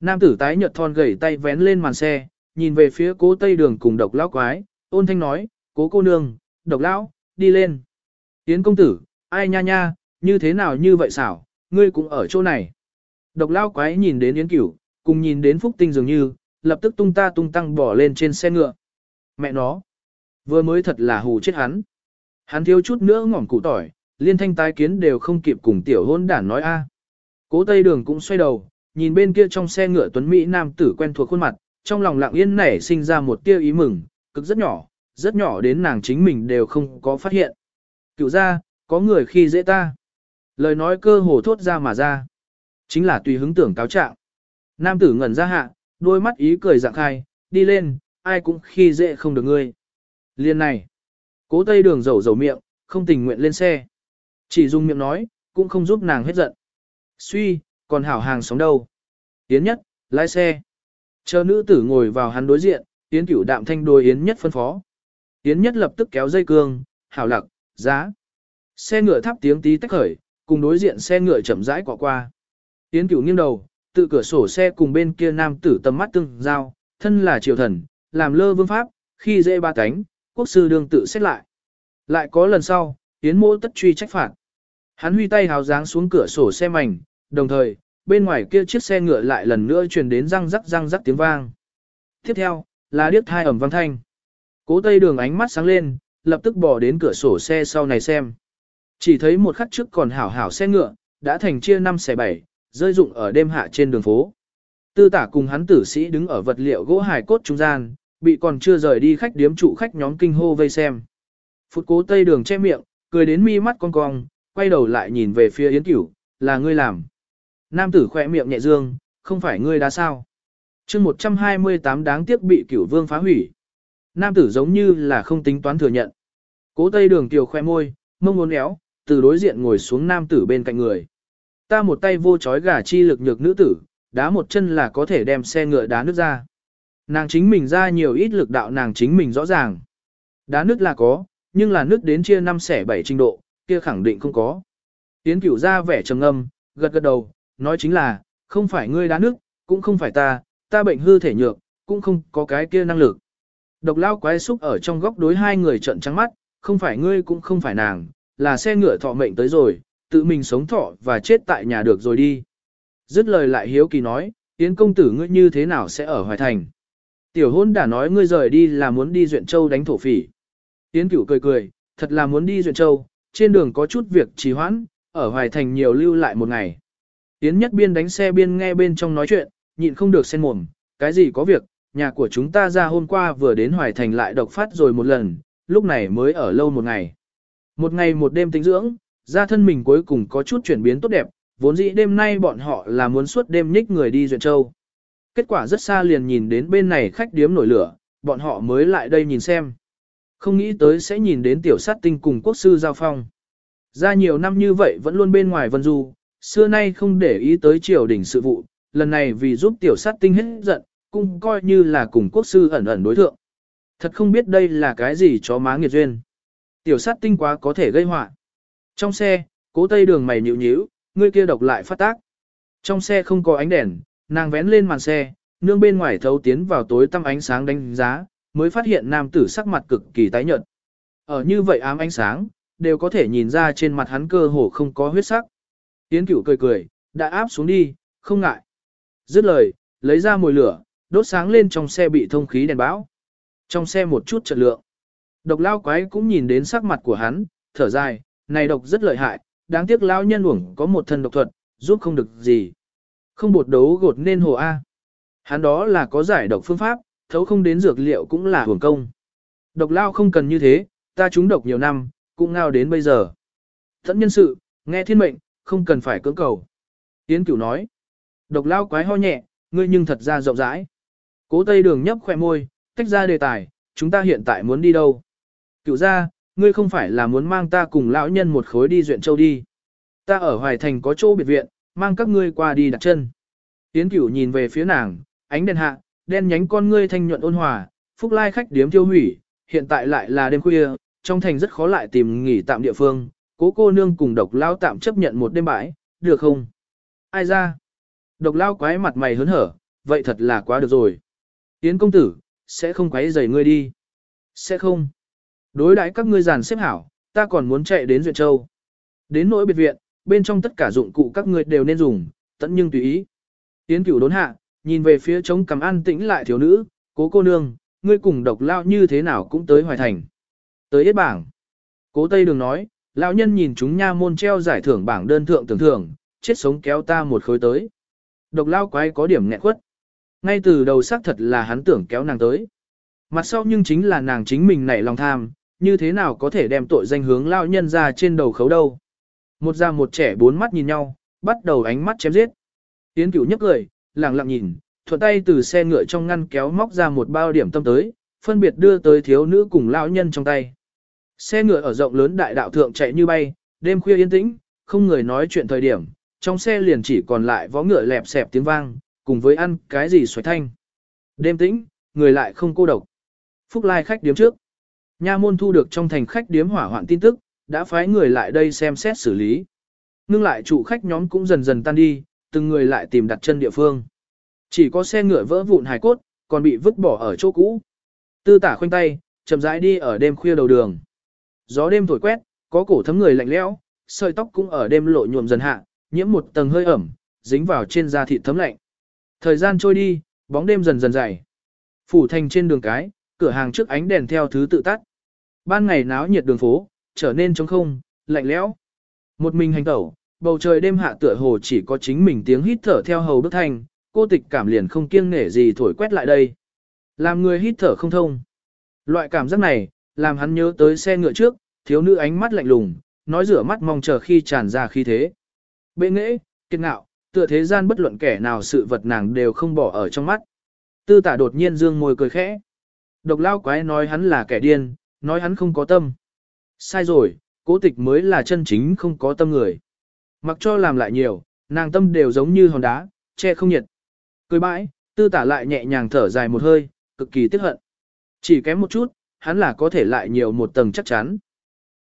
Nam tử tái nhợt thon gầy tay vén lên màn xe, nhìn về phía cố tây đường cùng độc lão quái, ôn thanh nói, cố cô nương, độc lão, đi lên. Yến công tử, ai nha nha, như thế nào như vậy xảo, ngươi cũng ở chỗ này. Độc lão quái nhìn đến Yến cửu, cùng nhìn đến phúc tinh dường như, lập tức tung ta tung tăng bỏ lên trên xe ngựa. Mẹ nó, vừa mới thật là hù chết hắn. Hắn thiếu chút nữa ngỏm củ tỏi, liên thanh tái kiến đều không kịp cùng tiểu hôn đản nói a. Cố Tây Đường cũng xoay đầu, nhìn bên kia trong xe ngựa tuấn Mỹ nam tử quen thuộc khuôn mặt, trong lòng lặng yên nảy sinh ra một tia ý mừng, cực rất nhỏ, rất nhỏ đến nàng chính mình đều không có phát hiện. Cựu ra, có người khi dễ ta. Lời nói cơ hồ thốt ra mà ra. Chính là tùy hứng tưởng cáo trạng. Nam tử ngẩn ra hạ, đôi mắt ý cười dạng khai, đi lên, ai cũng khi dễ không được ngươi. Liên này, cố tây đường dầu dầu miệng, không tình nguyện lên xe. Chỉ dùng miệng nói, cũng không giúp nàng hết giận. Suy, còn hảo hàng sống đâu. Yến nhất, lái xe. Chờ nữ tử ngồi vào hắn đối diện, Yến cửu đạm thanh đôi Yến nhất phân phó. Yến nhất lập tức kéo dây cương, hảo lặc, giá. Xe ngựa thắp tiếng tí tách khởi, cùng đối diện xe ngựa chậm rãi quả qua. Yến cửu nghiêng đầu, tự cửa sổ xe cùng bên kia nam tử tầm mắt tương giao, thân là triều thần, làm lơ vương pháp, khi dễ ba cánh, quốc sư đương tự xét lại. Lại có lần sau, Yến mô tất truy trách phạt. Hắn huy tay hào dáng xuống cửa sổ xe mảnh, đồng thời, bên ngoài kia chiếc xe ngựa lại lần nữa truyền đến răng rắc răng rắc tiếng vang. Tiếp theo, là điếc thai ẩm vang thanh. Cố tây đường ánh mắt sáng lên, lập tức bỏ đến cửa sổ xe sau này xem. Chỉ thấy một khắc trước còn hảo hảo xe ngựa, đã thành chia năm xẻ bảy, rơi dụng ở đêm hạ trên đường phố. Tư tả cùng hắn tử sĩ đứng ở vật liệu gỗ hài cốt trung gian, bị còn chưa rời đi khách điếm trụ khách nhóm kinh hô vây xem. Phút cố tây đường che miệng, cười đến mi mắt cong cong, quay đầu lại nhìn về phía Yến Cửu, là ngươi làm. Nam tử khỏe miệng nhẹ dương, không phải ngươi đã sao. chương 128 đáng tiếc bị cửu vương phá hủy. Nam tử giống như là không tính toán thừa nhận. Cố tây đường tiểu khoe môi, mông ngốn éo, từ đối diện ngồi xuống nam tử bên cạnh người. Ta một tay vô chói gà chi lực nhược nữ tử, đá một chân là có thể đem xe ngựa đá nước ra. Nàng chính mình ra nhiều ít lực đạo nàng chính mình rõ ràng. Đá nước là có, nhưng là nước đến chia năm xẻ bảy trình độ, kia khẳng định không có. Tiến cửu ra vẻ trầm âm, gật gật đầu, nói chính là, không phải ngươi đá nước, cũng không phải ta, ta bệnh hư thể nhược, cũng không có cái kia năng lực. Độc lao quái xúc ở trong góc đối hai người trận trắng mắt, không phải ngươi cũng không phải nàng, là xe ngựa thọ mệnh tới rồi, tự mình sống thọ và chết tại nhà được rồi đi. Dứt lời lại hiếu kỳ nói, Yến công tử ngươi như thế nào sẽ ở Hoài Thành. Tiểu hôn đã nói ngươi rời đi là muốn đi Duyện Châu đánh thổ phỉ. Yến cửu cười cười, thật là muốn đi Duyện Châu, trên đường có chút việc trì hoãn, ở Hoài Thành nhiều lưu lại một ngày. Yến nhất biên đánh xe biên nghe bên trong nói chuyện, nhịn không được sen mồm, cái gì có việc, nhà của chúng ta ra hôm qua vừa đến Hoài Thành lại độc phát rồi một lần, lúc này mới ở lâu một ngày. Một ngày một đêm tính dưỡng, ra thân mình cuối cùng có chút chuyển biến tốt đẹp, vốn dĩ đêm nay bọn họ là muốn suốt đêm nhích người đi Duyện Châu. Kết quả rất xa liền nhìn đến bên này khách điếm nổi lửa, bọn họ mới lại đây nhìn xem. Không nghĩ tới sẽ nhìn đến tiểu sát tinh cùng quốc sư giao phong. Ra nhiều năm như vậy vẫn luôn bên ngoài vân du, xưa nay không để ý tới triều đình sự vụ, lần này vì giúp tiểu sát tinh hết giận, cũng coi như là cùng quốc sư ẩn ẩn đối thượng. Thật không biết đây là cái gì chó má nghiệt duyên. Tiểu sát tinh quá có thể gây họa. Trong xe, cố tây đường mày nhịu nhíu, ngươi kia độc lại phát tác. Trong xe không có ánh đèn, nàng vén lên màn xe, nương bên ngoài thấu tiến vào tối tăm ánh sáng đánh giá, mới phát hiện nam tử sắc mặt cực kỳ tái nhợt. Ở như vậy ám ánh sáng, đều có thể nhìn ra trên mặt hắn cơ hồ không có huyết sắc. Tiến cửu cười cười, đã áp xuống đi, không ngại. Dứt lời, lấy ra mồi lửa, đốt sáng lên trong xe bị thông khí đèn bão. Trong xe một chút trận lượng. Độc lao quái cũng nhìn đến sắc mặt của hắn, thở dài, này độc rất lợi hại, đáng tiếc lao nhân uổng có một thân độc thuật, giúp không được gì. Không bột đấu gột nên hồ A. Hắn đó là có giải độc phương pháp, thấu không đến dược liệu cũng là hưởng công. Độc lao không cần như thế, ta trúng độc nhiều năm, cũng ngao đến bây giờ. Thẫn nhân sự, nghe thiên mệnh, không cần phải cưỡng cầu. Tiến cửu nói. Độc lao quái ho nhẹ, ngươi nhưng thật ra rộng rãi. Cố tây đường nhấp khỏe môi, tách ra đề tài, chúng ta hiện tại muốn đi đâu? Cửu ra, ngươi không phải là muốn mang ta cùng lão nhân một khối đi duyện châu đi. Ta ở Hoài Thành có chỗ biệt viện, mang các ngươi qua đi đặt chân. Tiến cửu nhìn về phía nàng, ánh đèn hạ, đen nhánh con ngươi thanh nhuận ôn hòa, phúc lai khách điếm tiêu hủy, hiện tại lại là đêm khuya, trong thành rất khó lại tìm nghỉ tạm địa phương, cố cô nương cùng độc lao tạm chấp nhận một đêm bãi, được không? Ai ra? Độc lao quái mặt mày hớn hở, vậy thật là quá được rồi. yến công tử, sẽ không quấy rầy ngươi đi. Sẽ không. Đối đãi các ngươi giàn xếp hảo, ta còn muốn chạy đến Duyện Châu. Đến nỗi biệt viện, bên trong tất cả dụng cụ các ngươi đều nên dùng, tận nhưng tùy ý. yến cửu đốn hạ, nhìn về phía trống cầm an tĩnh lại thiếu nữ, cố cô nương, ngươi cùng độc lao như thế nào cũng tới hoài thành. Tới yết bảng. Cố Tây Đường nói, lão nhân nhìn chúng nha môn treo giải thưởng bảng đơn thượng tưởng thưởng, chết sống kéo ta một khối tới. Độc lao quái có điểm nghẹn quất. Ngay từ đầu xác thật là hắn tưởng kéo nàng tới. Mặt sau nhưng chính là nàng chính mình nảy lòng tham, như thế nào có thể đem tội danh hướng lao nhân ra trên đầu khấu đâu. Một già một trẻ bốn mắt nhìn nhau, bắt đầu ánh mắt chém giết. Tiến cửu nhấc cười, lặng lặng nhìn, thuận tay từ xe ngựa trong ngăn kéo móc ra một bao điểm tâm tới, phân biệt đưa tới thiếu nữ cùng lão nhân trong tay. Xe ngựa ở rộng lớn đại đạo thượng chạy như bay, đêm khuya yên tĩnh, không người nói chuyện thời điểm, trong xe liền chỉ còn lại vó ngựa lẹp xẹp tiếng vang, cùng với ăn cái gì xoáy thanh. Đêm tĩnh, người lại không cô độc. Phúc Lai khách điếm trước. Nha môn thu được trong thành khách điếm hỏa hoạn tin tức, đã phái người lại đây xem xét xử lý. Ngưng lại chủ khách nhóm cũng dần dần tan đi, từng người lại tìm đặt chân địa phương. Chỉ có xe ngựa vỡ vụn hài cốt, còn bị vứt bỏ ở chỗ cũ. Tư tả khoanh tay, chậm rãi đi ở đêm khuya đầu đường. Gió đêm thổi quét, có cổ thấm người lạnh lẽo, sợi tóc cũng ở đêm lộ nhuộm dần hạ, nhiễm một tầng hơi ẩm, dính vào trên da thịt thấm lạnh. Thời gian trôi đi, bóng đêm dần dần dày. Phủ thành trên đường cái, cửa hàng trước ánh đèn theo thứ tự tắt. Ban ngày náo nhiệt đường phố, trở nên trống không, lạnh lẽo, Một mình hành tẩu, bầu trời đêm hạ tựa hồ chỉ có chính mình tiếng hít thở theo hầu bước thanh, cô tịch cảm liền không kiêng nể gì thổi quét lại đây. Làm người hít thở không thông. Loại cảm giác này, làm hắn nhớ tới xe ngựa trước, thiếu nữ ánh mắt lạnh lùng, nói rửa mắt mong chờ khi tràn ra khí thế. Bệ nghệ, kiệt ngạo, tựa thế gian bất luận kẻ nào sự vật nàng đều không bỏ ở trong mắt. Tư tả đột nhiên dương môi cười khẽ. Độc lao quái nói hắn là kẻ điên, nói hắn không có tâm. Sai rồi, cố tịch mới là chân chính không có tâm người. Mặc cho làm lại nhiều, nàng tâm đều giống như hòn đá, che không nhiệt. Cười bãi, tư tả lại nhẹ nhàng thở dài một hơi, cực kỳ tiếc hận. Chỉ kém một chút, hắn là có thể lại nhiều một tầng chắc chắn.